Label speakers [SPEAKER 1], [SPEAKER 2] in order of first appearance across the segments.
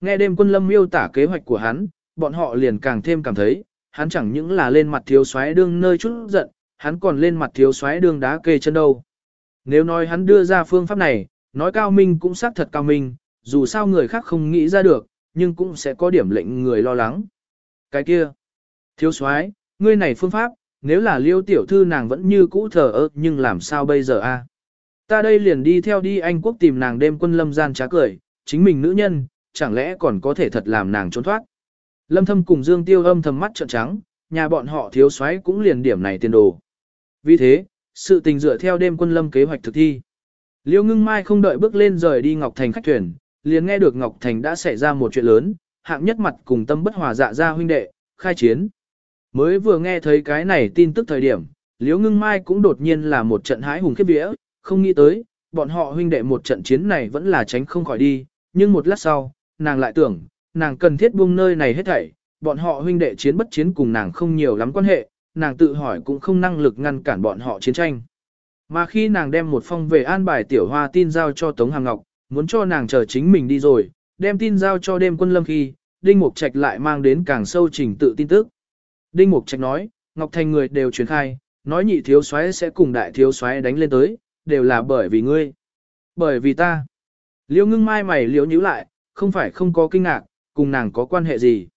[SPEAKER 1] Nghe đêm quân lâm miêu tả kế hoạch của hắn, bọn họ liền càng thêm cảm thấy, hắn chẳng những là lên mặt thiếu soái đương nơi chút giận, hắn còn lên mặt thiếu soái đương đá kê chân đâu. Nếu nói hắn đưa ra phương pháp này, nói cao minh cũng xác thật cao minh, dù sao người khác không nghĩ ra được, nhưng cũng sẽ có điểm lệnh người lo lắng. Cái kia, thiếu soái, ngươi này phương pháp, nếu là liêu tiểu thư nàng vẫn như cũ thờ ơ nhưng làm sao bây giờ a? Ta đây liền đi theo đi Anh quốc tìm nàng đêm quân lâm gian trá cười, chính mình nữ nhân, chẳng lẽ còn có thể thật làm nàng trốn thoát. Lâm thâm cùng Dương Tiêu âm thầm mắt trợn trắng, nhà bọn họ thiếu soái cũng liền điểm này tiền đồ. Vì thế, sự tình dựa theo đêm quân lâm kế hoạch thực thi. Liêu ngưng mai không đợi bước lên rời đi Ngọc Thành khách thuyền, liền nghe được Ngọc Thành đã xảy ra một chuyện lớn, hạng nhất mặt cùng tâm bất hòa dạ ra huynh đệ, khai chiến. Mới vừa nghe thấy cái này tin tức thời điểm, Liễu Ngưng Mai cũng đột nhiên là một trận hái hùng khiếp vía, không nghĩ tới, bọn họ huynh đệ một trận chiến này vẫn là tránh không khỏi đi, nhưng một lát sau, nàng lại tưởng, nàng cần thiết buông nơi này hết thảy, bọn họ huynh đệ chiến bất chiến cùng nàng không nhiều lắm quan hệ, nàng tự hỏi cũng không năng lực ngăn cản bọn họ chiến tranh. Mà khi nàng đem một phong về an bài tiểu hoa tin giao cho Tống Hàm Ngọc, muốn cho nàng chờ chính mình đi rồi, đem tin giao cho đêm quân lâm khi, Đinh Mục Trạch lại mang đến càng sâu trình tự tin tức. Đinh Mục Trạch nói, Ngọc Thành người đều truyền khai, nói nhị thiếu soái sẽ cùng đại thiếu soái đánh lên tới, đều là bởi vì ngươi. Bởi vì ta. Liêu ngưng mai mày liễu nhíu lại, không phải không có kinh ngạc, cùng nàng có quan hệ gì.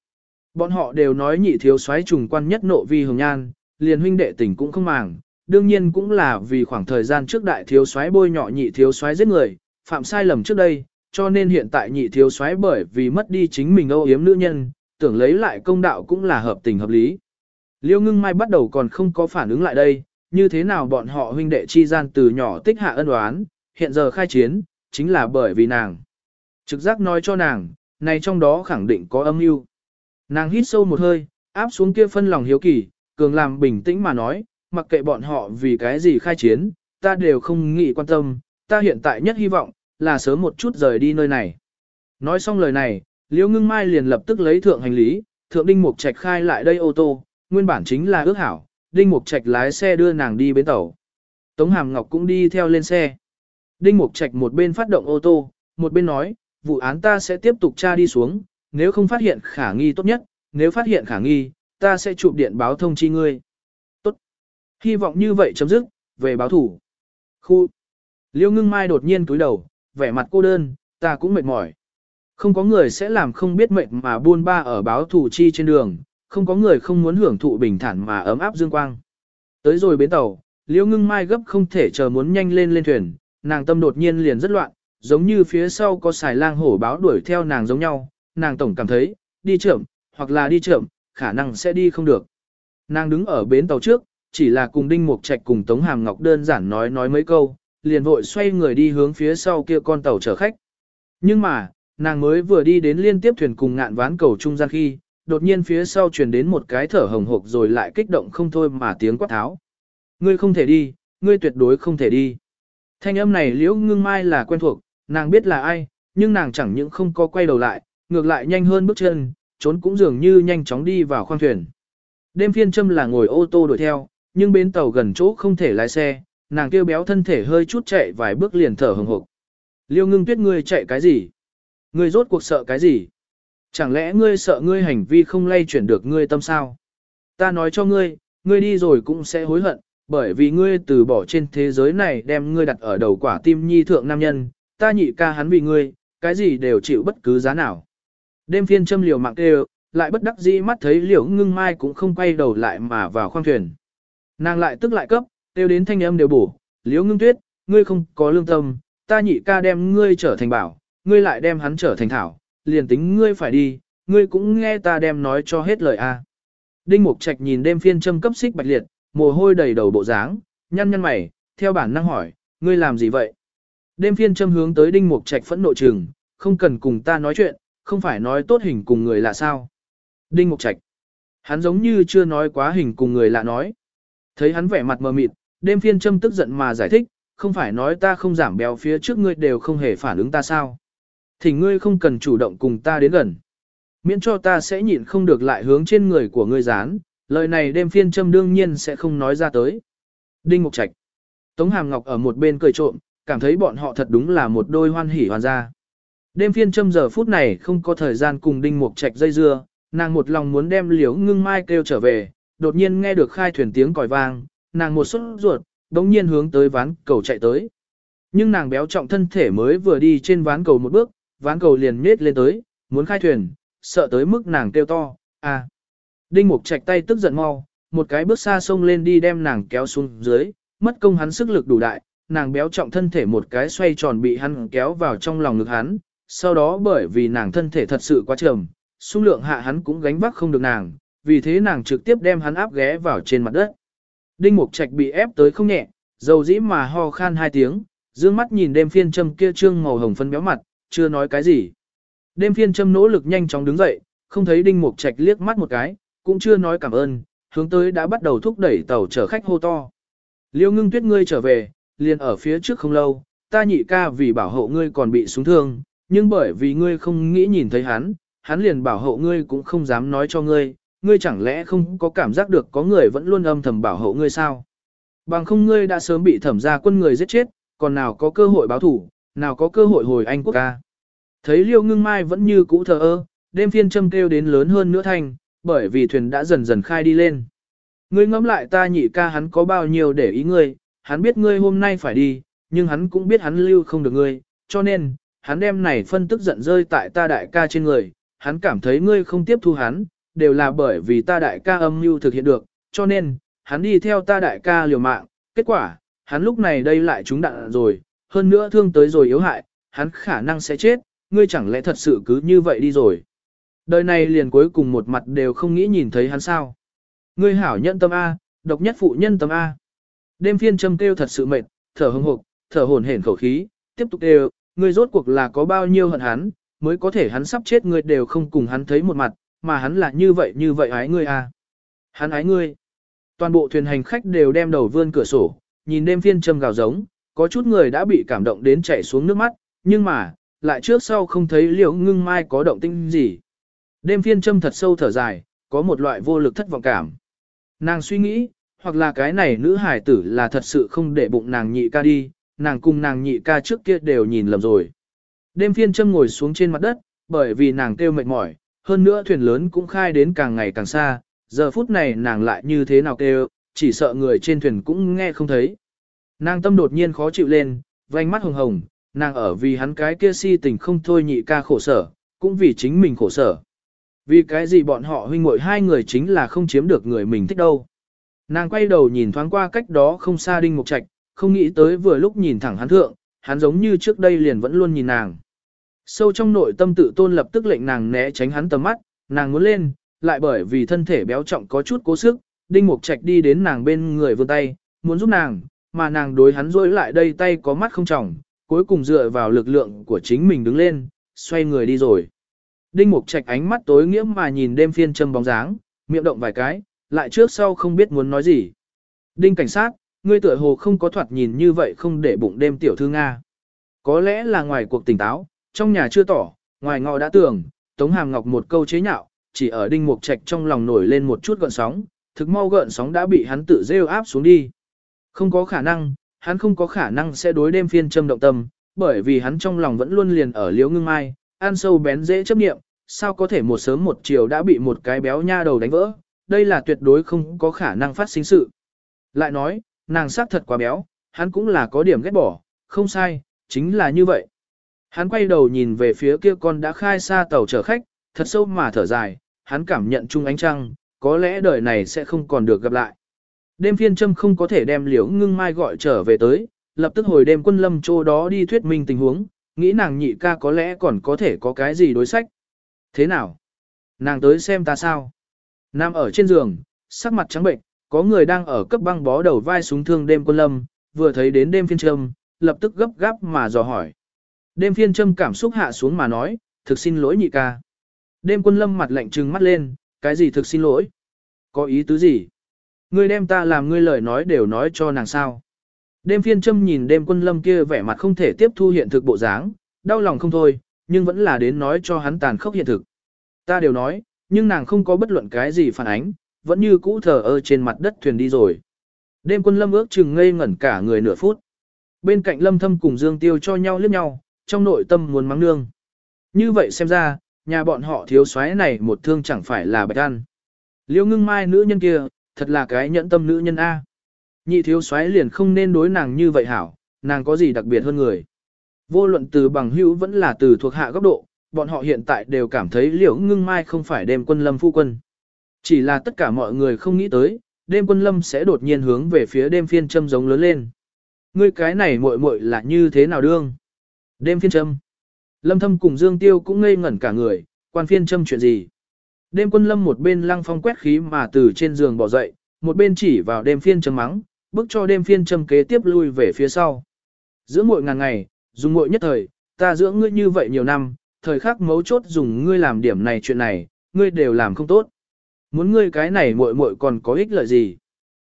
[SPEAKER 1] Bọn họ đều nói nhị thiếu soái trùng quan nhất nộ vi hồng nhan, liền huynh đệ tình cũng không màng, đương nhiên cũng là vì khoảng thời gian trước đại thiếu soái bôi nhọ nhị thiếu soái giết người, phạm sai lầm trước đây, cho nên hiện tại nhị thiếu soái bởi vì mất đi chính mình âu yếm nữ nhân, tưởng lấy lại công đạo cũng là hợp tình hợp lý. Liêu ngưng mai bắt đầu còn không có phản ứng lại đây, như thế nào bọn họ huynh đệ chi gian từ nhỏ tích hạ ân oán, hiện giờ khai chiến, chính là bởi vì nàng. Trực giác nói cho nàng, này trong đó khẳng định có âm mưu. Nàng hít sâu một hơi, áp xuống kia phân lòng hiếu kỳ, cường làm bình tĩnh mà nói, mặc kệ bọn họ vì cái gì khai chiến, ta đều không nghĩ quan tâm, ta hiện tại nhất hy vọng, là sớm một chút rời đi nơi này. Nói xong lời này, Liễu Ngưng Mai liền lập tức lấy thượng hành lý, thượng Đinh Mục Trạch khai lại đây ô tô, nguyên bản chính là ước hảo, Đinh Mục Trạch lái xe đưa nàng đi bến tàu. Tống Hàm Ngọc cũng đi theo lên xe. Đinh Mục Trạch một bên phát động ô tô, một bên nói, vụ án ta sẽ tiếp tục tra đi xuống, nếu không phát hiện khả nghi tốt nhất, nếu phát hiện khả nghi, ta sẽ chụp điện báo thông chi ngươi. Tốt. Hy vọng như vậy chấm dứt, về báo thủ. Khu. Liêu ngưng mai đột nhiên túi đầu, vẻ mặt cô đơn, ta cũng mệt mỏi. Không có người sẽ làm không biết mệt mà buôn ba ở báo thủ chi trên đường, không có người không muốn hưởng thụ bình thản mà ấm áp dương quang. Tới rồi bến tàu, Liêu ngưng mai gấp không thể chờ muốn nhanh lên lên thuyền, nàng tâm đột nhiên liền rất loạn, giống như phía sau có xài lang hổ báo đuổi theo nàng giống nhau, nàng tổng cảm thấy, đi chậm, hoặc là đi chậm, khả năng sẽ đi không được. Nàng đứng ở bến tàu trước, chỉ là cùng Đinh Mục Trạch cùng Tống Hàm Ngọc đơn giản nói nói mấy câu, liền vội xoay người đi hướng phía sau kia con tàu chở khách. Nhưng mà, nàng mới vừa đi đến liên tiếp thuyền cùng ngạn ván cầu trung gian khi, đột nhiên phía sau truyền đến một cái thở hồng hộc rồi lại kích động không thôi mà tiếng quát tháo. Ngươi không thể đi, ngươi tuyệt đối không thể đi. Thanh âm này liễu ngưng mai là quen thuộc, nàng biết là ai, nhưng nàng chẳng những không có quay đầu lại, ngược lại nhanh hơn bước chân, trốn cũng dường như nhanh chóng đi vào khoang thuyền. Đêm phiên châm là ngồi ô tô đuổi theo, nhưng bến tàu gần chỗ không thể lái xe, nàng kêu béo thân thể hơi chút chạy vài bước liền thở hừng hực. Liêu ngưng tuyết ngươi chạy cái gì? Ngươi rốt cuộc sợ cái gì? Chẳng lẽ ngươi sợ ngươi hành vi không lay chuyển được ngươi tâm sao? Ta nói cho ngươi, ngươi đi rồi cũng sẽ hối hận, bởi vì ngươi từ bỏ trên thế giới này đem ngươi đặt ở đầu quả tim nhi thượng nam nhân, ta nhị ca hắn vì ngươi, cái gì đều chịu bất cứ giá nào. Đêm phiên châm liều mạng kêu, lại bất đắc dĩ mắt thấy liều ngưng mai cũng không quay đầu lại mà vào khoang thuyền. Nàng lại tức lại cấp, kêu đến thanh âm đều bổ, liều ngưng tuyết, ngươi không có lương tâm, ta nhị ca đem ngươi trở thành bảo, ngươi lại đem hắn trở thành thảo, liền tính ngươi phải đi, ngươi cũng nghe ta đem nói cho hết lời a. Đinh Mục Trạch nhìn đêm phiên châm cấp xích bạch liệt, mồ hôi đầy đầu bộ dáng, nhăn nhăn mày, theo bản năng hỏi, ngươi làm gì vậy? Đêm phiên châm hướng tới Đinh Mục Trạch phẫn nộ trừng, không cần cùng ta nói chuyện, không phải nói tốt hình cùng người lạ sao. Đinh Mục Trạch. Hắn giống như chưa nói quá hình cùng người lạ nói. Thấy hắn vẻ mặt mờ mịt, đêm phiên châm tức giận mà giải thích, không phải nói ta không giảm béo phía trước ngươi đều không hề phản ứng ta sao. Thì ngươi không cần chủ động cùng ta đến gần. Miễn cho ta sẽ nhịn không được lại hướng trên người của ngươi dán, lời này đêm phiên châm đương nhiên sẽ không nói ra tới. Đinh Mục Trạch. Tống Hàm Ngọc ở một bên cười trộm, cảm thấy bọn họ thật đúng là một đôi hoan hỉ hoàn gia. Đêm phiên châm giờ phút này không có thời gian cùng đinh mục trạch dây dưa, nàng một lòng muốn đem liễu ngưng mai kêu trở về, đột nhiên nghe được khai thuyền tiếng còi vang, nàng một suất ruột, đống nhiên hướng tới ván cầu chạy tới. Nhưng nàng béo trọng thân thể mới vừa đi trên ván cầu một bước, ván cầu liền nết lên tới, muốn khai thuyền, sợ tới mức nàng kêu to, à. Đinh mục trạch tay tức giận mau, một cái bước xa sông lên đi đem nàng kéo xuống dưới, mất công hắn sức lực đủ đại, nàng béo trọng thân thể một cái xoay tròn bị hắn kéo vào trong lòng ngực hắn, sau đó bởi vì nàng thân thể thật sự quá trầm, xung lượng hạ hắn cũng gánh vác không được nàng, vì thế nàng trực tiếp đem hắn áp ghé vào trên mặt đất. Đinh Mục Trạch bị ép tới không nhẹ, dầu dĩ mà ho khan hai tiếng, dương mắt nhìn đêm phiên châm kia trương màu hồng phân béo mặt, chưa nói cái gì. Đêm phiên châm nỗ lực nhanh chóng đứng dậy, không thấy Đinh Mục Trạch liếc mắt một cái, cũng chưa nói cảm ơn, hướng tới đã bắt đầu thúc đẩy tàu chở khách hô to. Liêu ngưng tuyết ngươi trở về, liền ở phía trước không lâu, ta nhị ca vì bảo hộ ngươi còn bị súng thương, nhưng bởi vì ngươi không nghĩ nhìn thấy hắn, hắn liền bảo hộ ngươi cũng không dám nói cho ngươi, ngươi chẳng lẽ không có cảm giác được có người vẫn luôn âm thầm bảo hộ ngươi sao? Bằng không ngươi đã sớm bị thẩm gia quân người giết chết, còn nào có cơ hội báo thủ, nào có cơ hội hồi Anh quốc ca. Thấy Liêu Ngưng Mai vẫn như cũ thờ ơ, đêm phiên châm kêu đến lớn hơn nữa thành, bởi vì thuyền đã dần dần khai đi lên. Ngươi ngẫm lại ta nhị ca hắn có bao nhiêu để ý ngươi, hắn biết ngươi hôm nay phải đi, nhưng hắn cũng biết hắn lưu không được ngươi, cho nên, hắn đem này phân tức giận rơi tại ta đại ca trên người, hắn cảm thấy ngươi không tiếp thu hắn, đều là bởi vì ta đại ca âm mưu thực hiện được, cho nên, hắn đi theo ta đại ca liều mạng, kết quả, hắn lúc này đây lại trúng đạn rồi, hơn nữa thương tới rồi yếu hại, hắn khả năng sẽ chết, ngươi chẳng lẽ thật sự cứ như vậy đi rồi. Đời này liền cuối cùng một mặt đều không nghĩ nhìn thấy hắn sao. Ngươi hảo nhân tâm A, độc nhất phụ nhân tâm A. Đêm phiên châm kêu thật sự mệt, thở hừng hộp, thở hổn hển khẩu khí, tiếp tục kêu, ngươi rốt cuộc là có bao nhiêu hận hắn, mới có thể hắn sắp chết ngươi đều không cùng hắn thấy một mặt, mà hắn là như vậy như vậy ái ngươi à. Hắn ái ngươi. Toàn bộ thuyền hành khách đều đem đầu vươn cửa sổ, nhìn đêm phiên châm gào giống, có chút người đã bị cảm động đến chảy xuống nước mắt, nhưng mà, lại trước sau không thấy liễu ngưng mai có động tinh gì. Đêm phiên châm thật sâu thở dài, có một loại vô lực thất vọng cảm. Nàng suy nghĩ, hoặc là cái này nữ hải tử là thật sự không để bụng nàng nhị ca đi, nàng cùng nàng nhị ca trước kia đều nhìn lầm rồi. Đêm phiên châm ngồi xuống trên mặt đất, bởi vì nàng kêu mệt mỏi, hơn nữa thuyền lớn cũng khai đến càng ngày càng xa, giờ phút này nàng lại như thế nào kêu, chỉ sợ người trên thuyền cũng nghe không thấy. Nàng tâm đột nhiên khó chịu lên, vành mắt hồng hồng, nàng ở vì hắn cái kia si tình không thôi nhị ca khổ sở, cũng vì chính mình khổ sở. Vì cái gì bọn họ huynh muội hai người chính là không chiếm được người mình thích đâu. Nàng quay đầu nhìn thoáng qua cách đó không xa đinh mục trạch, không nghĩ tới vừa lúc nhìn thẳng hắn thượng, hắn giống như trước đây liền vẫn luôn nhìn nàng. Sâu trong nội tâm tự tôn lập tức lệnh nàng né tránh hắn tầm mắt, nàng muốn lên, lại bởi vì thân thể béo trọng có chút cố sức, Đinh Mục Trạch đi đến nàng bên người vươn tay, muốn giúp nàng, mà nàng đối hắn rối lại đây tay có mắt không trọng, cuối cùng dựa vào lực lượng của chính mình đứng lên, xoay người đi rồi. Đinh Mục Trạch ánh mắt tối nghĩa mà nhìn đêm phiên châm bóng dáng, miệng động vài cái, lại trước sau không biết muốn nói gì. Đinh cảnh sát, ngươi tựa hồ không có thoạt nhìn như vậy không để bụng đêm tiểu thư Nga. Có lẽ là ngoài cuộc tỉnh táo, trong nhà chưa tỏ, ngoài ngọ đã tưởng, Tống Hàm Ngọc một câu chế nhạo, chỉ ở Đinh Mục Trạch trong lòng nổi lên một chút gợn sóng, thực mau gợn sóng đã bị hắn tự rêu áp xuống đi. Không có khả năng, hắn không có khả năng sẽ đối đêm phiên châm động tâm, bởi vì hắn trong lòng vẫn luôn liền ở liếu ngưng mai, ăn sâu bén dễ chấp nghiệm, sao có thể một sớm một chiều đã bị một cái béo nha đầu đánh vỡ, đây là tuyệt đối không có khả năng phát sinh sự. Lại nói, nàng xác thật quá béo, hắn cũng là có điểm ghét bỏ, không sai, chính là như vậy. Hắn quay đầu nhìn về phía kia con đã khai xa tàu chở khách, thật sâu mà thở dài, hắn cảm nhận chung ánh trăng, có lẽ đời này sẽ không còn được gặp lại. Đêm phiên châm không có thể đem liễu ngưng mai gọi trở về tới, lập tức hồi đêm quân lâm chỗ đó đi thuyết minh tình huống, nghĩ nàng nhị ca có lẽ còn có thể có cái gì đối sách. Thế nào? Nàng tới xem ta sao? Nam ở trên giường, sắc mặt trắng bệnh, có người đang ở cấp băng bó đầu vai súng thương đêm quân lâm, vừa thấy đến đêm phiên trâm, lập tức gấp gáp mà dò hỏi. Đêm phiên trâm cảm xúc hạ xuống mà nói, thực xin lỗi nhị ca. Đêm quân lâm mặt lạnh trừng mắt lên, cái gì thực xin lỗi? Có ý tứ gì? Ngươi đem ta làm ngươi lời nói đều nói cho nàng sao. Đêm phiên trâm nhìn đêm quân lâm kia vẻ mặt không thể tiếp thu hiện thực bộ dáng, đau lòng không thôi, nhưng vẫn là đến nói cho hắn tàn khốc hiện thực. Ta đều nói, nhưng nàng không có bất luận cái gì phản ánh, vẫn như cũ thờ ơ trên mặt đất thuyền đi rồi. Đêm quân lâm ước chừng ngây ngẩn cả người nửa phút. Bên cạnh lâm thâm cùng Dương Tiêu cho nhau liếc nhau, trong nội tâm muốn mắng nương. Như vậy xem ra, nhà bọn họ thiếu soái này một thương chẳng phải là bạch ăn. Liêu ngưng mai nữ nhân kia, thật là cái nhẫn tâm nữ nhân A. Nhị thiếu soái liền không nên đối nàng như vậy hảo, nàng có gì đặc biệt hơn người. Vô luận từ bằng hữu vẫn là từ thuộc hạ góc độ, bọn họ hiện tại đều cảm thấy liễu ngưng mai không phải đêm quân lâm phu quân. Chỉ là tất cả mọi người không nghĩ tới, đêm quân lâm sẽ đột nhiên hướng về phía đêm phiên châm giống lớn lên. Ngươi cái này muội muội là như thế nào đương? Đêm phiên châm. Lâm thâm cùng Dương Tiêu cũng ngây ngẩn cả người, quan phiên châm chuyện gì? Đêm quân lâm một bên lăng phong quét khí mà từ trên giường bỏ dậy, một bên chỉ vào đêm phiên châm mắng, bước cho đêm phiên châm kế tiếp lui về phía sau. Giữa muội ngàn ngày, dùng muội nhất thời, ta dưỡng ngươi như vậy nhiều năm, thời khắc mấu chốt dùng ngươi làm điểm này chuyện này, ngươi đều làm không tốt. Muốn ngươi cái này muội muội còn có ích lợi gì?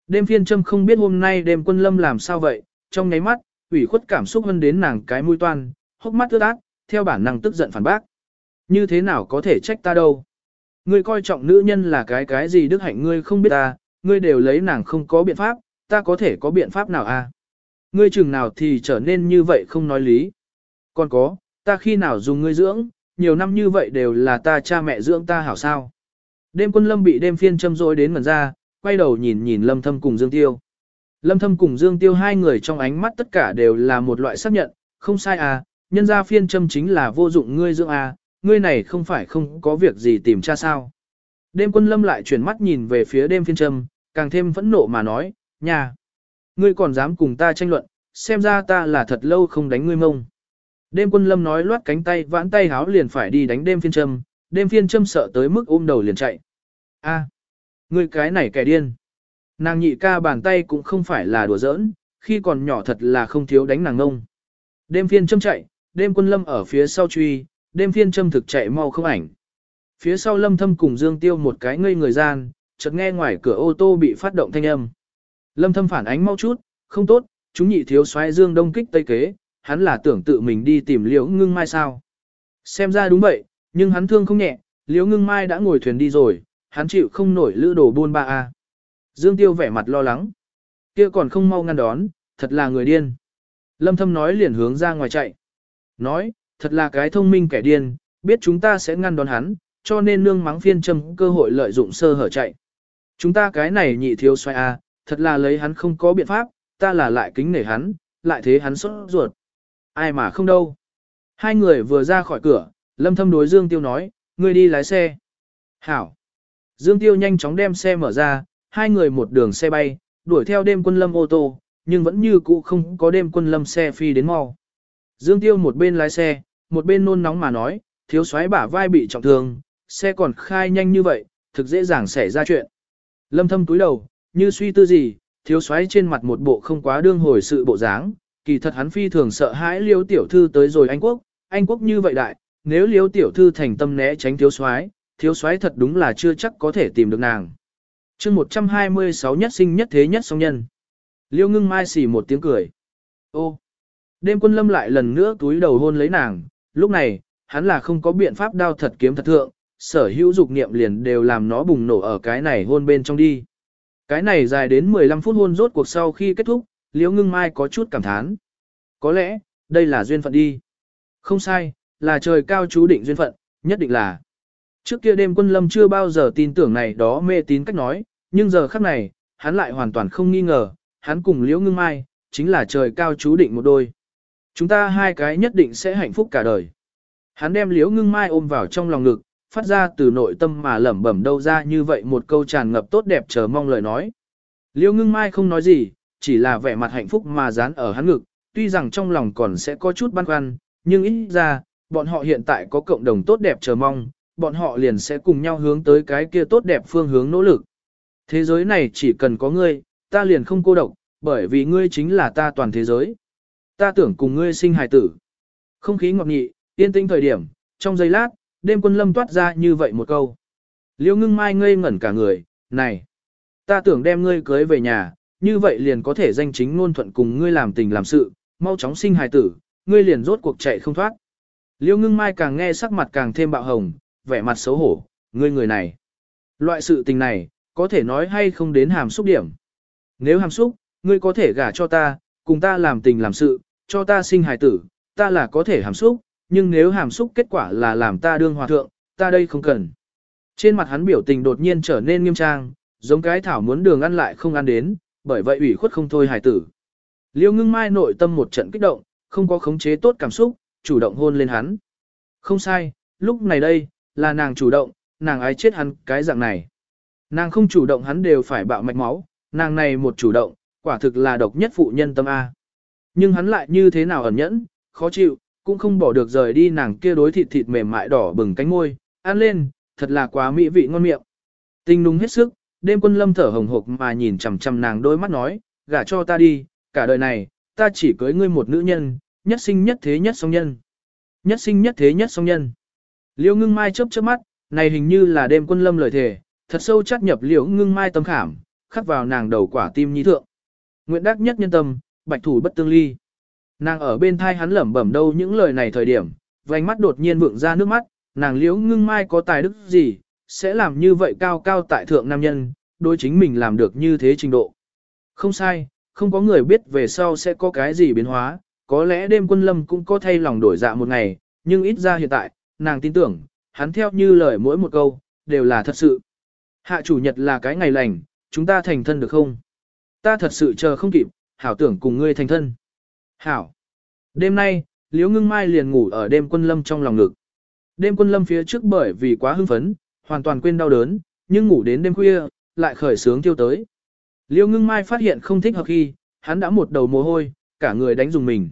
[SPEAKER 1] Đêm phiên châm không biết hôm nay đêm quân lâm làm sao vậy, trong nháy mắt, ủy khuất cảm xúc hơn đến nàng cái mũi toan, hốc mắt ướt át, theo bản năng tức giận phản bác. Như thế nào có thể trách ta đâu? Ngươi coi trọng nữ nhân là cái cái gì đức hạnh ngươi không biết ta, ngươi đều lấy nàng không có biện pháp, ta có thể có biện pháp nào à? Ngươi chừng nào thì trở nên như vậy không nói lý. Còn có, ta khi nào dùng ngươi dưỡng, nhiều năm như vậy đều là ta cha mẹ dưỡng ta hảo sao. Đêm quân lâm bị đêm phiên châm rối đến mần ra, quay đầu nhìn nhìn lâm thâm cùng Dương Tiêu. Lâm thâm cùng Dương Tiêu hai người trong ánh mắt tất cả đều là một loại xác nhận, không sai à, nhân ra phiên châm chính là vô dụng ngươi dưỡng à, ngươi này không phải không có việc gì tìm cha sao. Đêm quân lâm lại chuyển mắt nhìn về phía đêm phiên châm, càng thêm phẫn nộ mà nói, nhà, ngươi còn dám cùng ta tranh luận, xem ra ta là thật lâu không đánh ngươi mông. Đêm quân lâm nói loát cánh tay vãn tay háo liền phải đi đánh đêm phiên châm, đêm phiên châm sợ tới mức ôm đầu liền chạy. a người cái này kẻ điên. Nàng nhị ca bàn tay cũng không phải là đùa giỡn, khi còn nhỏ thật là không thiếu đánh nàng ngông. Đêm phiên châm chạy, đêm quân lâm ở phía sau truy, đêm phiên châm thực chạy mau không ảnh. Phía sau lâm thâm cùng Dương Tiêu một cái ngây người gian, chợt nghe ngoài cửa ô tô bị phát động thanh âm. Lâm thâm phản ánh mau chút, không tốt, chúng nhị thiếu soái Dương Đông kích Tây kế, hắn là tưởng tự mình đi tìm liễu ngưng mai sao. Xem ra đúng vậy, nhưng hắn thương không nhẹ, liễu ngưng mai đã ngồi thuyền đi rồi, hắn chịu không nổi lữ đồ buôn ba a. Dương Tiêu vẻ mặt lo lắng. kia còn không mau ngăn đón, thật là người điên. Lâm thâm nói liền hướng ra ngoài chạy. Nói, thật là cái thông minh kẻ điên, biết chúng ta sẽ ngăn đón hắn, cho nên nương mắng phiên châm cơ hội lợi dụng sơ hở chạy. Chúng ta cái này nhị thiếu xoay a, thật là lấy hắn không có biện pháp, ta là lại kính nể hắn, lại thế hắn sốt ruột. Ai mà không đâu. Hai người vừa ra khỏi cửa, lâm thâm đối Dương Tiêu nói, ngươi đi lái xe. Hảo. Dương Tiêu nhanh chóng đem xe mở ra, hai người một đường xe bay, đuổi theo đêm quân lâm ô tô, nhưng vẫn như cũ không có đêm quân lâm xe phi đến mau. Dương Tiêu một bên lái xe, một bên nôn nóng mà nói, thiếu soái bả vai bị trọng thương, xe còn khai nhanh như vậy, thực dễ dàng xảy ra chuyện. Lâm thâm túi đầu, như suy tư gì, thiếu soái trên mặt một bộ không quá đương hồi sự bộ dáng, kỳ thật hắn phi thường sợ hãi liêu tiểu thư tới rồi Anh Quốc, Anh Quốc như vậy đại, nếu liêu tiểu thư thành tâm né tránh thiếu soái, thiếu soái thật đúng là chưa chắc có thể tìm được nàng. chương 126 nhất sinh nhất thế nhất song nhân. Liêu ngưng mai xỉ một tiếng cười. Ô! Đêm quân lâm lại lần nữa túi đầu hôn lấy nàng, lúc này, hắn là không có biện pháp đao thật kiếm thật thượng, sở hữu dục niệm liền đều làm nó bùng nổ ở cái này hôn bên trong đi. Cái này dài đến 15 phút hôn rốt cuộc sau khi kết thúc, Liễu Ngưng Mai có chút cảm thán. Có lẽ, đây là duyên phận đi. Không sai, là trời cao chú định duyên phận, nhất định là. Trước kia đêm quân lâm chưa bao giờ tin tưởng này đó mê tín cách nói, nhưng giờ khắc này, hắn lại hoàn toàn không nghi ngờ, hắn cùng Liễu Ngưng Mai, chính là trời cao chú định một đôi. Chúng ta hai cái nhất định sẽ hạnh phúc cả đời. Hắn đem Liễu Ngưng Mai ôm vào trong lòng ngực, phát ra từ nội tâm mà lẩm bẩm đâu ra như vậy một câu tràn ngập tốt đẹp chờ mong lời nói. Liễu Ngưng Mai không nói gì, chỉ là vẻ mặt hạnh phúc mà dán ở hắn ngực, tuy rằng trong lòng còn sẽ có chút băn khoăn, nhưng ít ra, bọn họ hiện tại có cộng đồng tốt đẹp chờ mong, bọn họ liền sẽ cùng nhau hướng tới cái kia tốt đẹp phương hướng nỗ lực. Thế giới này chỉ cần có ngươi, ta liền không cô độc, bởi vì ngươi chính là ta toàn thế giới. Ta tưởng cùng ngươi sinh hài tử. Không khí ngọt nghị, yên tĩnh thời điểm, trong giây lát, đêm quân lâm toát ra như vậy một câu. Liêu ngưng mai ngây ngẩn cả người, này, ta tưởng đem ngươi cưới về nhà, như vậy liền có thể danh chính ngôn thuận cùng ngươi làm tình làm sự, mau chóng sinh hài tử, ngươi liền rốt cuộc chạy không thoát. Liêu ngưng mai càng nghe sắc mặt càng thêm bạo hồng, vẻ mặt xấu hổ, ngươi người này. Loại sự tình này, có thể nói hay không đến hàm xúc điểm. Nếu hàm xúc, ngươi có thể gả cho ta, cùng ta làm tình làm sự, cho ta sinh hài tử, ta là có thể hàm xúc, nhưng nếu hàm xúc kết quả là làm ta đương hòa thượng, ta đây không cần. Trên mặt hắn biểu tình đột nhiên trở nên nghiêm trang, giống cái thảo muốn đường ăn lại không ăn đến, bởi vậy ủy khuất không thôi hài tử. Liêu ngưng mai nội tâm một trận kích động, không có khống chế tốt cảm xúc, chủ động hôn lên hắn. Không sai, lúc này đây, là nàng chủ động, nàng ái chết hắn cái dạng này. Nàng không chủ động hắn đều phải bạo mạch máu, nàng này một chủ động, quả thực là độc nhất phụ nhân tâm A. Nhưng hắn lại như thế nào ẩn nhẫn, khó chịu, cũng không bỏ được rời đi nàng kia đối thịt thịt mềm mại đỏ bừng cánh môi, ăn lên, thật là quá mỹ vị ngon miệng. Tinh nung hết sức, đêm quân lâm thở hồng hộc mà nhìn chằm chằm nàng đôi mắt nói, gả cho ta đi, cả đời này, ta chỉ cưới ngươi một nữ nhân, nhất sinh nhất thế nhất song nhân. Nhất sinh nhất thế nhất song nhân. Liễu ngưng mai chớp chớp mắt, này hình như là đêm quân lâm lời thề, thật sâu chắt nhập liễu ngưng mai tâm khảm, khắc vào nàng đầu quả tim nhi thượng. Nguyện đắc nhất nhân tâm, bạch thủ bất tương ly. Nàng ở bên thai hắn lẩm bẩm đâu những lời này thời điểm, vành mắt đột nhiên vượng ra nước mắt, nàng liễu ngưng mai có tài đức gì, sẽ làm như vậy cao cao tại thượng nam nhân, đối chính mình làm được như thế trình độ. Không sai, không có người biết về sau sẽ có cái gì biến hóa, có lẽ đêm quân lâm cũng có thay lòng đổi dạ một ngày, nhưng ít ra hiện tại, nàng tin tưởng, hắn theo như lời mỗi một câu, đều là thật sự. Hạ chủ nhật là cái ngày lành, chúng ta thành thân được không? Ta thật sự chờ không kịp, hảo tưởng cùng ngươi thành thân. Hảo. Đêm nay, Liễu Ngưng Mai liền ngủ ở đêm quân lâm trong lòng ngực. Đêm quân lâm phía trước bởi vì quá hưng phấn, hoàn toàn quên đau đớn, nhưng ngủ đến đêm khuya, lại khởi sướng tiêu tới. Liễu Ngưng Mai phát hiện không thích hợp khi, hắn đã một đầu mồ hôi, cả người đánh dùng mình.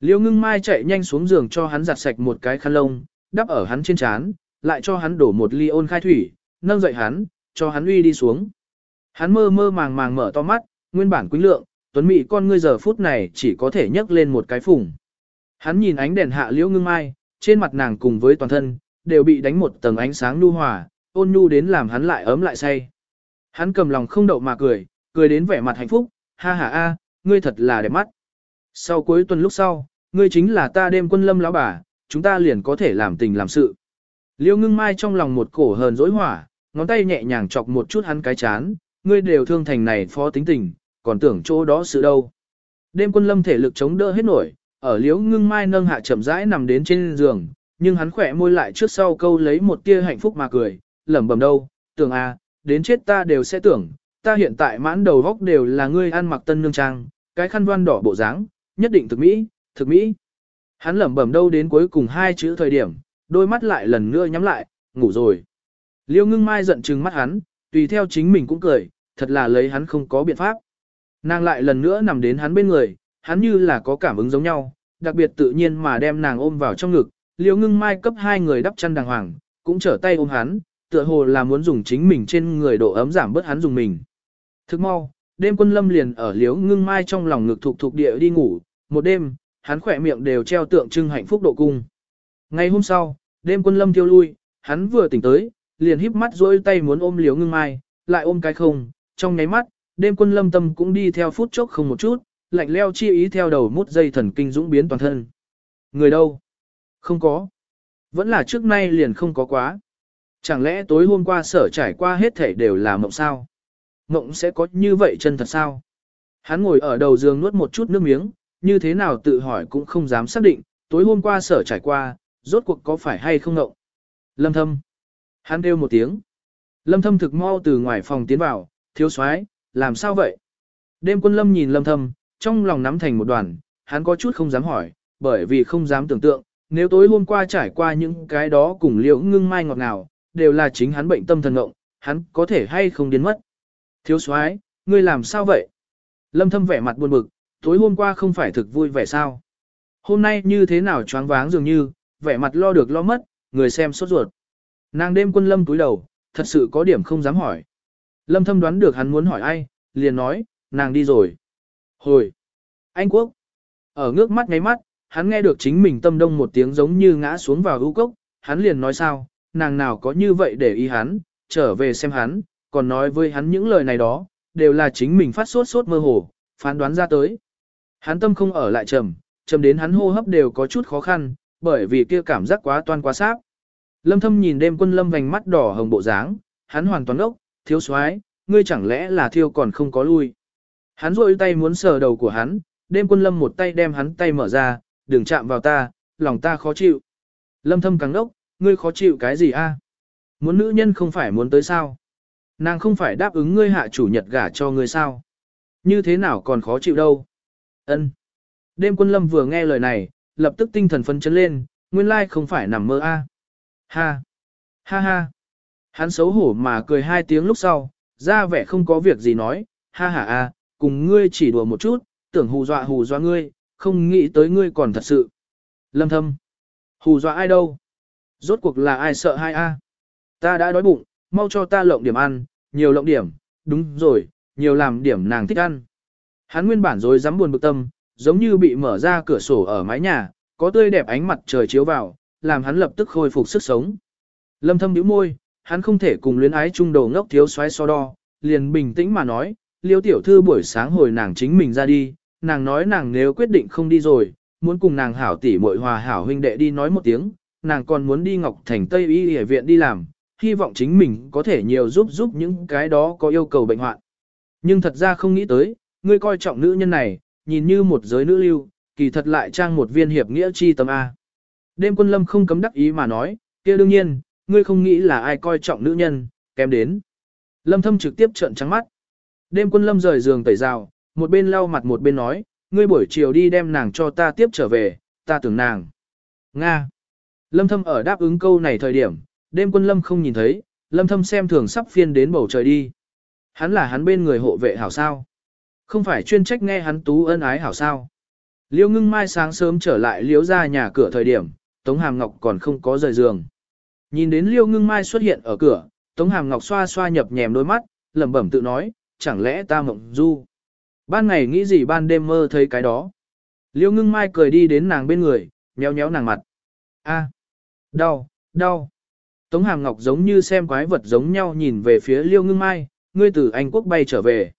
[SPEAKER 1] Liễu Ngưng Mai chạy nhanh xuống giường cho hắn giặt sạch một cái khăn lông, đắp ở hắn trên chán, lại cho hắn đổ một ly ôn khai thủy, nâng dậy hắn, cho hắn uy đi xuống. Hắn mơ mơ màng màng mở to mắt, nguyên bản quý lượng, tuấn mỹ con ngươi giờ phút này chỉ có thể nhấc lên một cái phùng. Hắn nhìn ánh đèn hạ liễu ngưng mai, trên mặt nàng cùng với toàn thân, đều bị đánh một tầng ánh sáng nhu hòa, ôn nhu đến làm hắn lại ấm lại say. Hắn cầm lòng không đậu mà cười, cười đến vẻ mặt hạnh phúc, ha ha a, ngươi thật là đẹp mắt. Sau cuối tuần lúc sau, ngươi chính là ta đêm quân lâm lão bà, chúng ta liền có thể làm tình làm sự. Liêu ngưng mai trong lòng một cổ hờn dỗi hỏa, ngón tay nhẹ nhàng chọc một chút hắn cái chán, ngươi đều thương thành này phó tính tình, còn tưởng chỗ đó sự đâu. Đêm quân lâm thể lực chống đỡ hết nổi, ở liễu ngưng mai nâng hạ chậm rãi nằm đến trên giường, nhưng hắn khỏe môi lại trước sau câu lấy một tia hạnh phúc mà cười, lẩm bẩm đâu, tưởng à, đến chết ta đều sẽ tưởng, ta hiện tại mãn đầu góc đều là ngươi ăn mặc tân nương trang, cái khăn voan đỏ bộ dáng, nhất định thực mỹ, thực mỹ. Hắn lẩm bẩm đâu đến cuối cùng hai chữ thời điểm, đôi mắt lại lần nữa nhắm lại, ngủ rồi. Liêu ngưng mai giận chừng mắt hắn, tùy theo chính mình cũng cười, thật là lấy hắn không có biện pháp. Nàng lại lần nữa nằm đến hắn bên người, hắn như là có cảm ứng giống nhau, đặc biệt tự nhiên mà đem nàng ôm vào trong ngực, liêu ngưng mai cấp hai người đắp chăn đàng hoàng, cũng trở tay ôm hắn, tựa hồ là muốn dùng chính mình trên người độ ấm giảm bớt hắn dùng mình. Thức mau, đêm quân lâm liền ở liếu ngưng mai trong lòng ngực thuộc thuộc địa đi ngủ, một đêm, hắn khỏe miệng đều treo tượng trưng hạnh phúc độ cung. Ngày hôm sau, đêm quân lâm thiêu lui, hắn vừa tỉnh tới, liền híp mắt duỗi tay muốn ôm liếu ngưng mai, lại ôm cái không, trong nháy mắt, đêm quân lâm tâm cũng đi theo phút chốc không một chút, lạnh leo chi ý theo đầu mút dây thần kinh dũng biến toàn thân. Người đâu? Không có. Vẫn là trước nay liền không có quá. Chẳng lẽ tối hôm qua sở trải qua hết thể đều là mộng sao? Mộng sẽ có như vậy chân thật sao? Hắn ngồi ở đầu giường nuốt một chút nước miếng, như thế nào tự hỏi cũng không dám xác định, tối hôm qua sở trải qua, rốt cuộc có phải hay không ngộng. Lâm thâm. Hắn kêu một tiếng. Lâm thâm thực mau từ ngoài phòng tiến vào, thiếu soái làm sao vậy? Đêm quân lâm nhìn lâm thâm, trong lòng nắm thành một đoàn, hắn có chút không dám hỏi, bởi vì không dám tưởng tượng, nếu tối hôm qua trải qua những cái đó cùng liễu ngưng mai ngọt ngào, đều là chính hắn bệnh tâm thần ngộng, hắn có thể hay không điên mất. Thiếu soái ngươi làm sao vậy? Lâm thâm vẻ mặt buồn bực, tối hôm qua không phải thực vui vẻ sao? Hôm nay như thế nào choáng váng dường như, vẻ mặt lo được lo mất, người xem sốt ruột. Nàng đêm quân lâm túi đầu, thật sự có điểm không dám hỏi. Lâm thâm đoán được hắn muốn hỏi ai, liền nói, nàng đi rồi. Hồi! Anh Quốc! Ở ngước mắt ngáy mắt, hắn nghe được chính mình tâm đông một tiếng giống như ngã xuống vào ưu cốc, hắn liền nói sao, nàng nào có như vậy để ý hắn, trở về xem hắn, còn nói với hắn những lời này đó, đều là chính mình phát sốt sốt mơ hồ, phán đoán ra tới. Hắn tâm không ở lại trầm, trầm đến hắn hô hấp đều có chút khó khăn, bởi vì kia cảm giác quá toan quá sáp. Lâm thâm nhìn đêm quân lâm vành mắt đỏ hồng bộ dáng, hắn hoàn toàn ốc, thiếu soái ngươi chẳng lẽ là thiêu còn không có lui. Hắn rôi tay muốn sờ đầu của hắn, đêm quân lâm một tay đem hắn tay mở ra, đừng chạm vào ta, lòng ta khó chịu. Lâm thâm càng đốc, ngươi khó chịu cái gì a? Muốn nữ nhân không phải muốn tới sao? Nàng không phải đáp ứng ngươi hạ chủ nhật gả cho ngươi sao? Như thế nào còn khó chịu đâu? Ân. Đêm quân lâm vừa nghe lời này, lập tức tinh thần phấn chấn lên, nguyên lai không phải nằm mơ a. Ha. Ha ha. Hắn xấu hổ mà cười hai tiếng lúc sau, ra vẻ không có việc gì nói, ha ha a, cùng ngươi chỉ đùa một chút, tưởng hù dọa hù dọa ngươi, không nghĩ tới ngươi còn thật sự. Lâm thâm. Hù dọa ai đâu? Rốt cuộc là ai sợ hai a? Ta đã đói bụng, mau cho ta lộng điểm ăn, nhiều lộng điểm, đúng rồi, nhiều làm điểm nàng thích ăn. Hắn nguyên bản rồi dám buồn bực tâm, giống như bị mở ra cửa sổ ở mái nhà, có tươi đẹp ánh mặt trời chiếu vào, làm hắn lập tức khôi phục sức sống. Lâm thâm nhíu môi, hắn không thể cùng luyến ái trung đầu ngốc thiếu xoáy so đo, liền bình tĩnh mà nói, liêu tiểu thư buổi sáng hồi nàng chính mình ra đi, nàng nói nàng nếu quyết định không đi rồi, muốn cùng nàng hảo tỷ muội hòa hảo huynh đệ đi nói một tiếng, nàng còn muốn đi Ngọc Thành Tây Y Y viện đi làm, hy vọng chính mình có thể nhiều giúp giúp những cái đó có yêu cầu bệnh hoạn. Nhưng thật ra không nghĩ tới, ngươi coi trọng nữ nhân này, nhìn như một giới nữ lưu, kỳ thật lại trang một viên hiệp nghĩa chi tâm A. Đêm quân lâm không cấm đắc ý mà nói, kia đương nhiên, ngươi không nghĩ là ai coi trọng nữ nhân, kém đến. Lâm thâm trực tiếp trợn trắng mắt. Đêm quân lâm rời giường tẩy rào, một bên lau mặt một bên nói, ngươi buổi chiều đi đem nàng cho ta tiếp trở về, ta tưởng nàng. Nga. Lâm thâm ở đáp ứng câu này thời điểm, đêm quân lâm không nhìn thấy, lâm thâm xem thường sắp phiên đến bầu trời đi. Hắn là hắn bên người hộ vệ hảo sao. Không phải chuyên trách nghe hắn tú ân ái hảo sao. Liêu ngưng mai sáng sớm trở lại liếu ra nhà cửa thời điểm, Tống Hàm Ngọc còn không có rời giường. Nhìn đến Liêu ngưng mai xuất hiện ở cửa, Tống Hàm Ngọc xoa xoa nhập nhèm đôi mắt, lẩm bẩm tự nói, chẳng lẽ ta mộng du. Ban ngày nghĩ gì ban đêm mơ thấy cái đó. Liêu ngưng mai cười đi đến nàng bên người, nhéo nhéo nàng mặt. a đau, đau. Tống Hàm Ngọc giống như xem quái vật giống nhau nhìn về phía Liêu ngưng mai, ngươi từ Anh Quốc bay trở về.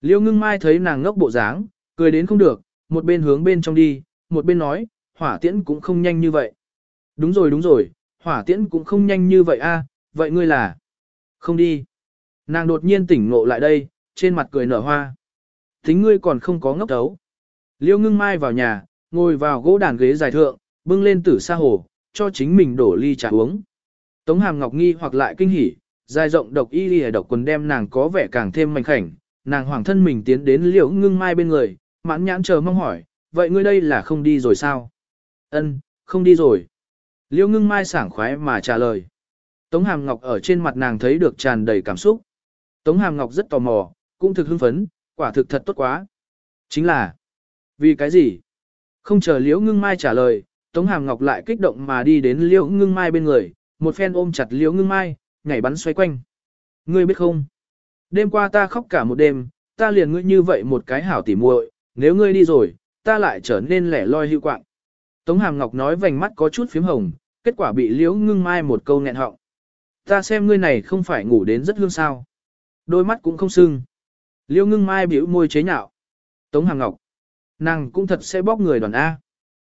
[SPEAKER 1] Liêu ngưng mai thấy nàng ngốc bộ dáng, cười đến không được, một bên hướng bên trong đi, một bên nói, hỏa tiễn cũng không nhanh như vậy. Đúng rồi đúng rồi, hỏa tiễn cũng không nhanh như vậy a, vậy ngươi là? Không đi. Nàng đột nhiên tỉnh ngộ lại đây, trên mặt cười nở hoa. Tính ngươi còn không có ngốc tấu Liêu ngưng mai vào nhà, ngồi vào gỗ đàn ghế dài thượng, bưng lên tử sa hồ, cho chính mình đổ ly trà uống. Tống hàm ngọc nghi hoặc lại kinh hỉ, dài rộng độc y lìa độc quần đem nàng có vẻ càng thêm mạnh khảnh, nàng hoàng thân mình tiến đến liễu ngưng mai bên người, mãn nhãn chờ mong hỏi, vậy ngươi đây là không đi rồi sao? Ân, không đi rồi. Liễu ngưng mai sảng khoái mà trả lời. Tống hàm ngọc ở trên mặt nàng thấy được tràn đầy cảm xúc. Tống hàm ngọc rất tò mò, cũng thực hưng phấn, quả thực thật tốt quá. Chính là, vì cái gì? Không chờ liễu ngưng mai trả lời, Tống hàm ngọc lại kích động mà đi đến liễu ngưng mai bên người, một phen ôm chặt liễu ngưng mai, nhảy bắn xoay quanh. Ngươi biết không? Đêm qua ta khóc cả một đêm, ta liền ngươi như vậy một cái hảo tỉ muội, nếu ngươi đi rồi, ta lại trở nên lẻ loi hưu quạng. Tống Hàm Ngọc nói vành mắt có chút phím hồng, kết quả bị Liễu Ngưng Mai một câu nghẹn họng. Ta xem ngươi này không phải ngủ đến rất hương sao. Đôi mắt cũng không sưng. Liêu Ngưng Mai biểu môi chế nhạo. Tống Hàng Ngọc. Nàng cũng thật sẽ bóc người đoàn A.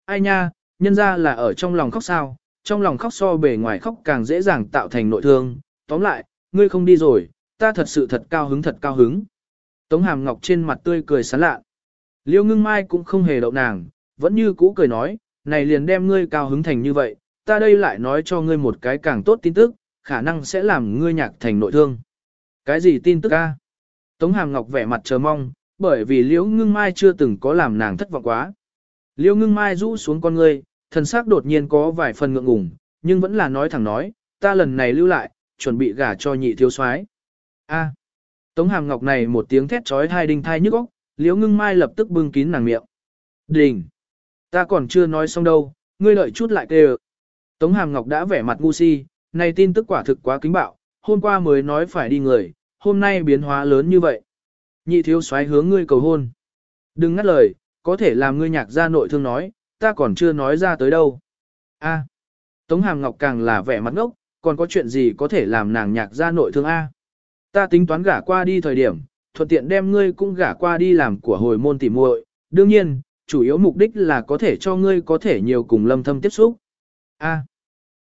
[SPEAKER 1] Ai nha, nhân ra là ở trong lòng khóc sao, trong lòng khóc so bề ngoài khóc càng dễ dàng tạo thành nội thương. Tóm lại, ngươi không đi rồi, ta thật sự thật cao hứng thật cao hứng. Tống Hàm Ngọc trên mặt tươi cười sán lạ. Liêu ngưng mai cũng không hề đậu nàng, vẫn như cũ cười nói, này liền đem ngươi cao hứng thành như vậy, ta đây lại nói cho ngươi một cái càng tốt tin tức, khả năng sẽ làm ngươi nhạc thành nội thương. Cái gì tin tức a? Tống Hàm Ngọc vẻ mặt chờ mong, bởi vì Liễu Ngưng Mai chưa từng có làm nàng thất vọng quá. Liễu Ngưng Mai rũ xuống con ngươi, thần sắc đột nhiên có vài phần ngượng ngùng, nhưng vẫn là nói thẳng nói, ta lần này lưu lại, chuẩn bị gả cho nhị thiếu soái. A. Tống Hàm Ngọc này một tiếng thét chói tai đinh thai nhức óc, Liễu Ngưng Mai lập tức bưng kín nàng miệng. Đình. Ta còn chưa nói xong đâu, ngươi đợi chút lại kêu. Tống Hàm Ngọc đã vẻ mặt ngu si, này tin tức quả thực quá kính bạo, hôm qua mới nói phải đi người, hôm nay biến hóa lớn như vậy. Nhị thiếu soái hướng ngươi cầu hôn. Đừng ngắt lời, có thể làm ngươi nhạc ra nội thương nói, ta còn chưa nói ra tới đâu. A. Tống Hàm Ngọc càng là vẻ mặt ngốc, còn có chuyện gì có thể làm nàng nhạc ra nội thương A. Ta tính toán gả qua đi thời điểm, thuận tiện đem ngươi cũng gả qua đi làm của hồi môn tỉ muội. đương nhiên, chủ yếu mục đích là có thể cho ngươi có thể nhiều cùng lâm thâm tiếp xúc. A.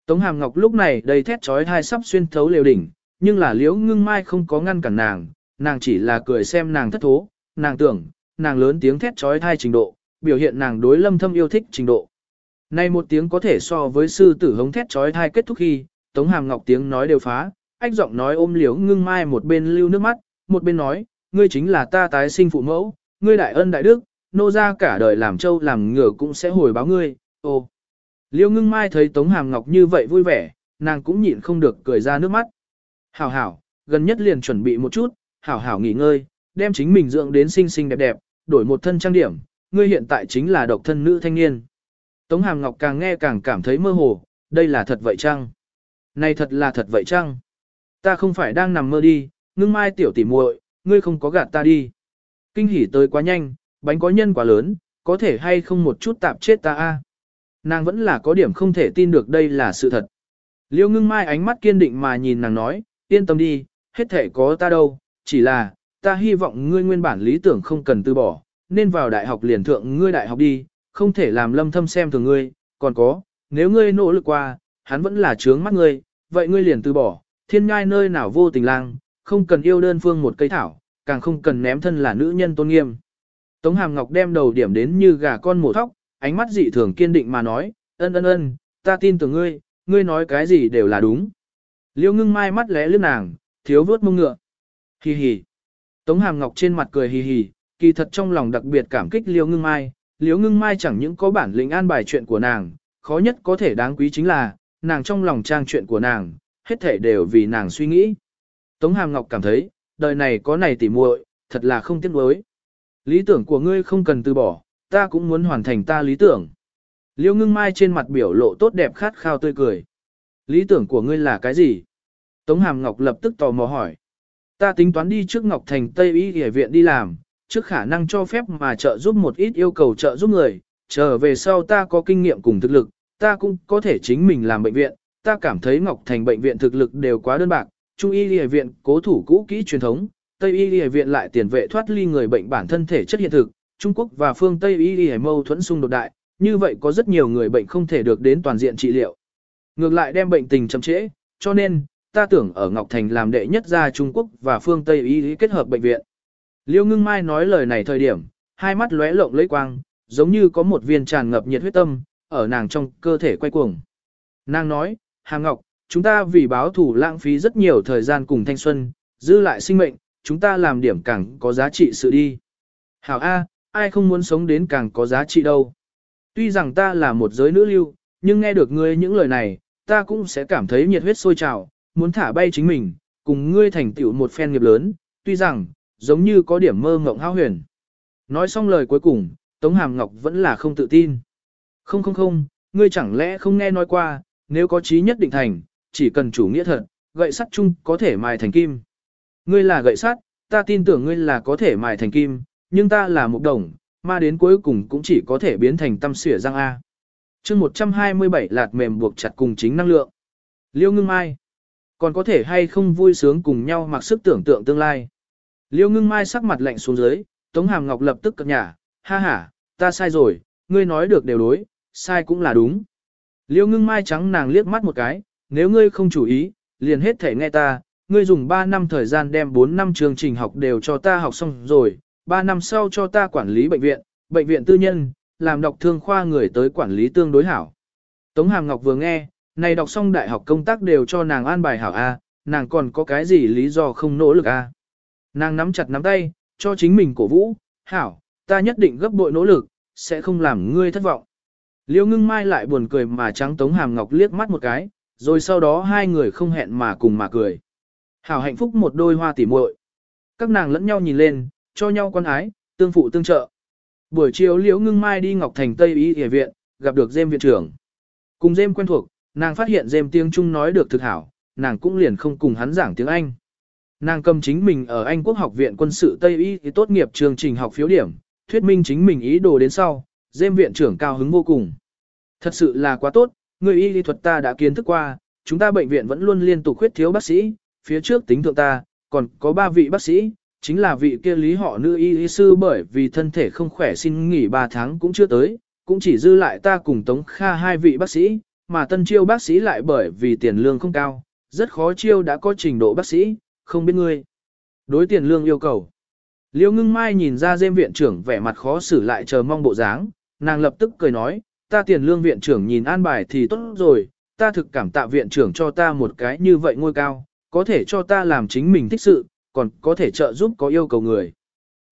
[SPEAKER 1] Tống Hàm Ngọc lúc này đầy thét trói hai sắp xuyên thấu liều đỉnh, nhưng là liễu ngưng mai không có ngăn cản nàng, nàng chỉ là cười xem nàng thất thố, nàng tưởng, nàng lớn tiếng thét trói thai trình độ, biểu hiện nàng đối lâm thâm yêu thích trình độ. nay một tiếng có thể so với sư tử hống thét trói thai kết thúc khi, Tống Hàm Ngọc tiếng nói đều phá, ách giọng nói ôm liễu ngưng mai một bên lưu nước mắt, một bên nói, ngươi chính là ta tái sinh phụ mẫu, ngươi đại ân đại đức, nô ra cả đời làm trâu làm ngựa cũng sẽ hồi báo ngươi, ô. Liêu ngưng mai thấy Tống Hàm Ngọc như vậy vui vẻ, nàng cũng nhịn không được cười ra nước mắt. Hảo hảo, gần nhất liền chuẩn bị một chút, hảo hảo nghỉ ngơi, đem chính mình dưỡng đến xinh xinh đẹp đẹp, đổi một thân trang điểm, ngươi hiện tại chính là độc thân nữ thanh niên. Tống Hàm Ngọc càng nghe càng cảm thấy mơ hồ, đây là thật vậy chăng? Này thật là thật vậy chăng? Ta không phải đang nằm mơ đi, ngưng mai tiểu tỉ muội, ngươi không có gạt ta đi. Kinh hỉ tới quá nhanh, bánh có nhân quá lớn, có thể hay không một chút tạp chết ta a? Nàng vẫn là có điểm không thể tin được đây là sự thật. Liêu ngưng mai ánh mắt kiên định mà nhìn nàng nói, yên tâm đi, hết thể có ta đâu, chỉ là, ta hy vọng ngươi nguyên bản lý tưởng không cần từ bỏ, nên vào đại học liền thượng ngươi đại học đi, không thể làm lâm thâm xem thường ngươi, còn có, nếu ngươi nỗ lực qua, hắn vẫn là trướng mắt ngươi, vậy ngươi liền từ bỏ, thiên ngai nơi nào vô tình lang, không cần yêu đơn phương một cây thảo, càng không cần ném thân là nữ nhân tôn nghiêm. Tống Hàm Ngọc đem đầu điểm đến như gà con mổ thóc, ánh mắt dị thường kiên định mà nói, ân ân ân, ta tin tưởng ngươi, ngươi nói cái gì đều là đúng. Liêu ngưng mai mắt lẽ lướt nàng, thiếu vớt mông ngựa. Hi hi. Tống Hàm Ngọc trên mặt cười hì hì, kỳ thật trong lòng đặc biệt cảm kích Liêu ngưng mai. Liêu ngưng mai chẳng những có bản lĩnh an bài chuyện của nàng, khó nhất có thể đáng quý chính là, nàng trong lòng trang chuyện của nàng, hết thể đều vì nàng suy nghĩ. Tống Hàm Ngọc cảm thấy, đời này có này tỉ muội, thật là không tiếc nuối. Lý tưởng của ngươi không cần từ bỏ, ta cũng muốn hoàn thành ta lý tưởng. Liêu ngưng mai trên mặt biểu lộ tốt đẹp khát khao tươi cười. Lý tưởng của ngươi là cái gì? Tống Hàm Ngọc lập tức tò mò hỏi. Ta tính toán đi trước Ngọc Thành Tây Y Y viện đi làm, trước khả năng cho phép mà trợ giúp một ít yêu cầu trợ giúp người, trở về sau ta có kinh nghiệm cùng thực lực, ta cũng có thể chính mình làm bệnh viện, ta cảm thấy Ngọc Thành bệnh viện thực lực đều quá đơn bạc, Trung Y Y viện cố thủ cũ kỹ truyền thống, Tây Y Y viện lại tiền vệ thoát ly người bệnh bản thân thể chất hiện thực, Trung Quốc và phương Tây Y Y mâu thuẫn xung đột đại, như vậy có rất nhiều người bệnh không thể được đến toàn diện trị liệu. Ngược lại đem bệnh tình chậm trễ, cho nên, ta tưởng ở Ngọc Thành làm đệ nhất gia Trung Quốc và phương Tây Y kết hợp bệnh viện. Liêu ngưng mai nói lời này thời điểm, hai mắt lóe lộng lấy quang, giống như có một viên tràn ngập nhiệt huyết tâm, ở nàng trong cơ thể quay cuồng. Nàng nói, Hà Ngọc, chúng ta vì báo thủ lãng phí rất nhiều thời gian cùng thanh xuân, giữ lại sinh mệnh, chúng ta làm điểm càng có giá trị sự đi. Hảo A, ai không muốn sống đến càng có giá trị đâu. Tuy rằng ta là một giới nữ lưu, nhưng nghe được ngươi những lời này, ta cũng sẽ cảm thấy nhiệt huyết sôi trào, muốn thả bay chính mình, cùng ngươi thành tựu một phen nghiệp lớn, tuy rằng, giống như có điểm mơ ngộng hao huyền. Nói xong lời cuối cùng, Tống Hàm Ngọc vẫn là không tự tin. Không không không, ngươi chẳng lẽ không nghe nói qua, nếu có trí nhất định thành, chỉ cần chủ nghĩa thật, gậy sắt chung có thể mài thành kim. Ngươi là gậy sắt, ta tin tưởng ngươi là có thể mài thành kim, nhưng ta là một đồng, mà đến cuối cùng cũng chỉ có thể biến thành tâm xỉa răng A chương 127 lạt mềm buộc chặt cùng chính năng lượng. Liêu ngưng mai. Còn có thể hay không vui sướng cùng nhau mặc sức tưởng tượng tương lai. Liêu ngưng mai sắc mặt lạnh xuống dưới, Tống Hàm Ngọc lập tức cập nhả, ha ha, ta sai rồi, ngươi nói được đều đối, sai cũng là đúng. Liêu ngưng mai trắng nàng liếc mắt một cái, nếu ngươi không chủ ý, liền hết thể nghe ta, ngươi dùng 3 năm thời gian đem 4 năm chương trình học đều cho ta học xong rồi, 3 năm sau cho ta quản lý bệnh viện, bệnh viện tư nhân, làm đọc thương khoa người tới quản lý tương đối hảo. Tống Hàm Ngọc vừa nghe, này đọc xong đại học công tác đều cho nàng an bài hảo A, nàng còn có cái gì lý do không nỗ lực A. Nàng nắm chặt nắm tay, cho chính mình cổ vũ, hảo, ta nhất định gấp bội nỗ lực, sẽ không làm ngươi thất vọng. Liêu ngưng mai lại buồn cười mà trắng Tống Hàm Ngọc liếc mắt một cái, rồi sau đó hai người không hẹn mà cùng mà cười. Hảo hạnh phúc một đôi hoa tỉ muội. Các nàng lẫn nhau nhìn lên, cho nhau quan ái, tương phụ tương trợ. Buổi chiều Liễu Ngưng Mai đi Ngọc Thành Tây Y Y viện, gặp được Dêm viện trưởng. Cùng Dêm quen thuộc, nàng phát hiện Dêm tiếng Trung nói được thực hảo, nàng cũng liền không cùng hắn giảng tiếng Anh. Nàng cầm chính mình ở Anh Quốc học viện quân sự Tây Y thì tốt nghiệp chương trình học phiếu điểm, thuyết minh chính mình ý đồ đến sau, Dêm viện trưởng cao hứng vô cùng. Thật sự là quá tốt, người y lý thuật ta đã kiến thức qua, chúng ta bệnh viện vẫn luôn liên tục khuyết thiếu bác sĩ, phía trước tính thượng ta, còn có ba vị bác sĩ, chính là vị kia lý họ nữ y y sư bởi vì thân thể không khỏe xin nghỉ 3 tháng cũng chưa tới, cũng chỉ dư lại ta cùng Tống Kha hai vị bác sĩ, mà tân chiêu bác sĩ lại bởi vì tiền lương không cao, rất khó chiêu đã có trình độ bác sĩ, không biết ngươi. Đối tiền lương yêu cầu. Liêu ngưng mai nhìn ra dêm viện trưởng vẻ mặt khó xử lại chờ mong bộ dáng, nàng lập tức cười nói, ta tiền lương viện trưởng nhìn an bài thì tốt rồi, ta thực cảm tạ viện trưởng cho ta một cái như vậy ngôi cao, có thể cho ta làm chính mình thích sự, còn có thể trợ giúp có yêu cầu người.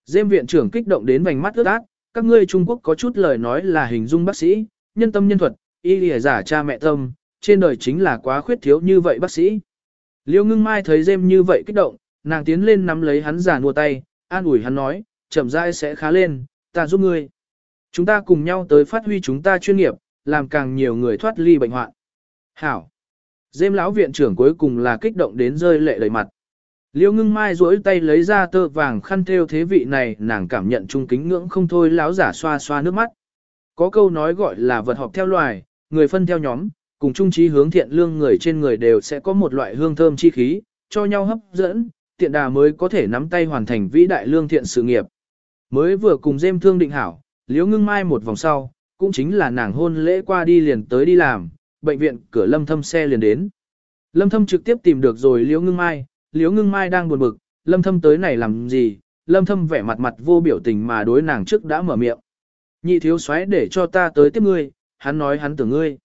[SPEAKER 1] Dêm viện trưởng kích động đến vành mắt ướt át, các ngươi Trung Quốc có chút lời nói là hình dung bác sĩ, nhân tâm nhân thuật, y lìa giả cha mẹ tâm, trên đời chính là quá khuyết thiếu như vậy bác sĩ. Liêu ngưng mai thấy dêm như vậy kích động, nàng tiến lên nắm lấy hắn giả nua tay, an ủi hắn nói, chậm rãi sẽ khá lên, ta giúp ngươi. Chúng ta cùng nhau tới phát huy chúng ta chuyên nghiệp, làm càng nhiều người thoát ly bệnh hoạn. Hảo. Dêm lão viện trưởng cuối cùng là kích động đến rơi lệ đầy mặt. Liêu ngưng mai duỗi tay lấy ra tơ vàng khăn theo thế vị này nàng cảm nhận trung kính ngưỡng không thôi lão giả xoa xoa nước mắt. Có câu nói gọi là vật họp theo loài, người phân theo nhóm, cùng trung trí hướng thiện lương người trên người đều sẽ có một loại hương thơm chi khí, cho nhau hấp dẫn, tiện đà mới có thể nắm tay hoàn thành vĩ đại lương thiện sự nghiệp. Mới vừa cùng dêm thương định hảo, liễu ngưng mai một vòng sau, cũng chính là nàng hôn lễ qua đi liền tới đi làm, bệnh viện cửa lâm thâm xe liền đến. Lâm thâm trực tiếp tìm được rồi liễu ngưng mai, liễu ngưng mai đang buồn bực, lâm thâm tới này làm gì, lâm thâm vẻ mặt mặt vô biểu tình mà đối nàng trước đã mở miệng. Nhị thiếu soái để cho ta tới tiếp ngươi, hắn nói hắn tưởng ngươi.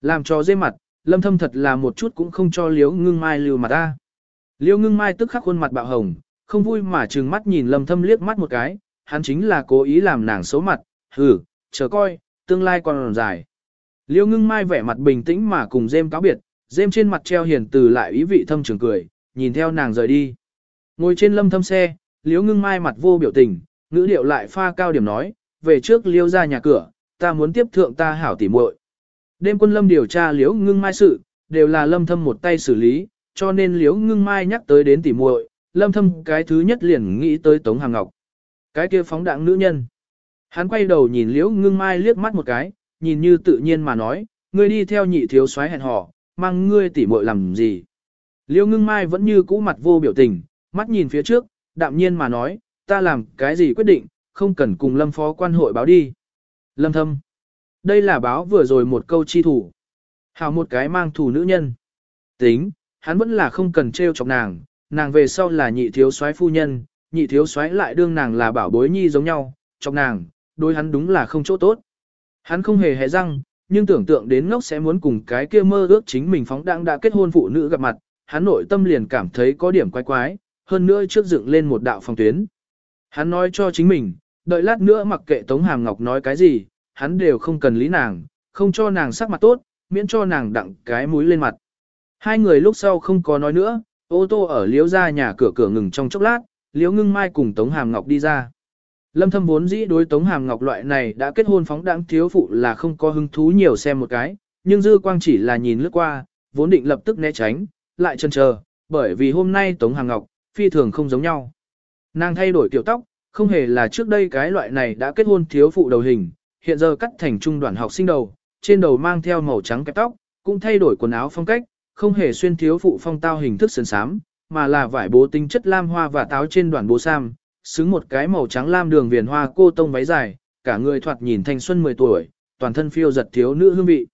[SPEAKER 1] Làm cho dê mặt, lâm thâm thật là một chút cũng không cho liễu ngưng mai lưu mặt ta. Liễu ngưng mai tức khắc khuôn mặt bạo hồng, không vui mà trừng mắt nhìn lâm thâm liếc mắt một cái, hắn chính là cố ý làm nàng xấu mặt, hừ, chờ coi, tương lai còn dài. Liễu ngưng mai vẻ mặt bình tĩnh mà cùng dêm cáo biệt, dêm trên mặt treo hiền từ lại ý vị thâm trường cười, nhìn theo nàng rời đi. Ngồi trên lâm thâm xe, liễu ngưng mai mặt vô biểu tình, ngữ điệu lại pha cao điểm nói, về trước liễu ra nhà cửa, ta muốn tiếp thượng ta hảo tỉ muội. Đêm quân lâm điều tra liễu ngưng mai sự, đều là lâm thâm một tay xử lý, cho nên liễu ngưng mai nhắc tới đến tỉ muội, lâm thâm cái thứ nhất liền nghĩ tới Tống Hàng Ngọc. Cái kia phóng đạng nữ nhân. Hắn quay đầu nhìn liễu ngưng mai liếc mắt một cái, nhìn như tự nhiên mà nói, ngươi đi theo nhị thiếu soái hẹn hò, mang ngươi tỉ muội làm gì. Liêu ngưng mai vẫn như cũ mặt vô biểu tình, mắt nhìn phía trước, đạm nhiên mà nói, ta làm cái gì quyết định, không cần cùng lâm phó quan hội báo đi. Lâm thâm. Đây là báo vừa rồi một câu chi thủ. Hào một cái mang thủ nữ nhân. Tính, hắn vẫn là không cần treo chọc nàng, nàng về sau là nhị thiếu soái phu nhân, nhị thiếu soái lại đương nàng là bảo bối nhi giống nhau, chọc nàng, đối hắn đúng là không chỗ tốt. Hắn không hề hề răng, nhưng tưởng tượng đến ngốc sẽ muốn cùng cái kia mơ ước chính mình phóng đãng đã kết hôn phụ nữ gặp mặt, hắn nội tâm liền cảm thấy có điểm quái quái, hơn nữa trước dựng lên một đạo phòng tuyến. Hắn nói cho chính mình, đợi lát nữa mặc kệ Tống Hàm Ngọc nói cái gì, hắn đều không cần lý nàng, không cho nàng sắc mặt tốt, miễn cho nàng đặng cái mũi lên mặt. Hai người lúc sau không có nói nữa, ô tô ở liếu ra nhà cửa cửa ngừng trong chốc lát, liếu ngưng mai cùng Tống Hàm Ngọc đi ra. Lâm thâm vốn dĩ đối Tống Hàm Ngọc loại này đã kết hôn phóng đãng thiếu phụ là không có hứng thú nhiều xem một cái, nhưng dư quang chỉ là nhìn lướt qua, vốn định lập tức né tránh, lại chần chờ, bởi vì hôm nay Tống hàng Ngọc, phi thường không giống nhau. Nàng thay đổi kiểu tóc, không hề là trước đây cái loại này đã kết hôn thiếu phụ đầu hình, hiện giờ cắt thành trung đoàn học sinh đầu, trên đầu mang theo màu trắng kẹp tóc, cũng thay đổi quần áo phong cách, không hề xuyên thiếu phụ phong tao hình thức sơn sám, mà là vải bố tinh chất lam hoa và táo trên đoàn bố sam, xứng một cái màu trắng lam đường viền hoa cô tông váy dài, cả người thoạt nhìn thanh xuân 10 tuổi, toàn thân phiêu giật thiếu nữ hương vị.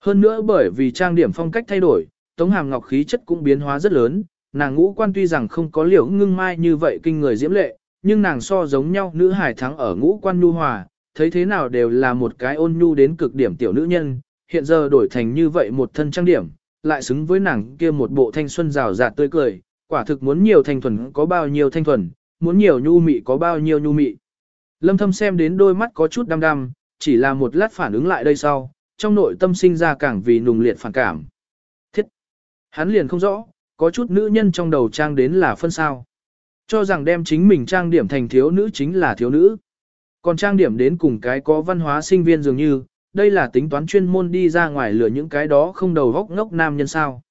[SPEAKER 1] Hơn nữa bởi vì trang điểm phong cách thay đổi, Tống Hàm Ngọc khí chất cũng biến hóa rất lớn, nàng ngũ quan tuy rằng không có liễu ngưng mai như vậy kinh người diễm lệ, nhưng nàng so giống nhau nữ hải thắng ở ngũ quan nhu hòa, thấy thế nào đều là một cái ôn nhu đến cực điểm tiểu nữ nhân, hiện giờ đổi thành như vậy một thân trang điểm, lại xứng với nàng kia một bộ thanh xuân rào rạt tươi cười, quả thực muốn nhiều thanh thuần có bao nhiêu thanh thuần, muốn nhiều nhu mị có bao nhiêu nhu mị. Lâm thâm xem đến đôi mắt có chút đăm đăm, chỉ là một lát phản ứng lại đây sau, trong nội tâm sinh ra càng vì nùng liệt phản cảm. Hắn liền không rõ, có chút nữ nhân trong đầu trang đến là phân sao. Cho rằng đem chính mình trang điểm thành thiếu nữ chính là thiếu nữ. Còn trang điểm đến cùng cái có văn hóa sinh viên dường như, đây là tính toán chuyên môn đi ra ngoài lừa những cái đó không đầu góc ngốc nam nhân sao.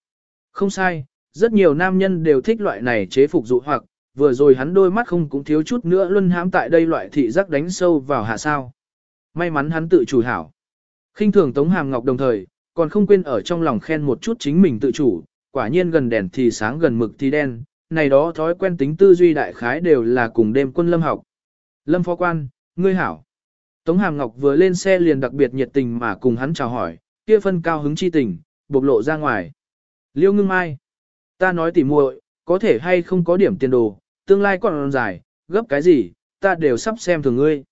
[SPEAKER 1] Không sai, rất nhiều nam nhân đều thích loại này chế phục dụ hoặc, vừa rồi hắn đôi mắt không cũng thiếu chút nữa luân hãm tại đây loại thị giác đánh sâu vào hạ sao. May mắn hắn tự chủ hảo. khinh thường Tống Hàm Ngọc đồng thời, còn không quên ở trong lòng khen một chút chính mình tự chủ, quả nhiên gần đèn thì sáng gần mực thì đen, này đó thói quen tính tư duy đại khái đều là cùng đêm quân lâm học. Lâm phó quan, ngươi hảo. Tống Hàm Ngọc vừa lên xe liền đặc biệt nhiệt tình mà cùng hắn chào hỏi, kia phân cao hứng chi tình, bộc lộ ra ngoài. Liêu ngưng mai. Ta nói tỉ muội, có thể hay không có điểm tiền đồ, tương lai còn dài, gấp cái gì, ta đều sắp xem thường ngươi.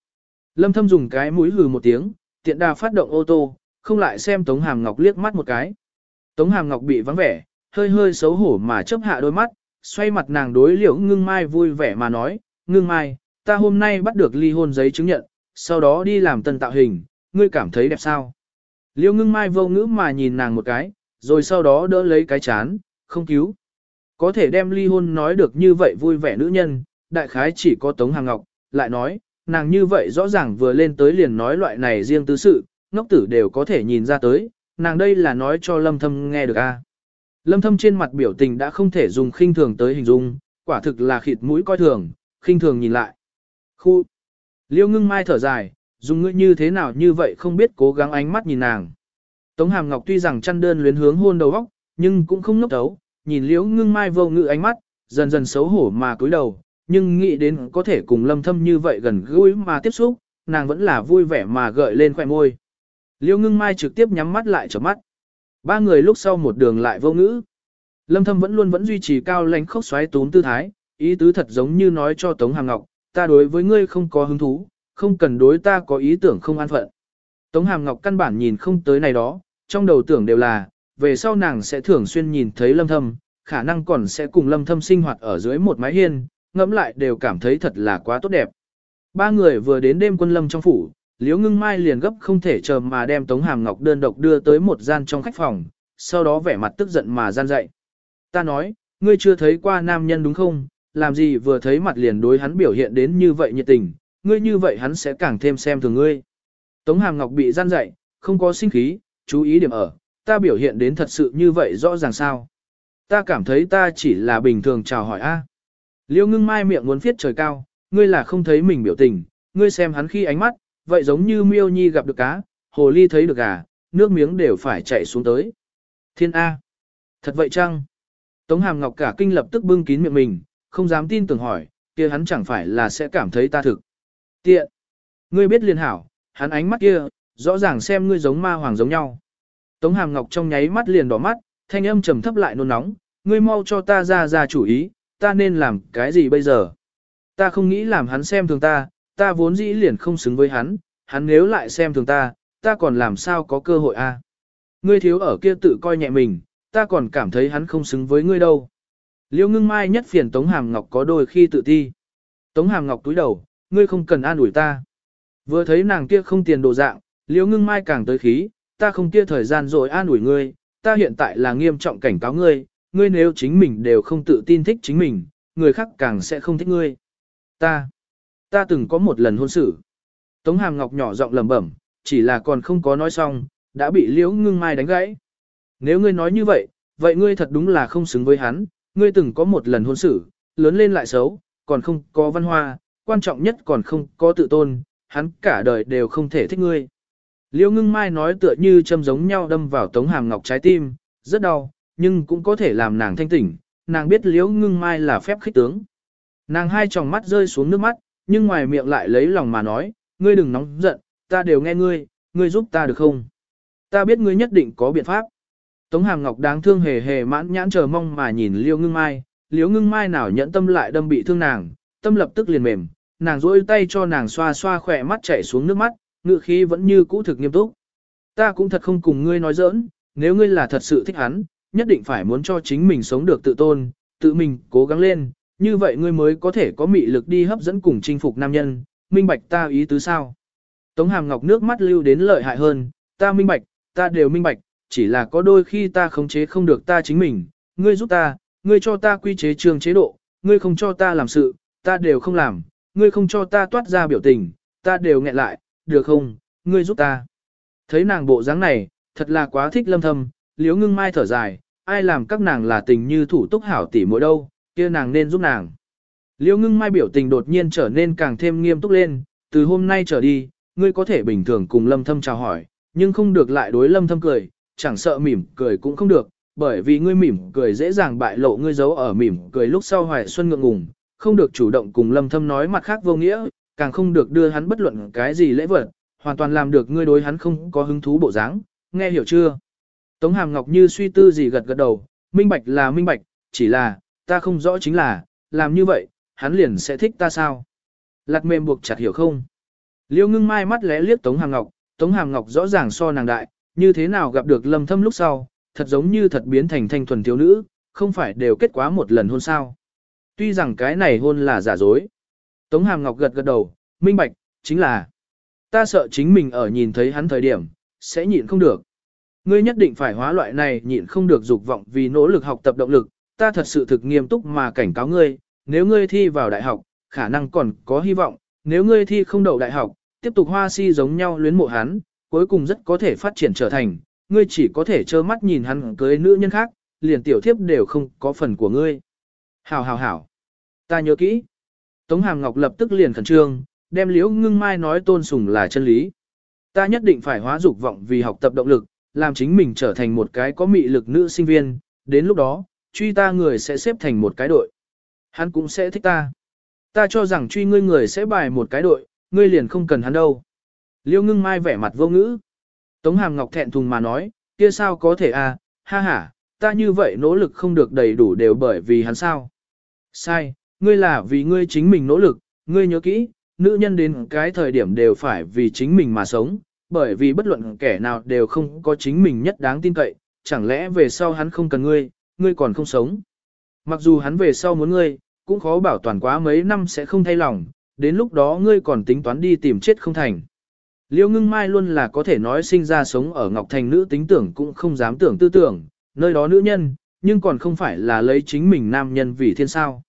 [SPEAKER 1] Lâm thâm dùng cái mũi hừ một tiếng, tiện đà phát động ô tô, không lại xem Tống Hàm Ngọc liếc mắt một cái. Tống Hàm Ngọc bị vắng vẻ, hơi hơi xấu hổ mà chớp hạ đôi mắt, xoay mặt nàng đối liễu ngưng mai vui vẻ mà nói, ngưng mai, ta hôm nay bắt được ly hôn giấy chứng nhận, sau đó đi làm tân tạo hình, ngươi cảm thấy đẹp sao? Liễu ngưng mai vô ngữ mà nhìn nàng một cái, rồi sau đó đỡ lấy cái chán, không cứu. Có thể đem ly hôn nói được như vậy vui vẻ nữ nhân, đại khái chỉ có Tống Hàng Ngọc, lại nói, nàng như vậy rõ ràng vừa lên tới liền nói loại này riêng tư sự, ngốc tử đều có thể nhìn ra tới, nàng đây là nói cho lâm thâm nghe được a. Lâm thâm trên mặt biểu tình đã không thể dùng khinh thường tới hình dung, quả thực là khịt mũi coi thường, khinh thường nhìn lại. Khu! Liêu ngưng mai thở dài, dùng ngươi như thế nào như vậy không biết cố gắng ánh mắt nhìn nàng. Tống Hàm Ngọc tuy rằng chăn đơn luyến hướng hôn đầu góc, nhưng cũng không nốc tấu, nhìn liễu ngưng mai vô ngự ánh mắt, dần dần xấu hổ mà cúi đầu, nhưng nghĩ đến có thể cùng lâm thâm như vậy gần gũi mà tiếp xúc, nàng vẫn là vui vẻ mà gợi lên khỏe môi. Liễu ngưng mai trực tiếp nhắm mắt lại trở mắt. Ba người lúc sau một đường lại vô ngữ. Lâm thâm vẫn luôn vẫn duy trì cao lãnh khốc xoáy tốn tư thái, ý tứ thật giống như nói cho Tống Hàm Ngọc, ta đối với ngươi không có hứng thú, không cần đối ta có ý tưởng không an phận. Tống Hàm Ngọc căn bản nhìn không tới này đó, trong đầu tưởng đều là, về sau nàng sẽ thường xuyên nhìn thấy lâm thâm, khả năng còn sẽ cùng lâm thâm sinh hoạt ở dưới một mái hiên, ngẫm lại đều cảm thấy thật là quá tốt đẹp. Ba người vừa đến đêm quân lâm trong phủ, Liễu Ngưng Mai liền gấp không thể chờ mà đem Tống Hàm Ngọc đơn độc đưa tới một gian trong khách phòng, sau đó vẻ mặt tức giận mà gian dậy. Ta nói, ngươi chưa thấy qua nam nhân đúng không, làm gì vừa thấy mặt liền đối hắn biểu hiện đến như vậy nhiệt tình, ngươi như vậy hắn sẽ càng thêm xem thường ngươi. Tống Hàm Ngọc bị gian dậy, không có sinh khí, chú ý điểm ở, ta biểu hiện đến thật sự như vậy rõ ràng sao. Ta cảm thấy ta chỉ là bình thường chào hỏi a. Liễu ngưng mai miệng muốn viết trời cao, ngươi là không thấy mình biểu tình, ngươi xem hắn khi ánh mắt, vậy giống như miêu nhi gặp được cá, hồ ly thấy được gà, nước miếng đều phải chạy xuống tới. Thiên A. Thật vậy chăng? Tống hàm ngọc cả kinh lập tức bưng kín miệng mình, không dám tin tưởng hỏi, kia hắn chẳng phải là sẽ cảm thấy ta thực. Tiện. Ngươi biết liền hảo, hắn ánh mắt kia, rõ ràng xem ngươi giống ma hoàng giống nhau. Tống Hàm Ngọc trong nháy mắt liền đỏ mắt, thanh âm trầm thấp lại nôn nóng, ngươi mau cho ta ra ra chủ ý, ta nên làm cái gì bây giờ? Ta không nghĩ làm hắn xem thường ta, ta vốn dĩ liền không xứng với hắn, hắn nếu lại xem thường ta, ta còn làm sao có cơ hội a? Ngươi thiếu ở kia tự coi nhẹ mình, ta còn cảm thấy hắn không xứng với ngươi đâu. Liêu ngưng mai nhất phiền Tống Hàm Ngọc có đôi khi tự ti. Tống Hàm Ngọc túi đầu, ngươi không cần an ủi ta. Vừa thấy nàng kia không tiền đồ dạng, liêu ngưng mai càng tới khí, ta không kia thời gian rồi an ủi ngươi, ta hiện tại là nghiêm trọng cảnh cáo ngươi, ngươi nếu chính mình đều không tự tin thích chính mình, người khác càng sẽ không thích ngươi. Ta, ta từng có một lần hôn sự. Tống Hàm Ngọc nhỏ giọng lẩm bẩm, chỉ là còn không có nói xong, đã bị Liễu Ngưng Mai đánh gãy. Nếu ngươi nói như vậy, vậy ngươi thật đúng là không xứng với hắn, ngươi từng có một lần hôn sự, lớn lên lại xấu, còn không có văn hoa, quan trọng nhất còn không có tự tôn, hắn cả đời đều không thể thích ngươi. Liễu ngưng mai nói tựa như châm giống nhau đâm vào tống hàm ngọc trái tim, rất đau, nhưng cũng có thể làm nàng thanh tỉnh, nàng biết Liễu ngưng mai là phép khích tướng. Nàng hai tròng mắt rơi xuống nước mắt, nhưng ngoài miệng lại lấy lòng mà nói, ngươi đừng nóng giận, ta đều nghe ngươi, ngươi giúp ta được không? Ta biết ngươi nhất định có biện pháp. Tống hàm ngọc đáng thương hề hề mãn nhãn chờ mong mà nhìn liêu ngưng mai, liêu ngưng mai nào nhẫn tâm lại đâm bị thương nàng, tâm lập tức liền mềm, nàng rỗi tay cho nàng xoa xoa khỏe mắt chảy xuống nước mắt, ngự khí vẫn như cũ thực nghiêm túc. Ta cũng thật không cùng ngươi nói giỡn, nếu ngươi là thật sự thích hắn, nhất định phải muốn cho chính mình sống được tự tôn, tự mình cố gắng lên, như vậy ngươi mới có thể có mị lực đi hấp dẫn cùng chinh phục nam nhân, minh bạch ta ý tứ sao. Tống hàm ngọc nước mắt lưu đến lợi hại hơn, ta minh bạch, ta đều minh bạch, chỉ là có đôi khi ta khống chế không được ta chính mình, ngươi giúp ta, ngươi cho ta quy chế trường chế độ, ngươi không cho ta làm sự, ta đều không làm, ngươi không cho ta toát ra biểu tình, ta đều nghẹn lại, được không, ngươi giúp ta. Thấy nàng bộ dáng này, thật là quá thích lâm thâm, liếu ngưng mai thở dài, ai làm các nàng là tình như thủ túc hảo tỷ mỗi đâu, kia nàng nên giúp nàng. Liêu ngưng mai biểu tình đột nhiên trở nên càng thêm nghiêm túc lên, từ hôm nay trở đi, ngươi có thể bình thường cùng lâm thâm chào hỏi, nhưng không được lại đối lâm thâm cười, chẳng sợ mỉm cười cũng không được, bởi vì ngươi mỉm cười dễ dàng bại lộ ngươi giấu ở mỉm cười lúc sau hoài xuân ngượng ngùng, không được chủ động cùng lâm thâm nói mặt khác vô nghĩa, càng không được đưa hắn bất luận cái gì lễ vật, hoàn toàn làm được ngươi đối hắn không có hứng thú bộ dáng, nghe hiểu chưa? Tống Hàm Ngọc như suy tư gì gật gật đầu, minh bạch là minh bạch, chỉ là, ta không rõ chính là, làm như vậy, hắn liền sẽ thích ta sao? Lạt mềm buộc chặt hiểu không? Liêu ngưng mai mắt lẽ liếc Tống Hàm Ngọc, Tống Hàm Ngọc rõ ràng so nàng đại, như thế nào gặp được lâm thâm lúc sau, thật giống như thật biến thành thanh thuần thiếu nữ, không phải đều kết quá một lần hôn sao. Tuy rằng cái này hôn là giả dối. Tống Hàm Ngọc gật gật đầu, minh bạch, chính là ta sợ chính mình ở nhìn thấy hắn thời điểm, sẽ nhịn không được. Ngươi nhất định phải hóa loại này nhịn không được dục vọng vì nỗ lực học tập động lực, ta thật sự thực nghiêm túc mà cảnh cáo ngươi, nếu ngươi thi vào đại học, khả năng còn có hy vọng, nếu ngươi thi không đậu đại học, tiếp tục hoa si giống nhau luyến mộ hắn, cuối cùng rất có thể phát triển trở thành, ngươi chỉ có thể trơ mắt nhìn hắn cưới nữ nhân khác, liền tiểu thiếp đều không có phần của ngươi. Hảo hảo hảo, ta nhớ kỹ. Tống Hàm Ngọc lập tức liền khẩn trương, đem liễu ngưng mai nói tôn sùng là chân lý. Ta nhất định phải hóa dục vọng vì học tập động lực, làm chính mình trở thành một cái có mị lực nữ sinh viên, đến lúc đó, truy ta người sẽ xếp thành một cái đội. Hắn cũng sẽ thích ta. Ta cho rằng truy ngươi người sẽ bài một cái đội, ngươi liền không cần hắn đâu. Liêu ngưng mai vẻ mặt vô ngữ. Tống hàm ngọc thẹn thùng mà nói, kia sao có thể à, ha ha, ta như vậy nỗ lực không được đầy đủ đều bởi vì hắn sao. Sai, ngươi là vì ngươi chính mình nỗ lực, ngươi nhớ kỹ, nữ nhân đến cái thời điểm đều phải vì chính mình mà sống, bởi vì bất luận kẻ nào đều không có chính mình nhất đáng tin cậy, chẳng lẽ về sau hắn không cần ngươi, ngươi còn không sống. Mặc dù hắn về sau muốn ngươi, cũng khó bảo toàn quá mấy năm sẽ không thay lòng, đến lúc đó ngươi còn tính toán đi tìm chết không thành. Liêu ngưng mai luôn là có thể nói sinh ra sống ở Ngọc Thành nữ tính tưởng cũng không dám tưởng tư tưởng, nơi đó nữ nhân, nhưng còn không phải là lấy chính mình nam nhân vì thiên sao.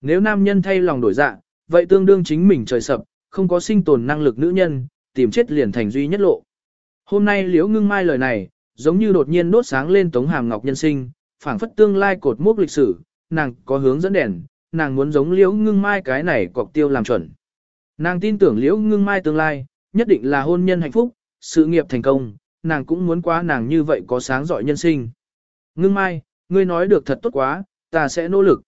[SPEAKER 1] Nếu nam nhân thay lòng đổi dạ, vậy tương đương chính mình trời sập, không có sinh tồn năng lực nữ nhân, tìm chết liền thành duy nhất lộ. Hôm nay liễu ngưng mai lời này, giống như đột nhiên đốt sáng lên tống hàm ngọc nhân sinh, phảng phất tương lai cột mốc lịch sử, nàng có hướng dẫn đèn, nàng muốn giống liễu ngưng mai cái này cọc tiêu làm chuẩn. Nàng tin tưởng liễu ngưng mai tương lai, nhất định là hôn nhân hạnh phúc, sự nghiệp thành công, nàng cũng muốn quá nàng như vậy có sáng giỏi nhân sinh. Ngưng mai, ngươi nói được thật tốt quá, ta sẽ nỗ lực.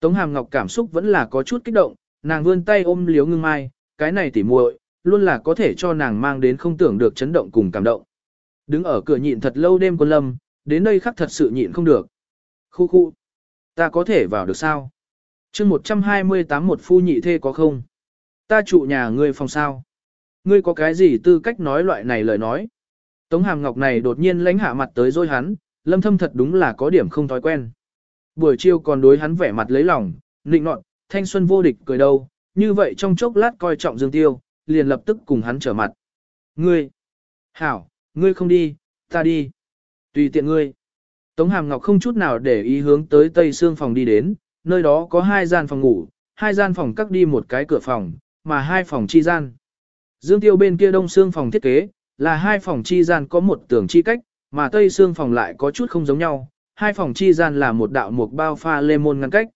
[SPEAKER 1] Tống hàm ngọc cảm xúc vẫn là có chút kích động, nàng vươn tay ôm liễu ngưng mai, cái này tỉ muội, luôn là có thể cho nàng mang đến không tưởng được chấn động cùng cảm động. Đứng ở cửa nhịn thật lâu đêm quân lâm, đến đây khắc thật sự nhịn không được. Khu khu, ta có thể vào được sao? chương 128 một phu nhị thê có không? Ta trụ nhà ngươi phòng sao? Ngươi có cái gì tư cách nói loại này lời nói? Tống hàm ngọc này đột nhiên lánh hạ mặt tới rồi hắn, lâm thâm thật đúng là có điểm không thói quen. Buổi chiều còn đối hắn vẻ mặt lấy lòng, nịnh nọt, thanh xuân vô địch cười đâu, như vậy trong chốc lát coi trọng dương tiêu, liền lập tức cùng hắn trở mặt. Ngươi! Hảo, ngươi không đi, ta đi. Tùy tiện ngươi. Tống Hàm Ngọc không chút nào để ý hướng tới tây xương phòng đi đến, nơi đó có hai gian phòng ngủ, hai gian phòng cắt đi một cái cửa phòng, mà hai phòng chi gian. Dương Tiêu bên kia đông xương phòng thiết kế, là hai phòng chi gian có một tường chi cách, mà tây xương phòng lại có chút không giống nhau, hai phòng chi gian là một đạo mục bao pha lê môn ngăn cách.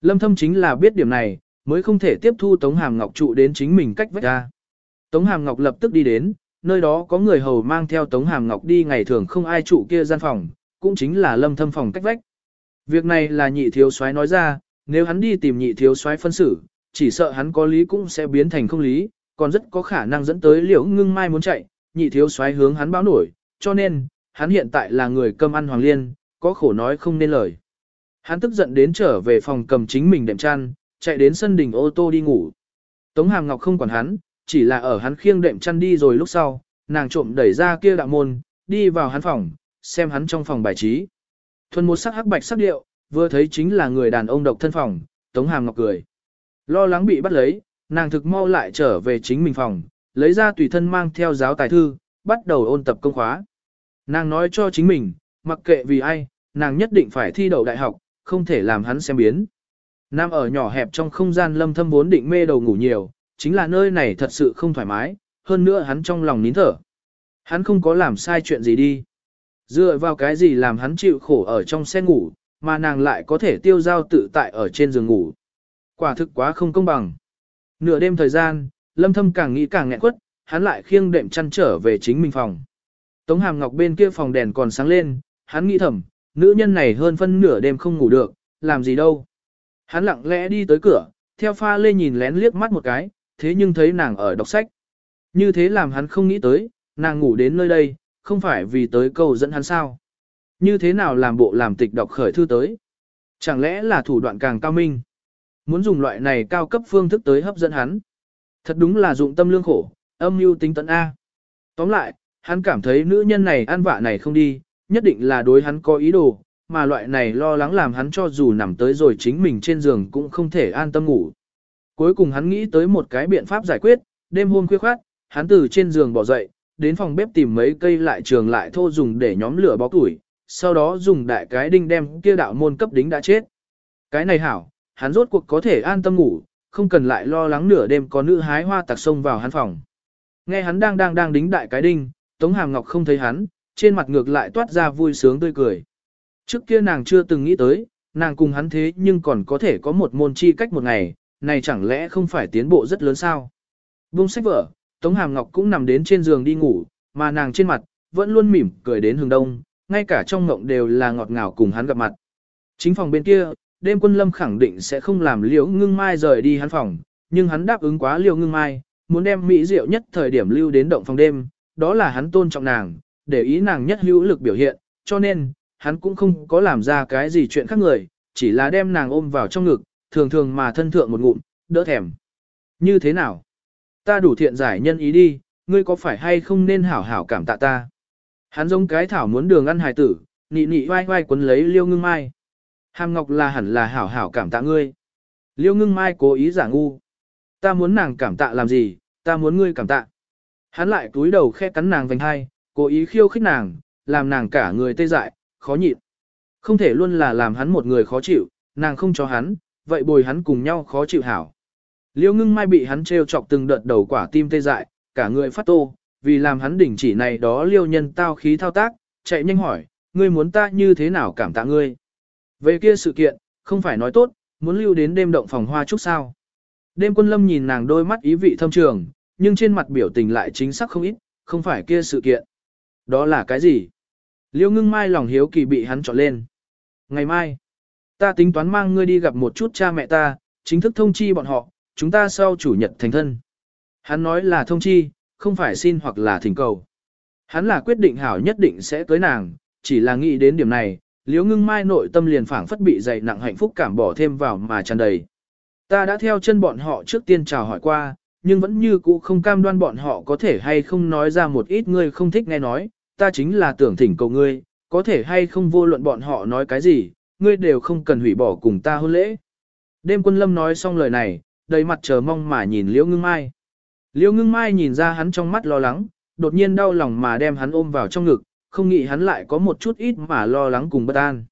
[SPEAKER 1] Lâm Thâm chính là biết điểm này, mới không thể tiếp thu Tống Hàm Ngọc trụ đến chính mình cách vách ra. Tống Hàm Ngọc lập tức đi đến, nơi đó có người hầu mang theo Tống Hàm Ngọc đi ngày thường không ai trụ kia gian phòng, cũng chính là lâm thâm phòng cách vách. Việc này là nhị thiếu soái nói ra, nếu hắn đi tìm nhị thiếu soái phân xử, chỉ sợ hắn có lý cũng sẽ biến thành không lý, còn rất có khả năng dẫn tới liễu ngưng mai muốn chạy, nhị thiếu soái hướng hắn báo nổi, cho nên, hắn hiện tại là người cơm ăn hoàng liên, có khổ nói không nên lời. Hắn tức giận đến trở về phòng cầm chính mình đệm chăn, chạy đến sân đình ô tô đi ngủ. Tống Hàm Ngọc không quản hắn, chỉ là ở hắn khiêng đệm chăn đi rồi lúc sau, nàng trộm đẩy ra kia đạo môn, đi vào hắn phòng, xem hắn trong phòng bài trí. Thuần một sắc hắc bạch sắc điệu, vừa thấy chính là người đàn ông độc thân phòng, Tống Hàm Ngọc cười. Lo lắng bị bắt lấy, nàng thực mau lại trở về chính mình phòng, lấy ra tùy thân mang theo giáo tài thư, bắt đầu ôn tập công khóa. Nàng nói cho chính mình, mặc kệ vì ai, nàng nhất định phải thi đậu đại học, không thể làm hắn xem biến. Nam ở nhỏ hẹp trong không gian lâm thâm vốn định mê đầu ngủ nhiều, chính là nơi này thật sự không thoải mái, hơn nữa hắn trong lòng nín thở. Hắn không có làm sai chuyện gì đi. Dựa vào cái gì làm hắn chịu khổ ở trong xe ngủ, mà nàng lại có thể tiêu giao tự tại ở trên giường ngủ. Quả thực quá không công bằng. Nửa đêm thời gian, lâm thâm càng nghĩ càng nghẹn quất, hắn lại khiêng đệm chăn trở về chính mình phòng. Tống hàm ngọc bên kia phòng đèn còn sáng lên, hắn nghĩ thầm, nữ nhân này hơn phân nửa đêm không ngủ được, làm gì đâu. Hắn lặng lẽ đi tới cửa, theo pha lê nhìn lén liếc mắt một cái, thế nhưng thấy nàng ở đọc sách. Như thế làm hắn không nghĩ tới, nàng ngủ đến nơi đây, không phải vì tới câu dẫn hắn sao. Như thế nào làm bộ làm tịch đọc khởi thư tới? Chẳng lẽ là thủ đoạn càng cao minh? Muốn dùng loại này cao cấp phương thức tới hấp dẫn hắn? Thật đúng là dụng tâm lương khổ, âm mưu tính tận A. Tóm lại, hắn cảm thấy nữ nhân này ăn vạ này không đi, nhất định là đối hắn có ý đồ, mà loại này lo lắng làm hắn cho dù nằm tới rồi chính mình trên giường cũng không thể an tâm ngủ. Cuối cùng hắn nghĩ tới một cái biện pháp giải quyết, đêm hôm khuya khoát, hắn từ trên giường bỏ dậy, đến phòng bếp tìm mấy cây lại trường lại thô dùng để nhóm lửa bó củi, sau đó dùng đại cái đinh đem kia đạo môn cấp đính đã chết. Cái này hảo, hắn rốt cuộc có thể an tâm ngủ, không cần lại lo lắng nửa đêm có nữ hái hoa tạc sông vào hắn phòng. Nghe hắn đang đang đang đính đại cái đinh, Tống Hàm Ngọc không thấy hắn, trên mặt ngược lại toát ra vui sướng tươi cười. Trước kia nàng chưa từng nghĩ tới, nàng cùng hắn thế nhưng còn có thể có một môn chi cách một ngày, này chẳng lẽ không phải tiến bộ rất lớn sao? Buông sách vở, Tống Hàm Ngọc cũng nằm đến trên giường đi ngủ, mà nàng trên mặt, vẫn luôn mỉm cười đến hướng đông, ngay cả trong ngộng đều là ngọt ngào cùng hắn gặp mặt. Chính phòng bên kia, đêm quân lâm khẳng định sẽ không làm liễu ngưng mai rời đi hắn phòng, nhưng hắn đáp ứng quá liễu ngưng mai, muốn đem mỹ diệu nhất thời điểm lưu đến động phòng đêm, đó là hắn tôn trọng nàng, để ý nàng nhất hữu lực biểu hiện, cho nên, hắn cũng không có làm ra cái gì chuyện khác người, chỉ là đem nàng ôm vào trong ngực, thường thường mà thân thượng một ngụm, đỡ thèm. Như thế nào? Ta đủ thiện giải nhân ý đi, ngươi có phải hay không nên hảo hảo cảm tạ ta? Hắn giống cái thảo muốn đường ăn hài tử, nị nị vai vai quấn lấy liêu ngưng mai. Hàm ngọc là hẳn là hảo hảo cảm tạ ngươi. Liêu ngưng mai cố ý giả ngu. Ta muốn nàng cảm tạ làm gì, ta muốn ngươi cảm tạ. Hắn lại túi đầu khe cắn nàng vành hai, cố ý khiêu khích nàng, làm nàng cả người tê dại, khó nhịn. Không thể luôn là làm hắn một người khó chịu, nàng không cho hắn, vậy bồi hắn cùng nhau khó chịu hảo. Liêu ngưng mai bị hắn trêu chọc từng đợt đầu quả tim tê dại, cả người phát tô, vì làm hắn đỉnh chỉ này đó liêu nhân tao khí thao tác, chạy nhanh hỏi, ngươi muốn ta như thế nào cảm tạ ngươi. Về kia sự kiện, không phải nói tốt, muốn lưu đến đêm động phòng hoa chút sao. Đêm quân lâm nhìn nàng đôi mắt ý vị thâm trường, nhưng trên mặt biểu tình lại chính xác không ít, không phải kia sự kiện. Đó là cái gì? Liêu ngưng mai lòng hiếu kỳ bị hắn trọn lên. Ngày mai, ta tính toán mang ngươi đi gặp một chút cha mẹ ta, chính thức thông chi bọn họ, chúng ta sau chủ nhật thành thân. Hắn nói là thông chi, không phải xin hoặc là thỉnh cầu. Hắn là quyết định hảo nhất định sẽ cưới nàng, chỉ là nghĩ đến điểm này, liếu ngưng mai nội tâm liền phảng phất bị dày nặng hạnh phúc cảm bỏ thêm vào mà tràn đầy. Ta đã theo chân bọn họ trước tiên chào hỏi qua, nhưng vẫn như cũ không cam đoan bọn họ có thể hay không nói ra một ít ngươi không thích nghe nói, ta chính là tưởng thỉnh cầu ngươi, có thể hay không vô luận bọn họ nói cái gì, ngươi đều không cần hủy bỏ cùng ta hôn lễ. Đêm quân lâm nói xong lời này, đầy mặt chờ mong mà nhìn liễu ngưng mai. Liễu ngưng mai nhìn ra hắn trong mắt lo lắng, đột nhiên đau lòng mà đem hắn ôm vào trong ngực, không nghĩ hắn lại có một chút ít mà lo lắng cùng bất an.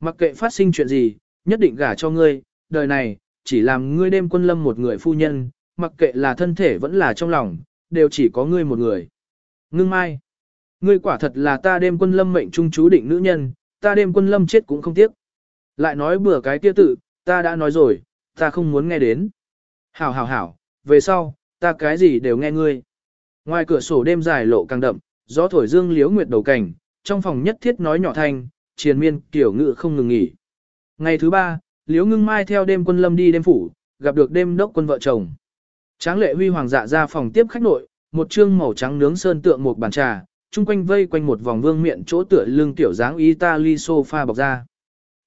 [SPEAKER 1] Mặc kệ phát sinh chuyện gì, nhất định gả cho ngươi, đời này, chỉ làm ngươi đêm quân lâm một người phu nhân, mặc kệ là thân thể vẫn là trong lòng, đều chỉ có ngươi một người. Ngưng mai, ngươi quả thật là ta đêm quân lâm mệnh trung chú định nữ nhân, ta đêm quân lâm chết cũng không tiếc. Lại nói bừa cái kia tự, ta đã nói rồi, ta không muốn nghe đến. Hảo hảo hảo, về sau, ta cái gì đều nghe ngươi. Ngoài cửa sổ đêm dài lộ càng đậm, gió thổi dương liếu nguyệt đầu cảnh, trong phòng nhất thiết nói nhỏ thanh, triền miên kiểu ngự không ngừng nghỉ. Ngày thứ ba, liếu ngưng mai theo đêm quân lâm đi đêm phủ, gặp được đêm đốc quân vợ chồng. Tráng lệ huy hoàng dạ ra phòng tiếp khách nội, một trương màu trắng nướng sơn tượng một bàn trà, chung quanh vây quanh một vòng vương miệng chỗ tựa lưng tiểu dáng Italy sofa bọc ra.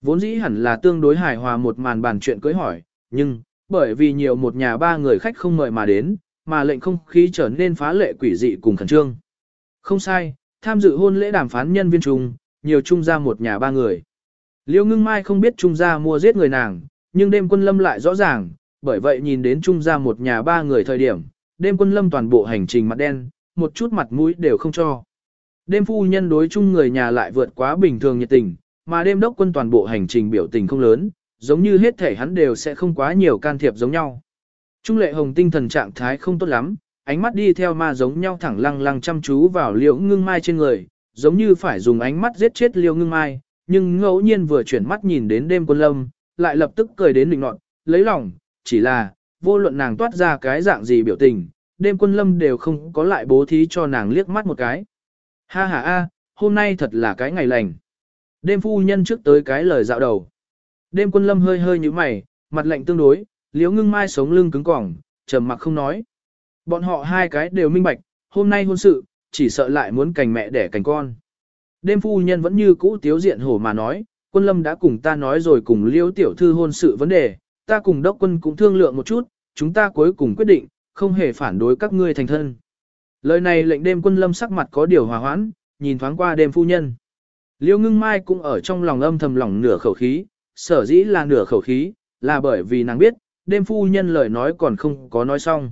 [SPEAKER 1] Vốn dĩ hẳn là tương đối hài hòa một màn bàn chuyện cưới hỏi, nhưng, bởi vì nhiều một nhà ba người khách không mời mà đến, mà lệnh không khí trở nên phá lệ quỷ dị cùng khẩn trương. Không sai, tham dự hôn lễ đàm phán nhân viên trung, nhiều trung gia một nhà ba người. Liêu ngưng mai không biết trung gia mua giết người nàng, nhưng đêm quân lâm lại rõ ràng, bởi vậy nhìn đến trung gia một nhà ba người thời điểm, đêm quân lâm toàn bộ hành trình mặt đen, một chút mặt mũi đều không cho. Đêm phu nhân đối chung người nhà lại vượt quá bình thường nhiệt tình, mà đêm đốc quân toàn bộ hành trình biểu tình không lớn, giống như hết thể hắn đều sẽ không quá nhiều can thiệp giống nhau. Trung lệ hồng tinh thần trạng thái không tốt lắm, ánh mắt đi theo ma giống nhau thẳng lăng lăng chăm chú vào liễu ngưng mai trên người, giống như phải dùng ánh mắt giết chết liễu ngưng mai, nhưng ngẫu nhiên vừa chuyển mắt nhìn đến đêm quân lâm, lại lập tức cười đến định nọt, lấy lòng, chỉ là, vô luận nàng toát ra cái dạng gì biểu tình, đêm quân lâm đều không có lại bố thí cho nàng liếc mắt một cái. Ha ha a, hôm nay thật là cái ngày lành. Đêm phu nhân trước tới cái lời dạo đầu. Đêm quân lâm hơi hơi như mày, mặt lạnh tương đối, liếu ngưng mai sống lưng cứng cỏng, trầm mặc không nói. Bọn họ hai cái đều minh bạch, hôm nay hôn sự, chỉ sợ lại muốn cành mẹ đẻ cành con. Đêm phu nhân vẫn như cũ tiếu diện hổ mà nói, quân lâm đã cùng ta nói rồi cùng liêu tiểu thư hôn sự vấn đề, ta cùng đốc quân cũng thương lượng một chút, chúng ta cuối cùng quyết định, không hề phản đối các ngươi thành thân. Lời này lệnh đêm quân lâm sắc mặt có điều hòa hoãn, nhìn thoáng qua đêm phu nhân. Liêu ngưng mai cũng ở trong lòng âm thầm lòng nửa khẩu khí, sở dĩ là nửa khẩu khí, là bởi vì nàng biết, đêm phu nhân lời nói còn không có nói xong.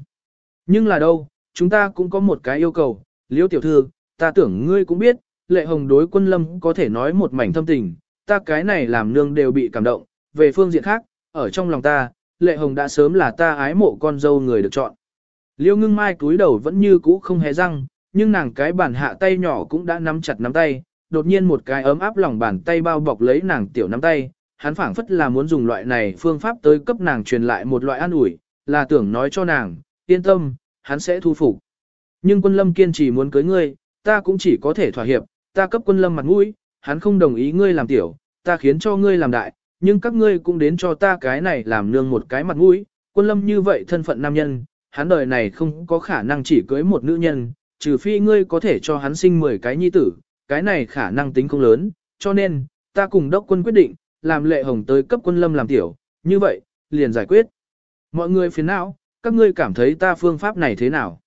[SPEAKER 1] Nhưng là đâu, chúng ta cũng có một cái yêu cầu, liêu tiểu thư, ta tưởng ngươi cũng biết, lệ hồng đối quân lâm có thể nói một mảnh thâm tình, ta cái này làm nương đều bị cảm động, về phương diện khác, ở trong lòng ta, lệ hồng đã sớm là ta ái mộ con dâu người được chọn. Liêu ngưng mai cúi đầu vẫn như cũ không hề răng, nhưng nàng cái bản hạ tay nhỏ cũng đã nắm chặt nắm tay, đột nhiên một cái ấm áp lòng bàn tay bao bọc lấy nàng tiểu nắm tay, hắn phảng phất là muốn dùng loại này phương pháp tới cấp nàng truyền lại một loại an ủi, là tưởng nói cho nàng, yên tâm, hắn sẽ thu phục. Nhưng quân lâm kiên trì muốn cưới ngươi, ta cũng chỉ có thể thỏa hiệp, ta cấp quân lâm mặt mũi, hắn không đồng ý ngươi làm tiểu, ta khiến cho ngươi làm đại, nhưng các ngươi cũng đến cho ta cái này làm nương một cái mặt mũi, quân lâm như vậy thân phận nam nhân, hắn đời này không có khả năng chỉ cưới một nữ nhân, trừ phi ngươi có thể cho hắn sinh 10 cái nhi tử, cái này khả năng tính không lớn, cho nên, ta cùng đốc quân quyết định, làm lệ hồng tới cấp quân lâm làm tiểu, như vậy, liền giải quyết. Mọi người phiền não, các ngươi cảm thấy ta phương pháp này thế nào?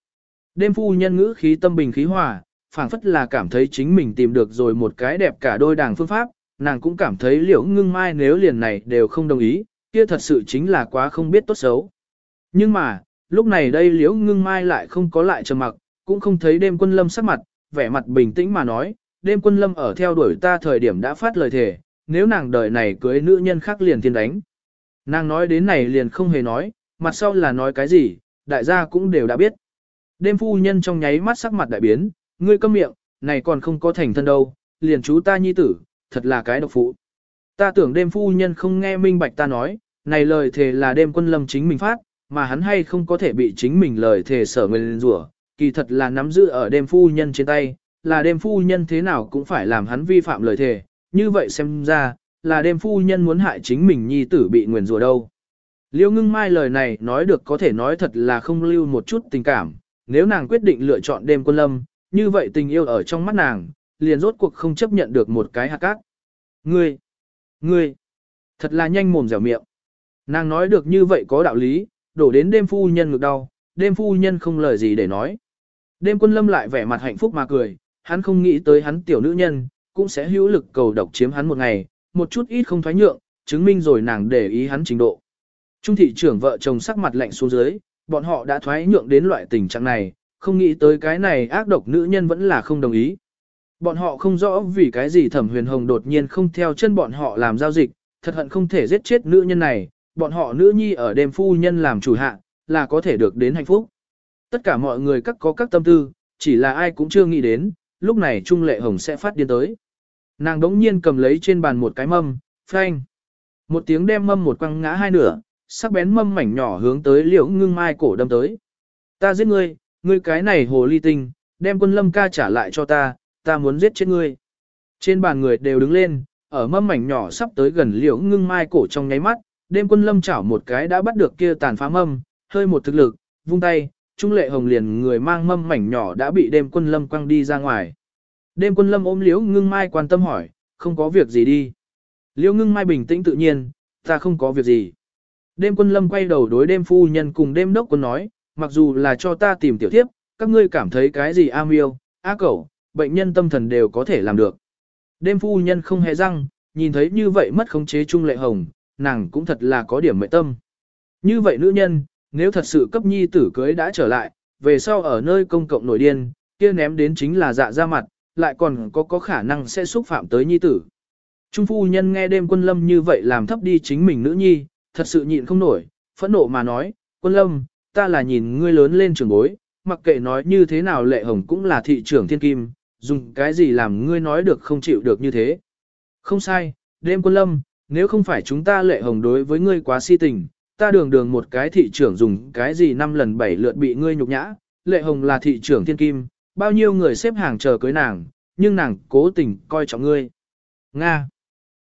[SPEAKER 1] Đêm phu nhân ngữ khí tâm bình khí hòa, phảng phất là cảm thấy chính mình tìm được rồi một cái đẹp cả đôi đảng phương pháp, nàng cũng cảm thấy liễu ngưng mai nếu liền này đều không đồng ý, kia thật sự chính là quá không biết tốt xấu. Nhưng mà, lúc này đây liễu ngưng mai lại không có lại trầm mặc, cũng không thấy đêm quân lâm sắc mặt, vẻ mặt bình tĩnh mà nói, đêm quân lâm ở theo đuổi ta thời điểm đã phát lời thề, nếu nàng đời này cưới nữ nhân khác liền thiên đánh. Nàng nói đến này liền không hề nói, mặt sau là nói cái gì, đại gia cũng đều đã biết. Đêm phu nhân trong nháy mắt sắc mặt đại biến, ngươi câm miệng, này còn không có thành thân đâu, liền chú ta nhi tử, thật là cái độc phụ. Ta tưởng đêm phu nhân không nghe minh bạch ta nói, này lời thề là đêm quân lâm chính mình phát, mà hắn hay không có thể bị chính mình lời thề sở nguyên rủa, kỳ thật là nắm giữ ở đêm phu nhân trên tay, là đêm phu nhân thế nào cũng phải làm hắn vi phạm lời thề, như vậy xem ra, là đêm phu nhân muốn hại chính mình nhi tử bị nguyền rủa đâu. Liêu ngưng mai lời này nói được có thể nói thật là không lưu một chút tình cảm, nếu nàng quyết định lựa chọn đêm quân lâm, như vậy tình yêu ở trong mắt nàng, liền rốt cuộc không chấp nhận được một cái hạt cát. Ngươi, ngươi, thật là nhanh mồm dẻo miệng. Nàng nói được như vậy có đạo lý, đổ đến đêm phu nhân ngực đau, đêm phu nhân không lời gì để nói. Đêm quân lâm lại vẻ mặt hạnh phúc mà cười, hắn không nghĩ tới hắn tiểu nữ nhân, cũng sẽ hữu lực cầu độc chiếm hắn một ngày, một chút ít không thoái nhượng, chứng minh rồi nàng để ý hắn trình độ. Trung thị trưởng vợ chồng sắc mặt lạnh xuống dưới, bọn họ đã thoái nhượng đến loại tình trạng này, không nghĩ tới cái này ác độc nữ nhân vẫn là không đồng ý. Bọn họ không rõ vì cái gì thẩm huyền hồng đột nhiên không theo chân bọn họ làm giao dịch, thật hận không thể giết chết nữ nhân này, bọn họ nữ nhi ở đêm phu nhân làm chủ hạ, là có thể được đến hạnh phúc. Tất cả mọi người các có các tâm tư, chỉ là ai cũng chưa nghĩ đến, lúc này Trung Lệ Hồng sẽ phát điên tới. Nàng đống nhiên cầm lấy trên bàn một cái mâm, phanh. Một tiếng đem mâm một quăng ngã hai nửa, sắc bén mâm mảnh nhỏ hướng tới liễu ngưng mai cổ đâm tới. Ta giết ngươi, ngươi cái này hồ ly tinh, đem quân lâm ca trả lại cho ta, ta muốn giết chết ngươi. Trên bàn người đều đứng lên, ở mâm mảnh nhỏ sắp tới gần liễu ngưng mai cổ trong nháy mắt, đêm quân lâm chảo một cái đã bắt được kia tàn phá mâm, hơi một thực lực, vung tay, trung lệ hồng liền người mang mâm mảnh nhỏ đã bị đêm quân lâm quăng đi ra ngoài. Đêm quân lâm ôm liễu ngưng mai quan tâm hỏi, không có việc gì đi. Liễu ngưng mai bình tĩnh tự nhiên, ta không có việc gì. Đêm quân lâm quay đầu đối đêm phu nhân cùng đêm đốc quân nói, mặc dù là cho ta tìm tiểu tiếp, các ngươi cảm thấy cái gì am yêu, á cẩu, bệnh nhân tâm thần đều có thể làm được. Đêm phu nhân không hề răng, nhìn thấy như vậy mất khống chế trung lệ hồng, nàng cũng thật là có điểm mệ tâm. Như vậy nữ nhân, nếu thật sự cấp nhi tử cưới đã trở lại, về sau ở nơi công cộng nổi điên, kia ném đến chính là dạ ra mặt, lại còn có có khả năng sẽ xúc phạm tới nhi tử. Trung phu nhân nghe đêm quân lâm như vậy làm thấp đi chính mình nữ nhi, thật sự nhịn không nổi, phẫn nộ mà nói, quân lâm, ta là nhìn ngươi lớn lên trường bối, mặc kệ nói như thế nào lệ hồng cũng là thị trưởng thiên kim, dùng cái gì làm ngươi nói được không chịu được như thế. Không sai, đêm quân lâm, nếu không phải chúng ta lệ hồng đối với ngươi quá si tình, ta đường đường một cái thị trưởng dùng cái gì năm lần bảy lượt bị ngươi nhục nhã, lệ hồng là thị trưởng thiên kim, bao nhiêu người xếp hàng chờ cưới nàng, nhưng nàng cố tình coi trọng ngươi. Nga.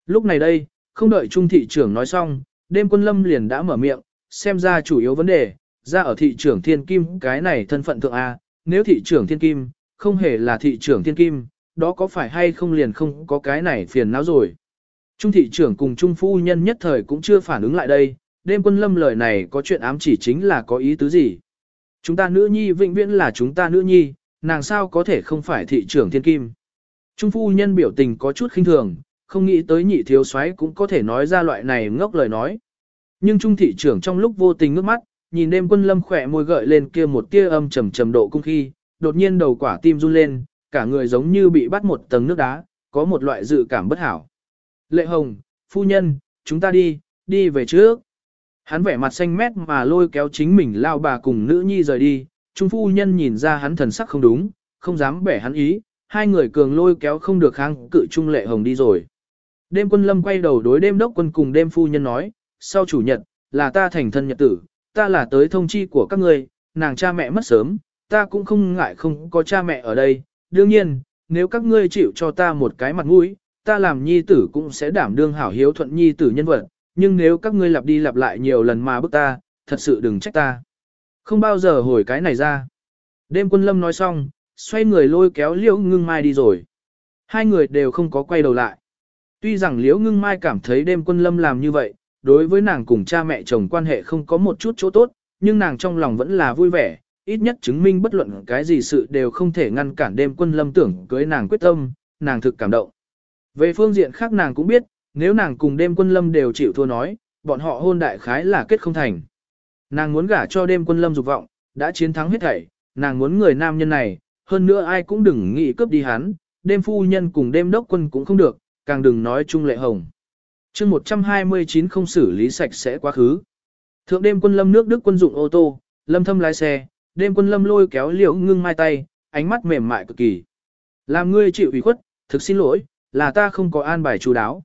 [SPEAKER 1] Lúc này đây, không đợi trung thị trưởng nói xong, đêm quân lâm liền đã mở miệng, xem ra chủ yếu vấn đề, ra ở thị trưởng thiên kim cái này thân phận thượng A, nếu thị trưởng thiên kim, không hề là thị trưởng thiên kim, đó có phải hay không liền không có cái này phiền não rồi. Trung thị trưởng cùng trung phu nhân nhất thời cũng chưa phản ứng lại đây, đêm quân lâm lời này có chuyện ám chỉ chính là có ý tứ gì. Chúng ta nữ nhi vĩnh viễn là chúng ta nữ nhi, nàng sao có thể không phải thị trưởng thiên kim. Trung phu nhân biểu tình có chút khinh thường, không nghĩ tới nhị thiếu soái cũng có thể nói ra loại này ngốc lời nói. Nhưng trung thị trưởng trong lúc vô tình ngước mắt, nhìn đêm quân lâm khỏe môi gợi lên kia một tia âm trầm trầm độ cung khi, đột nhiên đầu quả tim run lên, cả người giống như bị bắt một tầng nước đá, có một loại dự cảm bất hảo. Lệ Hồng, phu nhân, chúng ta đi, đi về trước. Hắn vẻ mặt xanh mét mà lôi kéo chính mình lao bà cùng nữ nhi rời đi, trung phu nhân nhìn ra hắn thần sắc không đúng, không dám bẻ hắn ý, hai người cường lôi kéo không được kháng cự trung lệ hồng đi rồi. Đêm quân lâm quay đầu đối đêm đốc quân cùng đêm phu nhân nói, sau chủ nhật, là ta thành thân nhật tử, ta là tới thông chi của các ngươi, nàng cha mẹ mất sớm, ta cũng không ngại không có cha mẹ ở đây, đương nhiên, nếu các ngươi chịu cho ta một cái mặt mũi, ta làm nhi tử cũng sẽ đảm đương hảo hiếu thuận nhi tử nhân vật, nhưng nếu các ngươi lặp đi lặp lại nhiều lần mà bức ta, thật sự đừng trách ta. Không bao giờ hồi cái này ra. Đêm quân lâm nói xong, xoay người lôi kéo liễu ngưng mai đi rồi. Hai người đều không có quay đầu lại. Tuy rằng liễu ngưng mai cảm thấy đêm quân lâm làm như vậy, đối với nàng cùng cha mẹ chồng quan hệ không có một chút chỗ tốt, nhưng nàng trong lòng vẫn là vui vẻ, ít nhất chứng minh bất luận cái gì sự đều không thể ngăn cản đêm quân lâm tưởng cưới nàng quyết tâm, nàng thực cảm động. Về phương diện khác nàng cũng biết, nếu nàng cùng đêm quân lâm đều chịu thua nói, bọn họ hôn đại khái là kết không thành. Nàng muốn gả cho đêm quân lâm dục vọng, đã chiến thắng hết thảy, nàng muốn người nam nhân này, hơn nữa ai cũng đừng nghĩ cướp đi hắn, đêm phu nhân cùng đêm đốc quân cũng không được, càng đừng nói chung lệ hồng. chương 129 không xử lý sạch sẽ quá khứ. Thượng đêm quân lâm nước Đức quân dụng ô tô, lâm thâm lái xe, đêm quân lâm lôi kéo liễu ngưng mai tay, ánh mắt mềm mại cực kỳ. Làm ngươi chịu ủy khuất, thực xin lỗi, là ta không có an bài chú đáo.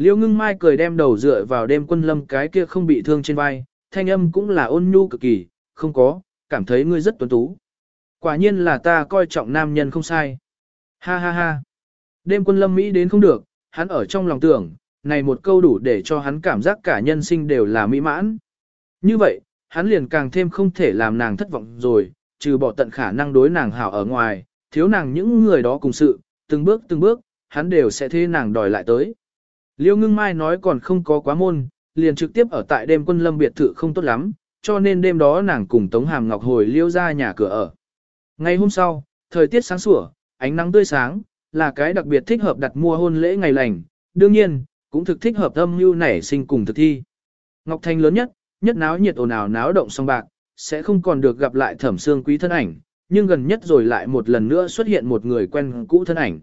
[SPEAKER 1] Liêu ngưng mai cười đem đầu dựa vào đêm quân lâm cái kia không bị thương trên vai, thanh âm cũng là ôn nhu cực kỳ, không có, cảm thấy ngươi rất tuấn tú. Quả nhiên là ta coi trọng nam nhân không sai. Ha ha ha. Đêm quân lâm Mỹ đến không được, hắn ở trong lòng tưởng, này một câu đủ để cho hắn cảm giác cả nhân sinh đều là mỹ mãn. Như vậy, hắn liền càng thêm không thể làm nàng thất vọng rồi, trừ bỏ tận khả năng đối nàng hảo ở ngoài, thiếu nàng những người đó cùng sự, từng bước từng bước, hắn đều sẽ thế nàng đòi lại tới. Liêu ngưng mai nói còn không có quá môn, liền trực tiếp ở tại đêm quân lâm biệt thự không tốt lắm, cho nên đêm đó nàng cùng Tống Hàm Ngọc hồi liêu ra nhà cửa ở. Ngày hôm sau, thời tiết sáng sủa, ánh nắng tươi sáng, là cái đặc biệt thích hợp đặt mua hôn lễ ngày lành, đương nhiên, cũng thực thích hợp âm mưu nảy sinh cùng thực thi. Ngọc Thanh lớn nhất, nhất náo nhiệt ồn ào náo động song bạc, sẽ không còn được gặp lại thẩm xương quý thân ảnh, nhưng gần nhất rồi lại một lần nữa xuất hiện một người quen cũ thân ảnh.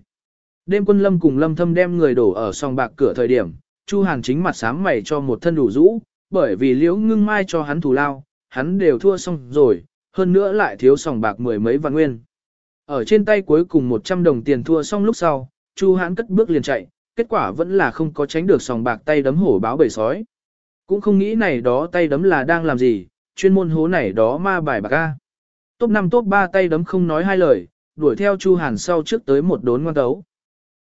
[SPEAKER 1] Đêm quân lâm cùng lâm thâm đem người đổ ở song bạc cửa thời điểm, Chu Hàn chính mặt sám mày cho một thân đủ rũ, bởi vì liễu ngưng mai cho hắn thù lao, hắn đều thua xong rồi, hơn nữa lại thiếu sòng bạc mười mấy vạn nguyên. Ở trên tay cuối cùng 100 đồng tiền thua xong lúc sau, Chu Hãn cất bước liền chạy, kết quả vẫn là không có tránh được sòng bạc tay đấm hổ báo bầy sói. Cũng không nghĩ này đó tay đấm là đang làm gì, chuyên môn hố này đó ma bài bạc A. Top 5 top 3 tay đấm không nói hai lời, đuổi theo Chu Hàn sau trước tới một đốn ngoan đấu.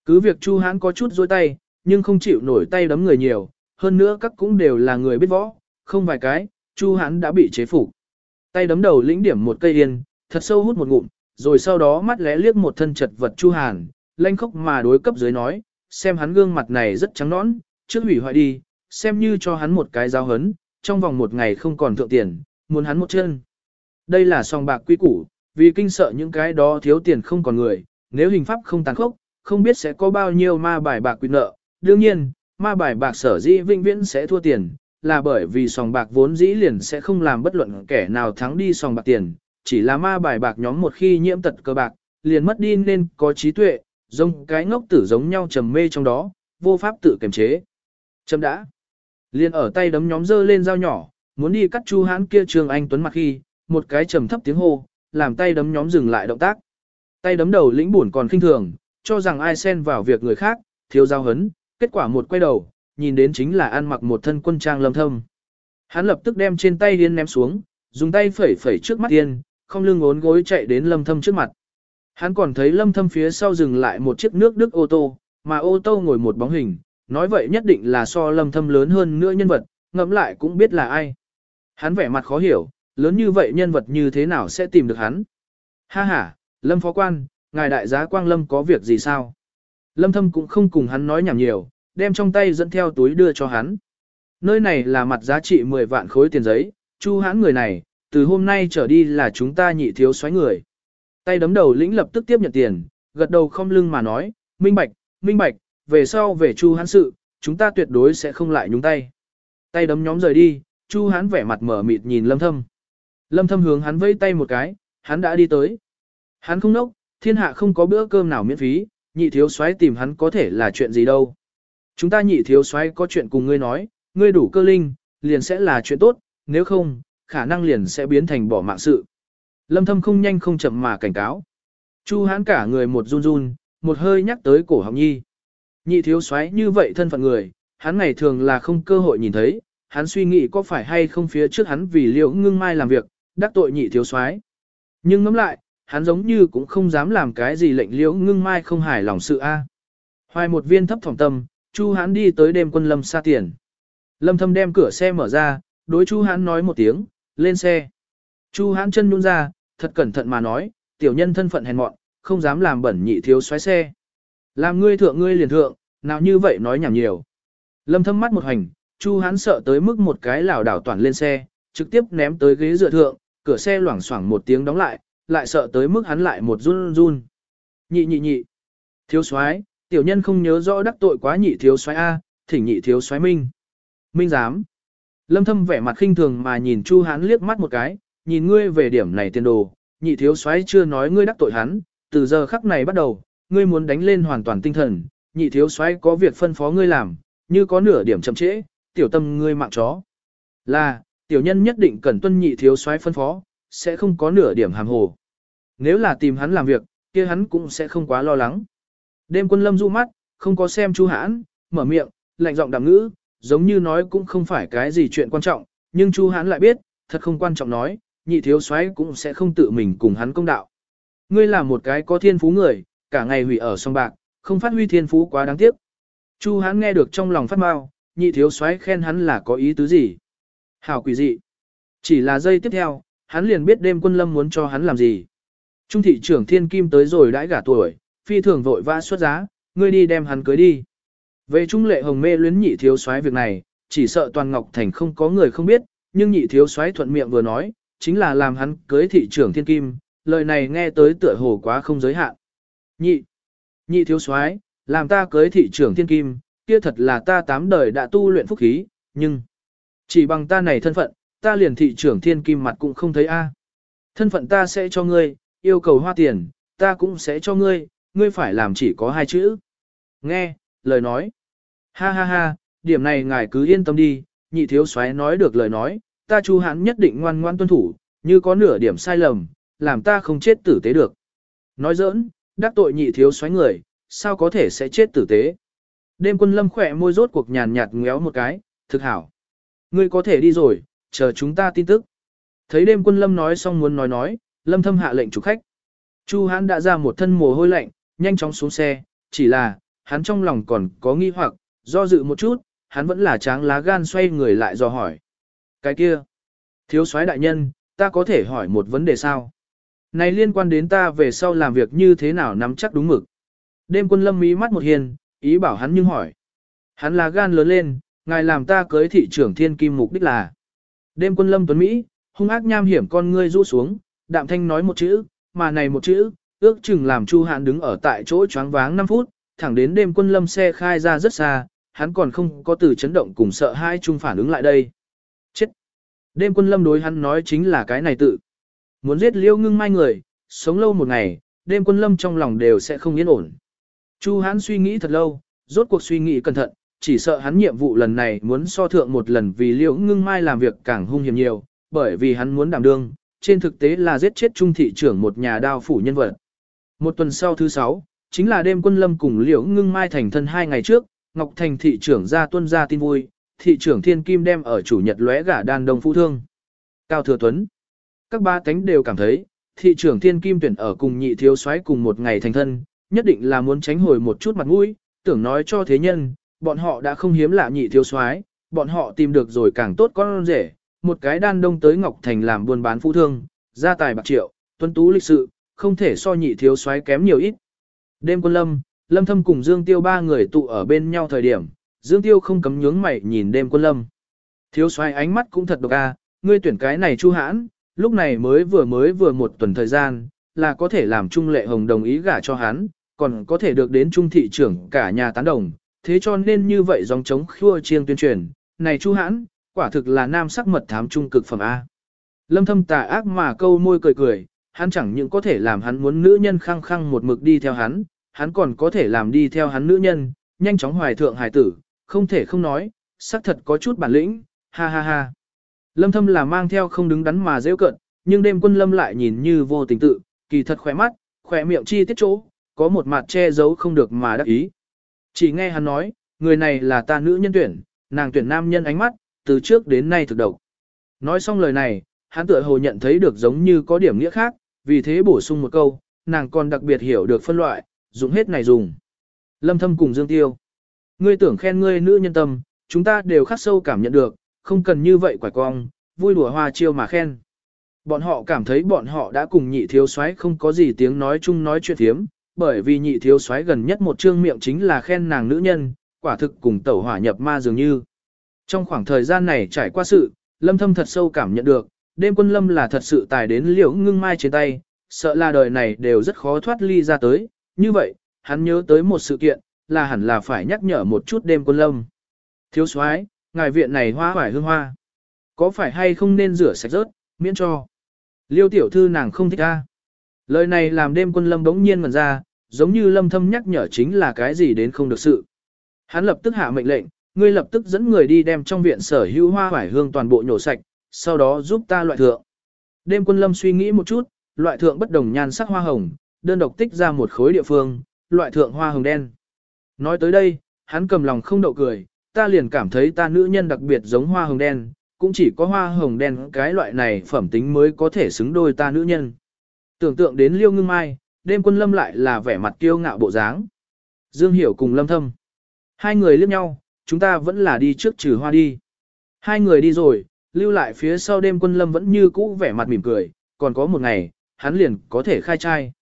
[SPEAKER 1] Cứ việc Chu Hãn có chút dối tay, nhưng không chịu nổi tay đấm người nhiều, hơn nữa các cũng đều là người biết võ, không vài cái, Chu Hãn đã bị chế phục. Tay đấm đầu lĩnh điểm một cây yên, thật sâu hút một ngụm, rồi sau đó mắt lẽ liếc một thân chật vật Chu Hàn, lanh khóc mà đối cấp dưới nói, xem hắn gương mặt này rất trắng nõn, trước hủy hoại đi, xem như cho hắn một cái giáo hấn, trong vòng một ngày không còn thượng tiền, muốn hắn một chân. Đây là song bạc quy củ, vì kinh sợ những cái đó thiếu tiền không còn người, nếu hình pháp không tàn khốc, không biết sẽ có bao nhiêu ma bài bạc quy nợ. Đương nhiên, ma bài bạc sở dĩ vĩnh viễn sẽ thua tiền, là bởi vì sòng bạc vốn dĩ liền sẽ không làm bất luận kẻ nào thắng đi sòng bạc tiền, chỉ là ma bài bạc nhóm một khi nhiễm tật cơ bạc, liền mất đi nên có trí tuệ, giống cái ngốc tử giống nhau trầm mê trong đó, vô pháp tự kiềm chế. Chấm đã. Liền ở tay đấm nhóm dơ lên dao nhỏ, muốn đi cắt chu hãn kia trường anh tuấn mặt khi, một cái trầm thấp tiếng hô, làm tay đấm nhóm dừng lại động tác. Tay đấm đầu lĩnh buồn còn khinh thường, cho rằng ai xen vào việc người khác, thiếu giao hấn, kết quả một quay đầu, nhìn đến chính là ăn mặc một thân quân trang lâm thâm. Hắn lập tức đem trên tay yên ném xuống, dùng tay phẩy phẩy trước mắt yên, không lưng ốn gối chạy đến lâm thâm trước mặt. Hắn còn thấy lâm thâm phía sau dừng lại một chiếc nước Đức ô tô, mà ô tô ngồi một bóng hình, nói vậy nhất định là so lâm thâm lớn hơn nữa nhân vật, ngẫm lại cũng biết là ai. Hắn vẻ mặt khó hiểu, lớn như vậy nhân vật như thế nào sẽ tìm được hắn. Ha ha, lâm phó quan, ngài đại giá quang lâm có việc gì sao? Lâm thâm cũng không cùng hắn nói nhảm nhiều, đem trong tay dẫn theo túi đưa cho hắn. Nơi này là mặt giá trị 10 vạn khối tiền giấy, chu hãn người này, từ hôm nay trở đi là chúng ta nhị thiếu xoáy người. Tay đấm đầu lĩnh lập tức tiếp nhận tiền, gật đầu không lưng mà nói, minh bạch, minh bạch, về sau về Chu hãn sự, chúng ta tuyệt đối sẽ không lại nhúng tay. Tay đấm nhóm rời đi, Chu hãn vẻ mặt mở mịt nhìn Lâm Thâm. Lâm Thâm hướng hắn vẫy tay một cái, hắn đã đi tới. Hắn không nốc, thiên hạ không có bữa cơm nào miễn phí, nhị thiếu soái tìm hắn có thể là chuyện gì đâu. Chúng ta nhị thiếu soái có chuyện cùng ngươi nói, ngươi đủ cơ linh, liền sẽ là chuyện tốt, nếu không, khả năng liền sẽ biến thành bỏ mạng sự. Lâm Thâm không nhanh không chậm mà cảnh cáo. Chu Hán cả người một run run, một hơi nhắc tới cổ họng Nhi. Nhị thiếu soái như vậy thân phận người, hắn ngày thường là không cơ hội nhìn thấy, hắn suy nghĩ có phải hay không phía trước hắn vì liệu ngưng mai làm việc, đắc tội nhị thiếu soái. Nhưng ngẫm lại, hắn giống như cũng không dám làm cái gì lệnh liễu ngưng mai không hài lòng sự a. Hoài một viên thấp phòng tâm, Chu Hán đi tới đêm quân lâm xa tiền. Lâm thâm đem cửa xe mở ra, đối Chu Hán nói một tiếng, lên xe. Chu Hán chân nhún ra, thật cẩn thận mà nói, tiểu nhân thân phận hèn mọn, không dám làm bẩn nhị thiếu xoáy xe. Làm ngươi thượng ngươi liền thượng, nào như vậy nói nhảm nhiều. Lâm thâm mắt một hành, Chu Hán sợ tới mức một cái lảo đảo toàn lên xe, trực tiếp ném tới ghế dựa thượng, cửa xe loảng xoảng một tiếng đóng lại, lại sợ tới mức hắn lại một run run. Nhị nhị nhị. Thiếu soái, tiểu nhân không nhớ rõ đắc tội quá nhị thiếu soái A, thỉnh nhị thiếu soái minh. Minh dám. Lâm thâm vẻ mặt khinh thường mà nhìn Chu Hán liếc mắt một cái, nhìn ngươi về điểm này tiền đồ, nhị thiếu soái chưa nói ngươi đắc tội hắn, từ giờ khắc này bắt đầu, ngươi muốn đánh lên hoàn toàn tinh thần, nhị thiếu soái có việc phân phó ngươi làm, như có nửa điểm chậm trễ, tiểu tâm ngươi mạng chó. Là, tiểu nhân nhất định cần tuân nhị thiếu soái phân phó, sẽ không có nửa điểm hàm hồ. Nếu là tìm hắn làm việc, kia hắn cũng sẽ không quá lo lắng. Đêm quân lâm du mắt, không có xem Chu Hãn, mở miệng, lạnh giọng đàm ngữ, giống như nói cũng không phải cái gì chuyện quan trọng, nhưng Chu Hãn lại biết, thật không quan trọng nói, nhị thiếu soái cũng sẽ không tự mình cùng hắn công đạo. Ngươi là một cái có thiên phú người, cả ngày hủy ở sông bạc, không phát huy thiên phú quá đáng tiếc. Chu Hãn nghe được trong lòng phát mau, nhị thiếu soái khen hắn là có ý tứ gì. Hảo quỷ dị. Chỉ là giây tiếp theo, hắn liền biết đêm quân lâm muốn cho hắn làm gì. Trung thị trưởng thiên kim tới rồi đãi gả tuổi, phi thường vội vã xuất giá, ngươi đi đem hắn cưới đi. Về trung lệ hồng mê luyến nhị thiếu soái việc này, chỉ sợ toàn ngọc thành không có người không biết, nhưng nhị thiếu soái thuận miệng vừa nói, chính là làm hắn cưới thị trưởng thiên kim, lời này nghe tới tựa hồ quá không giới hạn. Nhị, nhị thiếu soái, làm ta cưới thị trưởng thiên kim, kia thật là ta tám đời đã tu luyện phúc khí, nhưng chỉ bằng ta này thân phận, ta liền thị trưởng thiên kim mặt cũng không thấy a. Thân phận ta sẽ cho ngươi, yêu cầu hoa tiền, ta cũng sẽ cho ngươi, ngươi phải làm chỉ có hai chữ. Nghe, lời nói. Ha ha ha, điểm này ngài cứ yên tâm đi, nhị thiếu soái nói được lời nói, ta chu hãn nhất định ngoan ngoan tuân thủ, như có nửa điểm sai lầm, làm ta không chết tử tế được. Nói giỡn, đắc tội nhị thiếu soái người, sao có thể sẽ chết tử tế. Đêm quân lâm khỏe môi rốt cuộc nhàn nhạt ngéo một cái, thực hảo. Ngươi có thể đi rồi, chờ chúng ta tin tức. Thấy đêm quân lâm nói xong muốn nói nói, lâm thâm hạ lệnh chủ khách. Chu hãn đã ra một thân mồ hôi lạnh, nhanh chóng xuống xe, chỉ là, hắn trong lòng còn có nghi hoặc, do dự một chút, hắn vẫn là tráng lá gan xoay người lại do hỏi. Cái kia, thiếu soái đại nhân, ta có thể hỏi một vấn đề sao? Này liên quan đến ta về sau làm việc như thế nào nắm chắc đúng mực. Đêm quân lâm mí mắt một hiền, ý bảo hắn nhưng hỏi. Hắn là gan lớn lên, ngài làm ta cưới thị trưởng thiên kim mục đích là. Đêm quân lâm tuấn Mỹ, hung ác nham hiểm con ngươi rũ xuống, đạm thanh nói một chữ, mà này một chữ, ước chừng làm Chu Hạn đứng ở tại chỗ choáng váng 5 phút, thẳng đến đêm quân lâm xe khai ra rất xa, hắn còn không có từ chấn động cùng sợ hai chung phản ứng lại đây. Chết! Đêm quân lâm đối hắn nói chính là cái này tự. Muốn giết liêu ngưng mai người, sống lâu một ngày, đêm quân lâm trong lòng đều sẽ không yên ổn. Chu hắn suy nghĩ thật lâu, rốt cuộc suy nghĩ cẩn thận, chỉ sợ hắn nhiệm vụ lần này muốn so thượng một lần vì liễu ngưng mai làm việc càng hung hiểm nhiều, bởi vì hắn muốn đảm đương, trên thực tế là giết chết trung thị trưởng một nhà đao phủ nhân vật. Một tuần sau thứ sáu, chính là đêm quân lâm cùng liễu ngưng mai thành thân hai ngày trước, Ngọc Thành thị trưởng ra tuân ra tin vui, thị trưởng Thiên Kim đem ở chủ nhật lóe gả đàn đồng phụ thương. Cao Thừa Tuấn. Các ba cánh đều cảm thấy, thị trưởng Thiên Kim tuyển ở cùng nhị thiếu soái cùng một ngày thành thân, nhất định là muốn tránh hồi một chút mặt mũi, tưởng nói cho thế nhân, bọn họ đã không hiếm lạ nhị thiếu soái, bọn họ tìm được rồi càng tốt con rể, một cái đan đông tới Ngọc Thành làm buôn bán phú thương, gia tài bạc triệu, tuấn tú lịch sự, không thể so nhị thiếu soái kém nhiều ít. Đêm quân lâm, lâm thâm cùng Dương Tiêu ba người tụ ở bên nhau thời điểm, Dương Tiêu không cấm nhướng mày nhìn đêm quân lâm. Thiếu soái ánh mắt cũng thật độc a, ngươi tuyển cái này chu hãn, lúc này mới vừa mới vừa một tuần thời gian, là có thể làm Trung Lệ Hồng đồng ý gả cho hắn, còn có thể được đến Trung thị trưởng cả nhà tán đồng, thế cho nên như vậy dòng chống khua chiêng tuyên truyền, này Chu Hãn, quả thực là nam sắc mật thám trung cực phẩm A. Lâm thâm tà ác mà câu môi cười cười, hắn chẳng những có thể làm hắn muốn nữ nhân khăng khăng một mực đi theo hắn, hắn còn có thể làm đi theo hắn nữ nhân, nhanh chóng hoài thượng hài tử, không thể không nói, xác thật có chút bản lĩnh, ha ha ha. Lâm thâm là mang theo không đứng đắn mà rêu cận, nhưng đêm quân lâm lại nhìn như vô tình tự, kỳ thật khỏe mắt, khỏe miệng chi tiết chỗ, có một mặt che giấu không được mà đắc ý. Chỉ nghe hắn nói, người này là ta nữ nhân tuyển, nàng tuyển nam nhân ánh mắt, từ trước đến nay thực độc. Nói xong lời này, hắn tựa hồ nhận thấy được giống như có điểm nghĩa khác, vì thế bổ sung một câu, nàng còn đặc biệt hiểu được phân loại, dùng hết này dùng. Lâm thâm cùng Dương Tiêu. Ngươi tưởng khen ngươi nữ nhân tâm, chúng ta đều khắc sâu cảm nhận được, không cần như vậy quải cong, vui đùa hoa chiêu mà khen. Bọn họ cảm thấy bọn họ đã cùng nhị thiếu soái không có gì tiếng nói chung nói chuyện thiếm, bởi vì nhị thiếu soái gần nhất một trương miệng chính là khen nàng nữ nhân, quả thực cùng tẩu hỏa nhập ma dường như. Trong khoảng thời gian này trải qua sự, lâm thâm thật sâu cảm nhận được, đêm quân lâm là thật sự tài đến liễu ngưng mai trên tay, sợ là đời này đều rất khó thoát ly ra tới, như vậy, hắn nhớ tới một sự kiện, là hẳn là phải nhắc nhở một chút đêm quân lâm. Thiếu soái, ngài viện này hoa phải hương hoa. Có phải hay không nên rửa sạch rớt, miễn cho. Liêu tiểu thư nàng không thích ra. Lời này làm đêm quân lâm đống nhiên ngần ra, giống như lâm thâm nhắc nhở chính là cái gì đến không được sự. Hắn lập tức hạ mệnh lệnh, ngươi lập tức dẫn người đi đem trong viện sở hữu hoa vải hương toàn bộ nhổ sạch, sau đó giúp ta loại thượng. Đêm quân lâm suy nghĩ một chút, loại thượng bất đồng nhan sắc hoa hồng, đơn độc tích ra một khối địa phương, loại thượng hoa hồng đen. Nói tới đây, hắn cầm lòng không đậu cười, ta liền cảm thấy ta nữ nhân đặc biệt giống hoa hồng đen, cũng chỉ có hoa hồng đen cái loại này phẩm tính mới có thể xứng đôi ta nữ nhân. Tưởng tượng đến liêu ngưng mai, đêm quân lâm lại là vẻ mặt kiêu ngạo bộ dáng. Dương Hiểu cùng lâm thâm. Hai người liếc nhau, chúng ta vẫn là đi trước trừ hoa đi. Hai người đi rồi, lưu lại phía sau đêm quân lâm vẫn như cũ vẻ mặt mỉm cười, còn có một ngày, hắn liền có thể khai trai.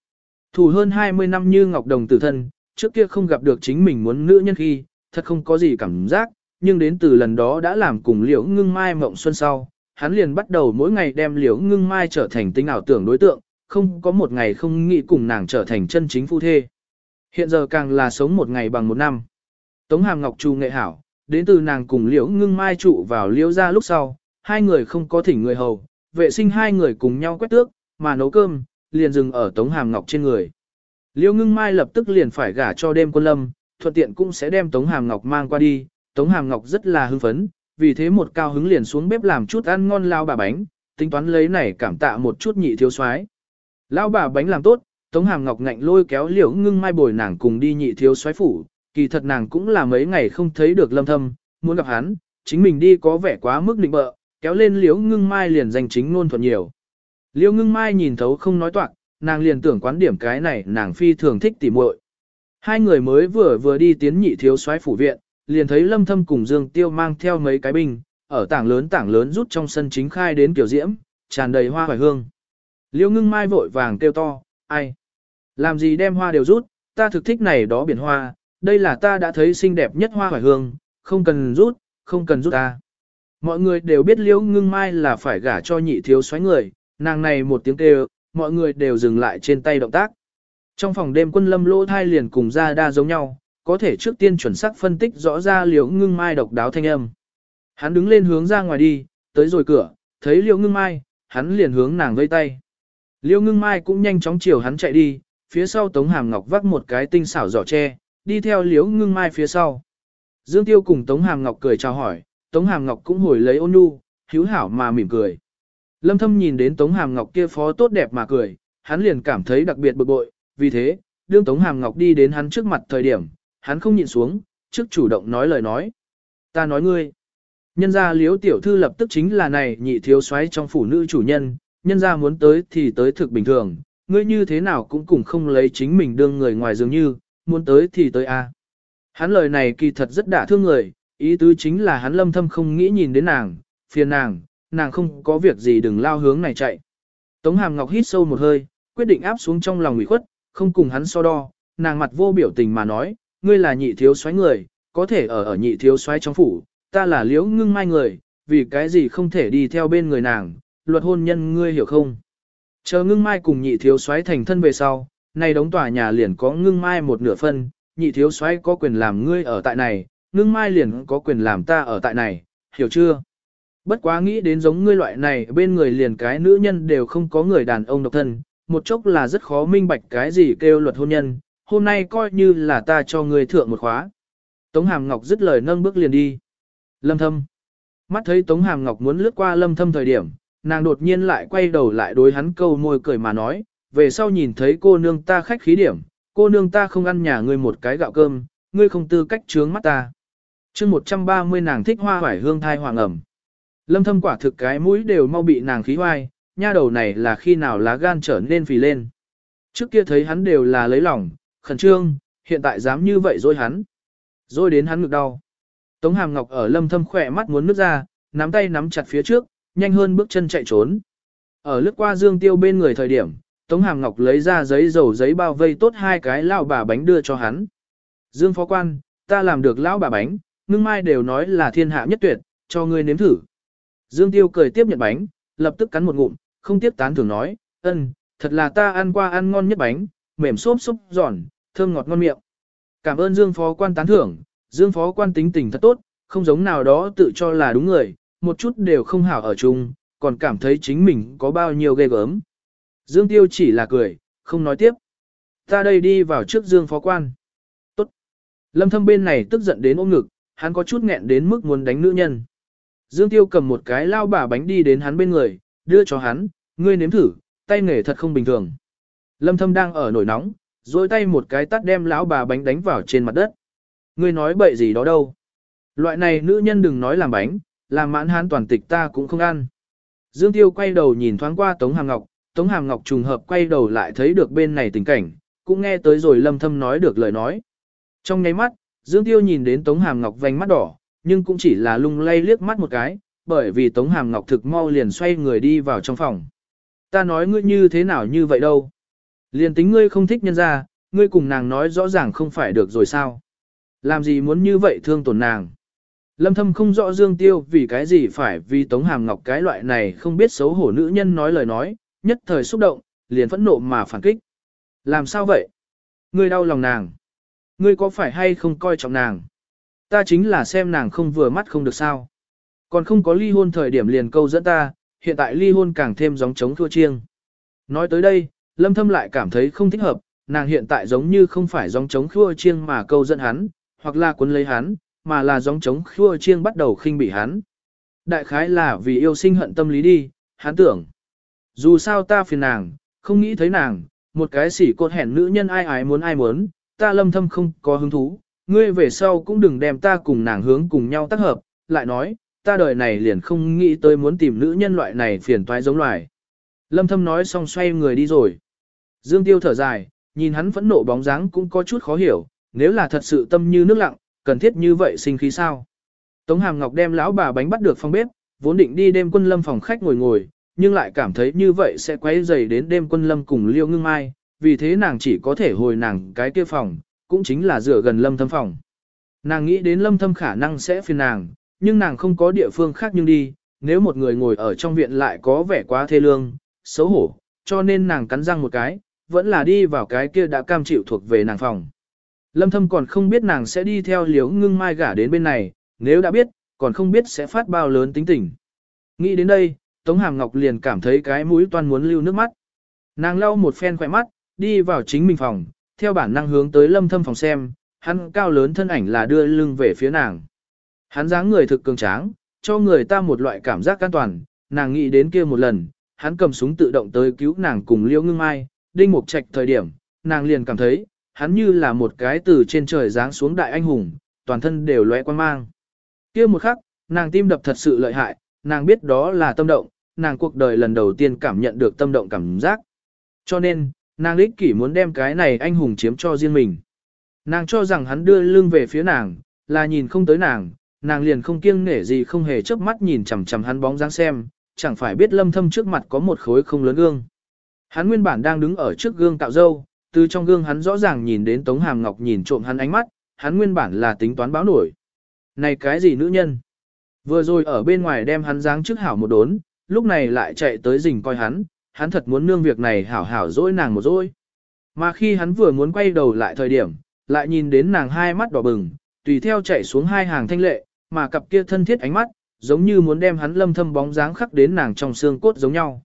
[SPEAKER 1] Thủ hơn 20 năm như Ngọc Đồng tử thân, trước kia không gặp được chính mình muốn nữ nhân khi, thật không có gì cảm giác, nhưng đến từ lần đó đã làm cùng liễu ngưng mai mộng xuân sau, hắn liền bắt đầu mỗi ngày đem liễu ngưng mai trở thành tinh ảo tưởng đối tượng, không có một ngày không nghĩ cùng nàng trở thành chân chính phu thê. Hiện giờ càng là sống một ngày bằng một năm. Tống Hàm Ngọc Chu nghệ hảo, đến từ nàng cùng liễu ngưng mai trụ vào liễu gia lúc sau, hai người không có thỉnh người hầu, vệ sinh hai người cùng nhau quét tước, mà nấu cơm, liền dừng ở Tống Hàm Ngọc trên người. Liễu ngưng mai lập tức liền phải gả cho đêm quân lâm, thuận tiện cũng sẽ đem Tống Hàm Ngọc mang qua đi, Tống Hàm Ngọc rất là hưng phấn, vì thế một cao hứng liền xuống bếp làm chút ăn ngon lao bà bánh, tính toán lấy này cảm tạ một chút nhị thiếu soái. Lão bà bánh làm tốt, Tống Hàm Ngọc ngạnh lôi kéo liễu ngưng mai bồi nàng cùng đi nhị thiếu soái phủ, kỳ thật nàng cũng là mấy ngày không thấy được lâm thâm, muốn gặp hắn, chính mình đi có vẻ quá mức định bợ, kéo lên liễu ngưng mai liền danh chính ngôn thuận nhiều. Liễu ngưng mai nhìn thấu không nói toạc, nàng liền tưởng quán điểm cái này nàng phi thường thích tỉ muội. Hai người mới vừa vừa đi tiến nhị thiếu soái phủ viện, liền thấy lâm thâm cùng Dương Tiêu mang theo mấy cái binh, ở tảng lớn tảng lớn rút trong sân chính khai đến kiểu diễm, tràn đầy hoa hoài hương. Liễu ngưng mai vội vàng kêu to, ai? Làm gì đem hoa đều rút, ta thực thích này đó biển hoa, đây là ta đã thấy xinh đẹp nhất hoa hoài hương, không cần rút, không cần rút ta. Mọi người đều biết liễu ngưng mai là phải gả cho nhị thiếu xoáy người, nàng này một tiếng kêu, mọi người đều dừng lại trên tay động tác. Trong phòng đêm quân lâm lỗ thai liền cùng ra đa giống nhau, có thể trước tiên chuẩn xác phân tích rõ ra liễu ngưng mai độc đáo thanh âm. Hắn đứng lên hướng ra ngoài đi, tới rồi cửa, thấy liễu ngưng mai, hắn liền hướng nàng vây tay. Liêu ngưng mai cũng nhanh chóng chiều hắn chạy đi, phía sau Tống Hàm Ngọc vác một cái tinh xảo giỏ tre, đi theo liễu ngưng mai phía sau. Dương Tiêu cùng Tống Hàm Ngọc cười chào hỏi, Tống Hàm Ngọc cũng hồi lấy ôn nhu, hiếu hảo mà mỉm cười. Lâm Thâm nhìn đến Tống Hàm Ngọc kia phó tốt đẹp mà cười, hắn liền cảm thấy đặc biệt bực bội, vì thế, đương Tống Hàm Ngọc đi đến hắn trước mặt thời điểm, hắn không nhịn xuống, trước chủ động nói lời nói. Ta nói ngươi. Nhân gia liếu tiểu thư lập tức chính là này nhị thiếu soái trong phủ nữ chủ nhân, nhân ra muốn tới thì tới thực bình thường, ngươi như thế nào cũng cùng không lấy chính mình đương người ngoài dường như, muốn tới thì tới a. Hắn lời này kỳ thật rất đả thương người, ý tứ chính là hắn lâm thâm không nghĩ nhìn đến nàng, phiền nàng, nàng không có việc gì đừng lao hướng này chạy. Tống Hàm Ngọc hít sâu một hơi, quyết định áp xuống trong lòng ủy khuất, không cùng hắn so đo, nàng mặt vô biểu tình mà nói, ngươi là nhị thiếu soái người, có thể ở ở nhị thiếu soái trong phủ, ta là liễu ngưng mai người, vì cái gì không thể đi theo bên người nàng, luật hôn nhân ngươi hiểu không? Chờ ngưng mai cùng nhị thiếu soái thành thân về sau, nay đóng tòa nhà liền có ngưng mai một nửa phân, nhị thiếu soái có quyền làm ngươi ở tại này, ngưng mai liền có quyền làm ta ở tại này, hiểu chưa? Bất quá nghĩ đến giống ngươi loại này bên người liền cái nữ nhân đều không có người đàn ông độc thân, một chốc là rất khó minh bạch cái gì kêu luật hôn nhân, hôm nay coi như là ta cho ngươi thượng một khóa. Tống Hàm Ngọc dứt lời nâng bước liền đi. Lâm thâm. Mắt thấy Tống Hàm Ngọc muốn lướt qua lâm thâm thời điểm, nàng đột nhiên lại quay đầu lại đối hắn câu môi cười mà nói, về sau nhìn thấy cô nương ta khách khí điểm, cô nương ta không ăn nhà ngươi một cái gạo cơm, ngươi không tư cách trướng mắt ta. chương 130 nàng thích hoa vải hương thai hoàng ẩm. Lâm thâm quả thực cái mũi đều mau bị nàng khí hoai, nha đầu này là khi nào lá gan trở nên phì lên. Trước kia thấy hắn đều là lấy lòng, khẩn trương, hiện tại dám như vậy rồi hắn. Rồi đến hắn ngực đau. Tống Hàm Ngọc ở lâm thâm khỏe mắt muốn nước ra, nắm tay nắm chặt phía trước, nhanh hơn bước chân chạy trốn. Ở lướt qua Dương Tiêu bên người thời điểm, Tống Hàm Ngọc lấy ra giấy dầu giấy bao vây tốt hai cái lão bà bánh đưa cho hắn. Dương Phó Quan, ta làm được lão bà bánh, ngưng mai đều nói là thiên hạ nhất tuyệt, cho ngươi nếm thử. Dương Tiêu cười tiếp nhận bánh, lập tức cắn một ngụm, không tiếp tán thường nói, ân, thật là ta ăn qua ăn ngon nhất bánh, mềm xốp xốp giòn, thơm ngọt ngon miệng. Cảm ơn Dương Phó Quan tán thưởng, Dương Phó Quan tính tình thật tốt, không giống nào đó tự cho là đúng người, một chút đều không hảo ở chung, còn cảm thấy chính mình có bao nhiêu ghê gớm. Dương Tiêu chỉ là cười, không nói tiếp. Ta đây đi vào trước Dương Phó Quan. Tốt. Lâm thâm bên này tức giận đến ôm ngực, hắn có chút nghẹn đến mức muốn đánh nữ nhân. Dương Tiêu cầm một cái lao bả bánh đi đến hắn bên người, đưa cho hắn, ngươi nếm thử, tay nghề thật không bình thường. Lâm thâm đang ở nổi nóng, duỗi tay một cái tắt đem lão bà bánh đánh vào trên mặt đất. Ngươi nói bậy gì đó đâu. Loại này nữ nhân đừng nói làm bánh, làm mãn hán toàn tịch ta cũng không ăn. Dương Tiêu quay đầu nhìn thoáng qua Tống Hàm Ngọc, Tống Hàm Ngọc trùng hợp quay đầu lại thấy được bên này tình cảnh, cũng nghe tới rồi lâm thâm nói được lời nói. Trong nháy mắt, Dương Tiêu nhìn đến Tống Hàm Ngọc vành mắt đỏ, nhưng cũng chỉ là lung lay liếc mắt một cái, bởi vì Tống Hàm Ngọc thực mau liền xoay người đi vào trong phòng. Ta nói ngươi như thế nào như vậy đâu. Liền tính ngươi không thích nhân ra, ngươi cùng nàng nói rõ ràng không phải được rồi sao. Làm gì muốn như vậy thương tổn nàng. Lâm thâm không rõ Dương Tiêu vì cái gì phải vì Tống Hàm Ngọc cái loại này không biết xấu hổ nữ nhân nói lời nói, nhất thời xúc động, liền phẫn nộ mà phản kích. Làm sao vậy? Ngươi đau lòng nàng. Ngươi có phải hay không coi trọng nàng? Ta chính là xem nàng không vừa mắt không được sao. Còn không có ly hôn thời điểm liền câu dẫn ta, hiện tại ly hôn càng thêm giống chống thua chiêng. Nói tới đây, Lâm Thâm lại cảm thấy không thích hợp, nàng hiện tại giống như không phải giống chống khua chiêng mà câu dẫn hắn, hoặc là cuốn lấy hắn, mà là giống chống khua chiêng bắt đầu khinh bị hắn. Đại khái là vì yêu sinh hận tâm lý đi, hắn tưởng. Dù sao ta phiền nàng, không nghĩ thấy nàng, một cái sỉ cột hẻn nữ nhân ai ái muốn ai muốn, ta lâm thâm không có hứng thú, ngươi về sau cũng đừng đem ta cùng nàng hướng cùng nhau tác hợp, lại nói, ta đời này liền không nghĩ tới muốn tìm nữ nhân loại này phiền toái giống loài. Lâm thâm nói xong xoay người đi rồi. Dương Tiêu thở dài, nhìn hắn phẫn nộ bóng dáng cũng có chút khó hiểu, nếu là thật sự tâm như nước lặng, cần thiết như vậy sinh khí sao. Tống Hàm Ngọc đem lão bà bánh bắt được phòng bếp, vốn định đi đêm quân lâm phòng khách ngồi ngồi, nhưng lại cảm thấy như vậy sẽ quấy rầy đến đêm quân lâm cùng liêu ngưng mai, vì thế nàng chỉ có thể hồi nàng cái kia phòng, cũng chính là dựa gần lâm thâm phòng. Nàng nghĩ đến lâm thâm khả năng sẽ phiền nàng, nhưng nàng không có địa phương khác nhưng đi, nếu một người ngồi ở trong viện lại có vẻ quá thê lương, xấu hổ, cho nên nàng cắn răng một cái, vẫn là đi vào cái kia đã cam chịu thuộc về nàng phòng. Lâm thâm còn không biết nàng sẽ đi theo liếu ngưng mai gả đến bên này, nếu đã biết, còn không biết sẽ phát bao lớn tính tình. Nghĩ đến đây, Tống Hàm Ngọc liền cảm thấy cái mũi toan muốn lưu nước mắt. Nàng lau một phen khỏe mắt, đi vào chính mình phòng, theo bản năng hướng tới lâm thâm phòng xem, hắn cao lớn thân ảnh là đưa lưng về phía nàng. Hắn dáng người thực cường tráng, cho người ta một loại cảm giác an toàn, nàng nghĩ đến kia một lần, hắn cầm súng tự động tới cứu nàng cùng liễu ngưng mai, đinh mục trạch thời điểm, nàng liền cảm thấy, hắn như là một cái từ trên trời giáng xuống đại anh hùng, toàn thân đều lóe quan mang. kia một khắc, nàng tim đập thật sự lợi hại, nàng biết đó là tâm động, nàng cuộc đời lần đầu tiên cảm nhận được tâm động cảm giác. Cho nên, nàng ích kỷ muốn đem cái này anh hùng chiếm cho riêng mình. Nàng cho rằng hắn đưa lưng về phía nàng, là nhìn không tới nàng, nàng liền không kiêng nể gì không hề chớp mắt nhìn chằm chằm hắn bóng dáng xem, chẳng phải biết lâm thâm trước mặt có một khối không lớn gương. Hắn nguyên bản đang đứng ở trước gương cạo râu, từ trong gương hắn rõ ràng nhìn đến Tống Hàm Ngọc nhìn trộm hắn ánh mắt, hắn nguyên bản là tính toán báo nổi. Này cái gì nữ nhân? Vừa rồi ở bên ngoài đem hắn dáng trước hảo một đốn, lúc này lại chạy tới rình coi hắn, hắn thật muốn nương việc này hảo hảo dỗi nàng một dỗi. Mà khi hắn vừa muốn quay đầu lại thời điểm, lại nhìn đến nàng hai mắt đỏ bừng, tùy theo chạy xuống hai hàng thanh lệ, mà cặp kia thân thiết ánh mắt, giống như muốn đem hắn lâm thâm bóng dáng khắc đến nàng trong xương cốt giống nhau.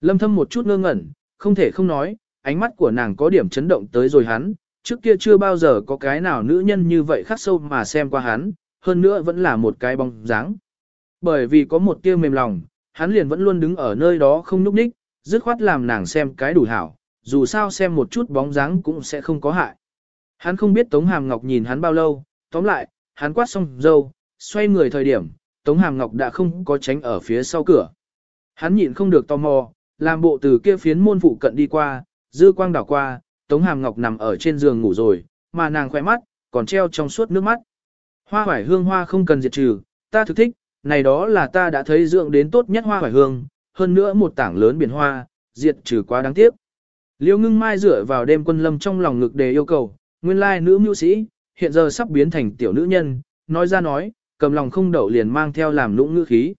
[SPEAKER 1] Lâm thâm một chút ngơ ngẩn, không thể không nói, ánh mắt của nàng có điểm chấn động tới rồi hắn, trước kia chưa bao giờ có cái nào nữ nhân như vậy khắc sâu mà xem qua hắn, hơn nữa vẫn là một cái bóng dáng. Bởi vì có một tia mềm lòng, hắn liền vẫn luôn đứng ở nơi đó không núp ních, dứt khoát làm nàng xem cái đủ hảo, dù sao xem một chút bóng dáng cũng sẽ không có hại. Hắn không biết Tống Hàm Ngọc nhìn hắn bao lâu, tóm lại, hắn quát xong dâu, xoay người thời điểm, Tống Hàm Ngọc đã không có tránh ở phía sau cửa. Hắn nhịn không được tò mò, làm bộ từ kia phiến môn phụ cận đi qua, dư quang đảo qua, Tống Hàm Ngọc nằm ở trên giường ngủ rồi, mà nàng khỏe mắt, còn treo trong suốt nước mắt. Hoa hoải hương hoa không cần diệt trừ, ta thực thích, này đó là ta đã thấy dưỡng đến tốt nhất hoa hoải hương, hơn nữa một tảng lớn biển hoa, diệt trừ quá đáng tiếc. Liêu ngưng mai dựa vào đêm quân lâm trong lòng ngực đề yêu cầu, nguyên lai nữ mưu sĩ, hiện giờ sắp biến thành tiểu nữ nhân, nói ra nói, cầm lòng không đậu liền mang theo làm lũng ngữ khí.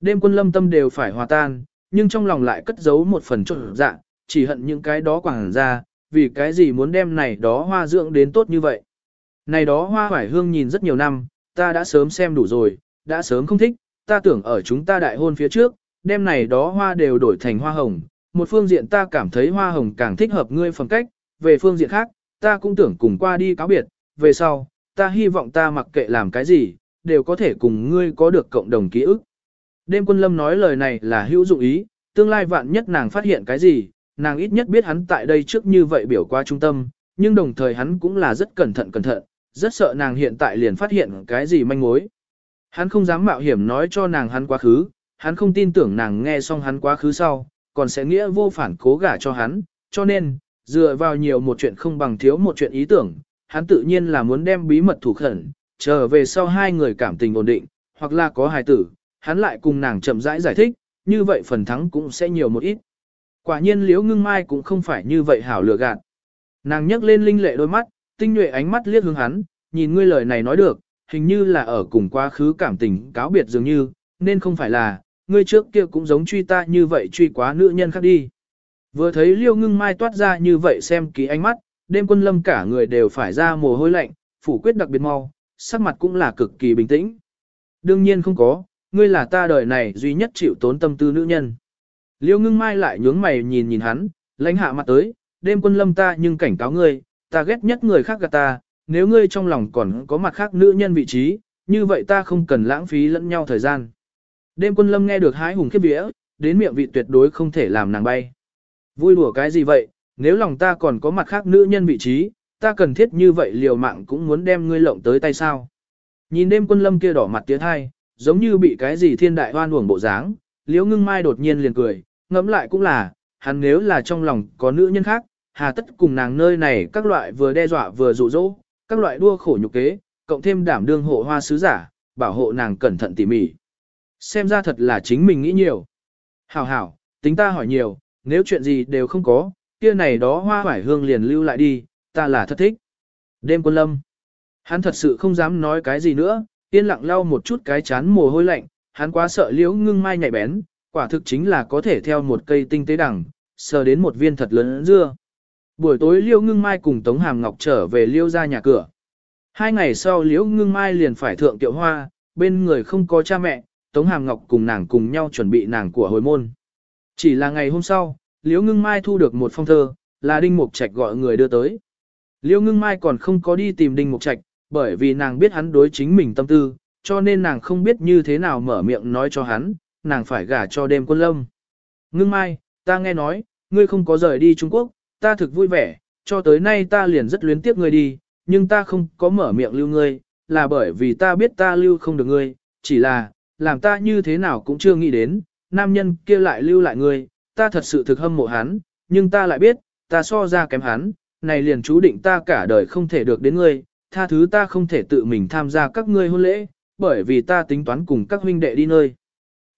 [SPEAKER 1] Đêm quân lâm tâm đều phải hòa tan, nhưng trong lòng lại cất giấu một phần trộn dạ, chỉ hận những cái đó quảng ra, vì cái gì muốn đem này đó hoa dưỡng đến tốt như vậy. Này đó hoa hoải hương nhìn rất nhiều năm, ta đã sớm xem đủ rồi, đã sớm không thích, ta tưởng ở chúng ta đại hôn phía trước, đem này đó hoa đều đổi thành hoa hồng. Một phương diện ta cảm thấy hoa hồng càng thích hợp ngươi phẩm cách, về phương diện khác, ta cũng tưởng cùng qua đi cáo biệt, về sau, ta hy vọng ta mặc kệ làm cái gì, đều có thể cùng ngươi có được cộng đồng ký ức. Đêm quân lâm nói lời này là hữu dụng ý, tương lai vạn nhất nàng phát hiện cái gì, nàng ít nhất biết hắn tại đây trước như vậy biểu qua trung tâm, nhưng đồng thời hắn cũng là rất cẩn thận cẩn thận, rất sợ nàng hiện tại liền phát hiện cái gì manh mối. Hắn không dám mạo hiểm nói cho nàng hắn quá khứ, hắn không tin tưởng nàng nghe xong hắn quá khứ sau, còn sẽ nghĩa vô phản cố gả cho hắn, cho nên, dựa vào nhiều một chuyện không bằng thiếu một chuyện ý tưởng, hắn tự nhiên là muốn đem bí mật thủ khẩn, trở về sau hai người cảm tình ổn định, hoặc là có hài tử, hắn lại cùng nàng chậm rãi giải, giải thích, như vậy phần thắng cũng sẽ nhiều một ít. Quả nhiên liễu ngưng mai cũng không phải như vậy hảo lừa gạt. Nàng nhấc lên linh lệ đôi mắt, tinh nhuệ ánh mắt liếc hướng hắn, nhìn ngươi lời này nói được, hình như là ở cùng quá khứ cảm tình cáo biệt dường như, nên không phải là, ngươi trước kia cũng giống truy ta như vậy truy quá nữ nhân khác đi. Vừa thấy liêu ngưng mai toát ra như vậy xem ký ánh mắt, đêm quân lâm cả người đều phải ra mồ hôi lạnh, phủ quyết đặc biệt mau, sắc mặt cũng là cực kỳ bình tĩnh. Đương nhiên không có, ngươi là ta đời này duy nhất chịu tốn tâm tư nữ nhân. Liêu ngưng mai lại nhướng mày nhìn nhìn hắn, lãnh hạ mặt tới, đêm quân lâm ta nhưng cảnh cáo ngươi, ta ghét nhất người khác gạt ta, nếu ngươi trong lòng còn có mặt khác nữ nhân vị trí, như vậy ta không cần lãng phí lẫn nhau thời gian. Đêm quân lâm nghe được hái hùng khiếp vía, đến miệng vị tuyệt đối không thể làm nàng bay. Vui đùa cái gì vậy, nếu lòng ta còn có mặt khác nữ nhân vị trí, ta cần thiết như vậy liều mạng cũng muốn đem ngươi lộng tới tay sao. Nhìn đêm quân lâm kia đỏ mặt tiếng hai, giống như bị cái gì thiên đại hoan uổng bộ dáng, liễu ngưng mai đột nhiên liền cười, ngẫm lại cũng là, hắn nếu là trong lòng có nữ nhân khác, hà tất cùng nàng nơi này các loại vừa đe dọa vừa dụ dỗ, các loại đua khổ nhục kế, cộng thêm đảm đương hộ hoa sứ giả, bảo hộ nàng cẩn thận tỉ mỉ. Xem ra thật là chính mình nghĩ nhiều. Hảo hảo, tính ta hỏi nhiều, nếu chuyện gì đều không có, kia này đó hoa hoải hương liền lưu lại đi, ta là thất thích. Đêm quân lâm. Hắn thật sự không dám nói cái gì nữa, yên lặng lau một chút cái chán mồ hôi lạnh, hắn quá sợ liễu ngưng mai nhạy bén, quả thực chính là có thể theo một cây tinh tế đẳng sờ đến một viên thật lớn dưa. Buổi tối liễu ngưng mai cùng Tống Hàm Ngọc trở về liễu ra nhà cửa. Hai ngày sau liễu ngưng mai liền phải thượng tiệu hoa, bên người không có cha mẹ, Tống Hàm Ngọc cùng nàng cùng nhau chuẩn bị nàng của hồi môn. Chỉ là ngày hôm sau, liễu ngưng mai thu được một phong thơ, là Đinh Mục Trạch gọi người đưa tới. Liễu ngưng mai còn không có đi tìm Đinh Mục Trạch, bởi vì nàng biết hắn đối chính mình tâm tư, cho nên nàng không biết như thế nào mở miệng nói cho hắn, nàng phải gả cho đêm quân lâm. Ngưng mai, ta nghe nói, ngươi không có rời đi Trung Quốc, ta thực vui vẻ, cho tới nay ta liền rất luyến tiếc ngươi đi, nhưng ta không có mở miệng lưu ngươi, là bởi vì ta biết ta lưu không được ngươi, chỉ là, làm ta như thế nào cũng chưa nghĩ đến, nam nhân kia lại lưu lại ngươi, ta thật sự thực hâm mộ hắn, nhưng ta lại biết, ta so ra kém hắn, này liền chú định ta cả đời không thể được đến ngươi, tha thứ ta không thể tự mình tham gia các ngươi hôn lễ, bởi vì ta tính toán cùng các huynh đệ đi nơi.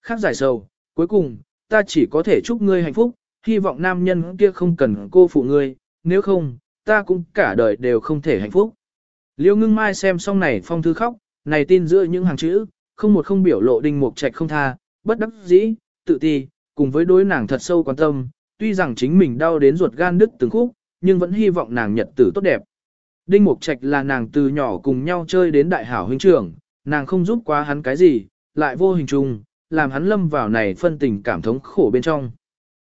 [SPEAKER 1] Khác giải sầu, cuối cùng, ta chỉ có thể chúc ngươi hạnh phúc, hy vọng nam nhân kia không cần cô phụ ngươi, nếu không, ta cũng cả đời đều không thể hạnh phúc. Liêu ngưng mai xem xong này phong thư khóc, này tin giữa những hàng chữ, không một không biểu lộ đinh mục trạch không tha, bất đắc dĩ, tự ti, cùng với đối nàng thật sâu quan tâm, tuy rằng chính mình đau đến ruột gan đứt từng khúc, nhưng vẫn hy vọng nàng nhật tử tốt đẹp. Đinh Mục Trạch là nàng từ nhỏ cùng nhau chơi đến đại hảo huynh trưởng, nàng không giúp quá hắn cái gì, lại vô hình chung, làm hắn lâm vào này phân tình cảm thống khổ bên trong.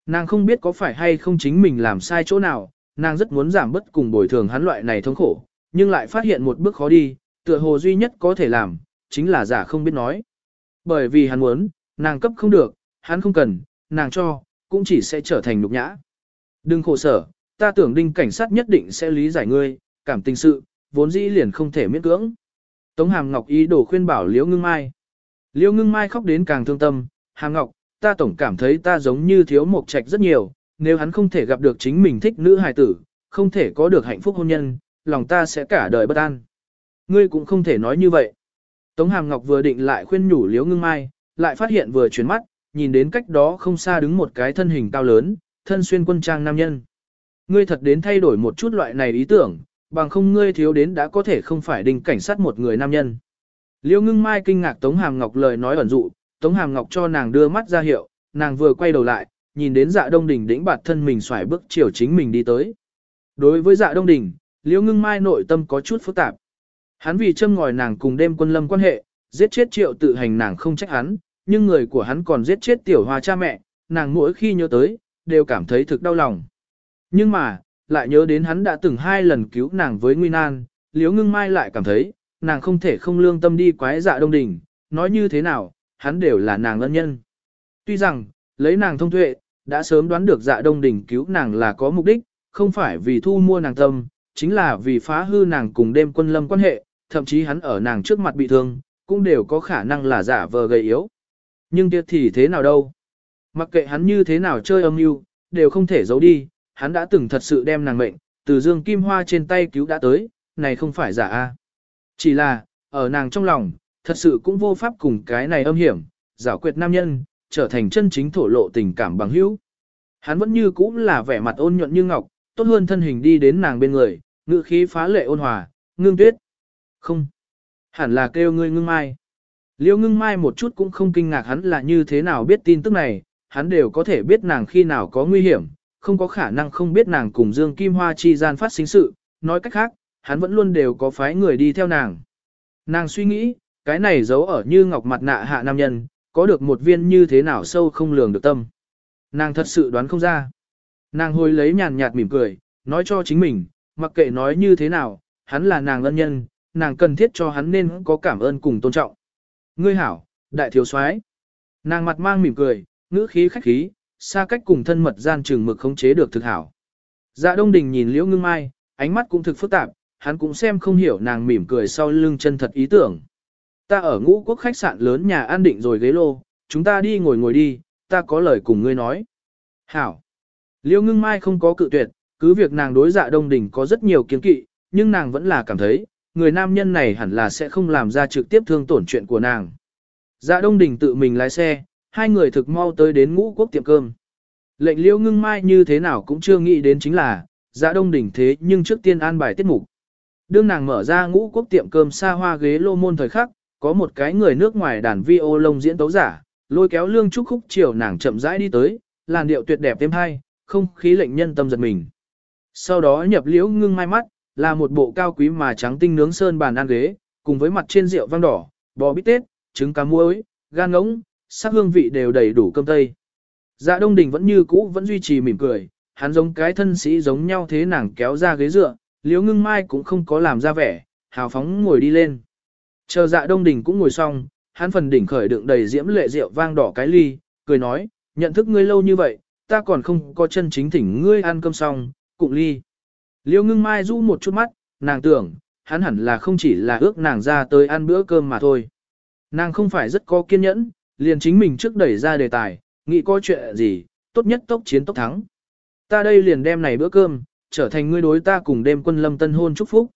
[SPEAKER 1] Nàng không biết có phải hay không chính mình làm sai chỗ nào, nàng rất muốn giảm bất cùng bồi thường hắn loại này thống khổ, nhưng lại phát hiện một bước khó đi, tựa hồ duy nhất có thể làm, chính là giả không biết nói. Bởi vì hắn muốn, nàng cấp không được, hắn không cần, nàng cho, cũng chỉ sẽ trở thành nhục nhã. Đừng khổ sở, ta tưởng đinh cảnh sát nhất định sẽ lý giải ngươi, cảm tình sự, vốn dĩ liền không thể miễn cưỡng. Tống Hàm Ngọc ý đồ khuyên bảo Liễu Ngưng Mai. Liêu Ngưng Mai khóc đến càng thương tâm, Hà Ngọc, ta tổng cảm thấy ta giống như thiếu một trạch rất nhiều, nếu hắn không thể gặp được chính mình thích nữ hài tử, không thể có được hạnh phúc hôn nhân, lòng ta sẽ cả đời bất an. Ngươi cũng không thể nói như vậy. Tống Hàm Ngọc vừa định lại khuyên nhủ Liễu Ngưng Mai, lại phát hiện vừa chuyển mắt, nhìn đến cách đó không xa đứng một cái thân hình cao lớn, thân xuyên quân trang nam nhân. Ngươi thật đến thay đổi một chút loại này ý tưởng, bằng không ngươi thiếu đến đã có thể không phải đình cảnh sát một người nam nhân. Liêu ngưng mai kinh ngạc Tống Hàm Ngọc lời nói ẩn dụ, Tống Hàm Ngọc cho nàng đưa mắt ra hiệu, nàng vừa quay đầu lại, nhìn đến dạ đông đỉnh đĩnh bạt thân mình xoài bước chiều chính mình đi tới. Đối với dạ đông đỉnh, Liêu ngưng mai nội tâm có chút phức tạp. Hắn vì châm ngòi nàng cùng đêm quân lâm quan hệ, giết chết triệu tự hành nàng không trách hắn, nhưng người của hắn còn giết chết tiểu hoa cha mẹ, nàng mỗi khi nhớ tới, đều cảm thấy thực đau lòng. Nhưng mà, lại nhớ đến hắn đã từng hai lần cứu nàng với nguy nan, Liễu ngưng mai lại cảm thấy, nàng không thể không lương tâm đi quái dạ đông đỉnh, nói như thế nào, hắn đều là nàng ân nhân. Tuy rằng, lấy nàng thông tuệ, đã sớm đoán được dạ đông đỉnh cứu nàng là có mục đích, không phải vì thu mua nàng tâm, chính là vì phá hư nàng cùng đêm quân lâm quan hệ, thậm chí hắn ở nàng trước mặt bị thương, cũng đều có khả năng là giả vờ gầy yếu. Nhưng kia thì thế nào đâu? Mặc kệ hắn như thế nào chơi âm mưu, đều không thể giấu đi, hắn đã từng thật sự đem nàng mệnh, từ dương kim hoa trên tay cứu đã tới, này không phải giả a. Chỉ là, ở nàng trong lòng, thật sự cũng vô pháp cùng cái này âm hiểm, giảo quyệt nam nhân, trở thành chân chính thổ lộ tình cảm bằng hữu. Hắn vẫn như cũ là vẻ mặt ôn nhuận như ngọc, tốt hơn thân hình đi đến nàng bên người, ngự khí phá lệ ôn hòa, ngưng tuyết. Không, hẳn là kêu ngươi ngưng mai. Liêu ngưng mai một chút cũng không kinh ngạc hắn là như thế nào biết tin tức này, hắn đều có thể biết nàng khi nào có nguy hiểm, không có khả năng không biết nàng cùng Dương Kim Hoa chi gian phát sinh sự, nói cách khác, hắn vẫn luôn đều có phái người đi theo nàng. Nàng suy nghĩ, cái này giấu ở như ngọc mặt nạ hạ nam nhân, có được một viên như thế nào sâu không lường được tâm. Nàng thật sự đoán không ra. Nàng hồi lấy nhàn nhạt mỉm cười, nói cho chính mình, mặc kệ nói như thế nào, hắn là nàng ân nhân, nàng cần thiết cho hắn nên có cảm ơn cùng tôn trọng. Ngươi hảo, đại thiếu soái. Nàng mặt mang mỉm cười, ngữ khí khách khí, xa cách cùng thân mật gian trường mực khống chế được thực hảo. Dạ Đông Đình nhìn Liễu Ngưng Mai, ánh mắt cũng thực phức tạp, hắn cũng xem không hiểu nàng mỉm cười sau lưng chân thật ý tưởng. Ta ở ngũ quốc khách sạn lớn nhà an định rồi ghế lô, chúng ta đi ngồi ngồi đi, ta có lời cùng ngươi nói. Hảo. Liễu Ngưng Mai không có cự tuyệt, cứ việc nàng đối dạ Đông Đình có rất nhiều kiến kỵ, nhưng nàng vẫn là cảm thấy, người nam nhân này hẳn là sẽ không làm ra trực tiếp thương tổn chuyện của nàng. Dạ Đông Đình tự mình lái xe, hai người thực mau tới đến ngũ quốc tiệm cơm. Lệnh liêu ngưng mai như thế nào cũng chưa nghĩ đến chính là, dạ đông đỉnh thế nhưng trước tiên an bài tiết mục. Đương nàng mở ra ngũ quốc tiệm cơm xa hoa ghế lô môn thời khắc, có một cái người nước ngoài đàn vi ô lông diễn tấu giả, lôi kéo lương trúc khúc chiều nàng chậm rãi đi tới, làn điệu tuyệt đẹp thêm hay, không khí lệnh nhân tâm giật mình. Sau đó nhập liễu ngưng mai mắt, là một bộ cao quý mà trắng tinh nướng sơn bàn ăn ghế, cùng với mặt trên rượu vang đỏ, bò bít tết, trứng cá muối, gan ngỗng, sắc hương vị đều đầy đủ cơm tây. Dạ Đông Đình vẫn như cũ vẫn duy trì mỉm cười, hắn giống cái thân sĩ giống nhau thế nàng kéo ra ghế dựa, Liễu Ngưng Mai cũng không có làm ra vẻ, hào phóng ngồi đi lên. Chờ Dạ Đông Đình cũng ngồi xong, hắn phần đỉnh khởi đựng đầy diễm lệ rượu vang đỏ cái ly, cười nói, nhận thức ngươi lâu như vậy, ta còn không có chân chính thỉnh ngươi ăn cơm xong, cụng ly. Liễu Ngưng Mai rũ một chút mắt, nàng tưởng, hắn hẳn là không chỉ là ước nàng ra tới ăn bữa cơm mà thôi. Nàng không phải rất có kiên nhẫn, liền chính mình trước đẩy ra đề tài, nghĩ có chuyện gì, tốt nhất tốc chiến tốc thắng. Ta đây liền đem này bữa cơm, trở thành ngươi đối ta cùng đêm quân lâm tân hôn chúc phúc.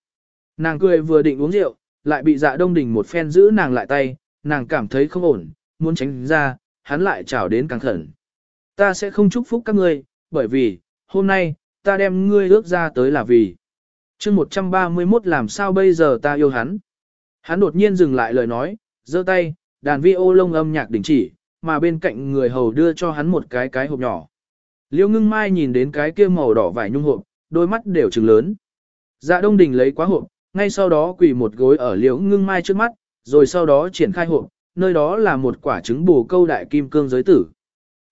[SPEAKER 1] Nàng cười vừa định uống rượu, lại bị dạ đông đình một phen giữ nàng lại tay, nàng cảm thấy không ổn, muốn tránh ra, hắn lại chào đến càng khẩn. Ta sẽ không chúc phúc các ngươi, bởi vì, hôm nay, ta đem ngươi ước ra tới là vì. chương 131 làm sao bây giờ ta yêu hắn. Hắn đột nhiên dừng lại lời nói, giơ tay, đàn vi ô lông âm nhạc đình chỉ, mà bên cạnh người hầu đưa cho hắn một cái cái hộp nhỏ. Liêu ngưng mai nhìn đến cái kia màu đỏ vải nhung hộp, đôi mắt đều trừng lớn. Dạ đông đình lấy quá hộp, ngay sau đó quỳ một gối ở liễu ngưng mai trước mắt, rồi sau đó triển khai hộp, nơi đó là một quả trứng bù câu đại kim cương giới tử.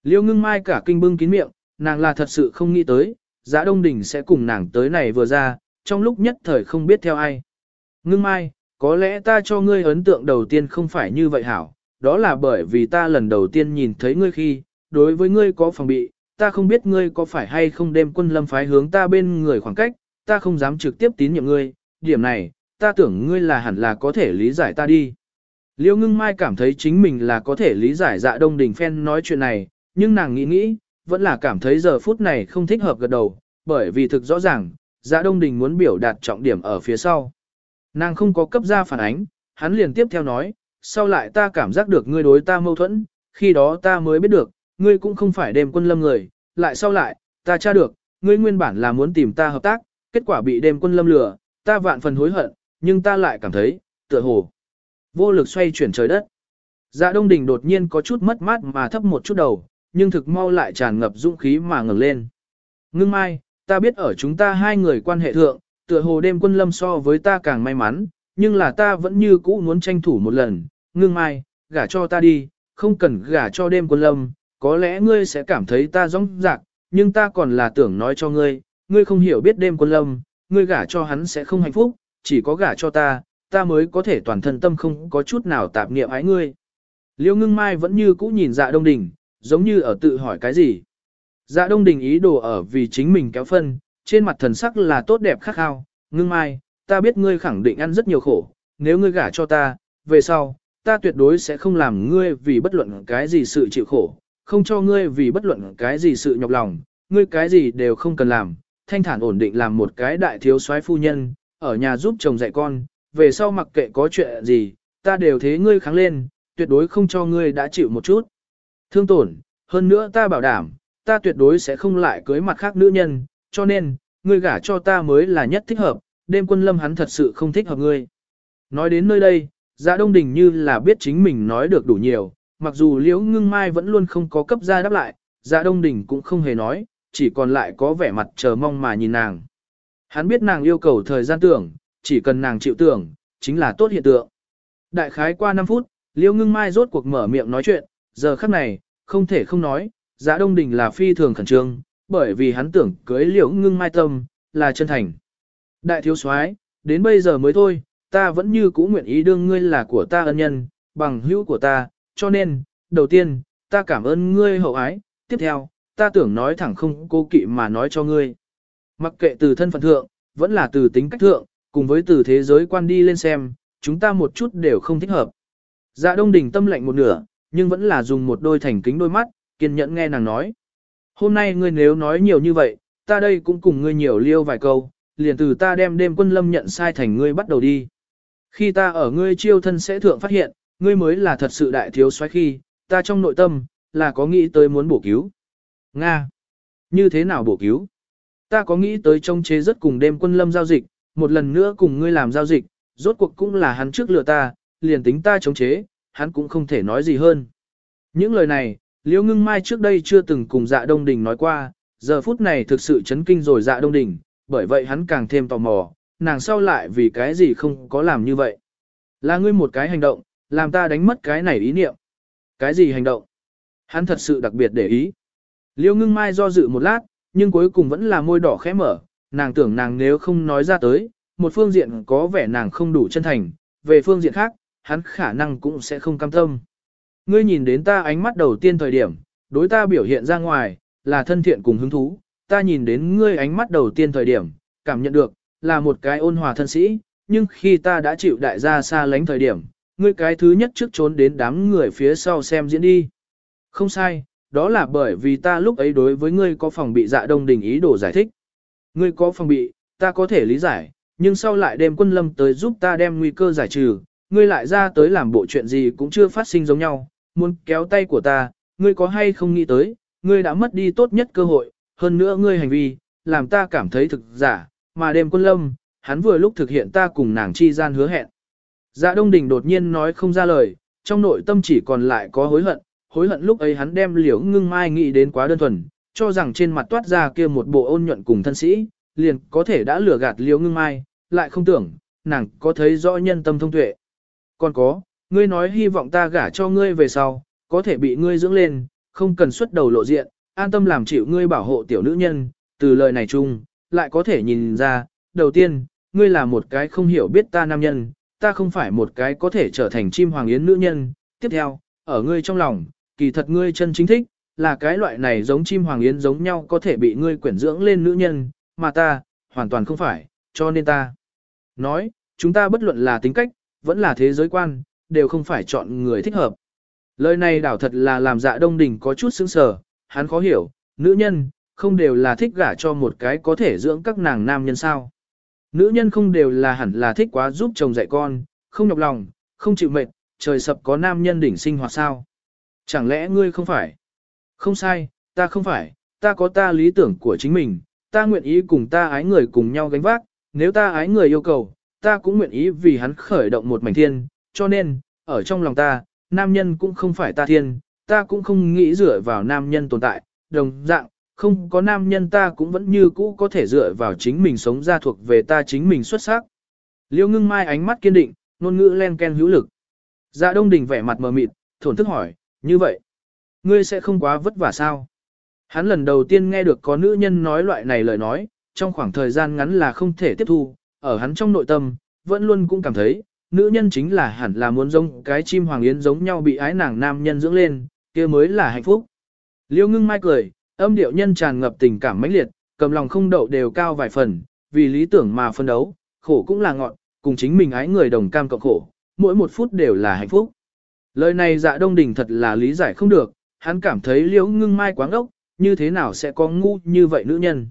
[SPEAKER 1] Liễu ngưng mai cả kinh bưng kín miệng, nàng là thật sự không nghĩ tới, dạ đông đình sẽ cùng nàng tới này vừa ra, trong lúc nhất thời không biết theo ai. Ngưng mai, có lẽ ta cho ngươi ấn tượng đầu tiên không phải như vậy hảo, đó là bởi vì ta lần đầu tiên nhìn thấy ngươi khi, đối với ngươi có phòng bị, ta không biết ngươi có phải hay không đem quân lâm phái hướng ta bên người khoảng cách, ta không dám trực tiếp tín nhiệm ngươi, điểm này, ta tưởng ngươi là hẳn là có thể lý giải ta đi. Liêu ngưng mai cảm thấy chính mình là có thể lý giải dạ đông đình phen nói chuyện này, nhưng nàng nghĩ nghĩ, vẫn là cảm thấy giờ phút này không thích hợp gật đầu, bởi vì thực rõ ràng, dạ đông đình muốn biểu đạt trọng điểm ở phía sau. Nàng không có cấp ra phản ánh, hắn liền tiếp theo nói, sau lại ta cảm giác được ngươi đối ta mâu thuẫn, khi đó ta mới biết được, ngươi cũng không phải đêm quân lâm người, lại sau lại, ta tra được, ngươi nguyên bản là muốn tìm ta hợp tác, kết quả bị đêm quân lâm lừa, ta vạn phần hối hận, nhưng ta lại cảm thấy, tựa hồ, vô lực xoay chuyển trời đất. Dạ Đông Đình đột nhiên có chút mất mát mà thấp một chút đầu, nhưng thực mau lại tràn ngập dũng khí mà ngẩng lên. Ngưng mai, ta biết ở chúng ta hai người quan hệ thượng, tựa hồ đêm quân lâm so với ta càng may mắn, nhưng là ta vẫn như cũ muốn tranh thủ một lần, ngưng mai, gả cho ta đi, không cần gả cho đêm quân lâm, có lẽ ngươi sẽ cảm thấy ta rong rạc, nhưng ta còn là tưởng nói cho ngươi, ngươi không hiểu biết đêm quân lâm, ngươi gả cho hắn sẽ không hạnh phúc, chỉ có gả cho ta, ta mới có thể toàn thân tâm không có chút nào tạp niệm ái ngươi. Liêu ngưng mai vẫn như cũ nhìn dạ đông đình, giống như ở tự hỏi cái gì. Dạ đông đình ý đồ ở vì chính mình kéo phân, trên mặt thần sắc là tốt đẹp khắc khao, ngưng mai, ta biết ngươi khẳng định ăn rất nhiều khổ, nếu ngươi gả cho ta, về sau, ta tuyệt đối sẽ không làm ngươi vì bất luận cái gì sự chịu khổ, không cho ngươi vì bất luận cái gì sự nhọc lòng, ngươi cái gì đều không cần làm, thanh thản ổn định làm một cái đại thiếu soái phu nhân, ở nhà giúp chồng dạy con, về sau mặc kệ có chuyện gì, ta đều thế ngươi kháng lên, tuyệt đối không cho ngươi đã chịu một chút. Thương tổn, hơn nữa ta bảo đảm, ta tuyệt đối sẽ không lại cưới mặt khác nữ nhân, cho nên, ngươi gả cho ta mới là nhất thích hợp, đêm quân lâm hắn thật sự không thích hợp ngươi. Nói đến nơi đây, dạ đông đình như là biết chính mình nói được đủ nhiều, mặc dù liễu ngưng mai vẫn luôn không có cấp ra đáp lại, dạ đông đỉnh cũng không hề nói, chỉ còn lại có vẻ mặt chờ mong mà nhìn nàng. Hắn biết nàng yêu cầu thời gian tưởng, chỉ cần nàng chịu tưởng, chính là tốt hiện tượng. Đại khái qua 5 phút, liễu ngưng mai rốt cuộc mở miệng nói chuyện, giờ khắc này, không thể không nói, dạ đông đỉnh là phi thường khẩn trương, bởi vì hắn tưởng cưới liễu ngưng mai tâm, là chân thành. Đại thiếu soái đến bây giờ mới thôi, ta vẫn như cũ nguyện ý đương ngươi là của ta ân nhân, bằng hữu của ta, cho nên, đầu tiên, ta cảm ơn ngươi hậu ái, tiếp theo, ta tưởng nói thẳng không cố kỵ mà nói cho ngươi. Mặc kệ từ thân phận thượng, vẫn là từ tính cách thượng, cùng với từ thế giới quan đi lên xem, chúng ta một chút đều không thích hợp. Dạ đông đỉnh tâm lạnh một nửa, nhưng vẫn là dùng một đôi thành kính đôi mắt, kiên nhẫn nghe nàng nói. Hôm nay ngươi nếu nói nhiều như vậy, ta đây cũng cùng ngươi nhiều liêu vài câu, liền từ ta đem đêm quân lâm nhận sai thành ngươi bắt đầu đi. Khi ta ở ngươi chiêu thân sẽ thượng phát hiện, ngươi mới là thật sự đại thiếu soái khi, ta trong nội tâm, là có nghĩ tới muốn bổ cứu. Nga! Như thế nào bổ cứu? Ta có nghĩ tới trong chế rất cùng đêm quân lâm giao dịch, một lần nữa cùng ngươi làm giao dịch, rốt cuộc cũng là hắn trước lừa ta, liền tính ta chống chế, hắn cũng không thể nói gì hơn. Những lời này, Liễu Ngưng Mai trước đây chưa từng cùng Dạ Đông Đình nói qua, giờ phút này thực sự chấn kinh rồi Dạ Đông Đình, bởi vậy hắn càng thêm tò mò, nàng sau lại vì cái gì không có làm như vậy. Là ngươi một cái hành động, làm ta đánh mất cái này ý niệm. Cái gì hành động? Hắn thật sự đặc biệt để ý. Liêu ngưng mai do dự một lát, nhưng cuối cùng vẫn là môi đỏ khẽ mở, nàng tưởng nàng nếu không nói ra tới, một phương diện có vẻ nàng không đủ chân thành, về phương diện khác, hắn khả năng cũng sẽ không cam tâm. Ngươi nhìn đến ta ánh mắt đầu tiên thời điểm, đối ta biểu hiện ra ngoài, là thân thiện cùng hứng thú, ta nhìn đến ngươi ánh mắt đầu tiên thời điểm, cảm nhận được, là một cái ôn hòa thân sĩ, nhưng khi ta đã chịu đại gia xa lánh thời điểm, ngươi cái thứ nhất trước trốn đến đám người phía sau xem diễn đi. Không sai, đó là bởi vì ta lúc ấy đối với ngươi có phòng bị dạ đông đình ý đồ giải thích. Ngươi có phòng bị, ta có thể lý giải, nhưng sau lại đem quân lâm tới giúp ta đem nguy cơ giải trừ, ngươi lại ra tới làm bộ chuyện gì cũng chưa phát sinh giống nhau, muốn kéo tay của ta, ngươi có hay không nghĩ tới, ngươi đã mất đi tốt nhất cơ hội, hơn nữa ngươi hành vi, làm ta cảm thấy thực giả, mà đêm quân lâm, hắn vừa lúc thực hiện ta cùng nàng chi gian hứa hẹn. Dạ Đông Đình đột nhiên nói không ra lời, trong nội tâm chỉ còn lại có hối hận, hối hận lúc ấy hắn đem liễu ngưng mai nghĩ đến quá đơn thuần, cho rằng trên mặt toát ra kia một bộ ôn nhuận cùng thân sĩ, liền có thể đã lừa gạt liễu ngưng mai, lại không tưởng, nàng có thấy rõ nhân tâm thông tuệ. Còn có, ngươi nói hy vọng ta gả cho ngươi về sau, có thể bị ngươi dưỡng lên, không cần xuất đầu lộ diện, an tâm làm chịu ngươi bảo hộ tiểu nữ nhân, từ lời này chung, lại có thể nhìn ra, đầu tiên, ngươi là một cái không hiểu biết ta nam nhân, ta không phải một cái có thể trở thành chim hoàng yến nữ nhân, tiếp theo, ở ngươi trong lòng, kỳ thật ngươi chân chính thích, là cái loại này giống chim hoàng yến giống nhau có thể bị ngươi quyển dưỡng lên nữ nhân, mà ta, hoàn toàn không phải, cho nên ta. Nói, chúng ta bất luận là tính cách, vẫn là thế giới quan, đều không phải chọn người thích hợp. Lời này đảo thật là làm dạ đông đình có chút sững sờ, hắn khó hiểu, nữ nhân, không đều là thích gả cho một cái có thể dưỡng các nàng nam nhân sao. Nữ nhân không đều là hẳn là thích quá giúp chồng dạy con, không nhọc lòng, không chịu mệt, trời sập có nam nhân đỉnh sinh hoạt sao. Chẳng lẽ ngươi không phải? Không sai, ta không phải, ta có ta lý tưởng của chính mình, ta nguyện ý cùng ta ái người cùng nhau gánh vác, nếu ta ái người yêu cầu, ta cũng nguyện ý vì hắn khởi động một mảnh thiên, cho nên, ở trong lòng ta, nam nhân cũng không phải ta thiên, ta cũng không nghĩ dựa vào nam nhân tồn tại, đồng dạng, không có nam nhân ta cũng vẫn như cũ có thể dựa vào chính mình sống ra thuộc về ta chính mình xuất sắc. Liêu ngưng mai ánh mắt kiên định, ngôn ngữ len ken hữu lực. Dạ đông đình vẻ mặt mờ mịt, thổn thức hỏi, như vậy, ngươi sẽ không quá vất vả sao? Hắn lần đầu tiên nghe được có nữ nhân nói loại này lời nói, trong khoảng thời gian ngắn là không thể tiếp thu, ở hắn trong nội tâm, vẫn luôn cũng cảm thấy, nữ nhân chính là hẳn là muốn giống cái chim hoàng yến giống nhau bị ái nàng nam nhân dưỡng lên, kia mới là hạnh phúc. Liêu ngưng mai cười, âm điệu nhân tràn ngập tình cảm mãnh liệt, cầm lòng không đậu đều cao vài phần, vì lý tưởng mà phân đấu, khổ cũng là ngọn, cùng chính mình ái người đồng cam cộng khổ, mỗi một phút đều là hạnh phúc. Lời này dạ đông đình thật là lý giải không được, hắn cảm thấy liễu ngưng mai quáng ốc, như thế nào sẽ có ngu như vậy nữ nhân.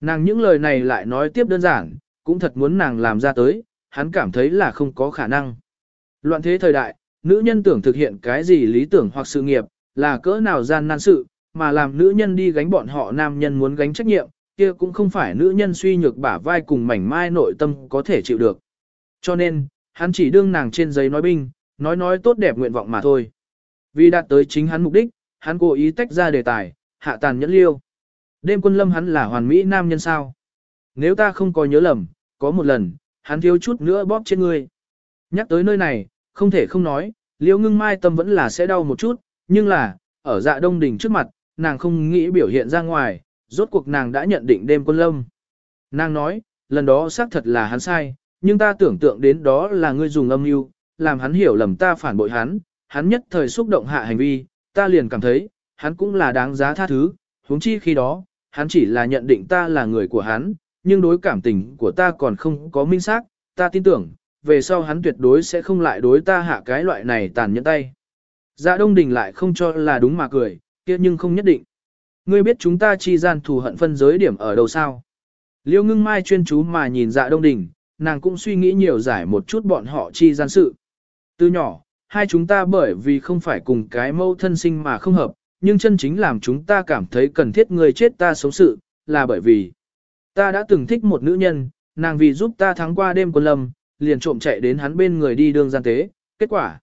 [SPEAKER 1] Nàng những lời này lại nói tiếp đơn giản, cũng thật muốn nàng làm ra tới, hắn cảm thấy là không có khả năng. Loạn thế thời đại, nữ nhân tưởng thực hiện cái gì lý tưởng hoặc sự nghiệp, là cỡ nào gian nan sự, mà làm nữ nhân đi gánh bọn họ nam nhân muốn gánh trách nhiệm, kia cũng không phải nữ nhân suy nhược bả vai cùng mảnh mai nội tâm có thể chịu được. Cho nên, hắn chỉ đương nàng trên giấy nói binh, nói nói tốt đẹp nguyện vọng mà thôi. Vì đạt tới chính hắn mục đích, hắn cố ý tách ra đề tài, hạ tàn nhẫn liêu. Đêm quân lâm hắn là hoàn mỹ nam nhân sao? Nếu ta không có nhớ lầm, có một lần, hắn thiếu chút nữa bóp trên ngươi. Nhắc tới nơi này, không thể không nói, liễu ngưng mai tâm vẫn là sẽ đau một chút, nhưng là, ở dạ đông đỉnh trước mặt, nàng không nghĩ biểu hiện ra ngoài, rốt cuộc nàng đã nhận định đêm quân lâm. Nàng nói, lần đó xác thật là hắn sai, nhưng ta tưởng tượng đến đó là ngươi dùng âm mưu, làm hắn hiểu lầm ta phản bội hắn, hắn nhất thời xúc động hạ hành vi, ta liền cảm thấy, hắn cũng là đáng giá tha thứ, huống chi khi đó, hắn chỉ là nhận định ta là người của hắn, nhưng đối cảm tình của ta còn không có minh xác, ta tin tưởng, về sau hắn tuyệt đối sẽ không lại đối ta hạ cái loại này tàn nhẫn tay. Dạ Đông Đình lại không cho là đúng mà cười, kia nhưng không nhất định. Ngươi biết chúng ta chi gian thù hận phân giới điểm ở đâu sao? Liêu ngưng mai chuyên chú mà nhìn dạ Đông đỉnh, nàng cũng suy nghĩ nhiều giải một chút bọn họ chi gian sự. Từ nhỏ, hai chúng ta bởi vì không phải cùng cái mâu thân sinh mà không hợp, nhưng chân chính làm chúng ta cảm thấy cần thiết người chết ta sống sự, là bởi vì ta đã từng thích một nữ nhân, nàng vì giúp ta thắng qua đêm quân lâm, liền trộm chạy đến hắn bên người đi đường gian tế, kết quả.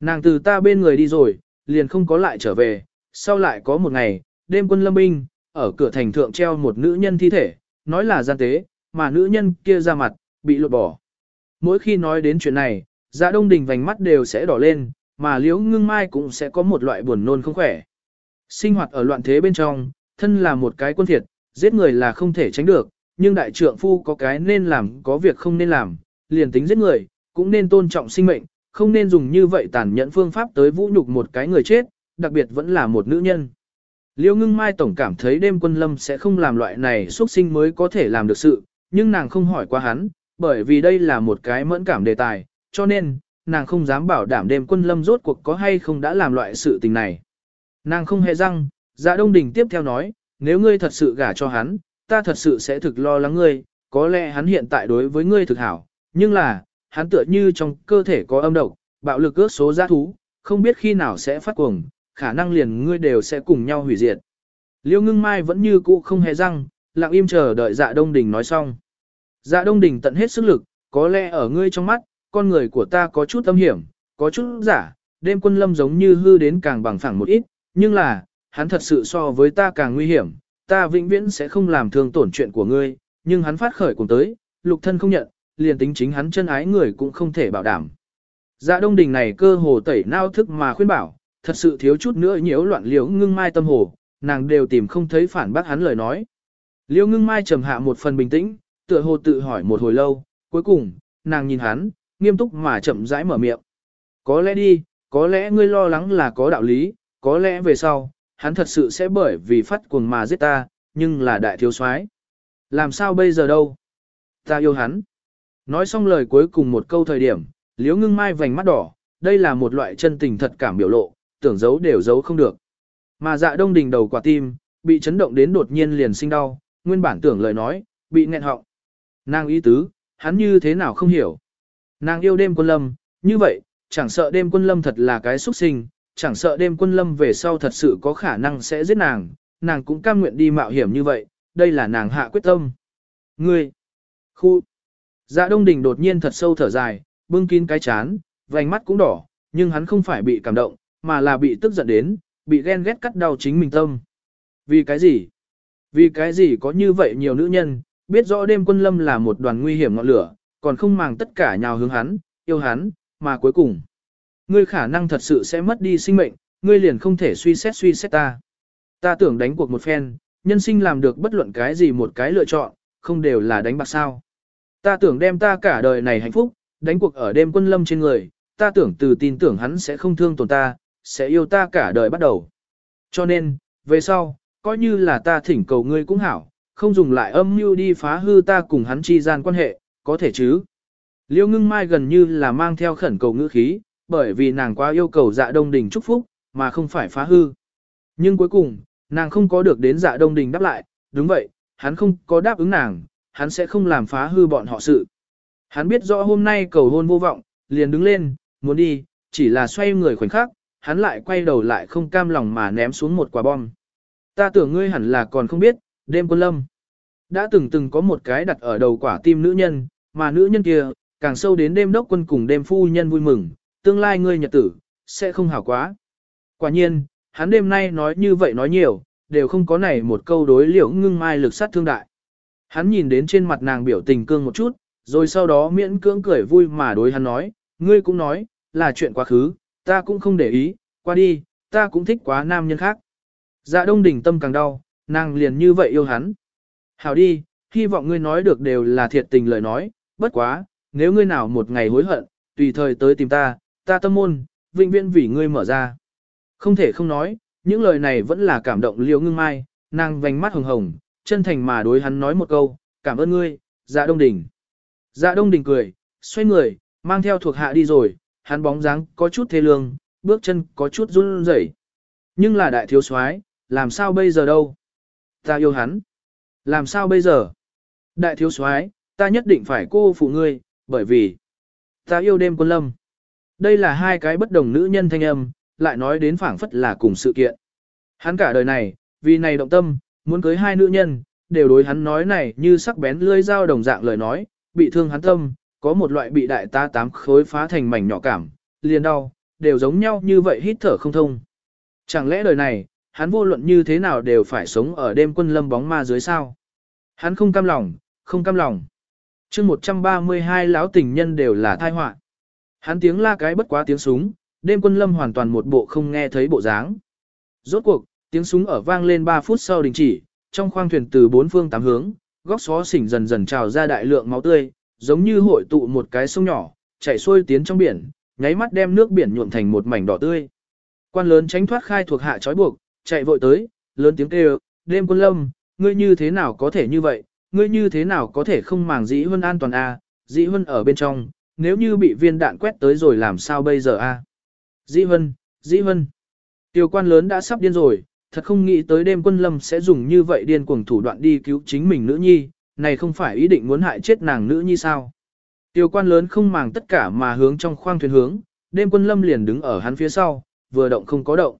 [SPEAKER 1] Nàng từ ta bên người đi rồi, liền không có lại trở về, sau lại có một ngày, đêm quân lâm binh, ở cửa thành thượng treo một nữ nhân thi thể, nói là gian tế, mà nữ nhân kia ra mặt, bị lột bỏ. Mỗi khi nói đến chuyện này, dạ đông đình vành mắt đều sẽ đỏ lên, mà liễu ngưng mai cũng sẽ có một loại buồn nôn không khỏe. Sinh hoạt ở loạn thế bên trong, thân là một cái quân thiệt, giết người là không thể tránh được, nhưng đại trượng phu có cái nên làm có việc không nên làm, liền tính giết người, cũng nên tôn trọng sinh mệnh, không nên dùng như vậy tàn nhẫn phương pháp tới vũ nhục một cái người chết, đặc biệt vẫn là một nữ nhân. Liêu ngưng mai tổng cảm thấy đêm quân lâm sẽ không làm loại này xuất sinh mới có thể làm được sự, nhưng nàng không hỏi qua hắn, bởi vì đây là một cái mẫn cảm đề tài, cho nên, nàng không dám bảo đảm đêm quân lâm rốt cuộc có hay không đã làm loại sự tình này. Nàng không hề răng, dạ đông đình tiếp theo nói, nếu ngươi thật sự gả cho hắn, ta thật sự sẽ thực lo lắng ngươi, có lẽ hắn hiện tại đối với ngươi thực hảo, nhưng là, hắn tựa như trong cơ thể có âm độc, bạo lực ước số giá thú, không biết khi nào sẽ phát cuồng, khả năng liền ngươi đều sẽ cùng nhau hủy diệt. Liêu ngưng mai vẫn như cũ không hề răng, lặng im chờ đợi dạ đông đình nói xong. Dạ đông đình tận hết sức lực, có lẽ ở ngươi trong mắt, con người của ta có chút âm hiểm, có chút giả, đêm quân lâm giống như hư đến càng bằng phẳng một ít, nhưng là, hắn thật sự so với ta càng nguy hiểm, ta vĩnh viễn sẽ không làm thương tổn chuyện của ngươi, nhưng hắn phát khởi cùng tới, lục thân không nhận, liền tính chính hắn chân ái người cũng không thể bảo đảm. Dạ đông đình này cơ hồ tẩy nao thức mà khuyên bảo, thật sự thiếu chút nữa nhiễu loạn liễu ngưng mai tâm hồ, nàng đều tìm không thấy phản bác hắn lời nói. Liễu ngưng mai trầm hạ một phần bình tĩnh, tựa hồ tự hỏi một hồi lâu, cuối cùng, nàng nhìn hắn, nghiêm túc mà chậm rãi mở miệng. Có lẽ đi, có lẽ ngươi lo lắng là có đạo lý, có lẽ về sau, hắn thật sự sẽ bởi vì phát cuồng mà giết ta, nhưng là đại thiếu soái. Làm sao bây giờ đâu? Ta yêu hắn. Nói xong lời cuối cùng một câu thời điểm, liễu ngưng mai vành mắt đỏ, đây là một loại chân tình thật cảm biểu lộ, tưởng giấu đều giấu không được. Mà dạ đông đình đầu quả tim, bị chấn động đến đột nhiên liền sinh đau, nguyên bản tưởng lời nói, bị nghẹn họng. Nàng ý tứ, hắn như thế nào không hiểu. Nàng yêu đêm quân lâm, như vậy, chẳng sợ đêm quân lâm thật là cái xuất sinh, chẳng sợ đêm quân lâm về sau thật sự có khả năng sẽ giết nàng, nàng cũng cam nguyện đi mạo hiểm như vậy, đây là nàng hạ quyết tâm. Ngươi, khu, dạ đông đình đột nhiên thật sâu thở dài, bưng kín cái chán, vành mắt cũng đỏ, nhưng hắn không phải bị cảm động, mà là bị tức giận đến, bị ghen ghét cắt đau chính mình tâm. Vì cái gì? Vì cái gì có như vậy nhiều nữ nhân, biết rõ đêm quân lâm là một đoàn nguy hiểm ngọn lửa, còn không màng tất cả nhào hướng hắn, yêu hắn, mà cuối cùng. Ngươi khả năng thật sự sẽ mất đi sinh mệnh, ngươi liền không thể suy xét suy xét ta. Ta tưởng đánh cuộc một phen, nhân sinh làm được bất luận cái gì một cái lựa chọn, không đều là đánh bạc sao. Ta tưởng đem ta cả đời này hạnh phúc, đánh cuộc ở đêm quân lâm trên người, ta tưởng từ tin tưởng hắn sẽ không thương tổn ta, sẽ yêu ta cả đời bắt đầu. Cho nên, về sau, coi như là ta thỉnh cầu ngươi cũng hảo, không dùng lại âm mưu đi phá hư ta cùng hắn chi gian quan hệ, có thể chứ. Liêu ngưng mai gần như là mang theo khẩn cầu ngữ khí, bởi vì nàng quá yêu cầu dạ đông đình chúc phúc, mà không phải phá hư. Nhưng cuối cùng, nàng không có được đến dạ đông đình đáp lại, đúng vậy, hắn không có đáp ứng nàng, hắn sẽ không làm phá hư bọn họ sự. Hắn biết rõ hôm nay cầu hôn vô vọng, liền đứng lên, muốn đi, chỉ là xoay người khoảnh khắc, hắn lại quay đầu lại không cam lòng mà ném xuống một quả bom. Ta tưởng ngươi hẳn là còn không biết, đêm quân lâm. Đã từng từng có một cái đặt ở đầu quả tim nữ nhân, mà nữ nhân kia, càng sâu đến đêm đốc quân cùng đêm phu nhân vui mừng, tương lai ngươi nhật tử, sẽ không hảo quá. Quả nhiên, hắn đêm nay nói như vậy nói nhiều, đều không có này một câu đối liễu ngưng mai lực sát thương đại. Hắn nhìn đến trên mặt nàng biểu tình cương một chút, rồi sau đó miễn cưỡng cười vui mà đối hắn nói, ngươi cũng nói, là chuyện quá khứ, ta cũng không để ý, qua đi, ta cũng thích quá nam nhân khác. Dạ đông đỉnh tâm càng đau, nàng liền như vậy yêu hắn. Hảo đi, hy vọng ngươi nói được đều là thiệt tình lời nói, bất quá, nếu ngươi nào một ngày hối hận, tùy thời tới tìm ta, ta tâm môn, vĩnh viễn vì ngươi mở ra. Không thể không nói, những lời này vẫn là cảm động liêu ngưng mai, nàng vành mắt hồng hồng, chân thành mà đối hắn nói một câu, cảm ơn ngươi, dạ đông đỉnh. Dạ đông đỉnh cười, xoay người, mang theo thuộc hạ đi rồi, hắn bóng dáng có chút thê lương, bước chân có chút run rẩy. Nhưng là đại thiếu soái, làm sao bây giờ đâu? Ta yêu hắn. Làm sao bây giờ? Đại thiếu soái, ta nhất định phải cô phụ ngươi, bởi vì ta yêu đêm quân lâm. Đây là hai cái bất đồng nữ nhân thanh âm, lại nói đến phảng phất là cùng sự kiện. Hắn cả đời này, vì này động tâm, muốn cưới hai nữ nhân, đều đối hắn nói này như sắc bén lưỡi dao đồng dạng lời nói, bị thương hắn tâm, có một loại bị đại ta tám khối phá thành mảnh nhỏ cảm, liền đau, đều giống nhau như vậy hít thở không thông. Chẳng lẽ đời này, hắn vô luận như thế nào đều phải sống ở đêm quân lâm bóng ma dưới sao? Hắn không cam lòng, không cam lòng. chương 132 lão tình nhân đều là thai họa Hắn tiếng la cái bất quá tiếng súng, đêm quân lâm hoàn toàn một bộ không nghe thấy bộ dáng. Rốt cuộc, tiếng súng ở vang lên 3 phút sau đình chỉ, trong khoang thuyền từ bốn phương tám hướng, góc xó xỉnh dần dần trào ra đại lượng máu tươi, giống như hội tụ một cái sông nhỏ, chảy xuôi tiến trong biển, nháy mắt đem nước biển nhuộm thành một mảnh đỏ tươi. Quan lớn tránh thoát khai thuộc hạ trói buộc, chạy vội tới, lớn tiếng kêu, đêm quân lâm, ngươi như thế nào có thể như vậy, ngươi như thế nào có thể không màng dĩ hơn an toàn a à? dĩ hơn ở bên trong, nếu như bị viên đạn quét tới rồi làm sao bây giờ a à? Dĩ hơn, dĩ hơn, Tiêu quan lớn đã sắp điên rồi, thật không nghĩ tới đêm quân lâm sẽ dùng như vậy điên cuồng thủ đoạn đi cứu chính mình nữ nhi, này không phải ý định muốn hại chết nàng nữ nhi sao. Tiêu quan lớn không màng tất cả mà hướng trong khoang thuyền hướng, đêm quân lâm liền đứng ở hắn phía sau, vừa động không có động.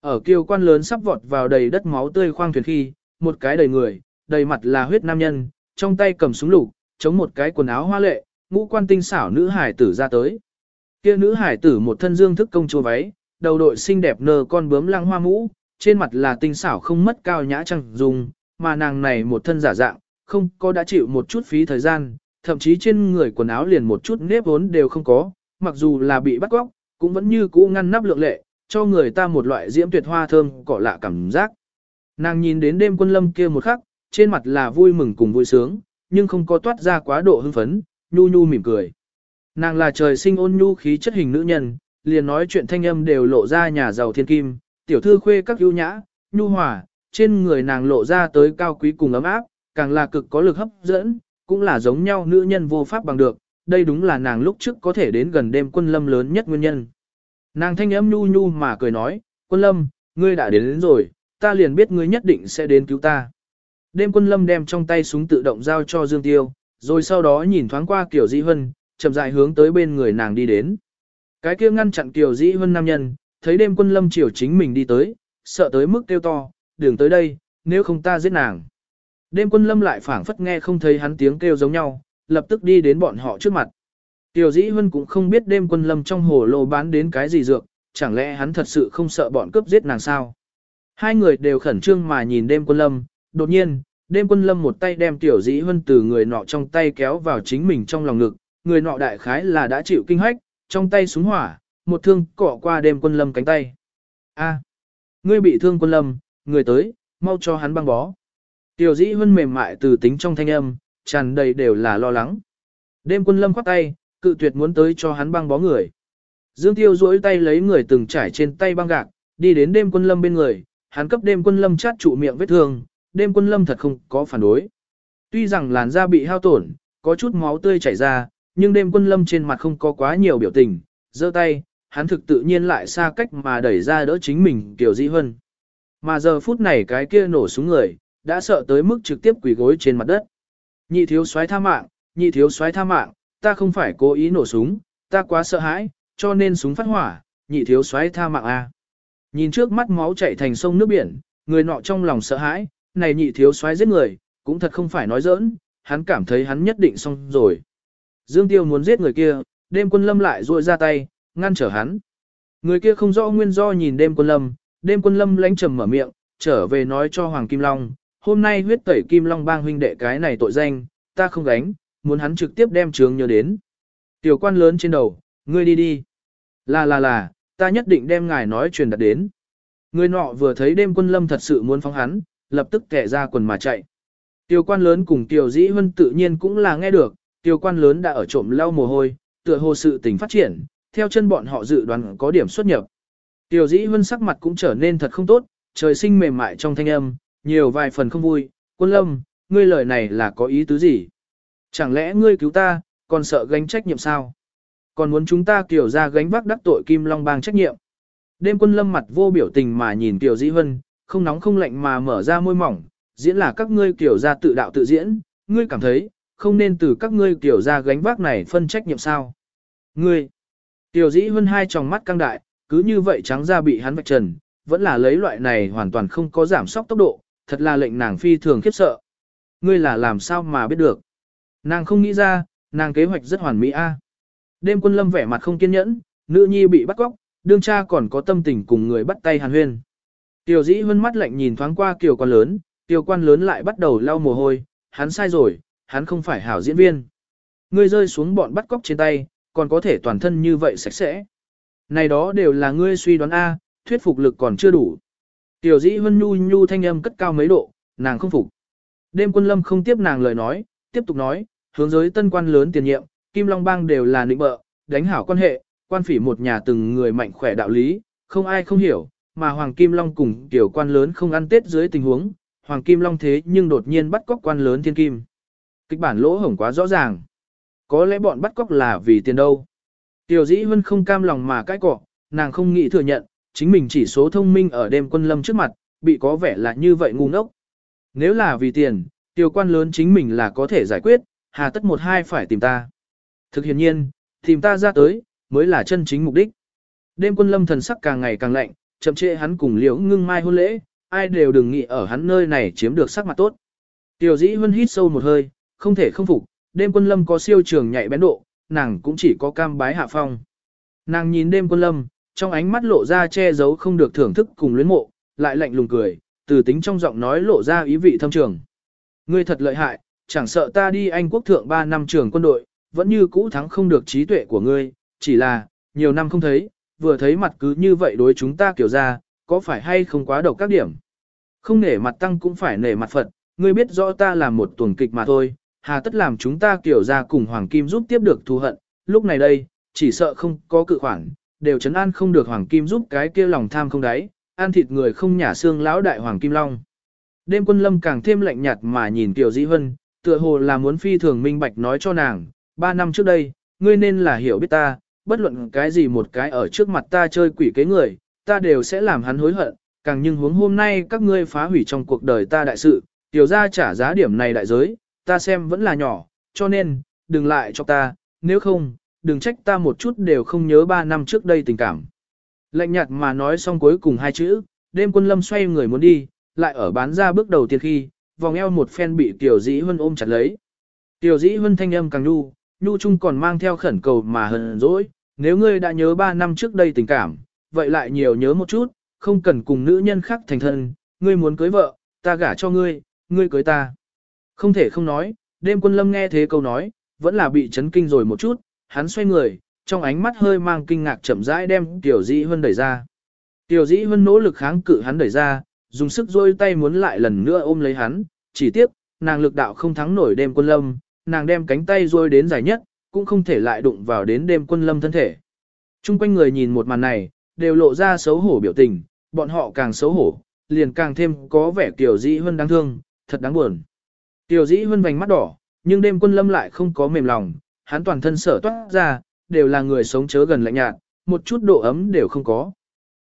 [SPEAKER 1] Ở kiều quan lớn sắp vọt vào đầy đất máu tươi khoang thuyền khi, một cái đầy người, đầy mặt là huyết nam nhân, trong tay cầm súng lục, chống một cái quần áo hoa lệ, ngũ quan tinh xảo nữ hải tử ra tới. Kia nữ hải tử một thân dương thức công chúa váy, đầu đội xinh đẹp nơ con bướm lăng hoa mũ, trên mặt là tinh xảo không mất cao nhã trăng dùng, mà nàng này một thân giả dạng, không có đã chịu một chút phí thời gian, thậm chí trên người quần áo liền một chút nếp vốn đều không có, mặc dù là bị bắt góc, cũng vẫn như cũ ngăn nắp lượng lệ, cho người ta một loại diễm tuyệt hoa thơm cỏ lạ cảm giác. Nàng nhìn đến đêm quân lâm kia một khắc, trên mặt là vui mừng cùng vui sướng, nhưng không có toát ra quá độ hưng phấn, nhu nhu mỉm cười. Nàng là trời sinh ôn nhu khí chất hình nữ nhân, liền nói chuyện thanh âm đều lộ ra nhà giàu thiên kim, tiểu thư khuê các ưu nhã, nhu hòa, trên người nàng lộ ra tới cao quý cùng ấm áp, càng là cực có lực hấp dẫn, cũng là giống nhau nữ nhân vô pháp bằng được, đây đúng là nàng lúc trước có thể đến gần đêm quân lâm lớn nhất nguyên nhân. Nàng thanh âm nhu nhu mà cười nói, quân lâm, ngươi đã đến, đến rồi, ta liền biết ngươi nhất định sẽ đến cứu ta. Đêm quân lâm đem trong tay súng tự động giao cho Dương Tiêu, rồi sau đó nhìn thoáng qua Kiều Dĩ Hân, chậm rãi hướng tới bên người nàng đi đến. Cái kia ngăn chặn Kiều Dĩ Hân nam nhân, thấy đêm quân lâm chiều chính mình đi tới, sợ tới mức kêu to, đừng tới đây, nếu không ta giết nàng. Đêm quân lâm lại phảng phất nghe không thấy hắn tiếng kêu giống nhau, lập tức đi đến bọn họ trước mặt. Tiểu dĩ Hân cũng không biết đêm quân lâm trong hồ lô bán đến cái gì dược, chẳng lẽ hắn thật sự không sợ bọn cướp giết nàng sao? Hai người đều khẩn trương mà nhìn đêm quân lâm, đột nhiên, đêm quân lâm một tay đem tiểu dĩ Hân từ người nọ trong tay kéo vào chính mình trong lòng ngực, người nọ đại khái là đã chịu kinh hách, trong tay súng hỏa, một thương cọ qua đêm quân lâm cánh tay. A, ngươi bị thương quân lâm, người tới, mau cho hắn băng bó. Tiểu dĩ Hân mềm mại từ tính trong thanh âm, tràn đầy đều là lo lắng. Đêm quân lâm khoát tay, cự tuyệt muốn tới cho hắn băng bó người. Dương Tiêu duỗi tay lấy người từng trải trên tay băng gạc, đi đến đêm quân lâm bên người, hắn cấp đêm quân lâm chát trụ miệng vết thương, đêm quân lâm thật không có phản đối. Tuy rằng làn da bị hao tổn, có chút máu tươi chảy ra, nhưng đêm quân lâm trên mặt không có quá nhiều biểu tình, giơ tay, hắn thực tự nhiên lại xa cách mà đẩy ra đỡ chính mình Tiểu Dĩ Hân. Mà giờ phút này cái kia nổ xuống người, đã sợ tới mức trực tiếp quỳ gối trên mặt đất. Nhị thiếu soái tha mạng, nhị thiếu soái tha mạng, ta không phải cố ý nổ súng, ta quá sợ hãi, cho nên súng phát hỏa, nhị thiếu soái tha mạng a. Nhìn trước mắt máu chảy thành sông nước biển, người nọ trong lòng sợ hãi, này nhị thiếu soái giết người, cũng thật không phải nói giỡn, hắn cảm thấy hắn nhất định xong rồi. Dương Tiêu muốn giết người kia, đêm quân lâm lại ruội ra tay, ngăn trở hắn. Người kia không rõ nguyên do nhìn đêm quân lâm, đêm quân lâm lánh trầm mở miệng, trở về nói cho Hoàng Kim Long, hôm nay huyết tẩy Kim Long bang huynh đệ cái này tội danh, ta không gánh, muốn hắn trực tiếp đem trướng nhớ đến. Tiểu quan lớn trên đầu, ngươi đi đi. Là là là, ta nhất định đem ngài nói truyền đặt đến. Người nọ vừa thấy đêm quân lâm thật sự muốn phóng hắn, lập tức kẻ ra quần mà chạy. Tiểu quan lớn cùng tiểu dĩ huân tự nhiên cũng là nghe được, tiểu quan lớn đã ở trộm lau mồ hôi, tựa hồ sự tình phát triển, theo chân bọn họ dự đoán có điểm xuất nhập. Tiểu dĩ huân sắc mặt cũng trở nên thật không tốt, trời sinh mềm mại trong thanh âm, nhiều vài phần không vui, quân lâm, ngươi lời này là có ý tứ gì? Chẳng lẽ ngươi cứu ta, còn sợ gánh trách nhiệm sao? Còn muốn chúng ta kiểu ra gánh vác đắc tội Kim Long Bang trách nhiệm? Đêm quân lâm mặt vô biểu tình mà nhìn Tiểu Dĩ Hân, không nóng không lạnh mà mở ra môi mỏng, diễn là các ngươi kiểu ra tự đạo tự diễn, ngươi cảm thấy, không nên từ các ngươi kiểu ra gánh vác này phân trách nhiệm sao? Ngươi! Tiểu Dĩ Hân hai tròng mắt căng đại, cứ như vậy trắng ra bị hắn vạch trần, vẫn là lấy loại này hoàn toàn không có giảm sóc tốc độ, thật là lệnh nàng phi thường khiếp sợ. Ngươi là làm sao mà biết được? Nàng không nghĩ ra, nàng kế hoạch rất hoàn mỹ a. Đêm quân lâm vẻ mặt không kiên nhẫn, nữ nhi bị bắt cóc, đương cha còn có tâm tình cùng người bắt tay hàn huyên. Tiểu dĩ hơn mắt lạnh nhìn thoáng qua kiều quan lớn, tiểu quan lớn lại bắt đầu lau mồ hôi, hắn sai rồi, hắn không phải hảo diễn viên. Ngươi rơi xuống bọn bắt cóc trên tay, còn có thể toàn thân như vậy sạch sẽ. Này đó đều là ngươi suy đoán A, thuyết phục lực còn chưa đủ. Tiểu dĩ hân nhu nhu thanh âm cất cao mấy độ, nàng không phục. Đêm quân lâm không tiếp nàng lời nói, tiếp tục nói, hướng giới tân quan lớn tiền nhiệm, Kim Long Bang đều là nịnh bợ, đánh hảo quan hệ, quan phỉ một nhà từng người mạnh khỏe đạo lý, không ai không hiểu, mà Hoàng Kim Long cùng tiểu quan lớn không ăn tết dưới tình huống, Hoàng Kim Long thế nhưng đột nhiên bắt cóc quan lớn thiên kim. Kịch bản lỗ hổng quá rõ ràng. Có lẽ bọn bắt cóc là vì tiền đâu. Tiểu dĩ Vân không cam lòng mà cãi cọ, nàng không nghĩ thừa nhận, chính mình chỉ số thông minh ở đêm quân lâm trước mặt, bị có vẻ là như vậy ngu ngốc. Nếu là vì tiền, tiểu quan lớn chính mình là có thể giải quyết, hà tất một hai phải tìm ta. Thực hiện nhiên, tìm ta ra tới, mới là chân chính mục đích. Đêm quân lâm thần sắc càng ngày càng lạnh, chậm chệ hắn cùng liễu ngưng mai hôn lễ, ai đều đừng nghĩ ở hắn nơi này chiếm được sắc mặt tốt. Tiểu dĩ huân hít sâu một hơi, không thể không phục, đêm quân lâm có siêu trường nhạy bén độ, nàng cũng chỉ có cam bái hạ phong. Nàng nhìn đêm quân lâm, trong ánh mắt lộ ra che giấu không được thưởng thức cùng luyến mộ, lại lạnh lùng cười, từ tính trong giọng nói lộ ra ý vị thâm trường. Ngươi thật lợi hại, chẳng sợ ta đi Anh quốc thượng 3 năm trường quân đội, vẫn như cũ thắng không được trí tuệ của ngươi, chỉ là, nhiều năm không thấy, vừa thấy mặt cứ như vậy đối chúng ta kiểu ra, có phải hay không quá độc các điểm. Không nể mặt tăng cũng phải nể mặt Phật, ngươi biết rõ ta là một tuần kịch mà thôi, hà tất làm chúng ta kiểu ra cùng Hoàng Kim giúp tiếp được thù hận, lúc này đây, chỉ sợ không có cự khoản, đều chấn an không được Hoàng Kim giúp cái kia lòng tham không đáy, ăn thịt người không nhả xương lão đại Hoàng Kim Long. Đêm quân lâm càng thêm lạnh nhạt mà nhìn tiểu Dĩ Hân, tựa hồ là muốn phi thường minh bạch nói cho nàng, ba năm trước đây, ngươi nên là hiểu biết ta, bất luận cái gì một cái ở trước mặt ta chơi quỷ kế người, ta đều sẽ làm hắn hối hận, càng nhưng huống hôm nay các ngươi phá hủy trong cuộc đời ta đại sự, tiểu ra trả giá điểm này đại giới, ta xem vẫn là nhỏ, cho nên, đừng lại cho ta, nếu không, đừng trách ta một chút đều không nhớ ba năm trước đây tình cảm. Lạnh nhạt mà nói xong cuối cùng hai chữ, đêm quân lâm xoay người muốn đi, lại ở bán ra bước đầu tiên khi, vòng eo một phen bị tiểu dĩ hân ôm chặt lấy. Tiểu dĩ hân thanh âm càng nhu, nhu chung còn mang theo khẩn cầu mà hờn dỗi, nếu ngươi đã nhớ ba năm trước đây tình cảm, vậy lại nhiều nhớ một chút, không cần cùng nữ nhân khác thành thân, ngươi muốn cưới vợ, ta gả cho ngươi, ngươi cưới ta. Không thể không nói, đêm quân lâm nghe thế câu nói, vẫn là bị chấn kinh rồi một chút, hắn xoay người, trong ánh mắt hơi mang kinh ngạc chậm rãi đem Tiểu Dĩ Hân đẩy ra. Tiểu Dĩ Hân nỗ lực kháng cự hắn đẩy ra, dùng sức dôi tay muốn lại lần nữa ôm lấy hắn, chỉ tiếc, nàng lực đạo không thắng nổi đêm quân lâm, nàng đem cánh tay dôi đến dài nhất, cũng không thể lại đụng vào đến đêm quân lâm thân thể. Trung quanh người nhìn một màn này, đều lộ ra xấu hổ biểu tình, bọn họ càng xấu hổ, liền càng thêm có vẻ Tiểu Dĩ Hân đáng thương, thật đáng buồn. Tiểu Dĩ Hân vành mắt đỏ, nhưng đêm quân lâm lại không có mềm lòng, hắn toàn thân sở toát ra, đều là người sống chớ gần lạnh nhạt, một chút độ ấm đều không có.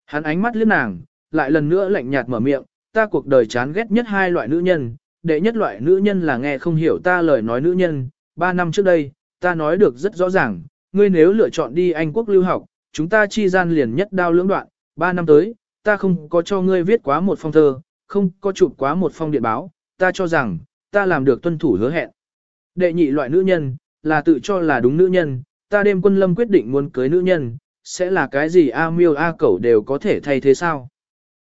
[SPEAKER 1] Hắn ánh mắt liếc nàng, lại lần nữa lạnh nhạt mở miệng, ta cuộc đời chán ghét nhất hai loại nữ nhân, đệ nhất loại nữ nhân là nghe không hiểu ta lời nói nữ nhân, ba năm trước đây, ta nói được rất rõ ràng, ngươi nếu lựa chọn đi Anh quốc lưu học, chúng ta chi gian liền nhất đao lưỡng đoạn, ba năm tới, ta không có cho ngươi viết quá một phong thơ, không có chụp quá một phong điện báo, ta cho rằng, ta làm được tuân thủ hứa hẹn. Đệ nhị loại nữ nhân, là tự cho là đúng nữ nhân, ta đêm quân lâm quyết định muốn cưới nữ nhân, sẽ là cái gì A miêu A cẩu đều có thể thay thế sao?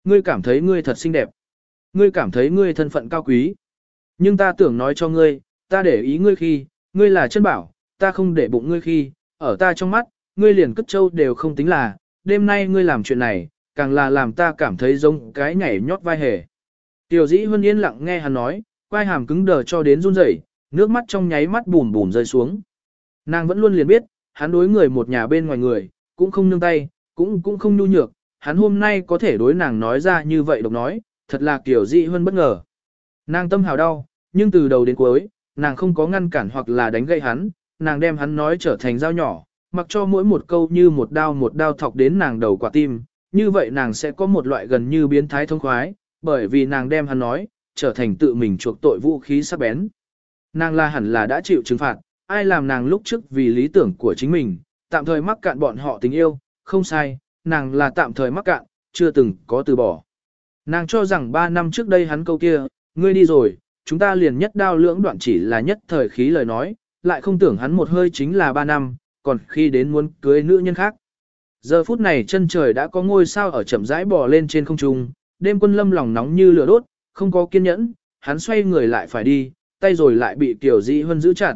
[SPEAKER 1] Ngươi cảm thấy ngươi thật xinh đẹp. Ngươi cảm thấy ngươi thân phận cao quý. Nhưng ta tưởng nói cho ngươi, ta để ý ngươi khi, ngươi là chân bảo, ta không để bụng ngươi khi, ở ta trong mắt, ngươi liền cất châu đều không tính là, đêm nay ngươi làm chuyện này, càng là làm ta cảm thấy giống cái nhảy nhót vai hề. Tiểu dĩ huân yên lặng nghe hắn nói, quai hàm cứng đờ cho đến run rẩy, nước mắt trong nháy mắt bùm bùm rơi xuống. Nàng vẫn luôn liền biết, hắn đối người một nhà bên ngoài người, cũng không nương tay, cũng cũng không nhu nhược, hắn hôm nay có thể đối nàng nói ra như vậy độc nói, thật là kiểu dị hơn bất ngờ. Nàng tâm hào đau, nhưng từ đầu đến cuối, nàng không có ngăn cản hoặc là đánh gậy hắn, nàng đem hắn nói trở thành dao nhỏ, mặc cho mỗi một câu như một đao một đao thọc đến nàng đầu quả tim, như vậy nàng sẽ có một loại gần như biến thái thông khoái, bởi vì nàng đem hắn nói, trở thành tự mình chuộc tội vũ khí sắc bén. Nàng là hẳn là đã chịu trừng phạt, ai làm nàng lúc trước vì lý tưởng của chính mình, tạm thời mắc cạn bọn họ tình yêu, không sai, nàng là tạm thời mắc cạn, chưa từng có từ bỏ. Nàng cho rằng 3 năm trước đây hắn câu kia, ngươi đi rồi, chúng ta liền nhất đao lưỡng đoạn chỉ là nhất thời khí lời nói, lại không tưởng hắn một hơi chính là 3 năm, còn khi đến muốn cưới nữ nhân khác. Giờ phút này chân trời đã có ngôi sao ở chậm rãi bò lên trên không trung, đêm quân lâm lòng nóng như lửa đốt, không có kiên nhẫn, hắn xoay người lại phải đi, tay rồi lại bị Tiểu Dĩ Huân giữ chặt.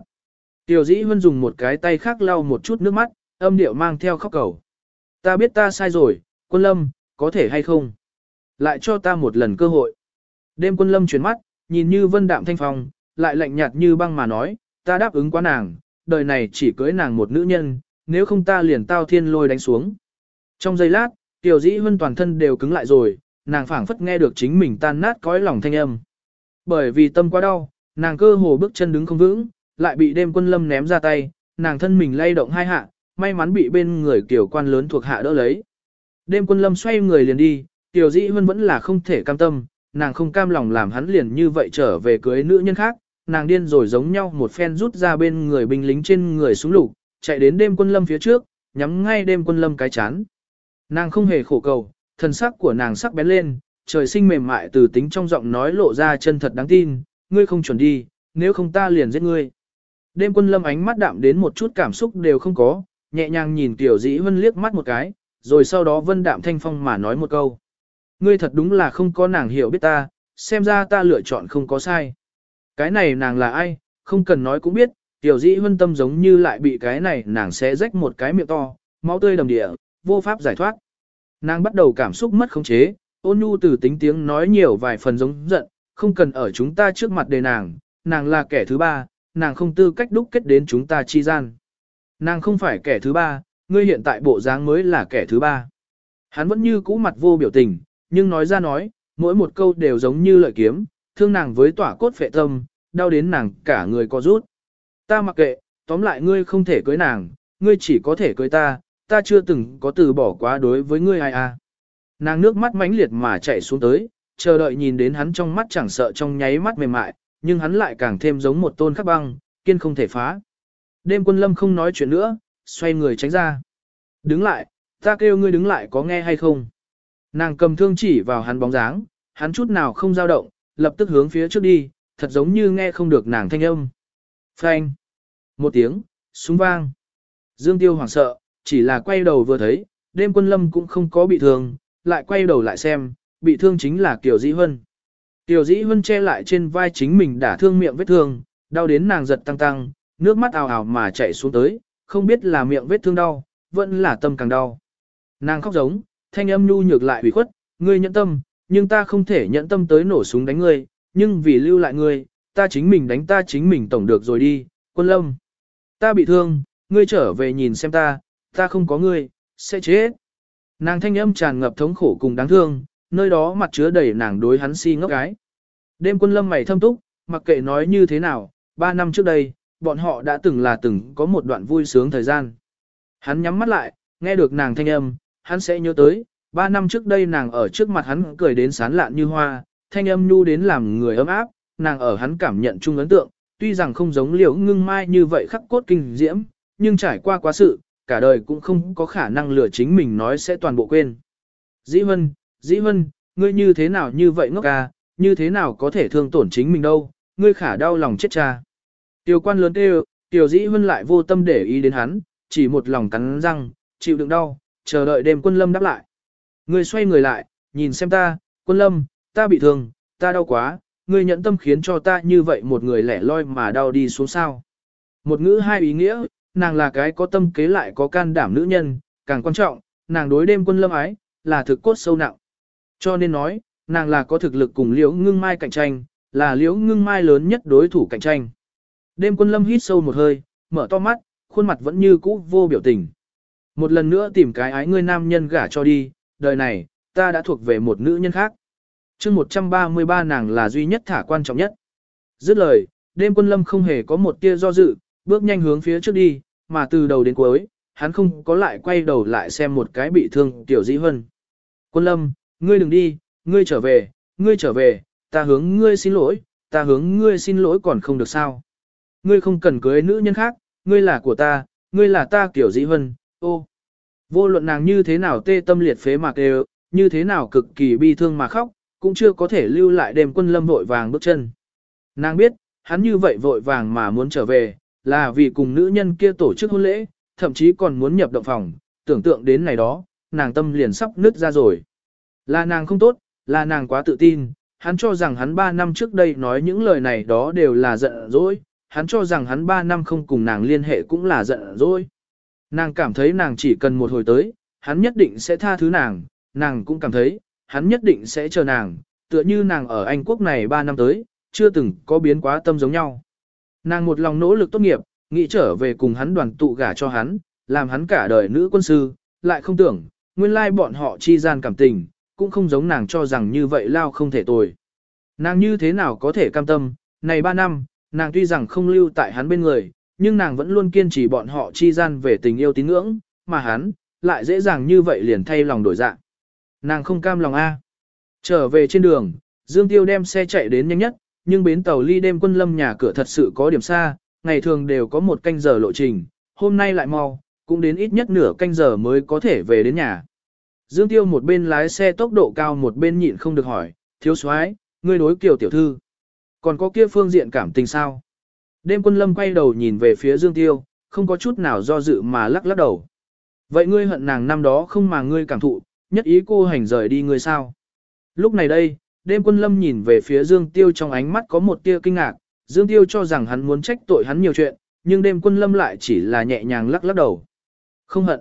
[SPEAKER 1] Tiểu Dĩ Huân dùng một cái tay khác lau một chút nước mắt, âm điệu mang theo khóc cầu. Ta biết ta sai rồi, quân lâm, có thể hay không? Lại cho ta một lần cơ hội. Đêm quân lâm chuyển mắt, nhìn như vân đạm thanh phong, lại lạnh nhạt như băng mà nói, ta đáp ứng quá nàng, đời này chỉ cưới nàng một nữ nhân, nếu không ta liền tao thiên lôi đánh xuống. Trong giây lát, Tiểu Dĩ Huân toàn thân đều cứng lại rồi, nàng phảng phất nghe được chính mình tan nát cõi lòng thanh âm. Bởi vì tâm quá đau, nàng cơ hồ bước chân đứng không vững, lại bị đêm quân lâm ném ra tay, nàng thân mình lay động hai hạ, may mắn bị bên người tiểu quan lớn thuộc hạ đỡ lấy. Đêm quân lâm xoay người liền đi, tiểu dĩ huân vẫn là không thể cam tâm, nàng không cam lòng làm hắn liền như vậy trở về cưới nữ nhân khác, nàng điên rồi giống nhau một phen rút ra bên người binh lính trên người súng lục, chạy đến đêm quân lâm phía trước, nhắm ngay đêm quân lâm cái chán. Nàng không hề khổ cầu, thần sắc của nàng sắc bén lên, trời sinh mềm mại từ tính trong giọng nói lộ ra chân thật đáng tin, ngươi không chuẩn đi, nếu không ta liền giết ngươi. Đêm quân lâm ánh mắt đạm đến một chút cảm xúc đều không có, nhẹ nhàng nhìn Tiểu Dĩ Vân liếc mắt một cái, rồi sau đó Vân Đạm Thanh Phong mà nói một câu. Ngươi thật đúng là không có nàng hiểu biết ta, xem ra ta lựa chọn không có sai. Cái này nàng là ai, không cần nói cũng biết, Tiểu Dĩ Vân tâm giống như lại bị cái này nàng sẽ rách một cái miệng to, máu tươi đầm địa, vô pháp giải thoát. Nàng bắt đầu cảm xúc mất khống chế, ôn nhu từ tính tiếng nói nhiều vài phần giống giận, không cần ở chúng ta trước mặt đề nàng, nàng là kẻ thứ ba, nàng không tư cách đúc kết đến chúng ta chi gian. Nàng không phải kẻ thứ ba, ngươi hiện tại bộ dáng mới là kẻ thứ ba. Hắn vẫn như cũ mặt vô biểu tình, nhưng nói ra nói, mỗi một câu đều giống như lợi kiếm, thương nàng với tỏa cốt phệ tâm, đau đến nàng cả người có rút. Ta mặc kệ, tóm lại ngươi không thể cưới nàng, ngươi chỉ có thể cưới ta, ta chưa từng có từ bỏ quá đối với ngươi ai à. Nàng nước mắt mãnh liệt mà chạy xuống tới, chờ đợi nhìn đến hắn trong mắt chẳng sợ trong nháy mắt mềm mại, nhưng hắn lại càng thêm giống một tôn khắc băng, kiên không thể phá. Đêm quân lâm không nói chuyện nữa, xoay người tránh ra. Đứng lại, ta kêu ngươi đứng lại có nghe hay không? Nàng cầm thương chỉ vào hắn bóng dáng, hắn chút nào không dao động, lập tức hướng phía trước đi, thật giống như nghe không được nàng thanh âm. Phanh. Một tiếng, súng vang. Dương Tiêu hoảng sợ, chỉ là quay đầu vừa thấy, đêm quân lâm cũng không có bị thương, lại quay đầu lại xem, bị thương chính là Kiều Dĩ Hân. Kiều Dĩ Hân che lại trên vai chính mình đã thương miệng vết thương, đau đến nàng giật tăng tăng, nước mắt ào ào mà chảy xuống tới, không biết là miệng vết thương đau, vẫn là tâm càng đau. Nàng khóc giống, thanh âm nhu nhược lại ủy khuất, ngươi nhẫn tâm, nhưng ta không thể nhẫn tâm tới nổ súng đánh ngươi, nhưng vì lưu lại ngươi, ta chính mình đánh ta chính mình tổng được rồi đi, quân lâm. Ta bị thương, ngươi trở về nhìn xem ta, ta không có ngươi, sẽ chết. Nàng thanh âm tràn ngập thống khổ cùng đáng thương, nơi đó mặt chứa đầy nàng đối hắn si ngốc gái. Đêm quân lâm mày thâm túc, mặc kệ nói như thế nào, ba năm trước đây, bọn họ đã từng là từng có một đoạn vui sướng thời gian. Hắn nhắm mắt lại, nghe được nàng thanh âm, hắn sẽ nhớ tới, ba năm trước đây nàng ở trước mặt hắn cười đến sán lạn như hoa, thanh âm nhu đến làm người ấm áp, nàng ở hắn cảm nhận chung ấn tượng, tuy rằng không giống liễu ngưng mai như vậy khắc cốt kinh diễm, nhưng trải qua quá sự, cả đời cũng không có khả năng lừa chính mình nói sẽ toàn bộ quên. Dĩ Vân, Dĩ Vân, ngươi như thế nào như vậy ngốc ca, như thế nào có thể thương tổn chính mình đâu, ngươi khả đau lòng chết cha. Tiểu quan lớn kêu, Tiểu Dĩ Vân lại vô tâm để ý đến hắn, chỉ một lòng cắn răng, chịu đựng đau, chờ đợi đêm quân lâm đáp lại. Ngươi xoay người lại, nhìn xem ta, quân lâm, ta bị thương, ta đau quá, ngươi nhận tâm khiến cho ta như vậy một người lẻ loi mà đau đi xuống sao. Một ngữ hai ý nghĩa, nàng là cái có tâm kế lại có can đảm nữ nhân, càng quan trọng, nàng đối đêm quân lâm ái, là thực cốt sâu nặng. Cho nên nói, nàng là có thực lực cùng liễu ngưng mai cạnh tranh, là liễu ngưng mai lớn nhất đối thủ cạnh tranh. Đêm quân lâm hít sâu một hơi, mở to mắt, khuôn mặt vẫn như cũ vô biểu tình. Một lần nữa tìm cái ái ngươi nam nhân gả cho đi, đời này, ta đã thuộc về một nữ nhân khác. chương 133 nàng là duy nhất thả quan trọng nhất. Dứt lời, đêm quân lâm không hề có một tia do dự, bước nhanh hướng phía trước đi, mà từ đầu đến cuối, hắn không có lại quay đầu lại xem một cái bị thương tiểu dĩ vân Quân lâm, ngươi đừng đi, ngươi trở về, ngươi trở về, ta hướng ngươi xin lỗi, ta hướng ngươi xin lỗi còn không được sao. Ngươi không cần cưới nữ nhân khác, ngươi là của ta, ngươi là ta kiểu dĩ hân, ô. Vô luận nàng như thế nào tê tâm liệt phế mạc đều, như thế nào cực kỳ bi thương mà khóc, cũng chưa có thể lưu lại đêm quân lâm vội vàng bước chân. Nàng biết, hắn như vậy vội vàng mà muốn trở về, là vì cùng nữ nhân kia tổ chức hôn lễ, thậm chí còn muốn nhập động phòng, tưởng tượng đến này đó, nàng tâm liền sắp nứt ra rồi. Là nàng không tốt, là nàng quá tự tin, hắn cho rằng hắn 3 năm trước đây nói những lời này đó đều là giận dỗi, hắn cho rằng hắn 3 năm không cùng nàng liên hệ cũng là giận dỗi. Nàng cảm thấy nàng chỉ cần một hồi tới, hắn nhất định sẽ tha thứ nàng, nàng cũng cảm thấy, hắn nhất định sẽ chờ nàng, tựa như nàng ở Anh quốc này 3 năm tới, chưa từng có biến quá tâm giống nhau. Nàng một lòng nỗ lực tốt nghiệp, nghĩ trở về cùng hắn đoàn tụ gả cho hắn, làm hắn cả đời nữ quân sư, lại không tưởng, nguyên lai bọn họ chi gian cảm tình, cũng không giống nàng cho rằng như vậy lao không thể tồi. Nàng như thế nào có thể cam tâm, này ba năm, nàng tuy rằng không lưu tại hắn bên người, nhưng nàng vẫn luôn kiên trì bọn họ chi gian về tình yêu tín ngưỡng, mà hắn, lại dễ dàng như vậy liền thay lòng đổi dạng. Nàng không cam lòng A. Trở về trên đường, Dương Tiêu đem xe chạy đến nhanh nhất, nhưng bến tàu ly đêm quân lâm nhà cửa thật sự có điểm xa, ngày thường đều có một canh giờ lộ trình, hôm nay lại mau, cũng đến ít nhất nửa canh giờ mới có thể về đến nhà. Dương Tiêu một bên lái xe tốc độ cao một bên nhịn không được hỏi, thiếu soái, ngươi đối kiểu tiểu thư. Còn có kia phương diện cảm tình sao? Đêm quân lâm quay đầu nhìn về phía Dương Tiêu, không có chút nào do dự mà lắc lắc đầu. Vậy ngươi hận nàng năm đó không mà ngươi cảm thụ, nhất ý cô hành rời đi ngươi sao? Lúc này đây, đêm quân lâm nhìn về phía Dương Tiêu trong ánh mắt có một tia kinh ngạc, Dương Tiêu cho rằng hắn muốn trách tội hắn nhiều chuyện, nhưng đêm quân lâm lại chỉ là nhẹ nhàng lắc lắc đầu. Không hận.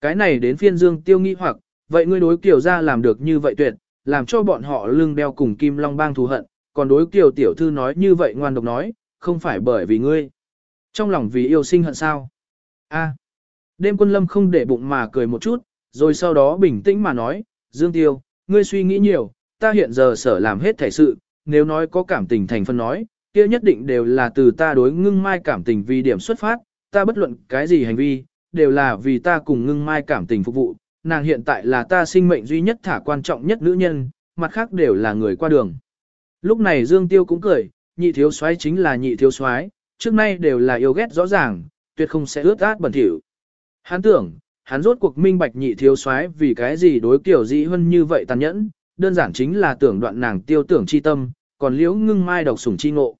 [SPEAKER 1] Cái này đến phiên Dương Tiêu nghi hoặc, vậy ngươi đối kiểu ra làm được như vậy tuyệt, làm cho bọn họ lưng đeo cùng Kim Long bang thù hận, còn đối kiểu tiểu thư nói như vậy ngoan độc nói, không phải bởi vì ngươi. Trong lòng vì yêu sinh hận sao? A. Đêm quân lâm không để bụng mà cười một chút, rồi sau đó bình tĩnh mà nói, Dương Tiêu, ngươi suy nghĩ nhiều, ta hiện giờ sở làm hết thể sự, nếu nói có cảm tình thành phân nói, kia nhất định đều là từ ta đối ngưng mai cảm tình vì điểm xuất phát, ta bất luận cái gì hành vi, đều là vì ta cùng ngưng mai cảm tình phục vụ, nàng hiện tại là ta sinh mệnh duy nhất thả quan trọng nhất nữ nhân, mặt khác đều là người qua đường. Lúc này Dương Tiêu cũng cười, nhị thiếu soái chính là nhị thiếu soái, trước nay đều là yêu ghét rõ ràng, tuyệt không sẽ ướt át bẩn thỉu. Hắn tưởng, hắn rốt cuộc minh bạch nhị thiếu soái vì cái gì đối kiểu dĩ hơn như vậy tàn nhẫn, đơn giản chính là tưởng đoạn nàng tiêu tưởng chi tâm, còn liễu ngưng mai độc sủng chi ngộ.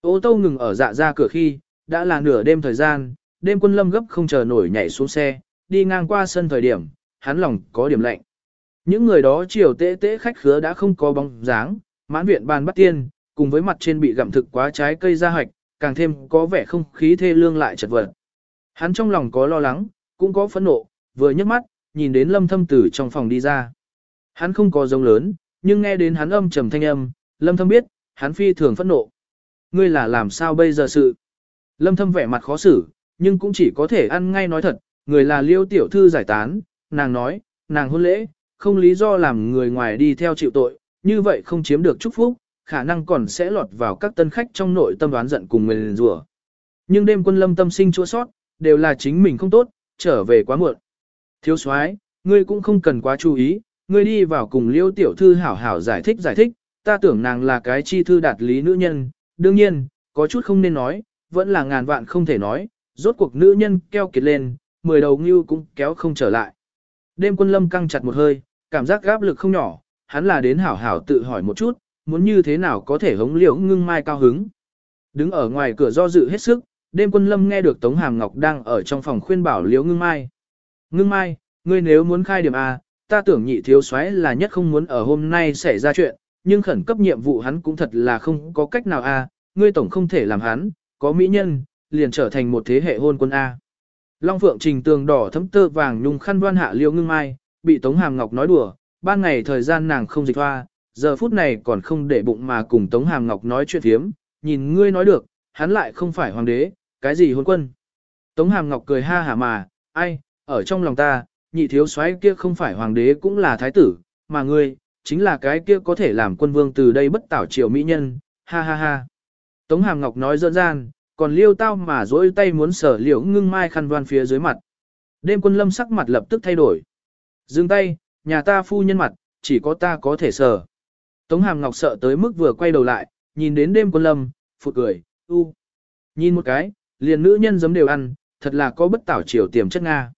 [SPEAKER 1] Ô tô ngừng ở dạ ra cửa khi, đã là nửa đêm thời gian, đêm quân lâm gấp không chờ nổi nhảy xuống xe, đi ngang qua sân thời điểm, hắn lòng có điểm lạnh. Những người đó chiều tế tế khách khứa đã không có bóng dáng, mãn viện bàn bắt tiên, cùng với mặt trên bị gặm thực quá trái cây ra hoạch, càng thêm có vẻ không khí thê lương lại chật vật. Hắn trong lòng có lo lắng, cũng có phẫn nộ, vừa nhấc mắt, nhìn đến lâm thâm tử trong phòng đi ra. Hắn không có giống lớn, nhưng nghe đến hắn âm trầm thanh âm, lâm thâm biết, hắn phi thường phẫn nộ. Ngươi là làm sao bây giờ sự? Lâm thâm vẻ mặt khó xử, nhưng cũng chỉ có thể ăn ngay nói thật, người là liêu tiểu thư giải tán, nàng nói, nàng hôn lễ, không lý do làm người ngoài đi theo chịu tội, như vậy không chiếm được chúc phúc, khả năng còn sẽ lọt vào các tân khách trong nội tâm đoán giận cùng mình rủa. Nhưng đêm quân lâm tâm sinh chua sót, đều là chính mình không tốt, trở về quá muộn. Thiếu soái, ngươi cũng không cần quá chú ý, ngươi đi vào cùng liêu tiểu thư hảo hảo giải thích giải thích, ta tưởng nàng là cái chi thư đạt lý nữ nhân, đương nhiên, có chút không nên nói, vẫn là ngàn vạn không thể nói, rốt cuộc nữ nhân keo kiệt lên, mười đầu ngưu cũng kéo không trở lại. Đêm quân lâm căng chặt một hơi, cảm giác gáp lực không nhỏ, hắn là đến hảo hảo tự hỏi một chút, muốn như thế nào có thể hống liễu ngưng mai cao hứng. Đứng ở ngoài cửa do dự hết sức, đêm quân lâm nghe được Tống Hàm Ngọc đang ở trong phòng khuyên bảo liễu ngưng mai. Ngưng mai, ngươi nếu muốn khai điểm A, ta tưởng nhị thiếu soái là nhất không muốn ở hôm nay xảy ra chuyện, nhưng khẩn cấp nhiệm vụ hắn cũng thật là không có cách nào A, ngươi tổng không thể làm hắn, có mỹ nhân, liền trở thành một thế hệ hôn quân A. Long Phượng Trình tường đỏ thấm tơ vàng nhung khăn đoan hạ liêu ngưng mai, bị Tống Hàm Ngọc nói đùa, ban ngày thời gian nàng không dịch hoa, giờ phút này còn không để bụng mà cùng Tống Hàm Ngọc nói chuyện thiếm, nhìn ngươi nói được, hắn lại không phải hoàng đế, cái gì hôn quân. Tống Hàm Ngọc cười ha hả mà, ai, ở trong lòng ta, nhị thiếu soái kia không phải hoàng đế cũng là thái tử, mà ngươi, chính là cái kia có thể làm quân vương từ đây bất tảo triều mỹ nhân, ha ha ha. Tống Hàm Ngọc nói dỡn gian, còn liêu tao mà dỗi tay muốn sở liễu ngưng mai khăn đoan phía dưới mặt. Đêm quân lâm sắc mặt lập tức thay đổi. Dừng tay, nhà ta phu nhân mặt, chỉ có ta có thể sở. Tống Hàm Ngọc sợ tới mức vừa quay đầu lại, nhìn đến đêm quân lâm, phụt cười, u. Nhìn một cái, liền nữ nhân giấm đều ăn, thật là có bất tảo chiều tiềm chất Nga.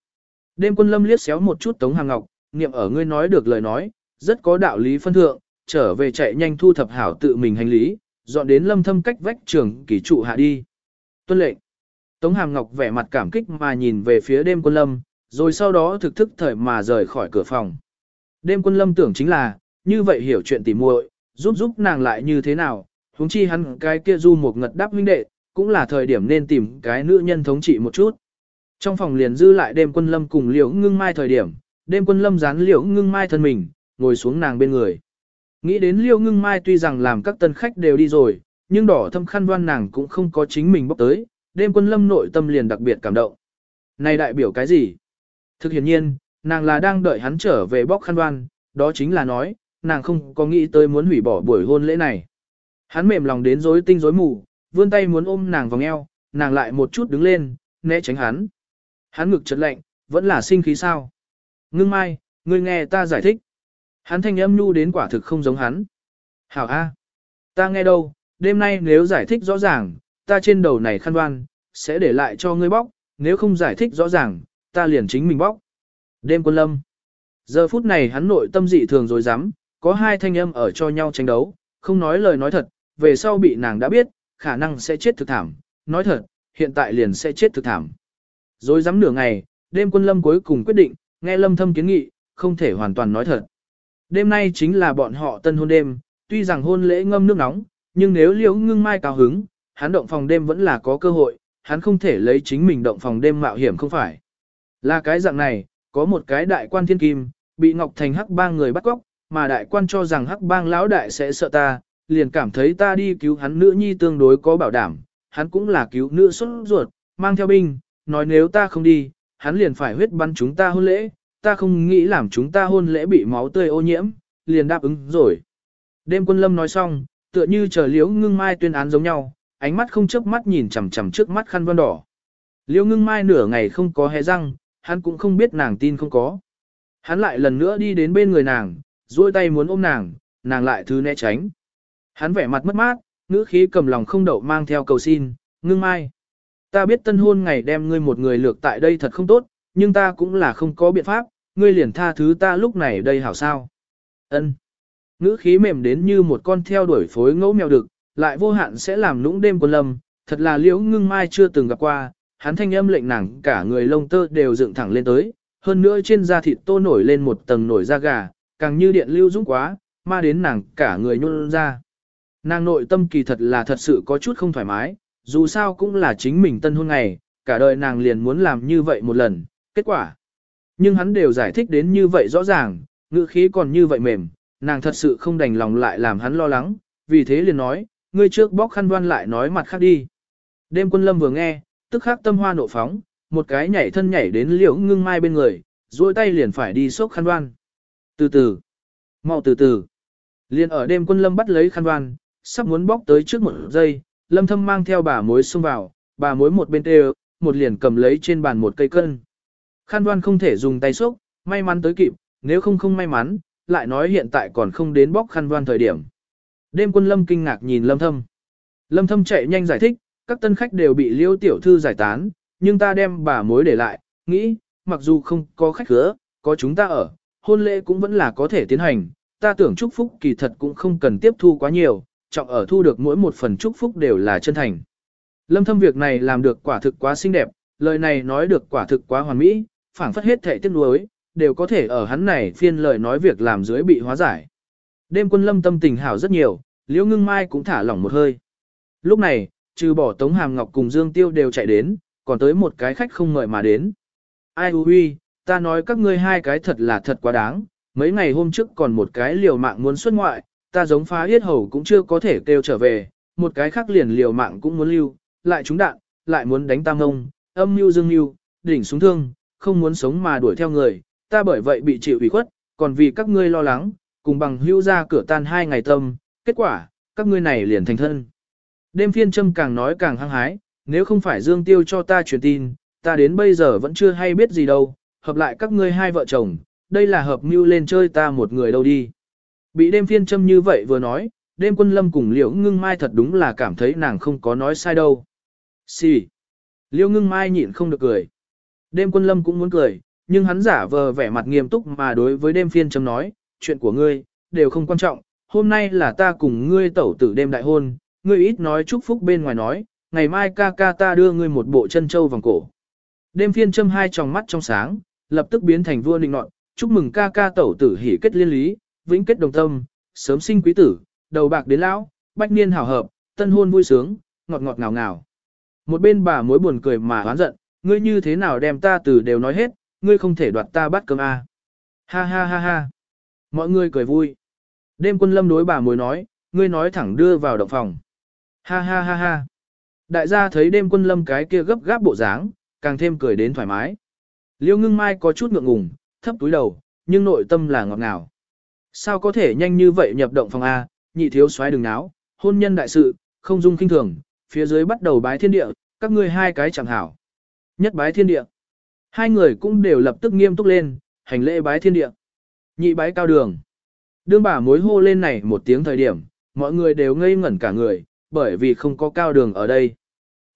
[SPEAKER 1] Đêm quân lâm liếc xéo một chút Tống Hàm Ngọc, niệm ở ngươi nói được lời nói, rất có đạo lý phân thượng, trở về chạy nhanh thu thập hảo tự mình hành lý, dọn đến lâm thâm cách vách trường kỷ trụ hạ đi. Tuân lệnh. Tống Hàm Ngọc vẻ mặt cảm kích mà nhìn về phía đêm quân lâm, rồi sau đó thực thức thời mà rời khỏi cửa phòng. Đêm quân lâm tưởng chính là, như vậy hiểu chuyện tỉ muội, giúp giúp nàng lại như thế nào, huống chi hắn cái kia du một ngật đáp huynh đệ, cũng là thời điểm nên tìm cái nữ nhân thống trị một chút. Trong phòng liền dư lại đêm quân lâm cùng liễu ngưng mai thời điểm, đêm quân lâm dán liễu ngưng mai thân mình, ngồi xuống nàng bên người. Nghĩ đến liễu ngưng mai tuy rằng làm các tân khách đều đi rồi, nhưng đỏ thâm khăn đoan nàng cũng không có chính mình bốc tới, đêm quân lâm nội tâm liền đặc biệt cảm động. Này đại biểu cái gì? Thực hiện nhiên, nàng là đang đợi hắn trở về bóc khăn đoan, đó chính là nói, nàng không có nghĩ tới muốn hủy bỏ buổi hôn lễ này. Hắn mềm lòng đến rối tinh rối mù, vươn tay muốn ôm nàng vòng eo, nàng lại một chút đứng lên, né tránh hắn. Hắn ngực chật lạnh, vẫn là sinh khí sao. Ngưng mai, ngươi nghe ta giải thích. Hắn thanh âm nhu đến quả thực không giống hắn. Hảo A. Ta nghe đâu, đêm nay nếu giải thích rõ ràng, ta trên đầu này khăn đoan, sẽ để lại cho ngươi bóc, nếu không giải thích rõ ràng, ta liền chính mình bóc. Đêm quân lâm. Giờ phút này hắn nội tâm dị thường rồi dám, có hai thanh âm ở cho nhau tranh đấu, không nói lời nói thật, về sau bị nàng đã biết, khả năng sẽ chết thực thảm, nói thật, hiện tại liền sẽ chết thực thảm. Rồi dám nửa ngày, đêm quân lâm cuối cùng quyết định, nghe lâm thâm kiến nghị, không thể hoàn toàn nói thật. Đêm nay chính là bọn họ tân hôn đêm, tuy rằng hôn lễ ngâm nước nóng, nhưng nếu liễu ngưng mai cao hứng, hắn động phòng đêm vẫn là có cơ hội, hắn không thể lấy chính mình động phòng đêm mạo hiểm không phải. Là cái dạng này, có một cái đại quan thiên kim, bị Ngọc Thành hắc bang người bắt cóc, mà đại quan cho rằng hắc bang lão đại sẽ sợ ta, liền cảm thấy ta đi cứu hắn nữ nhi tương đối có bảo đảm, hắn cũng là cứu nữ xuất ruột, mang theo binh, nói nếu ta không đi, hắn liền phải huyết bắn chúng ta hôn lễ, ta không nghĩ làm chúng ta hôn lễ bị máu tươi ô nhiễm, liền đáp ứng rồi. Đêm quân lâm nói xong, tựa như chờ liễu ngưng mai tuyên án giống nhau, ánh mắt không chớp mắt nhìn chằm chằm trước mắt khăn vân đỏ. Liễu ngưng mai nửa ngày không có hé răng, hắn cũng không biết nàng tin không có. Hắn lại lần nữa đi đến bên người nàng, duỗi tay muốn ôm nàng, nàng lại thứ né tránh. Hắn vẻ mặt mất mát, ngữ khí cầm lòng không đậu mang theo cầu xin, ngưng mai. Ta biết tân hôn ngày đem ngươi một người lược tại đây thật không tốt, nhưng ta cũng là không có biện pháp, ngươi liền tha thứ ta lúc này đây hảo sao. Ân. Ngữ khí mềm đến như một con theo đuổi phối ngẫu mèo đực, lại vô hạn sẽ làm nũng đêm quân lâm, thật là liễu ngưng mai chưa từng gặp qua, hắn thanh âm lệnh nàng cả người lông tơ đều dựng thẳng lên tới, hơn nữa trên da thịt tô nổi lên một tầng nổi da gà, càng như điện lưu dũng quá, ma đến nàng cả người nhún ra. Nàng nội tâm kỳ thật là thật sự có chút không thoải mái, dù sao cũng là chính mình tân hôn ngày, cả đời nàng liền muốn làm như vậy một lần, kết quả. Nhưng hắn đều giải thích đến như vậy rõ ràng, ngữ khí còn như vậy mềm, nàng thật sự không đành lòng lại làm hắn lo lắng, vì thế liền nói, ngươi trước bóc khăn đoan lại nói mặt khác đi. Đêm quân lâm vừa nghe, tức khắc tâm hoa nộ phóng, một cái nhảy thân nhảy đến liễu ngưng mai bên người, duỗi tay liền phải đi xốc khăn đoan. Từ từ, mau từ từ. Liền ở đêm quân lâm bắt lấy khăn đoan, sắp muốn bóc tới trước một giây, lâm thâm mang theo bà mối xông vào, bà mối một bên tê một liền cầm lấy trên bàn một cây cân. Khăn đoan không thể dùng tay xốc, may mắn tới kịp, nếu không không may mắn, lại nói hiện tại còn không đến bóc khăn đoan thời điểm. Đêm quân lâm kinh ngạc nhìn lâm thâm. Lâm thâm chạy nhanh giải thích, các tân khách đều bị liêu tiểu thư giải tán, nhưng ta đem bà mối để lại, nghĩ, mặc dù không có khách khứa, có chúng ta ở, hôn lễ cũng vẫn là có thể tiến hành, ta tưởng chúc phúc kỳ thật cũng không cần tiếp thu quá nhiều, trọng ở thu được mỗi một phần chúc phúc đều là chân thành. Lâm thâm việc này làm được quả thực quá xinh đẹp, lời này nói được quả thực quá hoàn mỹ, phảng phất hết thể tiếc nuối, đều có thể ở hắn này phiên lời nói việc làm dưới bị hóa giải. Đêm quân lâm tâm tình hảo rất nhiều, liễu ngưng mai cũng thả lỏng một hơi. Lúc này, trừ bỏ Tống Hàm Ngọc cùng Dương Tiêu đều chạy đến, còn tới một cái khách không mời mà đến. Ai huy, ta nói các ngươi hai cái thật là thật quá đáng, mấy ngày hôm trước còn một cái liều mạng muốn xuất ngoại, ta giống phá yết hầu cũng chưa có thể kêu trở về, một cái khác liền liều mạng cũng muốn lưu, lại trúng đạn, lại muốn đánh tam ông, âm mưu dương mưu, đỉnh xuống thương, không muốn sống mà đuổi theo người, ta bởi vậy bị chịu ủy khuất, còn vì các ngươi lo lắng, cùng bằng hưu ra cửa tan hai ngày tâm, kết quả, các ngươi này liền thành thân. Đêm phiên châm càng nói càng hăng hái, nếu không phải Dương Tiêu cho ta truyền tin, ta đến bây giờ vẫn chưa hay biết gì đâu, hợp lại các ngươi hai vợ chồng, đây là hợp mưu lên chơi ta một người đâu đi. Bị đêm phiên châm như vậy vừa nói, đêm quân lâm cùng liễu ngưng mai thật đúng là cảm thấy nàng không có nói sai đâu. Xì. Si. Liễu ngưng mai nhịn không được cười. Đêm quân lâm cũng muốn cười, nhưng hắn giả vờ vẻ mặt nghiêm túc mà đối với đêm phiên châm nói, chuyện của ngươi, đều không quan trọng, hôm nay là ta cùng ngươi tẩu tử đêm đại hôn, ngươi ít nói chúc phúc bên ngoài nói, ngày mai ca ca ta đưa ngươi một bộ chân châu vòng cổ. Đêm phiên châm hai tròng mắt trong sáng, lập tức biến thành vua nịnh nọt, chúc mừng ca ca tẩu tử hỉ kết liên lý, vĩnh kết đồng tâm, sớm sinh quý tử, đầu bạc đến lão, bách niên hảo hợp, tân hôn vui sướng, ngọt ngọt ngào ngào. Một bên bà mối buồn cười mà oán giận, ngươi như thế nào đem ta từ đều nói hết, ngươi không thể đoạt ta bắt cơm a. À. Ha ha ha ha. Mọi người cười vui. Đêm quân lâm đối bà mối nói, ngươi nói thẳng đưa vào động phòng. Ha ha ha ha. Đại gia thấy đêm quân lâm cái kia gấp gáp bộ dáng, càng thêm cười đến thoải mái. Liêu ngưng mai có chút ngượng ngùng, thấp túi đầu, nhưng nội tâm là ngọt ngào. Sao có thể nhanh như vậy nhập động phòng A, nhị thiếu soái đừng náo, hôn nhân đại sự, không dung kinh thường, phía dưới bắt đầu bái thiên địa, các ngươi hai cái chẳng hảo. Nhất bái thiên địa. Hai người cũng đều lập tức nghiêm túc lên, hành lễ bái thiên địa. Nhị bái cao đường. Đương bà mối hô lên này một tiếng thời điểm, mọi người đều ngây ngẩn cả người, bởi vì không có cao đường ở đây.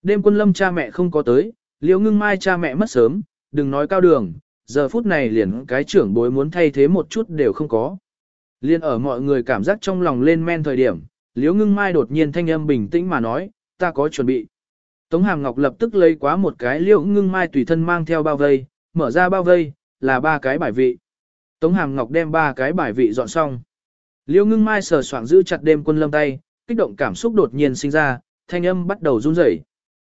[SPEAKER 1] Đêm quân lâm cha mẹ không có tới, liễu ngưng mai cha mẹ mất sớm, đừng nói cao đường, giờ phút này liền cái trưởng bối muốn thay thế một chút đều không có. Liên ở mọi người cảm giác trong lòng lên men thời điểm, liễu ngưng mai đột nhiên thanh âm bình tĩnh mà nói, ta có chuẩn bị. Tống Hàm Ngọc lập tức lấy quá một cái liễu ngưng mai tùy thân mang theo bao vây, mở ra bao vây, là ba cái bài vị. Tống Hàm Ngọc đem ba cái bài vị dọn xong. Liễu ngưng mai sờ soạng giữ chặt đêm quân lâm tay, kích động cảm xúc đột nhiên sinh ra, thanh âm bắt đầu run rẩy.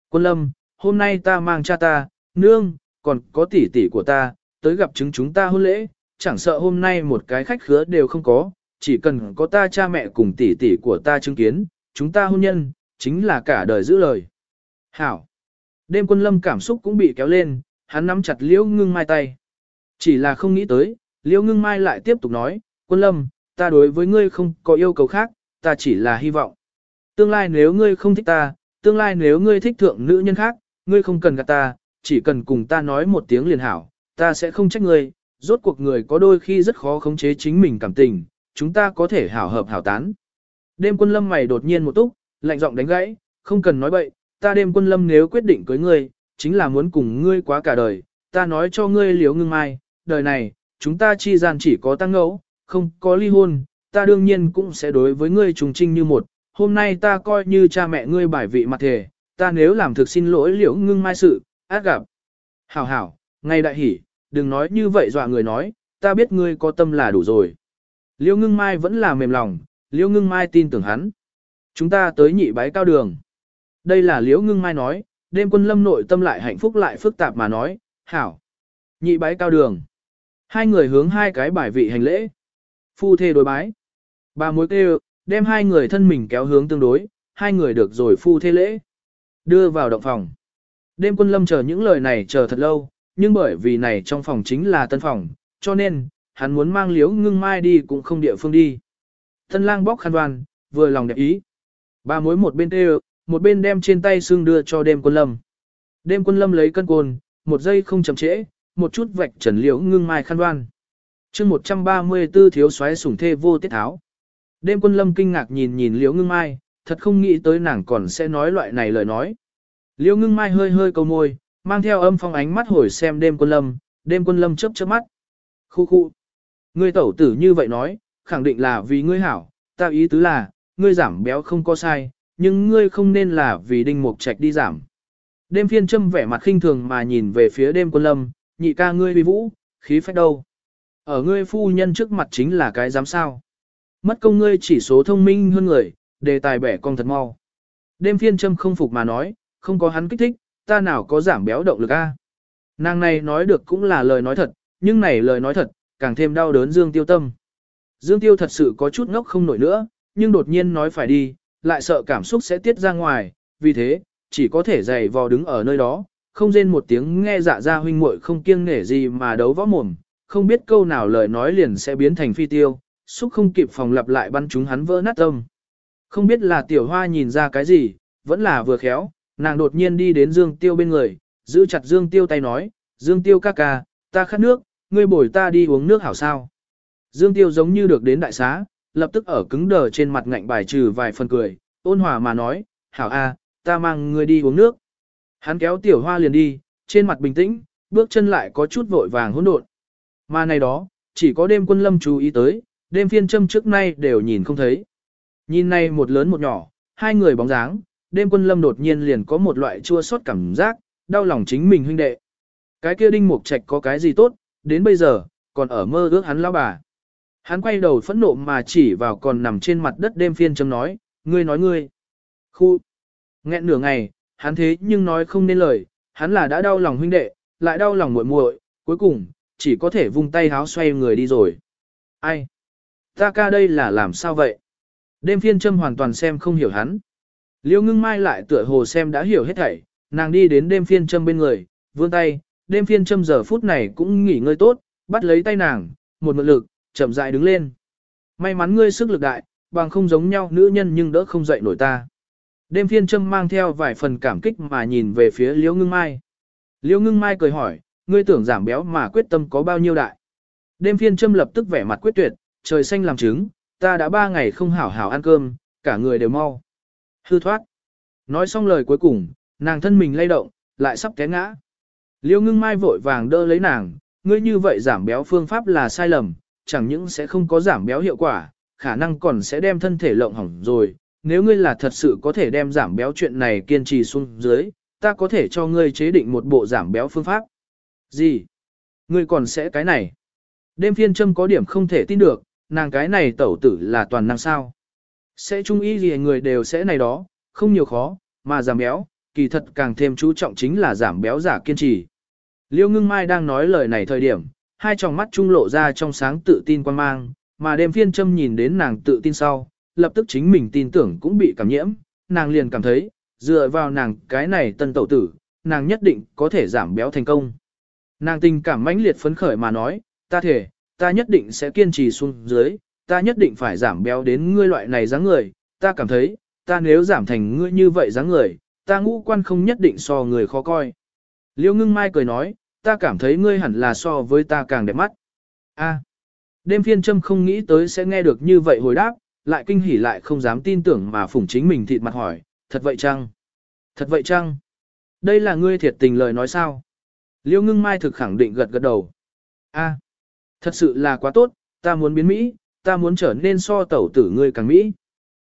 [SPEAKER 1] Quân lâm, hôm nay ta mang cha ta, nương, còn có tỷ tỷ của ta, tới gặp chứng chúng ta hôn lễ, chẳng sợ hôm nay một cái khách khứa đều không có, chỉ cần có ta cha mẹ cùng tỷ tỷ của ta chứng kiến, chúng ta hôn nhân, chính là cả đời giữ lời. Hảo. Đêm quân lâm cảm xúc cũng bị kéo lên, hắn nắm chặt liễu ngưng mai tay. Chỉ là không nghĩ tới, liễu ngưng mai lại tiếp tục nói, quân lâm, ta đối với ngươi không có yêu cầu khác, ta chỉ là hy vọng. Tương lai nếu ngươi không thích ta, tương lai nếu ngươi thích thượng nữ nhân khác, ngươi không cần gặp ta, chỉ cần cùng ta nói một tiếng liền hảo, ta sẽ không trách ngươi, rốt cuộc người có đôi khi rất khó khống chế chính mình cảm tình, chúng ta có thể hảo hợp hảo tán. Đêm quân lâm mày đột nhiên một túc, lạnh giọng đánh gãy, không cần nói bậy, ta đêm quân lâm nếu quyết định cưới ngươi, chính là muốn cùng ngươi quá cả đời, ta nói cho ngươi liếu ngưng mai, đời này, chúng ta chi gian chỉ có tăng ngẫu, không có ly hôn, ta đương nhiên cũng sẽ đối với ngươi trùng trinh như một, hôm nay ta coi như cha mẹ ngươi bài vị mặt thể, ta nếu làm thực xin lỗi liễu ngưng mai sự, ác gặp. Hảo hảo, ngay đại hỉ, đừng nói như vậy dọa người nói, ta biết ngươi có tâm là đủ rồi. Liễu ngưng mai vẫn là mềm lòng, liễu ngưng mai tin tưởng hắn. Chúng ta tới nhị bái cao đường. Đây là liễu ngưng mai nói, đêm quân lâm nội tâm lại hạnh phúc lại phức tạp mà nói, hảo. Nhị bái cao đường. Hai người hướng hai cái bài vị hành lễ. Phu thê đối bái. Bà mối kêu, đem hai người thân mình kéo hướng tương đối, hai người được rồi phu thê lễ. Đưa vào động phòng. Đêm quân lâm chờ những lời này chờ thật lâu, nhưng bởi vì này trong phòng chính là tân phòng, cho nên, hắn muốn mang liếu ngưng mai đi cũng không địa phương đi. thân lang bóc khăn đoan, vừa lòng đẹp ý. Ba mối một bên tê một bên đem trên tay xương đưa cho đêm quân lâm. Đêm quân lâm lấy cân côn, một giây không chậm trễ, một chút vạch trần liễu ngưng mai khăn đoan. chương 134 thiếu xoáy sủng thê vô tiết tháo. Đêm quân lâm kinh ngạc nhìn nhìn liễu ngưng mai, thật không nghĩ tới nàng còn sẽ nói loại này lời nói. Liễu ngưng mai hơi hơi câu môi, mang theo âm phong ánh mắt hồi xem đêm quân lâm, đêm quân lâm chớp chớp mắt. Khu khu. Ngươi tẩu tử như vậy nói, khẳng định là vì ngươi hảo, ta ý tứ là, ngươi giảm béo không có sai, nhưng ngươi không nên là vì đinh mục trạch đi giảm. Đêm phiên châm vẻ mặt khinh thường mà nhìn về phía đêm quân lâm, nhị ca ngươi vi vũ, khí phách đâu. Ở ngươi phu nhân trước mặt chính là cái dám sao. Mất công ngươi chỉ số thông minh hơn người, đề tài bẻ con thật mau. Đêm phiên châm không phục mà nói, không có hắn kích thích, ta nào có giảm béo động lực a. Nàng này nói được cũng là lời nói thật, nhưng này lời nói thật, càng thêm đau đớn Dương Tiêu tâm. Dương Tiêu thật sự có chút ngốc không nổi nữa, nhưng đột nhiên nói phải đi, lại sợ cảm xúc sẽ tiết ra ngoài, vì thế, chỉ có thể dày vò đứng ở nơi đó, không rên một tiếng nghe dạ ra huynh muội không kiêng nể gì mà đấu võ mồm, không biết câu nào lời nói liền sẽ biến thành phi tiêu, xúc không kịp phòng lặp lại bắn chúng hắn vỡ nát tâm. Không biết là tiểu hoa nhìn ra cái gì, vẫn là vừa khéo, nàng đột nhiên đi đến Dương Tiêu bên người, giữ chặt Dương Tiêu tay nói, Dương Tiêu ca ca, ta khát nước, ngươi bồi ta đi uống nước hảo sao. Dương Tiêu giống như được đến đại xá, lập tức ở cứng đờ trên mặt ngạnh bài trừ vài phần cười, ôn hòa mà nói, hảo a, ta mang ngươi đi uống nước. Hắn kéo tiểu hoa liền đi, trên mặt bình tĩnh, bước chân lại có chút vội vàng hỗn độn. Mà này đó, chỉ có đêm quân lâm chú ý tới, đêm phiên châm trước nay đều nhìn không thấy. Nhìn này một lớn một nhỏ, hai người bóng dáng, đêm quân lâm đột nhiên liền có một loại chua xót cảm giác, đau lòng chính mình huynh đệ. Cái kia đinh mục trạch có cái gì tốt, đến bây giờ, còn ở mơ ước hắn lão bà. Hắn quay đầu phẫn nộ mà chỉ vào còn nằm trên mặt đất đêm phiên châm nói, ngươi nói ngươi. Khu. Nghẹn nửa ngày, hắn thế nhưng nói không nên lời, hắn là đã đau lòng huynh đệ, lại đau lòng muội muội, cuối cùng, chỉ có thể vung tay háo xoay người đi rồi. Ai? Ta ca đây là làm sao vậy? Đêm phiên châm hoàn toàn xem không hiểu hắn. Liêu ngưng mai lại tựa hồ xem đã hiểu hết thảy, nàng đi đến đêm phiên châm bên người, vươn tay, đêm phiên châm giờ phút này cũng nghỉ ngơi tốt, bắt lấy tay nàng, một mượn lực, chậm rãi đứng lên. May mắn ngươi sức lực đại, bằng không giống nhau nữ nhân nhưng đỡ không dậy nổi ta. Đêm phiên châm mang theo vài phần cảm kích mà nhìn về phía liễu ngưng mai. Liễu ngưng mai cười hỏi, ngươi tưởng giảm béo mà quyết tâm có bao nhiêu đại. Đêm phiên châm lập tức vẻ mặt quyết tuyệt, trời xanh làm trứng, ta đã ba ngày không hảo hảo ăn cơm, cả người đều mau. Hư thoát. Nói xong lời cuối cùng, nàng thân mình lay động, lại sắp té ngã. Liêu ngưng mai vội vàng đỡ lấy nàng, ngươi như vậy giảm béo phương pháp là sai lầm, chẳng những sẽ không có giảm béo hiệu quả, khả năng còn sẽ đem thân thể lộng hỏng rồi. Nếu ngươi là thật sự có thể đem giảm béo chuyện này kiên trì xuống dưới, ta có thể cho ngươi chế định một bộ giảm béo phương pháp. Gì? Ngươi còn sẽ cái này? Đêm phiên châm có điểm không thể tin được, nàng cái này tẩu tử là toàn năng sao. Sẽ trung ý gì người đều sẽ này đó, không nhiều khó, mà giảm béo, kỳ thật càng thêm chú trọng chính là giảm béo giả kiên trì. Liêu ngưng mai đang nói lời này thời điểm, hai tròng mắt trung lộ ra trong sáng tự tin quan mang, mà đêm phiên châm nhìn đến nàng tự tin sau, lập tức chính mình tin tưởng cũng bị cảm nhiễm, nàng liền cảm thấy, dựa vào nàng cái này tân tẩu tử, nàng nhất định có thể giảm béo thành công. Nàng tình cảm mãnh liệt phấn khởi mà nói, ta thể, ta nhất định sẽ kiên trì xuống dưới, ta nhất định phải giảm béo đến ngươi loại này dáng người, ta cảm thấy, ta nếu giảm thành ngươi như vậy dáng người, ta ngũ quan không nhất định so người khó coi. Liêu ngưng mai cười nói, ta cảm thấy ngươi hẳn là so với ta càng đẹp mắt. A. Đêm phiên châm không nghĩ tới sẽ nghe được như vậy hồi đáp, lại kinh hỉ lại không dám tin tưởng mà phủng chính mình thịt mặt hỏi, thật vậy chăng? Thật vậy chăng? Đây là ngươi thiệt tình lời nói sao? Liêu ngưng mai thực khẳng định gật gật đầu. A. Thật sự là quá tốt, ta muốn biến Mỹ, ta muốn trở nên so tẩu tử ngươi càng Mỹ.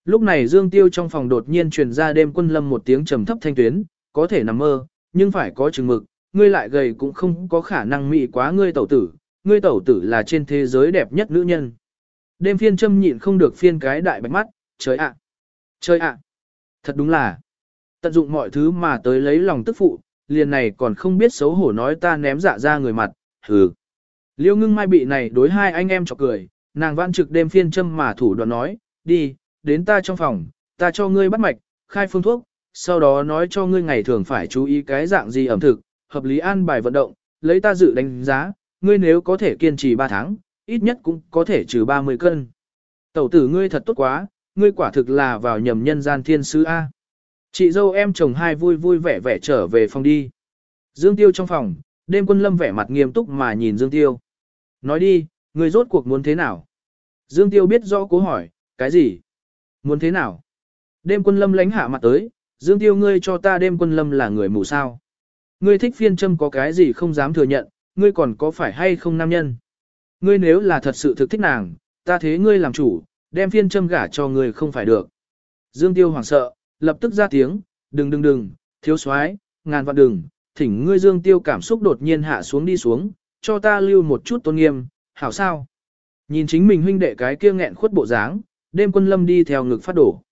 [SPEAKER 1] Lúc này Dương Tiêu trong phòng đột nhiên truyền ra đêm quân lâm một tiếng trầm thấp thanh tuyến, có thể nằm mơ, nhưng phải có chừng mực, ngươi lại gầy cũng không có khả năng mị quá ngươi tẩu tử, ngươi tẩu tử là trên thế giới đẹp nhất nữ nhân. Đêm phiên châm nhịn không được phiên cái đại bạch mắt, trời ạ, trời ạ, thật đúng là, tận dụng mọi thứ mà tới lấy lòng tức phụ, liền này còn không biết xấu hổ nói ta ném dạ ra người mặt, hừ. Liêu ngưng mai bị này đối hai anh em chọc cười, nàng văn trực đêm phiên châm mà thủ đoạn nói, đi, đến ta trong phòng, ta cho ngươi bắt mạch, khai phương thuốc, sau đó nói cho ngươi ngày thường phải chú ý cái dạng gì ẩm thực, hợp lý an bài vận động, lấy ta dự đánh giá, ngươi nếu có thể kiên trì 3 tháng, ít nhất cũng có thể trừ 30 cân. Tẩu tử ngươi thật tốt quá, ngươi quả thực là vào nhầm nhân gian thiên sứ A. Chị dâu em chồng hai vui vui vẻ vẻ trở về phòng đi. Dương Tiêu trong phòng, đêm quân lâm vẻ mặt nghiêm túc mà nhìn Dương Tiêu. Nói đi, ngươi rốt cuộc muốn thế nào? Dương Tiêu biết rõ cố hỏi, cái gì? Muốn thế nào? Đêm quân lâm lánh hạ mặt tới, Dương Tiêu ngươi cho ta đêm quân lâm là người mù sao. Ngươi thích phiên châm có cái gì không dám thừa nhận, ngươi còn có phải hay không nam nhân. Ngươi nếu là thật sự thực thích nàng, ta thế ngươi làm chủ, đem phiên châm gả cho ngươi không phải được. Dương Tiêu hoảng sợ, lập tức ra tiếng, đừng đừng đừng, thiếu soái, ngàn vạn đừng, thỉnh ngươi Dương Tiêu cảm xúc đột nhiên hạ xuống đi xuống, cho ta lưu một chút tôn nghiêm, hảo sao. Nhìn chính mình huynh đệ cái kia nghẹn khuất bộ dáng, đêm quân lâm đi theo ngực phát đổ.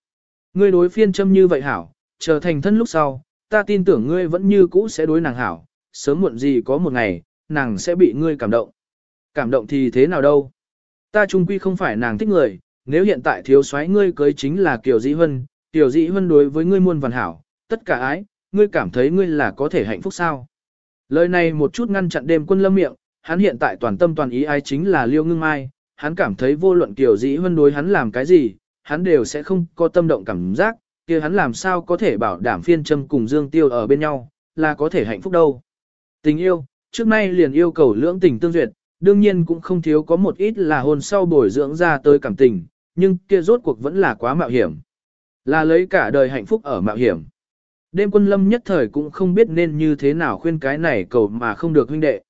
[SPEAKER 1] Ngươi đối phiên châm như vậy hảo, trở thành thân lúc sau, ta tin tưởng ngươi vẫn như cũ sẽ đối nàng hảo, sớm muộn gì có một ngày, nàng sẽ bị ngươi cảm động. Cảm động thì thế nào đâu? Ta trung quy không phải nàng thích người, nếu hiện tại thiếu soái ngươi cưới chính là Kiều Dĩ Hân, Kiều Dĩ Hân đối với ngươi muôn vàn hảo, tất cả ái, ngươi cảm thấy ngươi là có thể hạnh phúc sao? Lời này một chút ngăn chặn đêm quân lâm miệng, hắn hiện tại toàn tâm toàn ý ai chính là Liêu Ngưng Mai, hắn cảm thấy vô luận Kiều Dĩ Hân đối hắn làm cái gì, hắn đều sẽ không có tâm động cảm giác, kia hắn làm sao có thể bảo đảm phiên châm cùng Dương Tiêu ở bên nhau, là có thể hạnh phúc đâu. Tình yêu, trước nay liền yêu cầu lưỡng tình tương duyệt, đương nhiên cũng không thiếu có một ít là hôn sau bồi dưỡng ra tới cảm tình, nhưng kia rốt cuộc vẫn là quá mạo hiểm. Là lấy cả đời hạnh phúc ở mạo hiểm. Đêm quân lâm nhất thời cũng không biết nên như thế nào khuyên cái này cầu mà không được huynh đệ.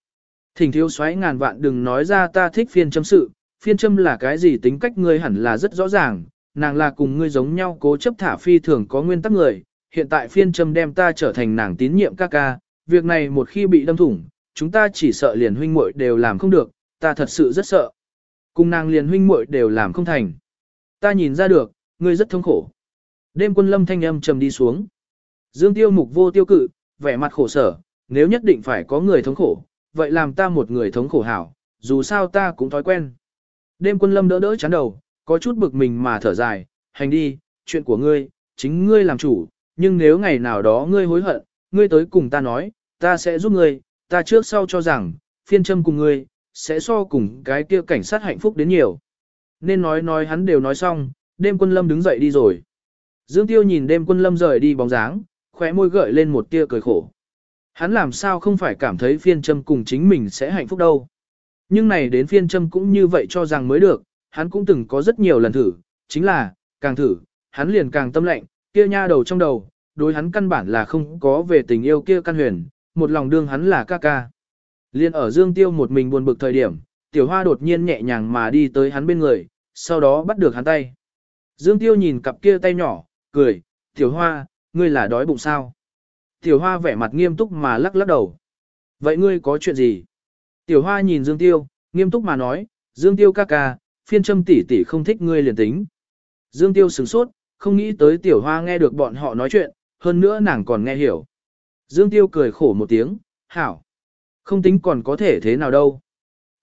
[SPEAKER 1] Thỉnh thiếu xoáy ngàn vạn đừng nói ra ta thích phiên châm sự, phiên châm là cái gì tính cách ngươi hẳn là rất rõ ràng, nàng là cùng ngươi giống nhau cố chấp thả phi thường có nguyên tắc người, hiện tại phiên châm đem ta trở thành nàng tín nhiệm ca ca, việc này một khi bị đâm thủng, chúng ta chỉ sợ liền huynh muội đều làm không được, ta thật sự rất sợ. Cùng nàng liền huynh muội đều làm không thành. Ta nhìn ra được, ngươi rất thống khổ. Đêm quân lâm thanh âm trầm đi xuống. Dương tiêu mục vô tiêu cự, vẻ mặt khổ sở, nếu nhất định phải có người thống khổ, vậy làm ta một người thống khổ hảo, dù sao ta cũng thói quen. Đêm quân lâm đỡ đỡ chán đầu, có chút bực mình mà thở dài, hành đi, chuyện của ngươi, chính ngươi làm chủ, nhưng nếu ngày nào đó ngươi hối hận, ngươi tới cùng ta nói, ta sẽ giúp ngươi, ta trước sau cho rằng, phiên châm cùng ngươi, sẽ so cùng cái kia cảnh sát hạnh phúc đến nhiều. Nên nói nói hắn đều nói xong, đêm quân lâm đứng dậy đi rồi. Dương Tiêu nhìn đêm quân lâm rời đi bóng dáng, khóe môi gợi lên một tia cười khổ. Hắn làm sao không phải cảm thấy phiên châm cùng chính mình sẽ hạnh phúc đâu. Nhưng này đến phiên châm cũng như vậy cho rằng mới được, hắn cũng từng có rất nhiều lần thử, chính là, càng thử, hắn liền càng tâm lạnh, kia nha đầu trong đầu, đối hắn căn bản là không có về tình yêu kia căn huyền, một lòng đương hắn là ca ca. Liên ở Dương Tiêu một mình buồn bực thời điểm, tiểu hoa đột nhiên nhẹ nhàng mà đi tới hắn bên người, sau đó bắt được hắn tay. Dương Tiêu nhìn cặp kia tay nhỏ, cười, tiểu hoa, ngươi là đói bụng sao? Tiểu Hoa vẻ mặt nghiêm túc mà lắc lắc đầu. Vậy ngươi có chuyện gì? Tiểu Hoa nhìn Dương Tiêu, nghiêm túc mà nói, Dương Tiêu ca ca, phiên châm tỷ tỷ không thích ngươi liền tính. Dương Tiêu sửng sốt, không nghĩ tới Tiểu Hoa nghe được bọn họ nói chuyện, hơn nữa nàng còn nghe hiểu. Dương Tiêu cười khổ một tiếng, hảo. Không tính còn có thể thế nào đâu.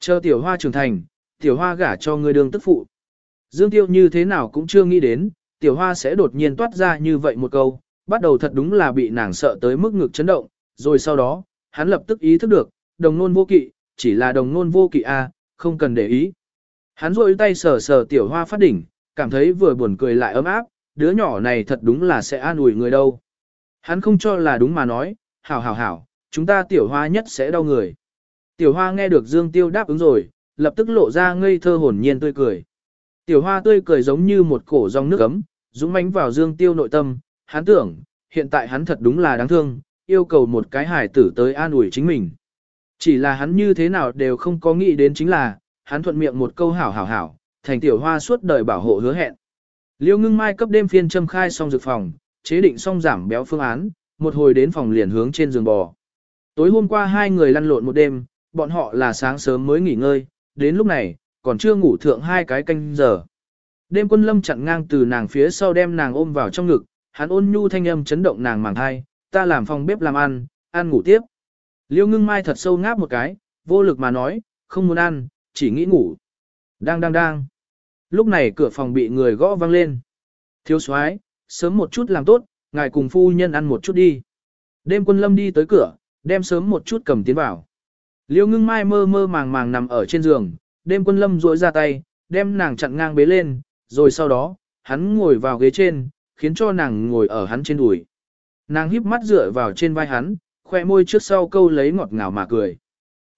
[SPEAKER 1] Chờ Tiểu Hoa trưởng thành, Tiểu Hoa gả cho ngươi đường tức phụ. Dương Tiêu như thế nào cũng chưa nghĩ đến, Tiểu Hoa sẽ đột nhiên toát ra như vậy một câu, bắt đầu thật đúng là bị nàng sợ tới mức ngực chấn động, rồi sau đó, hắn lập tức ý thức được, đồng nôn vô kỵ, chỉ là đồng nôn vô kỵ a, không cần để ý. Hắn rôi tay sờ sờ Tiểu Hoa phát đỉnh, cảm thấy vừa buồn cười lại ấm áp, đứa nhỏ này thật đúng là sẽ an ủi người đâu. Hắn không cho là đúng mà nói, hảo hảo hảo, chúng ta Tiểu Hoa nhất sẽ đau người. Tiểu Hoa nghe được Dương Tiêu đáp ứng rồi, lập tức lộ ra ngây thơ hồn nhiên tươi cười. Tiểu Hoa tươi cười giống như một cổ dòng nước ấm, dũng mánh vào Dương Tiêu nội tâm, hắn tưởng, hiện tại hắn thật đúng là đáng thương, yêu cầu một cái hài tử tới an ủi chính mình. Chỉ là hắn như thế nào đều không có nghĩ đến chính là, hắn thuận miệng một câu hảo hảo hảo, thành tiểu hoa suốt đời bảo hộ hứa hẹn. Liêu ngưng mai cấp đêm phiên châm khai xong dược phòng, chế định xong giảm béo phương án, một hồi đến phòng liền hướng trên giường bò. Tối hôm qua hai người lăn lộn một đêm, bọn họ là sáng sớm mới nghỉ ngơi, đến lúc này, còn chưa ngủ thượng hai cái canh giờ. Đêm quân lâm chặn ngang từ nàng phía sau đem nàng ôm vào trong ngực, hắn ôn nhu thanh âm chấn động nàng màng thai, ta làm phòng bếp làm ăn, ăn ngủ tiếp. Liêu ngưng mai thật sâu ngáp một cái, vô lực mà nói, không muốn ăn, chỉ nghĩ ngủ. Đang đang đang. Lúc này cửa phòng bị người gõ vang lên. Thiếu soái, sớm một chút làm tốt, ngài cùng phu nhân ăn một chút đi. Đêm quân lâm đi tới cửa, đem sớm một chút cầm tiến vào. Liêu ngưng mai mơ mơ màng màng nằm ở trên giường, đêm quân lâm duỗi ra tay, đem nàng chặn ngang bế lên, rồi sau đó, hắn ngồi vào ghế trên, khiến cho nàng ngồi ở hắn trên đùi. Nàng híp mắt dựa vào trên vai hắn, khoe môi trước sau câu lấy ngọt ngào mà cười.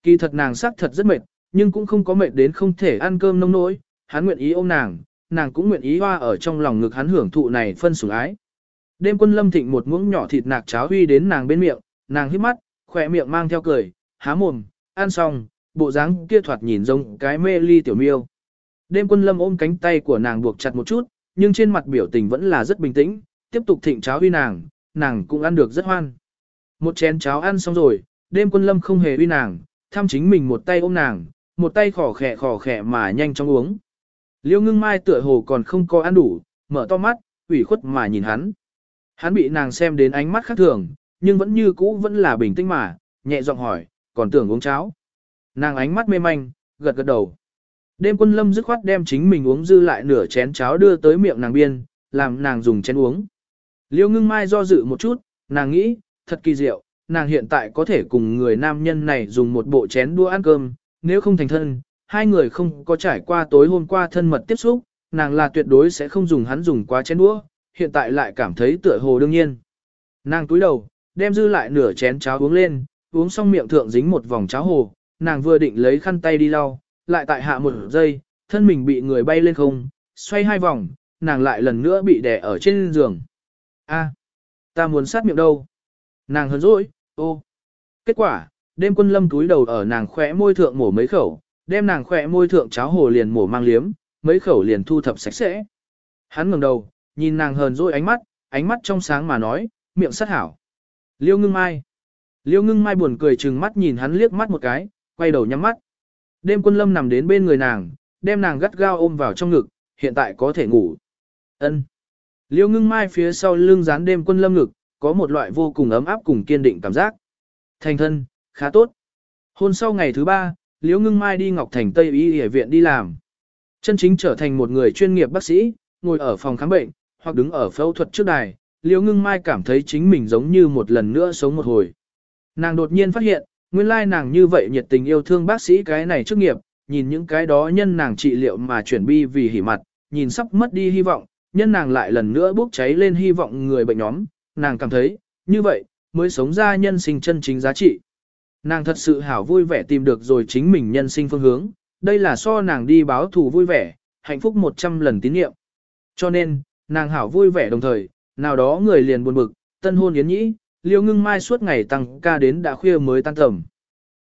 [SPEAKER 1] Kỳ thật nàng sắc thật rất mệt, nhưng cũng không có mệt đến không thể ăn cơm nông nỗi, hắn nguyện ý ôm nàng, nàng cũng nguyện ý hoa ở trong lòng ngực hắn hưởng thụ này phân sủng ái. Đêm quân lâm thịnh một muỗng nhỏ thịt nạc cháo huy đến nàng bên miệng, nàng hít mắt, khỏe miệng mang theo cười, há mồm, ăn xong, bộ dáng kia thoạt nhìn giống cái mê ly tiểu miêu. Đêm quân lâm ôm cánh tay của nàng buộc chặt một chút, nhưng trên mặt biểu tình vẫn là rất bình tĩnh, tiếp tục thịnh cháo huy nàng, nàng cũng ăn được rất hoan. Một chén cháo ăn xong rồi, đêm quân lâm không hề uy nàng, thăm chính mình một tay ôm nàng, một tay khỏ khẻ khỏ khẻ mà nhanh chóng uống. Liêu ngưng mai tựa hồ còn không có ăn đủ, mở to mắt, ủy khuất mà nhìn hắn. Hắn bị nàng xem đến ánh mắt khác thường, nhưng vẫn như cũ vẫn là bình tĩnh mà, nhẹ giọng hỏi, còn tưởng uống cháo. Nàng ánh mắt mê manh, gật gật đầu. Đêm quân lâm dứt khoát đem chính mình uống dư lại nửa chén cháo đưa tới miệng nàng biên, làm nàng dùng chén uống. Liêu ngưng mai do dự một chút, nàng nghĩ, thật kỳ diệu, nàng hiện tại có thể cùng người nam nhân này dùng một bộ chén đua ăn cơm, nếu không thành thân, hai người không có trải qua tối hôm qua thân mật tiếp xúc, nàng là tuyệt đối sẽ không dùng hắn dùng quá chén đũa, hiện tại lại cảm thấy tựa hồ đương nhiên. Nàng túi đầu, đem dư lại nửa chén cháo uống lên, uống xong miệng thượng dính một vòng cháo hồ, nàng vừa định lấy khăn tay đi lau, lại tại hạ một giây, thân mình bị người bay lên không, xoay hai vòng, nàng lại lần nữa bị đè ở trên giường. A, ta muốn sát miệng đâu? Nàng hờn dỗi, ô. Kết quả, đêm quân lâm túi đầu ở nàng khỏe môi thượng mổ mấy khẩu, đem nàng khỏe môi thượng cháo hồ liền mổ mang liếm, mấy khẩu liền thu thập sạch sẽ. Hắn ngẩng đầu, nhìn nàng hờn dỗi ánh mắt, ánh mắt trong sáng mà nói, miệng sát hảo. Liêu ngưng mai. Liêu ngưng mai buồn cười chừng mắt nhìn hắn liếc mắt một cái, quay đầu nhắm mắt. Đêm quân lâm nằm đến bên người nàng, đem nàng gắt gao ôm vào trong ngực, hiện tại có thể ngủ. Ân. Liêu ngưng mai phía sau lưng dán đêm quân lâm ngực, có một loại vô cùng ấm áp cùng kiên định cảm giác. Thành thân, khá tốt. Hôn sau ngày thứ ba, Liễu Ngưng Mai đi Ngọc Thành Tây Y Y viện đi làm. Chân chính trở thành một người chuyên nghiệp bác sĩ, ngồi ở phòng khám bệnh, hoặc đứng ở phẫu thuật trước đài, Liễu Ngưng Mai cảm thấy chính mình giống như một lần nữa sống một hồi. Nàng đột nhiên phát hiện, nguyên lai nàng như vậy nhiệt tình yêu thương bác sĩ cái này chức nghiệp, nhìn những cái đó nhân nàng trị liệu mà chuyển bi vì hỉ mặt, nhìn sắp mất đi hy vọng, nhân nàng lại lần nữa bốc cháy lên hy vọng người bệnh nhóm, nàng cảm thấy, như vậy, mới sống ra nhân sinh chân chính giá trị. Nàng thật sự hảo vui vẻ tìm được rồi chính mình nhân sinh phương hướng, đây là so nàng đi báo thù vui vẻ, hạnh phúc 100 lần tín nhiệm. Cho nên, nàng hảo vui vẻ đồng thời, nào đó người liền buồn bực, tân hôn yến nhĩ, liêu ngưng mai suốt ngày tăng ca đến đã khuya mới tan tầm.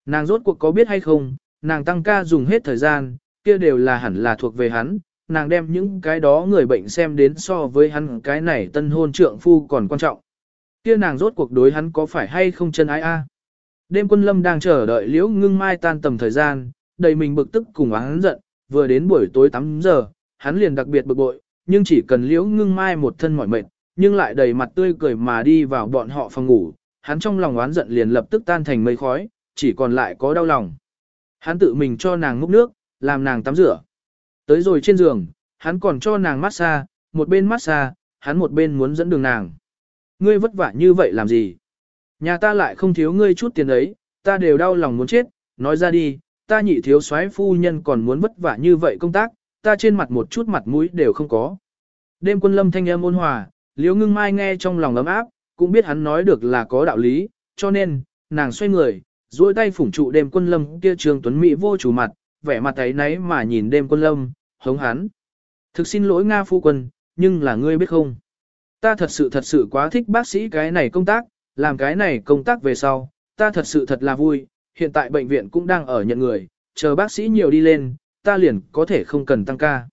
[SPEAKER 1] Nàng rốt cuộc có biết hay không, nàng tăng ca dùng hết thời gian, kia đều là hẳn là thuộc về hắn, nàng đem những cái đó người bệnh xem đến so với hắn cái này tân hôn trượng phu còn quan trọng. Kia nàng rốt cuộc đối hắn có phải hay không chân ái a? Đêm quân lâm đang chờ đợi liễu ngưng mai tan tầm thời gian, đầy mình bực tức cùng hắn giận, vừa đến buổi tối 8 giờ, hắn liền đặc biệt bực bội, nhưng chỉ cần liễu ngưng mai một thân mỏi mệt, nhưng lại đầy mặt tươi cười mà đi vào bọn họ phòng ngủ, hắn trong lòng oán giận liền lập tức tan thành mây khói, chỉ còn lại có đau lòng. Hắn tự mình cho nàng ngốc nước, làm nàng tắm rửa. Tới rồi trên giường, hắn còn cho nàng massage, một bên massage, hắn một bên muốn dẫn đường nàng. Ngươi vất vả như vậy làm gì? Nhà ta lại không thiếu ngươi chút tiền ấy, ta đều đau lòng muốn chết, nói ra đi, ta nhị thiếu soái phu nhân còn muốn vất vả như vậy công tác, ta trên mặt một chút mặt mũi đều không có. Đêm quân lâm thanh âm ôn hòa, liễu ngưng mai nghe trong lòng ấm áp, cũng biết hắn nói được là có đạo lý, cho nên, nàng xoay người, duỗi tay phủng trụ đêm quân lâm kia trường tuấn mỹ vô chủ mặt, vẻ mặt ấy nấy mà nhìn đêm quân lâm, hống hắn. Thực xin lỗi Nga phu quân, nhưng là ngươi biết không? Ta thật sự thật sự quá thích bác sĩ cái này công tác, làm cái này công tác về sau, ta thật sự thật là vui, hiện tại bệnh viện cũng đang ở nhận người, chờ bác sĩ nhiều đi lên, ta liền có thể không cần tăng ca.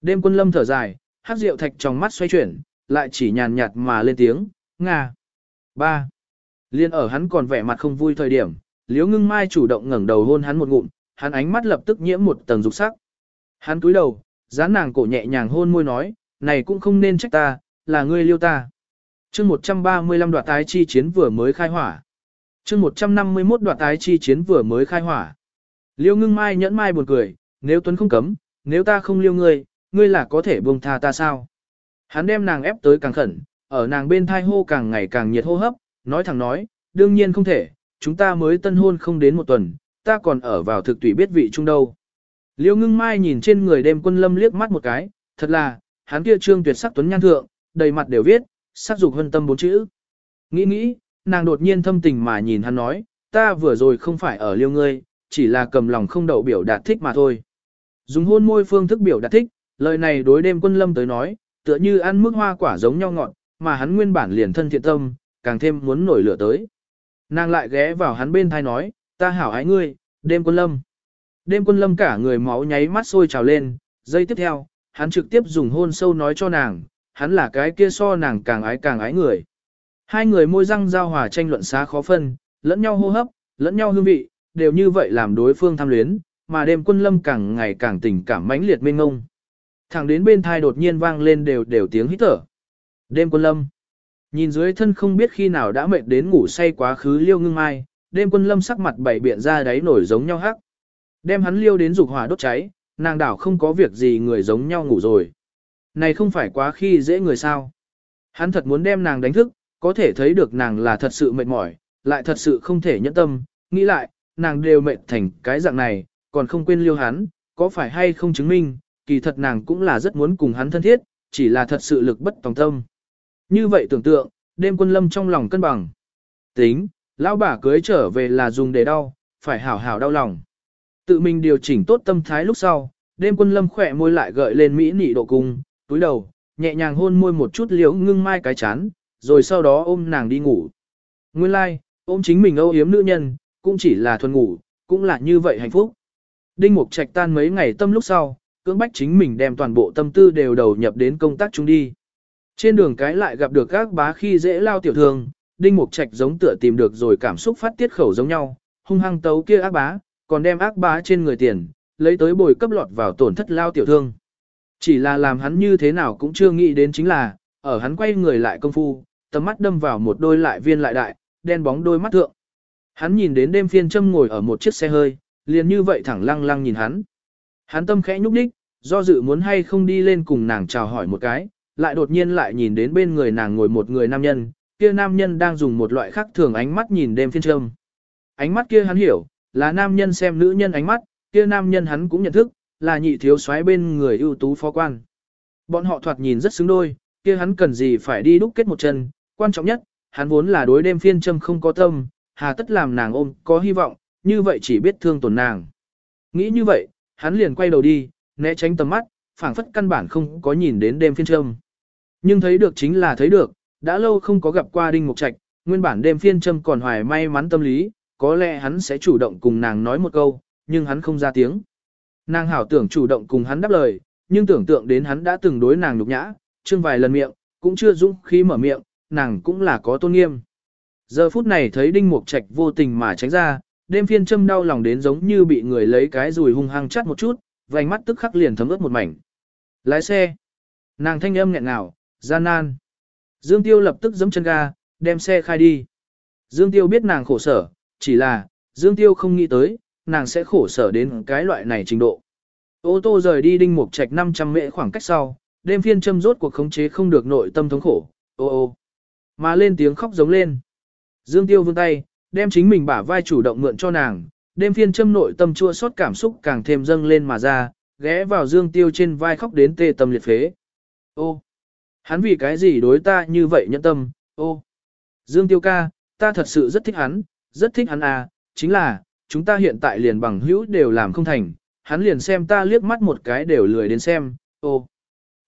[SPEAKER 1] Đêm quân lâm thở dài, hát rượu thạch trong mắt xoay chuyển, lại chỉ nhàn nhạt mà lên tiếng, Nga. ba Liên ở hắn còn vẻ mặt không vui thời điểm, Liễu Ngưng Mai chủ động ngẩng đầu hôn hắn một ngụm, hắn ánh mắt lập tức nhiễm một tầng dục sắc. Hắn cúi đầu, dán nàng cổ nhẹ nhàng hôn môi nói, này cũng không nên trách ta, là ngươi liêu ta chương 135 đoạt tái chi chiến vừa mới khai hỏa. chương 151 đoạt tái chi chiến vừa mới khai hỏa. Liêu ngưng mai nhẫn mai buồn cười, nếu Tuấn không cấm, nếu ta không liêu ngươi, ngươi là có thể buông tha ta sao? Hắn đem nàng ép tới càng khẩn, ở nàng bên thai hô càng ngày càng nhiệt hô hấp, nói thẳng nói, đương nhiên không thể, chúng ta mới tân hôn không đến một tuần, ta còn ở vào thực tùy biết vị chung đâu. Liêu ngưng mai nhìn trên người đêm quân lâm liếc mắt một cái, thật là, hắn kia trương tuyệt sắc tuấn nhan thượng, đầy mặt đều viết, sắc dục hân tâm bốn chữ. Nghĩ nghĩ, nàng đột nhiên thâm tình mà nhìn hắn nói, ta vừa rồi không phải ở liêu ngươi, chỉ là cầm lòng không đậu biểu đạt thích mà thôi. Dùng hôn môi phương thức biểu đạt thích, lời này đối đêm quân lâm tới nói, tựa như ăn mức hoa quả giống nhau ngọt, mà hắn nguyên bản liền thân thiện tâm, càng thêm muốn nổi lửa tới. Nàng lại ghé vào hắn bên thai nói, ta hảo ái ngươi, đêm quân lâm. Đêm quân lâm cả người máu nháy mắt sôi trào lên, giây tiếp theo, hắn trực tiếp dùng hôn sâu nói cho nàng, hắn là cái kia so nàng càng ái càng ái người. Hai người môi răng giao hòa tranh luận xá khó phân, lẫn nhau hô hấp, lẫn nhau hương vị, đều như vậy làm đối phương tham luyến, mà đêm quân lâm càng ngày càng tình cảm mãnh liệt mênh ngông. Thẳng đến bên thai đột nhiên vang lên đều đều tiếng hít thở. Đêm quân lâm. Nhìn dưới thân không biết khi nào đã mệt đến ngủ say quá khứ liêu ngưng mai, đêm quân lâm sắc mặt bảy biện ra đáy nổi giống nhau hắc. Đem hắn liêu đến dục hỏa đốt cháy, nàng đảo không có việc gì người giống nhau ngủ rồi. Này không phải quá khi dễ người sao. Hắn thật muốn đem nàng đánh thức, có thể thấy được nàng là thật sự mệt mỏi, lại thật sự không thể nhẫn tâm, nghĩ lại, nàng đều mệt thành cái dạng này, còn không quên liêu hắn, có phải hay không chứng minh, kỳ thật nàng cũng là rất muốn cùng hắn thân thiết, chỉ là thật sự lực bất tòng tâm. Như vậy tưởng tượng, đêm quân lâm trong lòng cân bằng. Tính, lão bà cưới trở về là dùng để đau, phải hảo hảo đau lòng. Tự mình điều chỉnh tốt tâm thái lúc sau, đêm quân lâm khỏe môi lại gợi lên mỹ nị độ cung, túi đầu, nhẹ nhàng hôn môi một chút liễu ngưng mai cái chán, rồi sau đó ôm nàng đi ngủ. Nguyên lai, like, ôm chính mình âu yếm nữ nhân, cũng chỉ là thuần ngủ, cũng là như vậy hạnh phúc. Đinh Mục Trạch tan mấy ngày tâm lúc sau, cưỡng bách chính mình đem toàn bộ tâm tư đều đầu nhập đến công tác chúng đi. Trên đường cái lại gặp được các bá khi dễ lao tiểu thương, Đinh Mục Trạch giống tựa tìm được rồi cảm xúc phát tiết khẩu giống nhau, hung hăng tấu kia ác bá, còn đem ác bá trên người tiền, lấy tới bồi cấp lọt vào tổn thất lao tiểu thương. Chỉ là làm hắn như thế nào cũng chưa nghĩ đến chính là, ở hắn quay người lại công phu, tầm mắt đâm vào một đôi lại viên lại đại, đen bóng đôi mắt thượng. Hắn nhìn đến đêm phiên châm ngồi ở một chiếc xe hơi, liền như vậy thẳng lăng lăng nhìn hắn. Hắn tâm khẽ nhúc nhích, do dự muốn hay không đi lên cùng nàng chào hỏi một cái, lại đột nhiên lại nhìn đến bên người nàng ngồi một người nam nhân, kia nam nhân đang dùng một loại khác thường ánh mắt nhìn đêm phiên châm. Ánh mắt kia hắn hiểu, là nam nhân xem nữ nhân ánh mắt, kia nam nhân hắn cũng nhận thức, là nhị thiếu soái bên người ưu tú phó quan. Bọn họ thoạt nhìn rất xứng đôi, kia hắn cần gì phải đi đúc kết một chân, quan trọng nhất, hắn vốn là đối đêm phiên châm không có tâm, hà tất làm nàng ôm có hy vọng, như vậy chỉ biết thương tổn nàng. Nghĩ như vậy, hắn liền quay đầu đi, né tránh tầm mắt, phảng phất căn bản không có nhìn đến đêm phiên châm. Nhưng thấy được chính là thấy được, đã lâu không có gặp qua Đinh Mục Trạch, nguyên bản đêm phiên châm còn hoài may mắn tâm lý, có lẽ hắn sẽ chủ động cùng nàng nói một câu, nhưng hắn không ra tiếng. Nàng hảo tưởng chủ động cùng hắn đáp lời, nhưng tưởng tượng đến hắn đã từng đối nàng nhục nhã, chương vài lần miệng, cũng chưa dũng khí mở miệng, nàng cũng là có tôn nghiêm. Giờ phút này thấy Đinh Mục Trạch vô tình mà tránh ra, đêm phiên châm đau lòng đến giống như bị người lấy cái rùi hung hăng chắt một chút, vành mắt tức khắc liền thấm ướt một mảnh. Lái xe. Nàng thanh âm nghẹn ngào, gian nan. Dương Tiêu lập tức giẫm chân ga, đem xe khai đi. Dương Tiêu biết nàng khổ sở, chỉ là, Dương Tiêu không nghĩ tới, nàng sẽ khổ sở đến cái loại này trình độ. Ô tô rời đi đinh mục trạch 500 mễ khoảng cách sau, đêm phiên châm rốt cuộc khống chế không được nội tâm thống khổ, ô ô. Mà lên tiếng khóc giống lên. Dương Tiêu vươn tay, đem chính mình bả vai chủ động mượn cho nàng, đêm phiên châm nội tâm chua xót cảm xúc càng thêm dâng lên mà ra, ghé vào Dương Tiêu trên vai khóc đến tê tâm liệt phế. Ô, hắn vì cái gì đối ta như vậy nhẫn tâm, ô. Dương Tiêu ca, ta thật sự rất thích hắn, rất thích hắn à, chính là, chúng ta hiện tại liền bằng hữu đều làm không thành, hắn liền xem ta liếc mắt một cái đều lười đến xem, ô.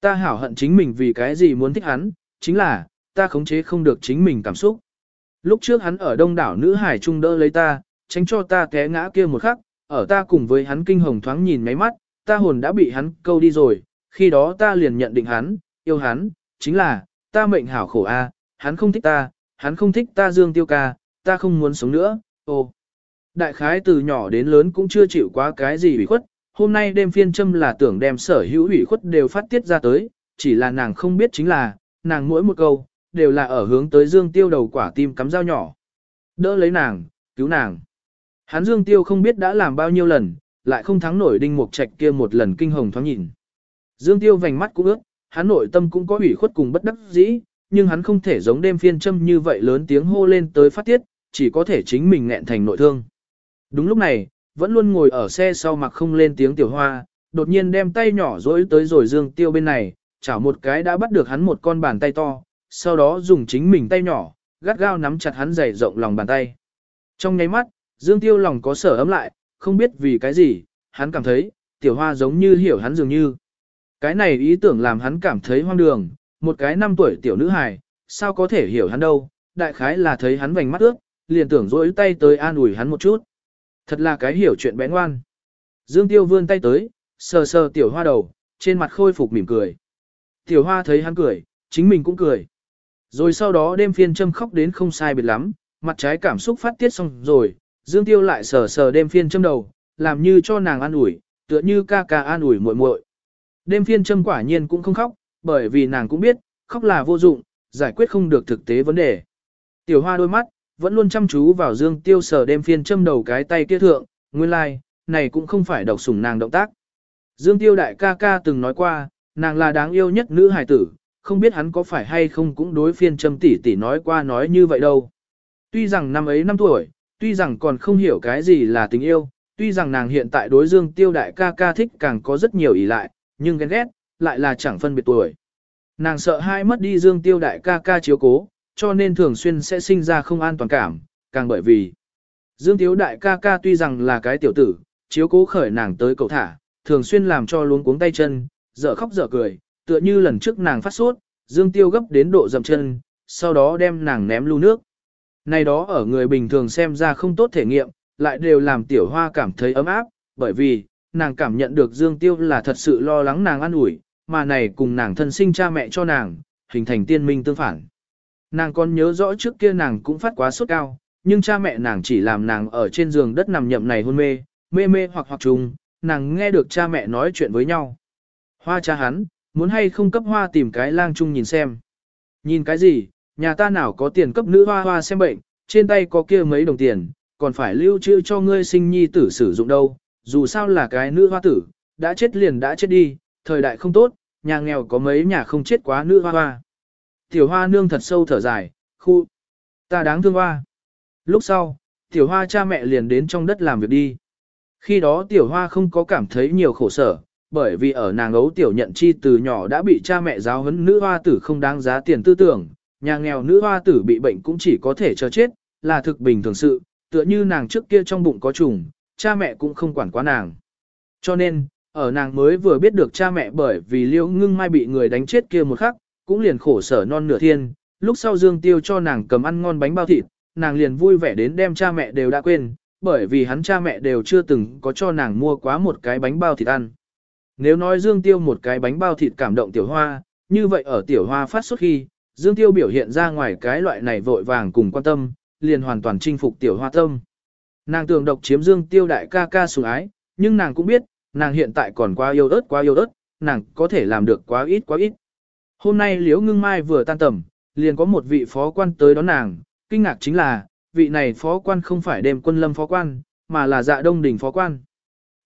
[SPEAKER 1] Ta hảo hận chính mình vì cái gì muốn thích hắn, chính là, ta khống chế không được chính mình cảm xúc. Lúc trước hắn ở đông đảo nữ hải trung đỡ lấy ta, tránh cho ta té ngã kia một khắc, ở ta cùng với hắn kinh hồng thoáng nhìn mấy mắt, ta hồn đã bị hắn câu đi rồi, khi đó ta liền nhận định hắn, yêu hắn, chính là, ta mệnh hảo khổ a, hắn không thích ta, hắn không thích ta dương tiêu ca, ta không muốn sống nữa, ô. Đại khái từ nhỏ đến lớn cũng chưa chịu quá cái gì ủy khuất, hôm nay đêm phiên châm là tưởng đem sở hữu ủy khuất đều phát tiết ra tới, chỉ là nàng không biết chính là, nàng mỗi một câu, đều là ở hướng tới dương tiêu đầu quả tim cắm dao nhỏ. Đỡ lấy nàng, cứu nàng. Hắn dương tiêu không biết đã làm bao nhiêu lần, lại không thắng nổi đinh mục trạch kia một lần kinh hồng thoáng nhìn. Dương tiêu vành mắt cũng ước, hắn nội tâm cũng có ủy khuất cùng bất đắc dĩ, nhưng hắn không thể giống đêm phiên châm như vậy lớn tiếng hô lên tới phát tiết, chỉ có thể chính mình nghẹn thành nội thương. Đúng lúc này, vẫn luôn ngồi ở xe sau mặc không lên tiếng tiểu hoa, đột nhiên đem tay nhỏ dối tới rồi dương tiêu bên này, chảo một cái đã bắt được hắn một con bàn tay to, sau đó dùng chính mình tay nhỏ, gắt gao nắm chặt hắn dày rộng lòng bàn tay. Trong nháy mắt, dương tiêu lòng có sở ấm lại, không biết vì cái gì, hắn cảm thấy, tiểu hoa giống như hiểu hắn dường như. Cái này ý tưởng làm hắn cảm thấy hoang đường, một cái năm tuổi tiểu nữ hài, sao có thể hiểu hắn đâu, đại khái là thấy hắn vành mắt ướt, liền tưởng dỗi tay tới an ủi hắn một chút. Thật là cái hiểu chuyện bé ngoan. Dương Tiêu vươn tay tới, sờ sờ tiểu hoa đầu, trên mặt khôi phục mỉm cười. Tiểu hoa thấy hắn cười, chính mình cũng cười. Rồi sau đó đêm phiên châm khóc đến không sai biệt lắm, mặt trái cảm xúc phát tiết xong rồi, Dương Tiêu lại sờ sờ đêm phiên châm đầu, làm như cho nàng an ủi, tựa như ca ca an ủi muội muội. Đêm phiên châm quả nhiên cũng không khóc, bởi vì nàng cũng biết, khóc là vô dụng, giải quyết không được thực tế vấn đề. Tiểu hoa đôi mắt, vẫn luôn chăm chú vào Dương Tiêu sờ đêm phiên châm đầu cái tay kia thượng, nguyên lai, like, này cũng không phải độc sủng nàng động tác. Dương Tiêu đại ca ca từng nói qua, nàng là đáng yêu nhất nữ hài tử, không biết hắn có phải hay không cũng đối phiên châm tỷ tỷ nói qua nói như vậy đâu. Tuy rằng năm ấy năm tuổi, tuy rằng còn không hiểu cái gì là tình yêu, tuy rằng nàng hiện tại đối Dương Tiêu đại ca ca thích càng có rất nhiều ý lại, nhưng ghen ghét, lại là chẳng phân biệt tuổi. Nàng sợ hai mất đi Dương Tiêu đại ca ca chiếu cố, cho nên thường xuyên sẽ sinh ra không an toàn cảm, càng bởi vì Dương Tiếu đại ca ca tuy rằng là cái tiểu tử, chiếu cố khởi nàng tới cầu thả, thường xuyên làm cho luống cuống tay chân, dở khóc dở cười, tựa như lần trước nàng phát sốt, Dương Tiêu gấp đến độ dầm chân, sau đó đem nàng ném lưu nước. Này đó ở người bình thường xem ra không tốt thể nghiệm, lại đều làm tiểu hoa cảm thấy ấm áp, bởi vì, nàng cảm nhận được Dương Tiêu là thật sự lo lắng nàng an ủi, mà này cùng nàng thân sinh cha mẹ cho nàng, hình thành tiên minh tương phản. Nàng còn nhớ rõ trước kia nàng cũng phát quá sốt cao, nhưng cha mẹ nàng chỉ làm nàng ở trên giường đất nằm nhậm này hôn mê, mê mê hoặc hoặc trùng, nàng nghe được cha mẹ nói chuyện với nhau. Hoa cha hắn, muốn hay không cấp hoa tìm cái lang chung nhìn xem. Nhìn cái gì, nhà ta nào có tiền cấp nữ hoa hoa xem bệnh, trên tay có kia mấy đồng tiền, còn phải lưu trữ cho ngươi sinh nhi tử sử dụng đâu, dù sao là cái nữ hoa tử, đã chết liền đã chết đi, thời đại không tốt, nhà nghèo có mấy nhà không chết quá nữ hoa hoa. Tiểu hoa nương thật sâu thở dài, khu, ta đáng thương hoa. Lúc sau, tiểu hoa cha mẹ liền đến trong đất làm việc đi. Khi đó tiểu hoa không có cảm thấy nhiều khổ sở, bởi vì ở nàng ấu tiểu nhận chi từ nhỏ đã bị cha mẹ giáo huấn nữ hoa tử không đáng giá tiền tư tưởng, nhà nghèo nữ hoa tử bị bệnh cũng chỉ có thể chờ chết, là thực bình thường sự, tựa như nàng trước kia trong bụng có trùng, cha mẹ cũng không quản quá nàng. Cho nên, ở nàng mới vừa biết được cha mẹ bởi vì liễu ngưng mai bị người đánh chết kia một khắc, cũng liền khổ sở non nửa thiên, lúc sau Dương Tiêu cho nàng cầm ăn ngon bánh bao thịt, nàng liền vui vẻ đến đem cha mẹ đều đã quên, bởi vì hắn cha mẹ đều chưa từng có cho nàng mua quá một cái bánh bao thịt ăn. Nếu nói Dương Tiêu một cái bánh bao thịt cảm động tiểu hoa, như vậy ở tiểu hoa phát xuất khi, Dương Tiêu biểu hiện ra ngoài cái loại này vội vàng cùng quan tâm, liền hoàn toàn chinh phục tiểu hoa tâm. Nàng tưởng độc chiếm Dương Tiêu đại ca ca sủng ái, nhưng nàng cũng biết, nàng hiện tại còn quá yêu ớt quá yêu ớt, nàng có thể làm được quá ít quá ít. Hôm nay Liễu Ngưng Mai vừa tan tầm, liền có một vị phó quan tới đón nàng, kinh ngạc chính là, vị này phó quan không phải đêm quân lâm phó quan, mà là dạ đông đình phó quan.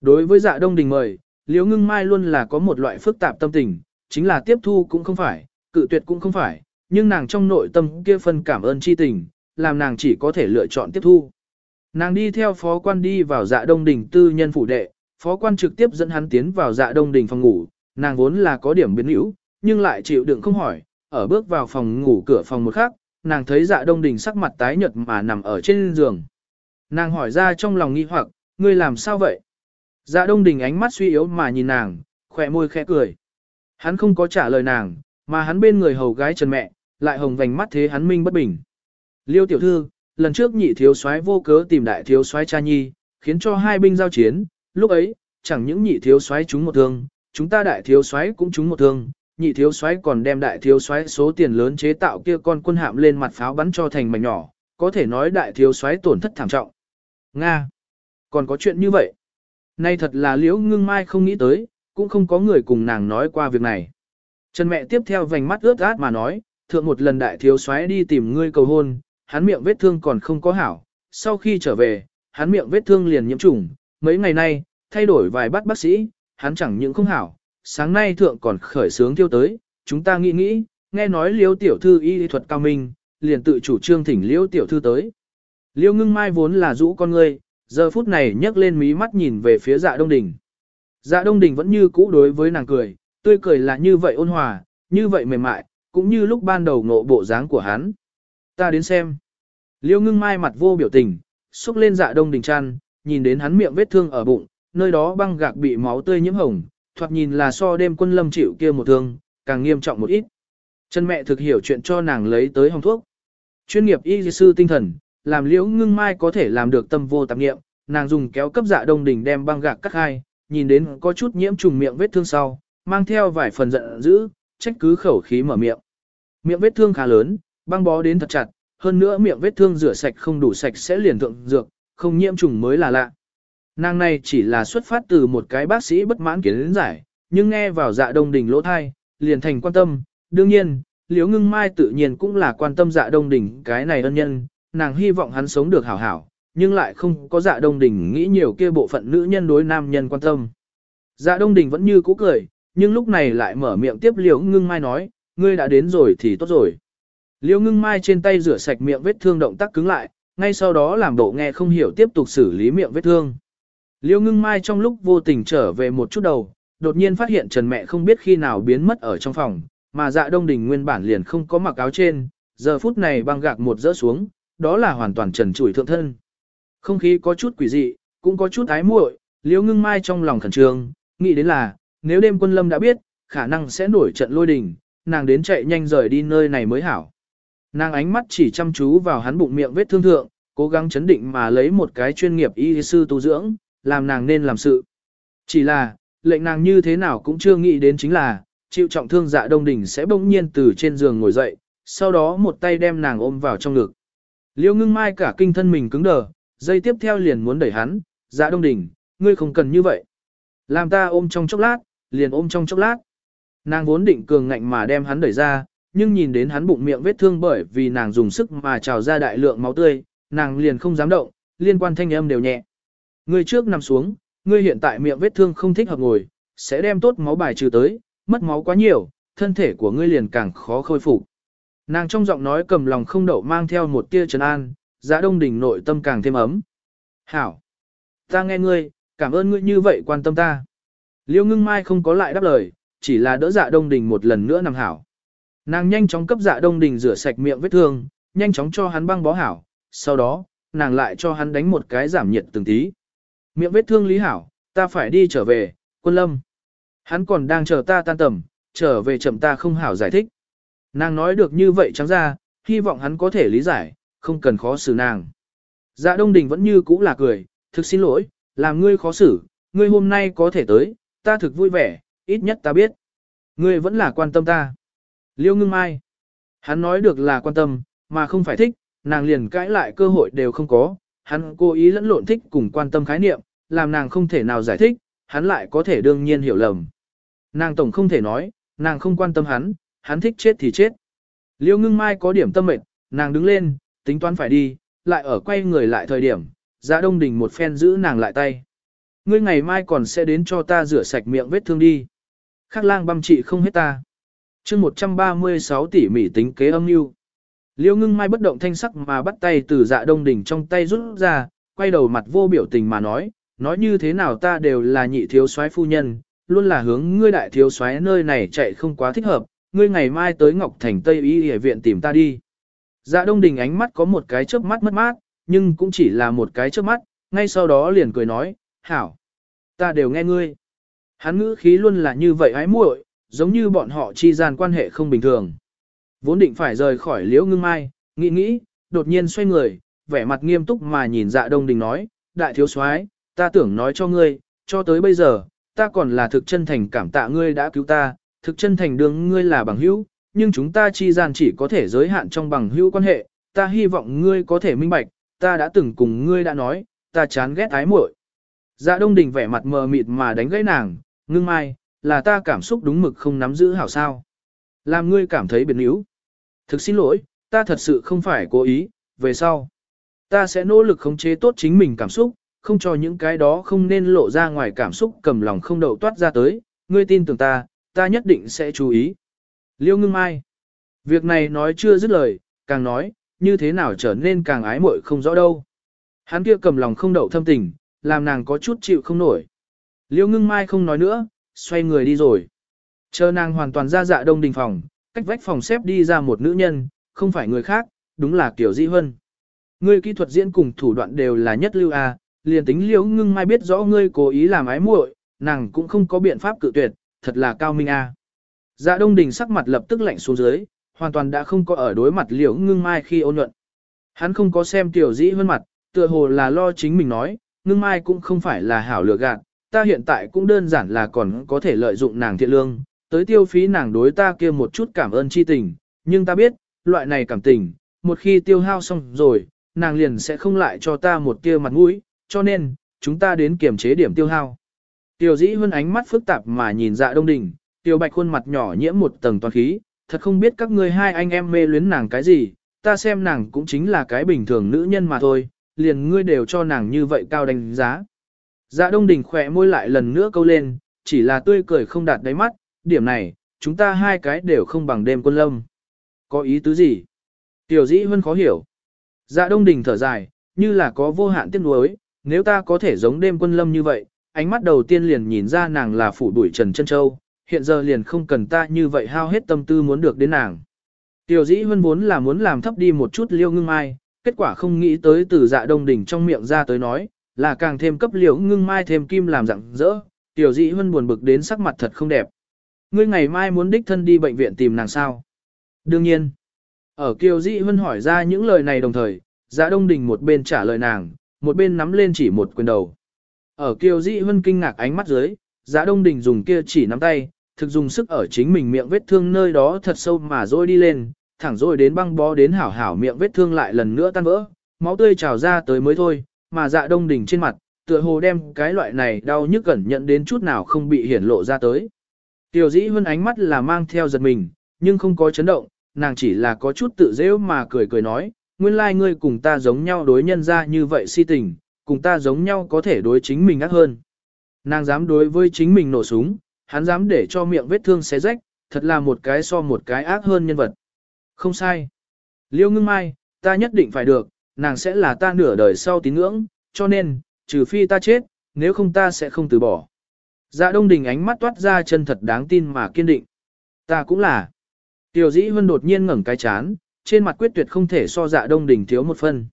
[SPEAKER 1] Đối với dạ đông đình mời, Liễu Ngưng Mai luôn là có một loại phức tạp tâm tình, chính là tiếp thu cũng không phải, cự tuyệt cũng không phải, nhưng nàng trong nội tâm kia phân cảm ơn chi tình, làm nàng chỉ có thể lựa chọn tiếp thu. Nàng đi theo phó quan đi vào dạ đông đình tư nhân phủ đệ, phó quan trực tiếp dẫn hắn tiến vào dạ đông đình phòng ngủ, nàng vốn là có điểm biến hữu, nhưng lại chịu đựng không hỏi, ở bước vào phòng ngủ cửa phòng một khắc, nàng thấy dạ đông đình sắc mặt tái nhợt mà nằm ở trên giường. Nàng hỏi ra trong lòng nghi hoặc, ngươi làm sao vậy? Dạ đông đình ánh mắt suy yếu mà nhìn nàng, khỏe môi khẽ cười. Hắn không có trả lời nàng, mà hắn bên người hầu gái trần mẹ, lại hồng vành mắt thế hắn minh bất bình. Liêu tiểu thư, lần trước nhị thiếu soái vô cớ tìm đại thiếu soái cha nhi, khiến cho hai binh giao chiến, lúc ấy, chẳng những nhị thiếu soái chúng một thương, chúng ta đại thiếu soái cũng chúng một thương, nhị thiếu soái còn đem đại thiếu soái số tiền lớn chế tạo kia con quân hạm lên mặt pháo bắn cho thành mảnh nhỏ, có thể nói đại thiếu soái tổn thất thảm trọng. Nga, còn có chuyện như vậy. Nay thật là liễu ngưng mai không nghĩ tới, cũng không có người cùng nàng nói qua việc này. Trần mẹ tiếp theo vành mắt ướt át mà nói, thượng một lần đại thiếu soái đi tìm ngươi cầu hôn, hắn miệng vết thương còn không có hảo, sau khi trở về, hắn miệng vết thương liền nhiễm trùng, mấy ngày nay, thay đổi vài bát bác sĩ, hắn chẳng những không hảo, sáng nay thượng còn khởi sướng tiêu tới, chúng ta nghĩ nghĩ, nghe nói liêu tiểu thư y lý thuật cao minh, liền tự chủ trương thỉnh liêu tiểu thư tới. Liêu ngưng mai vốn là rũ con ngươi, giờ phút này nhấc lên mí mắt nhìn về phía dạ đông đình. Dạ đông đình vẫn như cũ đối với nàng cười, tươi cười là như vậy ôn hòa, như vậy mềm mại, cũng như lúc ban đầu ngộ bộ dáng của hắn. Ta đến xem. Liêu ngưng mai mặt vô biểu tình, xúc lên dạ đông đình chăn, nhìn đến hắn miệng vết thương ở bụng, nơi đó băng gạc bị máu tươi nhiễm hồng, thoạt nhìn là so đêm quân lâm chịu kia một thương, càng nghiêm trọng một ít. Chân mẹ thực hiểu chuyện cho nàng lấy tới hồng thuốc. Chuyên nghiệp y sư tinh thần, làm liễu ngưng mai có thể làm được tâm vô tạp nghiệm, nàng dùng kéo cấp dạ đông đỉnh đem băng gạc cắt hai, nhìn đến có chút nhiễm trùng miệng vết thương sau, mang theo vài phần giận dữ, trách cứ khẩu khí mở miệng. Miệng vết thương khá lớn, băng bó đến thật chặt, hơn nữa miệng vết thương rửa sạch không đủ sạch sẽ liền thượng dược, không nhiễm trùng mới là lạ. Nàng này chỉ là xuất phát từ một cái bác sĩ bất mãn kiến giải, nhưng nghe vào dạ đông đình lỗ thai, liền thành quan tâm. Đương nhiên, liếu ngưng mai tự nhiên cũng là quan tâm dạ đông đình cái này ân nhân, nàng hy vọng hắn sống được hảo hảo, nhưng lại không có dạ đông đình nghĩ nhiều kia bộ phận nữ nhân đối nam nhân quan tâm. Dạ đông đình vẫn như cũ cười, nhưng lúc này lại mở miệng tiếp liễu ngưng mai nói, ngươi đã đến rồi thì tốt rồi. liễu ngưng mai trên tay rửa sạch miệng vết thương động tác cứng lại, ngay sau đó làm bộ nghe không hiểu tiếp tục xử lý miệng vết thương. Liêu ngưng mai trong lúc vô tình trở về một chút đầu, đột nhiên phát hiện Trần mẹ không biết khi nào biến mất ở trong phòng, mà dạ đông đình nguyên bản liền không có mặc áo trên, giờ phút này băng gạc một rỡ xuống, đó là hoàn toàn trần trụi thượng thân. Không khí có chút quỷ dị, cũng có chút ái muội, liêu ngưng mai trong lòng khẩn trương, nghĩ đến là, nếu đêm quân lâm đã biết, khả năng sẽ nổi trận lôi đình, nàng đến chạy nhanh rời đi nơi này mới hảo. Nàng ánh mắt chỉ chăm chú vào hắn bụng miệng vết thương thượng, cố gắng chấn định mà lấy một cái chuyên nghiệp y sư tu dưỡng, làm nàng nên làm sự. Chỉ là, lệnh nàng như thế nào cũng chưa nghĩ đến chính là, chịu trọng thương dạ đông đỉnh sẽ bỗng nhiên từ trên giường ngồi dậy, sau đó một tay đem nàng ôm vào trong ngực. Liêu ngưng mai cả kinh thân mình cứng đờ, dây tiếp theo liền muốn đẩy hắn, dạ đông đỉnh, ngươi không cần như vậy. Làm ta ôm trong chốc lát, liền ôm trong chốc lát. Nàng vốn định cường ngạnh mà đem hắn đẩy ra, nhưng nhìn đến hắn bụng miệng vết thương bởi vì nàng dùng sức mà trào ra đại lượng máu tươi, nàng liền không dám động, liên quan thanh âm đều nhẹ. Ngươi trước nằm xuống, ngươi hiện tại miệng vết thương không thích hợp ngồi, sẽ đem tốt máu bài trừ tới, mất máu quá nhiều, thân thể của ngươi liền càng khó khôi phục. Nàng trong giọng nói cầm lòng không đậu mang theo một tia trấn an, Dạ đông đỉnh nội tâm càng thêm ấm. Hảo! Ta nghe ngươi, cảm ơn ngươi như vậy quan tâm ta. Liêu ngưng mai không có lại đáp lời, chỉ là đỡ dạ đông đình một lần nữa nằm hảo. Nàng nhanh chóng cấp dạ đông đình rửa sạch miệng vết thương, nhanh chóng cho hắn băng bó hảo, sau đó, nàng lại cho hắn đánh một cái giảm nhiệt từng tí. Miệng vết thương lý hảo, ta phải đi trở về, quân lâm. Hắn còn đang chờ ta tan tầm, trở về chậm ta không hảo giải thích. Nàng nói được như vậy trắng ra, hy vọng hắn có thể lý giải, không cần khó xử nàng. Dạ Đông Đình vẫn như cũ là cười, thực xin lỗi, làm ngươi khó xử, ngươi hôm nay có thể tới, ta thực vui vẻ, ít nhất ta biết. Ngươi vẫn là quan tâm ta. Liêu ngưng mai. Hắn nói được là quan tâm, mà không phải thích, nàng liền cãi lại cơ hội đều không có, hắn cố ý lẫn lộn thích cùng quan tâm khái niệm, làm nàng không thể nào giải thích, hắn lại có thể đương nhiên hiểu lầm. Nàng tổng không thể nói, nàng không quan tâm hắn, hắn thích chết thì chết. Liêu ngưng mai có điểm tâm mệt, nàng đứng lên, tính toán phải đi, lại ở quay người lại thời điểm, dạ đông đình một phen giữ nàng lại tay. Ngươi ngày mai còn sẽ đến cho ta rửa sạch miệng vết thương đi. Khắc lang băm trị không hết ta. chương 136 tỷ mỹ tính kế âm mưu Liêu ngưng mai bất động thanh sắc mà bắt tay từ dạ đông đỉnh trong tay rút ra, quay đầu mặt vô biểu tình mà nói, nói như thế nào ta đều là nhị thiếu soái phu nhân, luôn là hướng ngươi đại thiếu soái nơi này chạy không quá thích hợp, ngươi ngày mai tới Ngọc Thành Tây Y Y viện tìm ta đi. Dạ đông đình ánh mắt có một cái chớp mắt mất mát, nhưng cũng chỉ là một cái chớp mắt, ngay sau đó liền cười nói, hảo, ta đều nghe ngươi. Hắn ngữ khí luôn là như vậy ái muội, giống như bọn họ chi gian quan hệ không bình thường. Vốn định phải rời khỏi liễu ngưng mai, nghĩ nghĩ, đột nhiên xoay người, vẻ mặt nghiêm túc mà nhìn dạ đông đình nói, đại thiếu soái, ta tưởng nói cho ngươi, cho tới bây giờ, ta còn là thực chân thành cảm tạ ngươi đã cứu ta, thực chân thành đương ngươi là bằng hữu, nhưng chúng ta chi gian chỉ có thể giới hạn trong bằng hữu quan hệ, ta hy vọng ngươi có thể minh bạch, ta đã từng cùng ngươi đã nói, ta chán ghét ái muội. Dạ Đông Đình vẻ mặt mờ mịt mà đánh gãy nàng, ngưng mai, là ta cảm xúc đúng mực không nắm giữ hảo sao. Làm ngươi cảm thấy biệt níu. Thực xin lỗi, ta thật sự không phải cố ý, về sau. Ta sẽ nỗ lực khống chế tốt chính mình cảm xúc, không cho những cái đó không nên lộ ra ngoài cảm xúc cầm lòng không đậu toát ra tới, ngươi tin tưởng ta, ta nhất định sẽ chú ý. Liêu ngưng mai. Việc này nói chưa dứt lời, càng nói, như thế nào trở nên càng ái muội không rõ đâu. Hắn kia cầm lòng không đậu thâm tình, làm nàng có chút chịu không nổi. Liêu ngưng mai không nói nữa, xoay người đi rồi. Chờ nàng hoàn toàn ra dạ đông đình phòng, cách vách phòng xếp đi ra một nữ nhân, không phải người khác, đúng là Kiều Di Hân. Ngươi kỹ thuật diễn cùng thủ đoạn đều là nhất lưu A, liền tính liễu ngưng mai biết rõ ngươi cố ý làm ái muội, nàng cũng không có biện pháp cự tuyệt, thật là cao minh A. Dạ đông đình sắc mặt lập tức lạnh xuống dưới, hoàn toàn đã không có ở đối mặt liễu ngưng mai khi ôn nhuận. Hắn không có xem tiểu dĩ hơn mặt, tựa hồ là lo chính mình nói, ngưng mai cũng không phải là hảo lừa gạt, ta hiện tại cũng đơn giản là còn có thể lợi dụng nàng thiện lương, tới tiêu phí nàng đối ta kia một chút cảm ơn chi tình, nhưng ta biết, loại này cảm tình, một khi tiêu hao xong rồi, nàng liền sẽ không lại cho ta một tia mặt mũi, cho nên, chúng ta đến kiểm chế điểm tiêu hao. Tiểu dĩ hơn ánh mắt phức tạp mà nhìn dạ đông đỉnh, tiểu bạch khuôn mặt nhỏ nhiễm một tầng toàn khí, thật không biết các ngươi hai anh em mê luyến nàng cái gì, ta xem nàng cũng chính là cái bình thường nữ nhân mà thôi, liền ngươi đều cho nàng như vậy cao đánh giá. Dạ đông đỉnh khỏe môi lại lần nữa câu lên, chỉ là tươi cười không đạt đáy mắt, điểm này, chúng ta hai cái đều không bằng đêm quân lâm. Có ý tứ gì? Tiểu dĩ hơn khó hiểu. Dạ đông đình thở dài, như là có vô hạn tiếc nuối, nếu ta có thể giống đêm quân lâm như vậy, ánh mắt đầu tiên liền nhìn ra nàng là phủ đuổi Trần Chân Châu, hiện giờ liền không cần ta như vậy hao hết tâm tư muốn được đến nàng. Tiểu dĩ hơn vốn là muốn làm thấp đi một chút liêu ngưng mai, kết quả không nghĩ tới từ dạ đông đỉnh trong miệng ra tới nói, là càng thêm cấp liêu ngưng mai thêm kim làm rặng rỡ, tiểu dĩ hơn buồn bực đến sắc mặt thật không đẹp. Ngươi ngày mai muốn đích thân đi bệnh viện tìm nàng sao? Đương nhiên. Ở Kiều Dĩ Vân hỏi ra những lời này đồng thời, Dạ Đông Đình một bên trả lời nàng, một bên nắm lên chỉ một quyền đầu. Ở Kiều Dĩ Hân kinh ngạc ánh mắt dưới, Dạ Đông Đình dùng kia chỉ nắm tay, thực dùng sức ở chính mình miệng vết thương nơi đó thật sâu mà rồi đi lên, thẳng rồi đến băng bó đến hảo hảo miệng vết thương lại lần nữa tan vỡ, máu tươi trào ra tới mới thôi, mà Dạ Đông Đình trên mặt, tựa hồ đem cái loại này đau nhức cẩn nhận đến chút nào không bị hiển lộ ra tới. Tiểu dĩ Vân ánh mắt là mang theo giật mình, nhưng không có chấn động, nàng chỉ là có chút tự dễ mà cười cười nói, nguyên lai like ngươi cùng ta giống nhau đối nhân ra như vậy si tình, cùng ta giống nhau có thể đối chính mình ác hơn. Nàng dám đối với chính mình nổ súng, hắn dám để cho miệng vết thương xé rách, thật là một cái so một cái ác hơn nhân vật. Không sai. Liêu ngưng mai, ta nhất định phải được, nàng sẽ là ta nửa đời sau tín ngưỡng, cho nên, trừ phi ta chết, nếu không ta sẽ không từ bỏ. Dạ đông đình ánh mắt toát ra chân thật đáng tin mà kiên định. Ta cũng là. Tiểu dĩ Vân đột nhiên ngẩng cái chán, trên mặt quyết tuyệt không thể so dạ đông đỉnh thiếu một phân.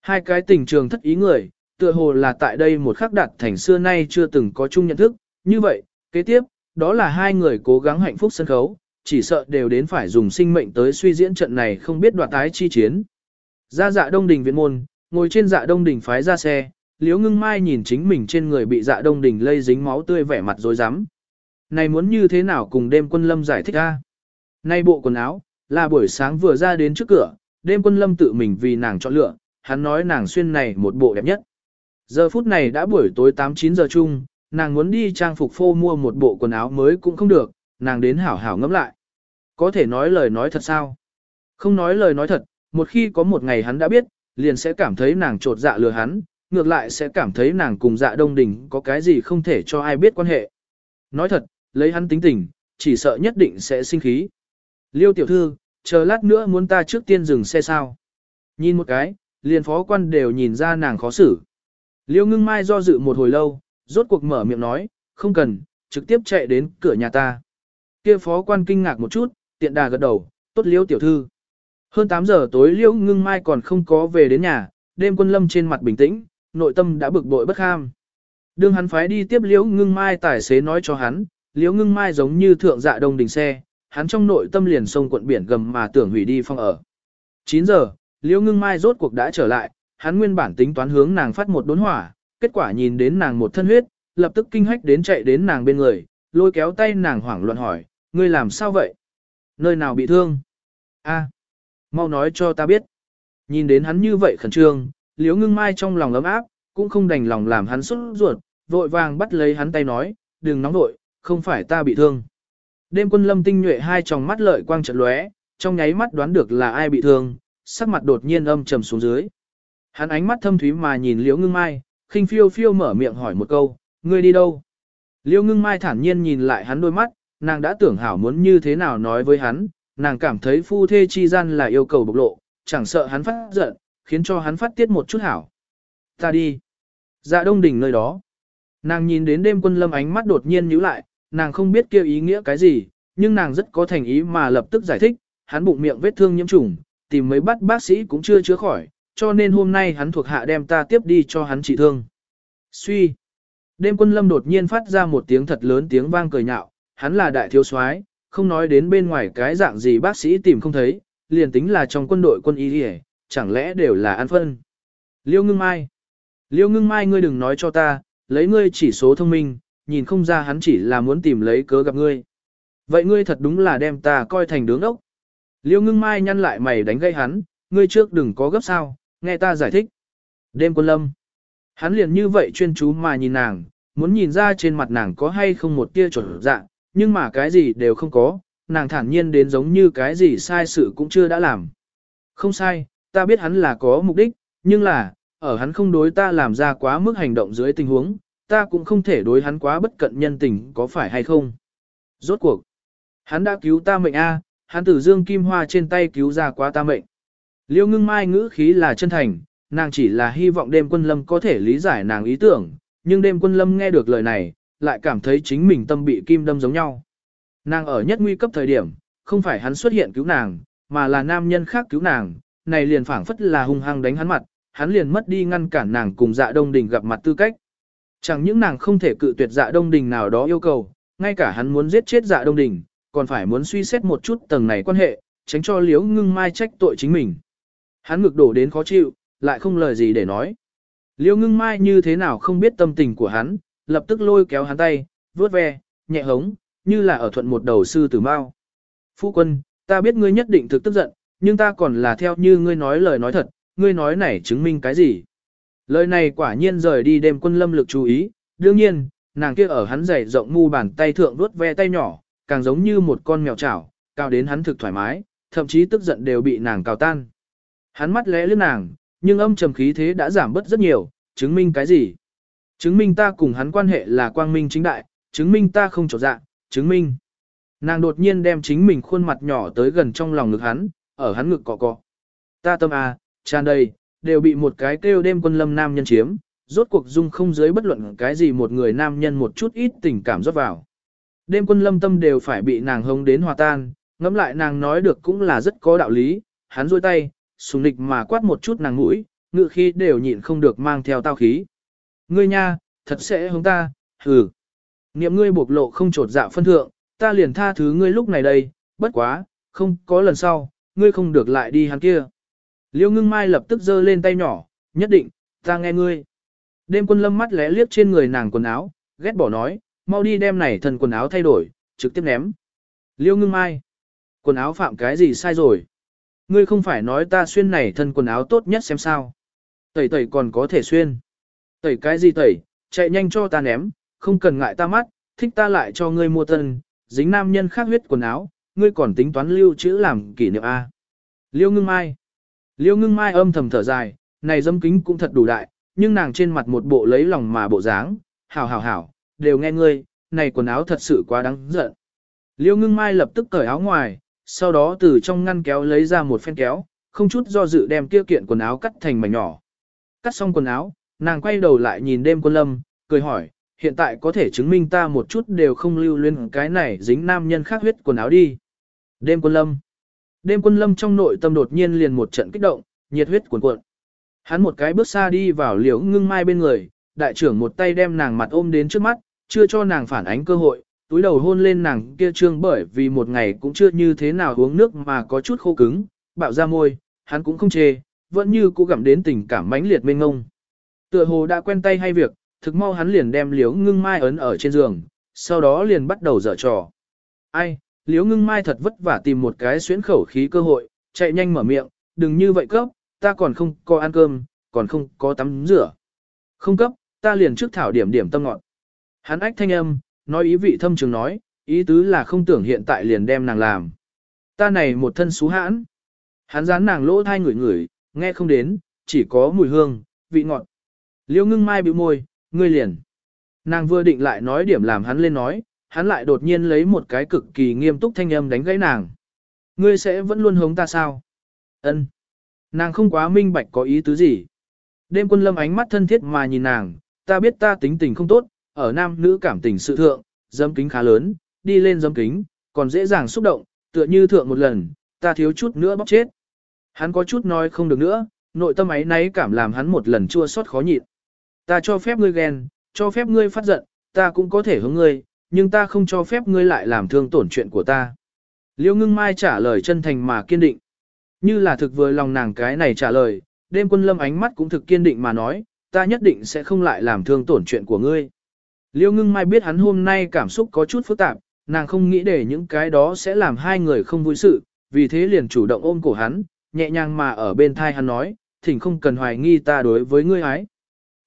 [SPEAKER 1] Hai cái tình trường thất ý người, tựa hồ là tại đây một khắc đạt thành xưa nay chưa từng có chung nhận thức. Như vậy, kế tiếp, đó là hai người cố gắng hạnh phúc sân khấu, chỉ sợ đều đến phải dùng sinh mệnh tới suy diễn trận này không biết đoạt tái chi chiến. Ra dạ đông đình viện môn, ngồi trên dạ đông đình phái ra xe, Liễu ngưng mai nhìn chính mình trên người bị dạ đông đỉnh lây dính máu tươi vẻ mặt rối rắm. Này muốn như thế nào cùng đêm quân lâm giải thích a? Nay bộ quần áo, là buổi sáng vừa ra đến trước cửa, đêm quân lâm tự mình vì nàng chọn lựa, hắn nói nàng xuyên này một bộ đẹp nhất. Giờ phút này đã buổi tối 8-9 giờ chung, nàng muốn đi trang phục phô mua một bộ quần áo mới cũng không được, nàng đến hảo hảo ngẫm lại. Có thể nói lời nói thật sao? Không nói lời nói thật, một khi có một ngày hắn đã biết, liền sẽ cảm thấy nàng trột dạ lừa hắn, ngược lại sẽ cảm thấy nàng cùng dạ đông đình có cái gì không thể cho ai biết quan hệ. Nói thật, lấy hắn tính tình, chỉ sợ nhất định sẽ sinh khí. Liêu tiểu thư, chờ lát nữa muốn ta trước tiên dừng xe sao. Nhìn một cái, liền phó quan đều nhìn ra nàng khó xử. Liêu ngưng mai do dự một hồi lâu, rốt cuộc mở miệng nói, không cần, trực tiếp chạy đến cửa nhà ta. Kia phó quan kinh ngạc một chút, tiện đà gật đầu, tốt liêu tiểu thư. Hơn 8 giờ tối liêu ngưng mai còn không có về đến nhà, đêm quân lâm trên mặt bình tĩnh, nội tâm đã bực bội bất ham. Đường hắn phái đi tiếp liễu ngưng mai tài xế nói cho hắn, liễu ngưng mai giống như thượng dạ đông đình xe, hắn trong nội tâm liền sông quận biển gầm mà tưởng hủy đi phong ở. 9 giờ, liễu ngưng mai rốt cuộc đã trở lại, hắn nguyên bản tính toán hướng nàng phát một đốn hỏa, kết quả nhìn đến nàng một thân huyết, lập tức kinh hách đến chạy đến nàng bên người, lôi kéo tay nàng hoảng loạn hỏi, ngươi làm sao vậy? Nơi nào bị thương? A, mau nói cho ta biết. Nhìn đến hắn như vậy khẩn trương, liễu ngưng mai trong lòng ấm áp, cũng không đành lòng làm hắn xuất ruột, vội vàng bắt lấy hắn tay nói, đừng nóng vội, không phải ta bị thương. Đêm quân lâm tinh nhuệ hai tròng mắt lợi quang trận lóe, trong nháy mắt đoán được là ai bị thương, sắc mặt đột nhiên âm trầm xuống dưới. Hắn ánh mắt thâm thúy mà nhìn liễu ngưng mai, khinh phiêu phiêu mở miệng hỏi một câu, ngươi đi đâu? Liễu ngưng mai thản nhiên nhìn lại hắn đôi mắt, nàng đã tưởng hảo muốn như thế nào nói với hắn, nàng cảm thấy phu thê chi gian là yêu cầu bộc lộ, chẳng sợ hắn phát giận, khiến cho hắn phát tiết một chút hảo. Ta đi. Dạ đông đỉnh nơi đó. Nàng nhìn đến đêm quân lâm ánh mắt đột nhiên nhíu lại, nàng không biết kêu ý nghĩa cái gì, nhưng nàng rất có thành ý mà lập tức giải thích, hắn bụng miệng vết thương nhiễm trùng, tìm mấy bắt bác sĩ cũng chưa chữa khỏi, cho nên hôm nay hắn thuộc hạ đem ta tiếp đi cho hắn trị thương. Suy. Đêm quân lâm đột nhiên phát ra một tiếng thật lớn tiếng vang cười nhạo, hắn là đại thiếu soái, không nói đến bên ngoài cái dạng gì bác sĩ tìm không thấy, liền tính là trong quân đội quân y đi chẳng lẽ đều là ăn phân. Liêu ngưng mai. Liêu ngưng mai ngươi đừng nói cho ta, lấy ngươi chỉ số thông minh, nhìn không ra hắn chỉ là muốn tìm lấy cớ gặp ngươi. Vậy ngươi thật đúng là đem ta coi thành đứng ốc. Liêu ngưng mai nhăn lại mày đánh gây hắn, ngươi trước đừng có gấp sao, nghe ta giải thích. Đêm quân lâm. Hắn liền như vậy chuyên chú mà nhìn nàng, muốn nhìn ra trên mặt nàng có hay không một tia chuẩn dạng, nhưng mà cái gì đều không có, nàng thản nhiên đến giống như cái gì sai sự cũng chưa đã làm. Không sai, ta biết hắn là có mục đích, nhưng là, ở hắn không đối ta làm ra quá mức hành động dưới tình huống, ta cũng không thể đối hắn quá bất cận nhân tình có phải hay không. Rốt cuộc, hắn đã cứu ta mệnh a, hắn từ dương kim hoa trên tay cứu ra quá ta mệnh. Liêu ngưng mai ngữ khí là chân thành, nàng chỉ là hy vọng đêm quân lâm có thể lý giải nàng ý tưởng, nhưng đêm quân lâm nghe được lời này, lại cảm thấy chính mình tâm bị kim đâm giống nhau. Nàng ở nhất nguy cấp thời điểm, không phải hắn xuất hiện cứu nàng, mà là nam nhân khác cứu nàng, này liền phảng phất là hung hăng đánh hắn mặt, hắn liền mất đi ngăn cản nàng cùng dạ đông đình gặp mặt tư cách. Chẳng những nàng không thể cự tuyệt dạ đông đình nào đó yêu cầu, ngay cả hắn muốn giết chết dạ đông đình, còn phải muốn suy xét một chút tầng này quan hệ, tránh cho liếu ngưng mai trách tội chính mình. Hắn ngực đổ đến khó chịu, lại không lời gì để nói. Liêu ngưng mai như thế nào không biết tâm tình của hắn, lập tức lôi kéo hắn tay, vớt ve, nhẹ hống, như là ở thuận một đầu sư tử mao. Phu quân, ta biết ngươi nhất định thực tức giận, nhưng ta còn là theo như ngươi nói lời nói thật, ngươi nói này chứng minh cái gì. Lời này quả nhiên rời đi đêm quân lâm lực chú ý, đương nhiên, nàng kia ở hắn dày rộng mu bàn tay thượng vuốt ve tay nhỏ, càng giống như một con mèo chảo, cao đến hắn thực thoải mái, thậm chí tức giận đều bị nàng cào tan. Hắn mắt lẽ lướt nàng, nhưng âm trầm khí thế đã giảm bớt rất nhiều, chứng minh cái gì? Chứng minh ta cùng hắn quan hệ là quang minh chính đại, chứng minh ta không trột dạ, chứng minh. Nàng đột nhiên đem chính mình khuôn mặt nhỏ tới gần trong lòng ngực hắn, ở hắn ngực cọ cọ. Ta tâm à, tràn đầy, đều bị một cái kêu đêm quân lâm nam nhân chiếm, rốt cuộc dung không dưới bất luận cái gì một người nam nhân một chút ít tình cảm rót vào. Đêm quân lâm tâm đều phải bị nàng hông đến hòa tan, ngẫm lại nàng nói được cũng là rất có đạo lý, hắn rôi tay, sùng nịch mà quát một chút nàng mũi, ngự khi đều nhịn không được mang theo tao khí. Ngươi nha, thật sẽ hống ta, hừ. Niệm ngươi bộc lộ không trột dạ phân thượng, ta liền tha thứ ngươi lúc này đây, bất quá, không có lần sau, ngươi không được lại đi hắn kia. Liêu ngưng mai lập tức giơ lên tay nhỏ, nhất định, ta nghe ngươi. Đêm quân lâm mắt lẽ liếc trên người nàng quần áo, ghét bỏ nói, mau đi đem này thần quần áo thay đổi, trực tiếp ném. Liêu ngưng mai. Quần áo phạm cái gì sai rồi? Ngươi không phải nói ta xuyên này thân quần áo tốt nhất xem sao? Tẩy tẩy còn có thể xuyên. Tẩy cái gì tẩy, chạy nhanh cho ta ném, không cần ngại ta mắt, thích ta lại cho ngươi mua thân, dính nam nhân khác huyết quần áo, ngươi còn tính toán lưu trữ làm kỷ niệm A. Liêu ngưng mai. Liêu ngưng mai âm thầm thở dài, này dâm kính cũng thật đủ đại, nhưng nàng trên mặt một bộ lấy lòng mà bộ dáng, hảo hảo hảo, đều nghe ngươi, này quần áo thật sự quá đáng giận. Liêu ngưng mai lập tức cởi áo ngoài, sau đó từ trong ngăn kéo lấy ra một phen kéo, không chút do dự đem kia kiện quần áo cắt thành mảnh nhỏ. Cắt xong quần áo, nàng quay đầu lại nhìn đêm quân lâm, cười hỏi, hiện tại có thể chứng minh ta một chút đều không lưu luyến cái này dính nam nhân khác huyết quần áo đi. Đêm quân lâm. Đêm quân lâm trong nội tâm đột nhiên liền một trận kích động, nhiệt huyết cuồn cuộn. Hắn một cái bước xa đi vào liễu ngưng mai bên người, đại trưởng một tay đem nàng mặt ôm đến trước mắt, chưa cho nàng phản ánh cơ hội, túi đầu hôn lên nàng kia trương bởi vì một ngày cũng chưa như thế nào uống nước mà có chút khô cứng, bạo ra môi, hắn cũng không chê, vẫn như cố gặm đến tình cảm mãnh liệt mênh ngông. Tựa hồ đã quen tay hay việc, thực mau hắn liền đem liễu ngưng mai ấn ở trên giường, sau đó liền bắt đầu dở trò. Ai, liễu ngưng mai thật vất vả tìm một cái xuyến khẩu khí cơ hội, chạy nhanh mở miệng, đừng như vậy cấp, ta còn không có ăn cơm, còn không có tắm rửa. Không cấp, ta liền trước thảo điểm điểm tâm ngọn. Hắn ách thanh âm, nói ý vị thâm trường nói, ý tứ là không tưởng hiện tại liền đem nàng làm. Ta này một thân xú hãn. Hắn dán nàng lỗ thai ngửi ngửi, nghe không đến, chỉ có mùi hương, vị ngọt. Liêu ngưng mai bĩu môi, ngươi liền. Nàng vừa định lại nói điểm làm hắn lên nói, hắn lại đột nhiên lấy một cái cực kỳ nghiêm túc thanh âm đánh gãy nàng. Ngươi sẽ vẫn luôn hống ta sao? Ân. Nàng không quá minh bạch có ý tứ gì. Đêm quân lâm ánh mắt thân thiết mà nhìn nàng, ta biết ta tính tình không tốt, ở nam nữ cảm tình sự thượng, dâm kính khá lớn, đi lên dâm kính, còn dễ dàng xúc động, tựa như thượng một lần, ta thiếu chút nữa bóc chết. Hắn có chút nói không được nữa, nội tâm ấy náy cảm làm hắn một lần chua xót khó nhịn. Ta cho phép ngươi ghen, cho phép ngươi phát giận, ta cũng có thể hướng ngươi, nhưng ta không cho phép ngươi lại làm thương tổn chuyện của ta. Liêu ngưng mai trả lời chân thành mà kiên định. Như là thực vừa lòng nàng cái này trả lời, đêm quân lâm ánh mắt cũng thực kiên định mà nói, ta nhất định sẽ không lại làm thương tổn chuyện của ngươi. Liêu ngưng mai biết hắn hôm nay cảm xúc có chút phức tạp, nàng không nghĩ để những cái đó sẽ làm hai người không vui sự, vì thế liền chủ động ôm cổ hắn, nhẹ nhàng mà ở bên thai hắn nói, thỉnh không cần hoài nghi ta đối với ngươi ái.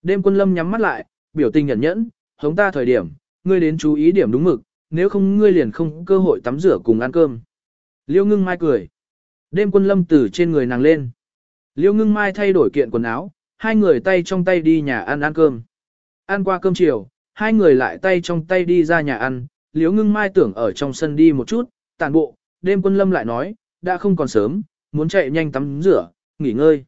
[SPEAKER 1] Đêm quân lâm nhắm mắt lại, biểu tình nhẫn nhẫn, hống ta thời điểm, ngươi đến chú ý điểm đúng mực, nếu không ngươi liền không cơ hội tắm rửa cùng ăn cơm. Liêu ngưng mai cười. Đêm quân lâm từ trên người nàng lên. Liêu ngưng mai thay đổi kiện quần áo, hai người tay trong tay đi nhà ăn ăn cơm. Ăn qua cơm chiều, hai người lại tay trong tay đi ra nhà ăn, liêu ngưng mai tưởng ở trong sân đi một chút, tàn bộ, đêm quân lâm lại nói, đã không còn sớm, muốn chạy nhanh tắm rửa, nghỉ ngơi.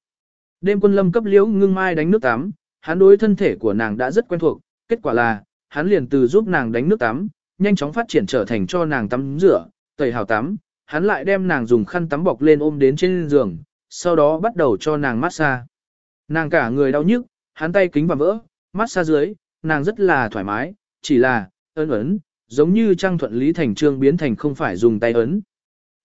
[SPEAKER 1] Đêm quân lâm cấp liễu ngưng mai đánh nước tắm, hắn đối thân thể của nàng đã rất quen thuộc, kết quả là, hắn liền từ giúp nàng đánh nước tắm, nhanh chóng phát triển trở thành cho nàng tắm rửa, tẩy hào tắm, hắn lại đem nàng dùng khăn tắm bọc lên ôm đến trên giường, sau đó bắt đầu cho nàng massage. Nàng cả người đau nhức, hắn tay kính và vỡ, massage dưới, nàng rất là thoải mái, chỉ là, ấn ấn, giống như trang thuận lý thành trương biến thành không phải dùng tay ấn.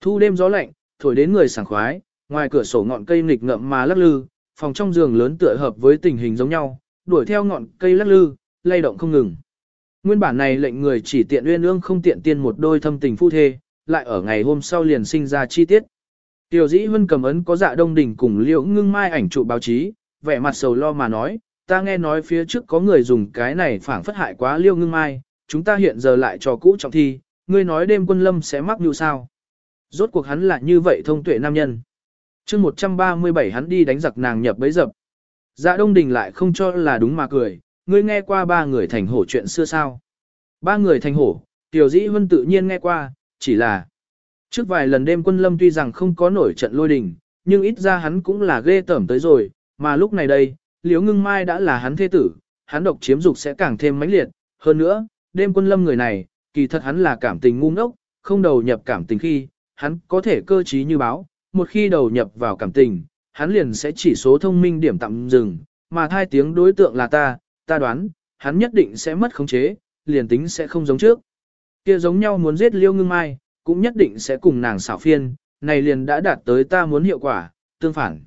[SPEAKER 1] Thu đêm gió lạnh, thổi đến người sảng khoái, ngoài cửa sổ ngọn cây nghịch ngậm mà lắc lư, phòng trong giường lớn tựa hợp với tình hình giống nhau, đuổi theo ngọn cây lắc lư, lay động không ngừng. Nguyên bản này lệnh người chỉ tiện uyên ương không tiện tiên một đôi thâm tình phu thê, lại ở ngày hôm sau liền sinh ra chi tiết. Tiểu dĩ Hân cầm ấn có dạ đông đỉnh cùng liễu ngưng mai ảnh trụ báo chí, vẻ mặt sầu lo mà nói, ta nghe nói phía trước có người dùng cái này phản phất hại quá liễu ngưng mai, chúng ta hiện giờ lại cho cũ trọng thi, ngươi nói đêm quân lâm sẽ mắc như sao. Rốt cuộc hắn là như vậy thông tuệ nam nhân. chương 137 hắn đi đánh giặc nàng nhập bấy dập. Dạ đông đình lại không cho là đúng mà cười, ngươi nghe qua ba người thành hổ chuyện xưa sao. Ba người thành hổ, tiểu dĩ huân tự nhiên nghe qua, chỉ là trước vài lần đêm quân lâm tuy rằng không có nổi trận lôi đình, nhưng ít ra hắn cũng là ghê tởm tới rồi, mà lúc này đây, liễu ngưng mai đã là hắn thế tử, hắn độc chiếm dục sẽ càng thêm mãnh liệt, hơn nữa, đêm quân lâm người này, kỳ thật hắn là cảm tình ngu ngốc, không đầu nhập cảm tình khi, hắn có thể cơ trí như báo, một khi đầu nhập vào cảm tình, hắn liền sẽ chỉ số thông minh điểm tạm dừng, mà thai tiếng đối tượng là ta, ta đoán, hắn nhất định sẽ mất khống chế, liền tính sẽ không giống trước. Kia giống nhau muốn giết liêu ngưng mai, cũng nhất định sẽ cùng nàng xảo phiên, này liền đã đạt tới ta muốn hiệu quả, tương phản.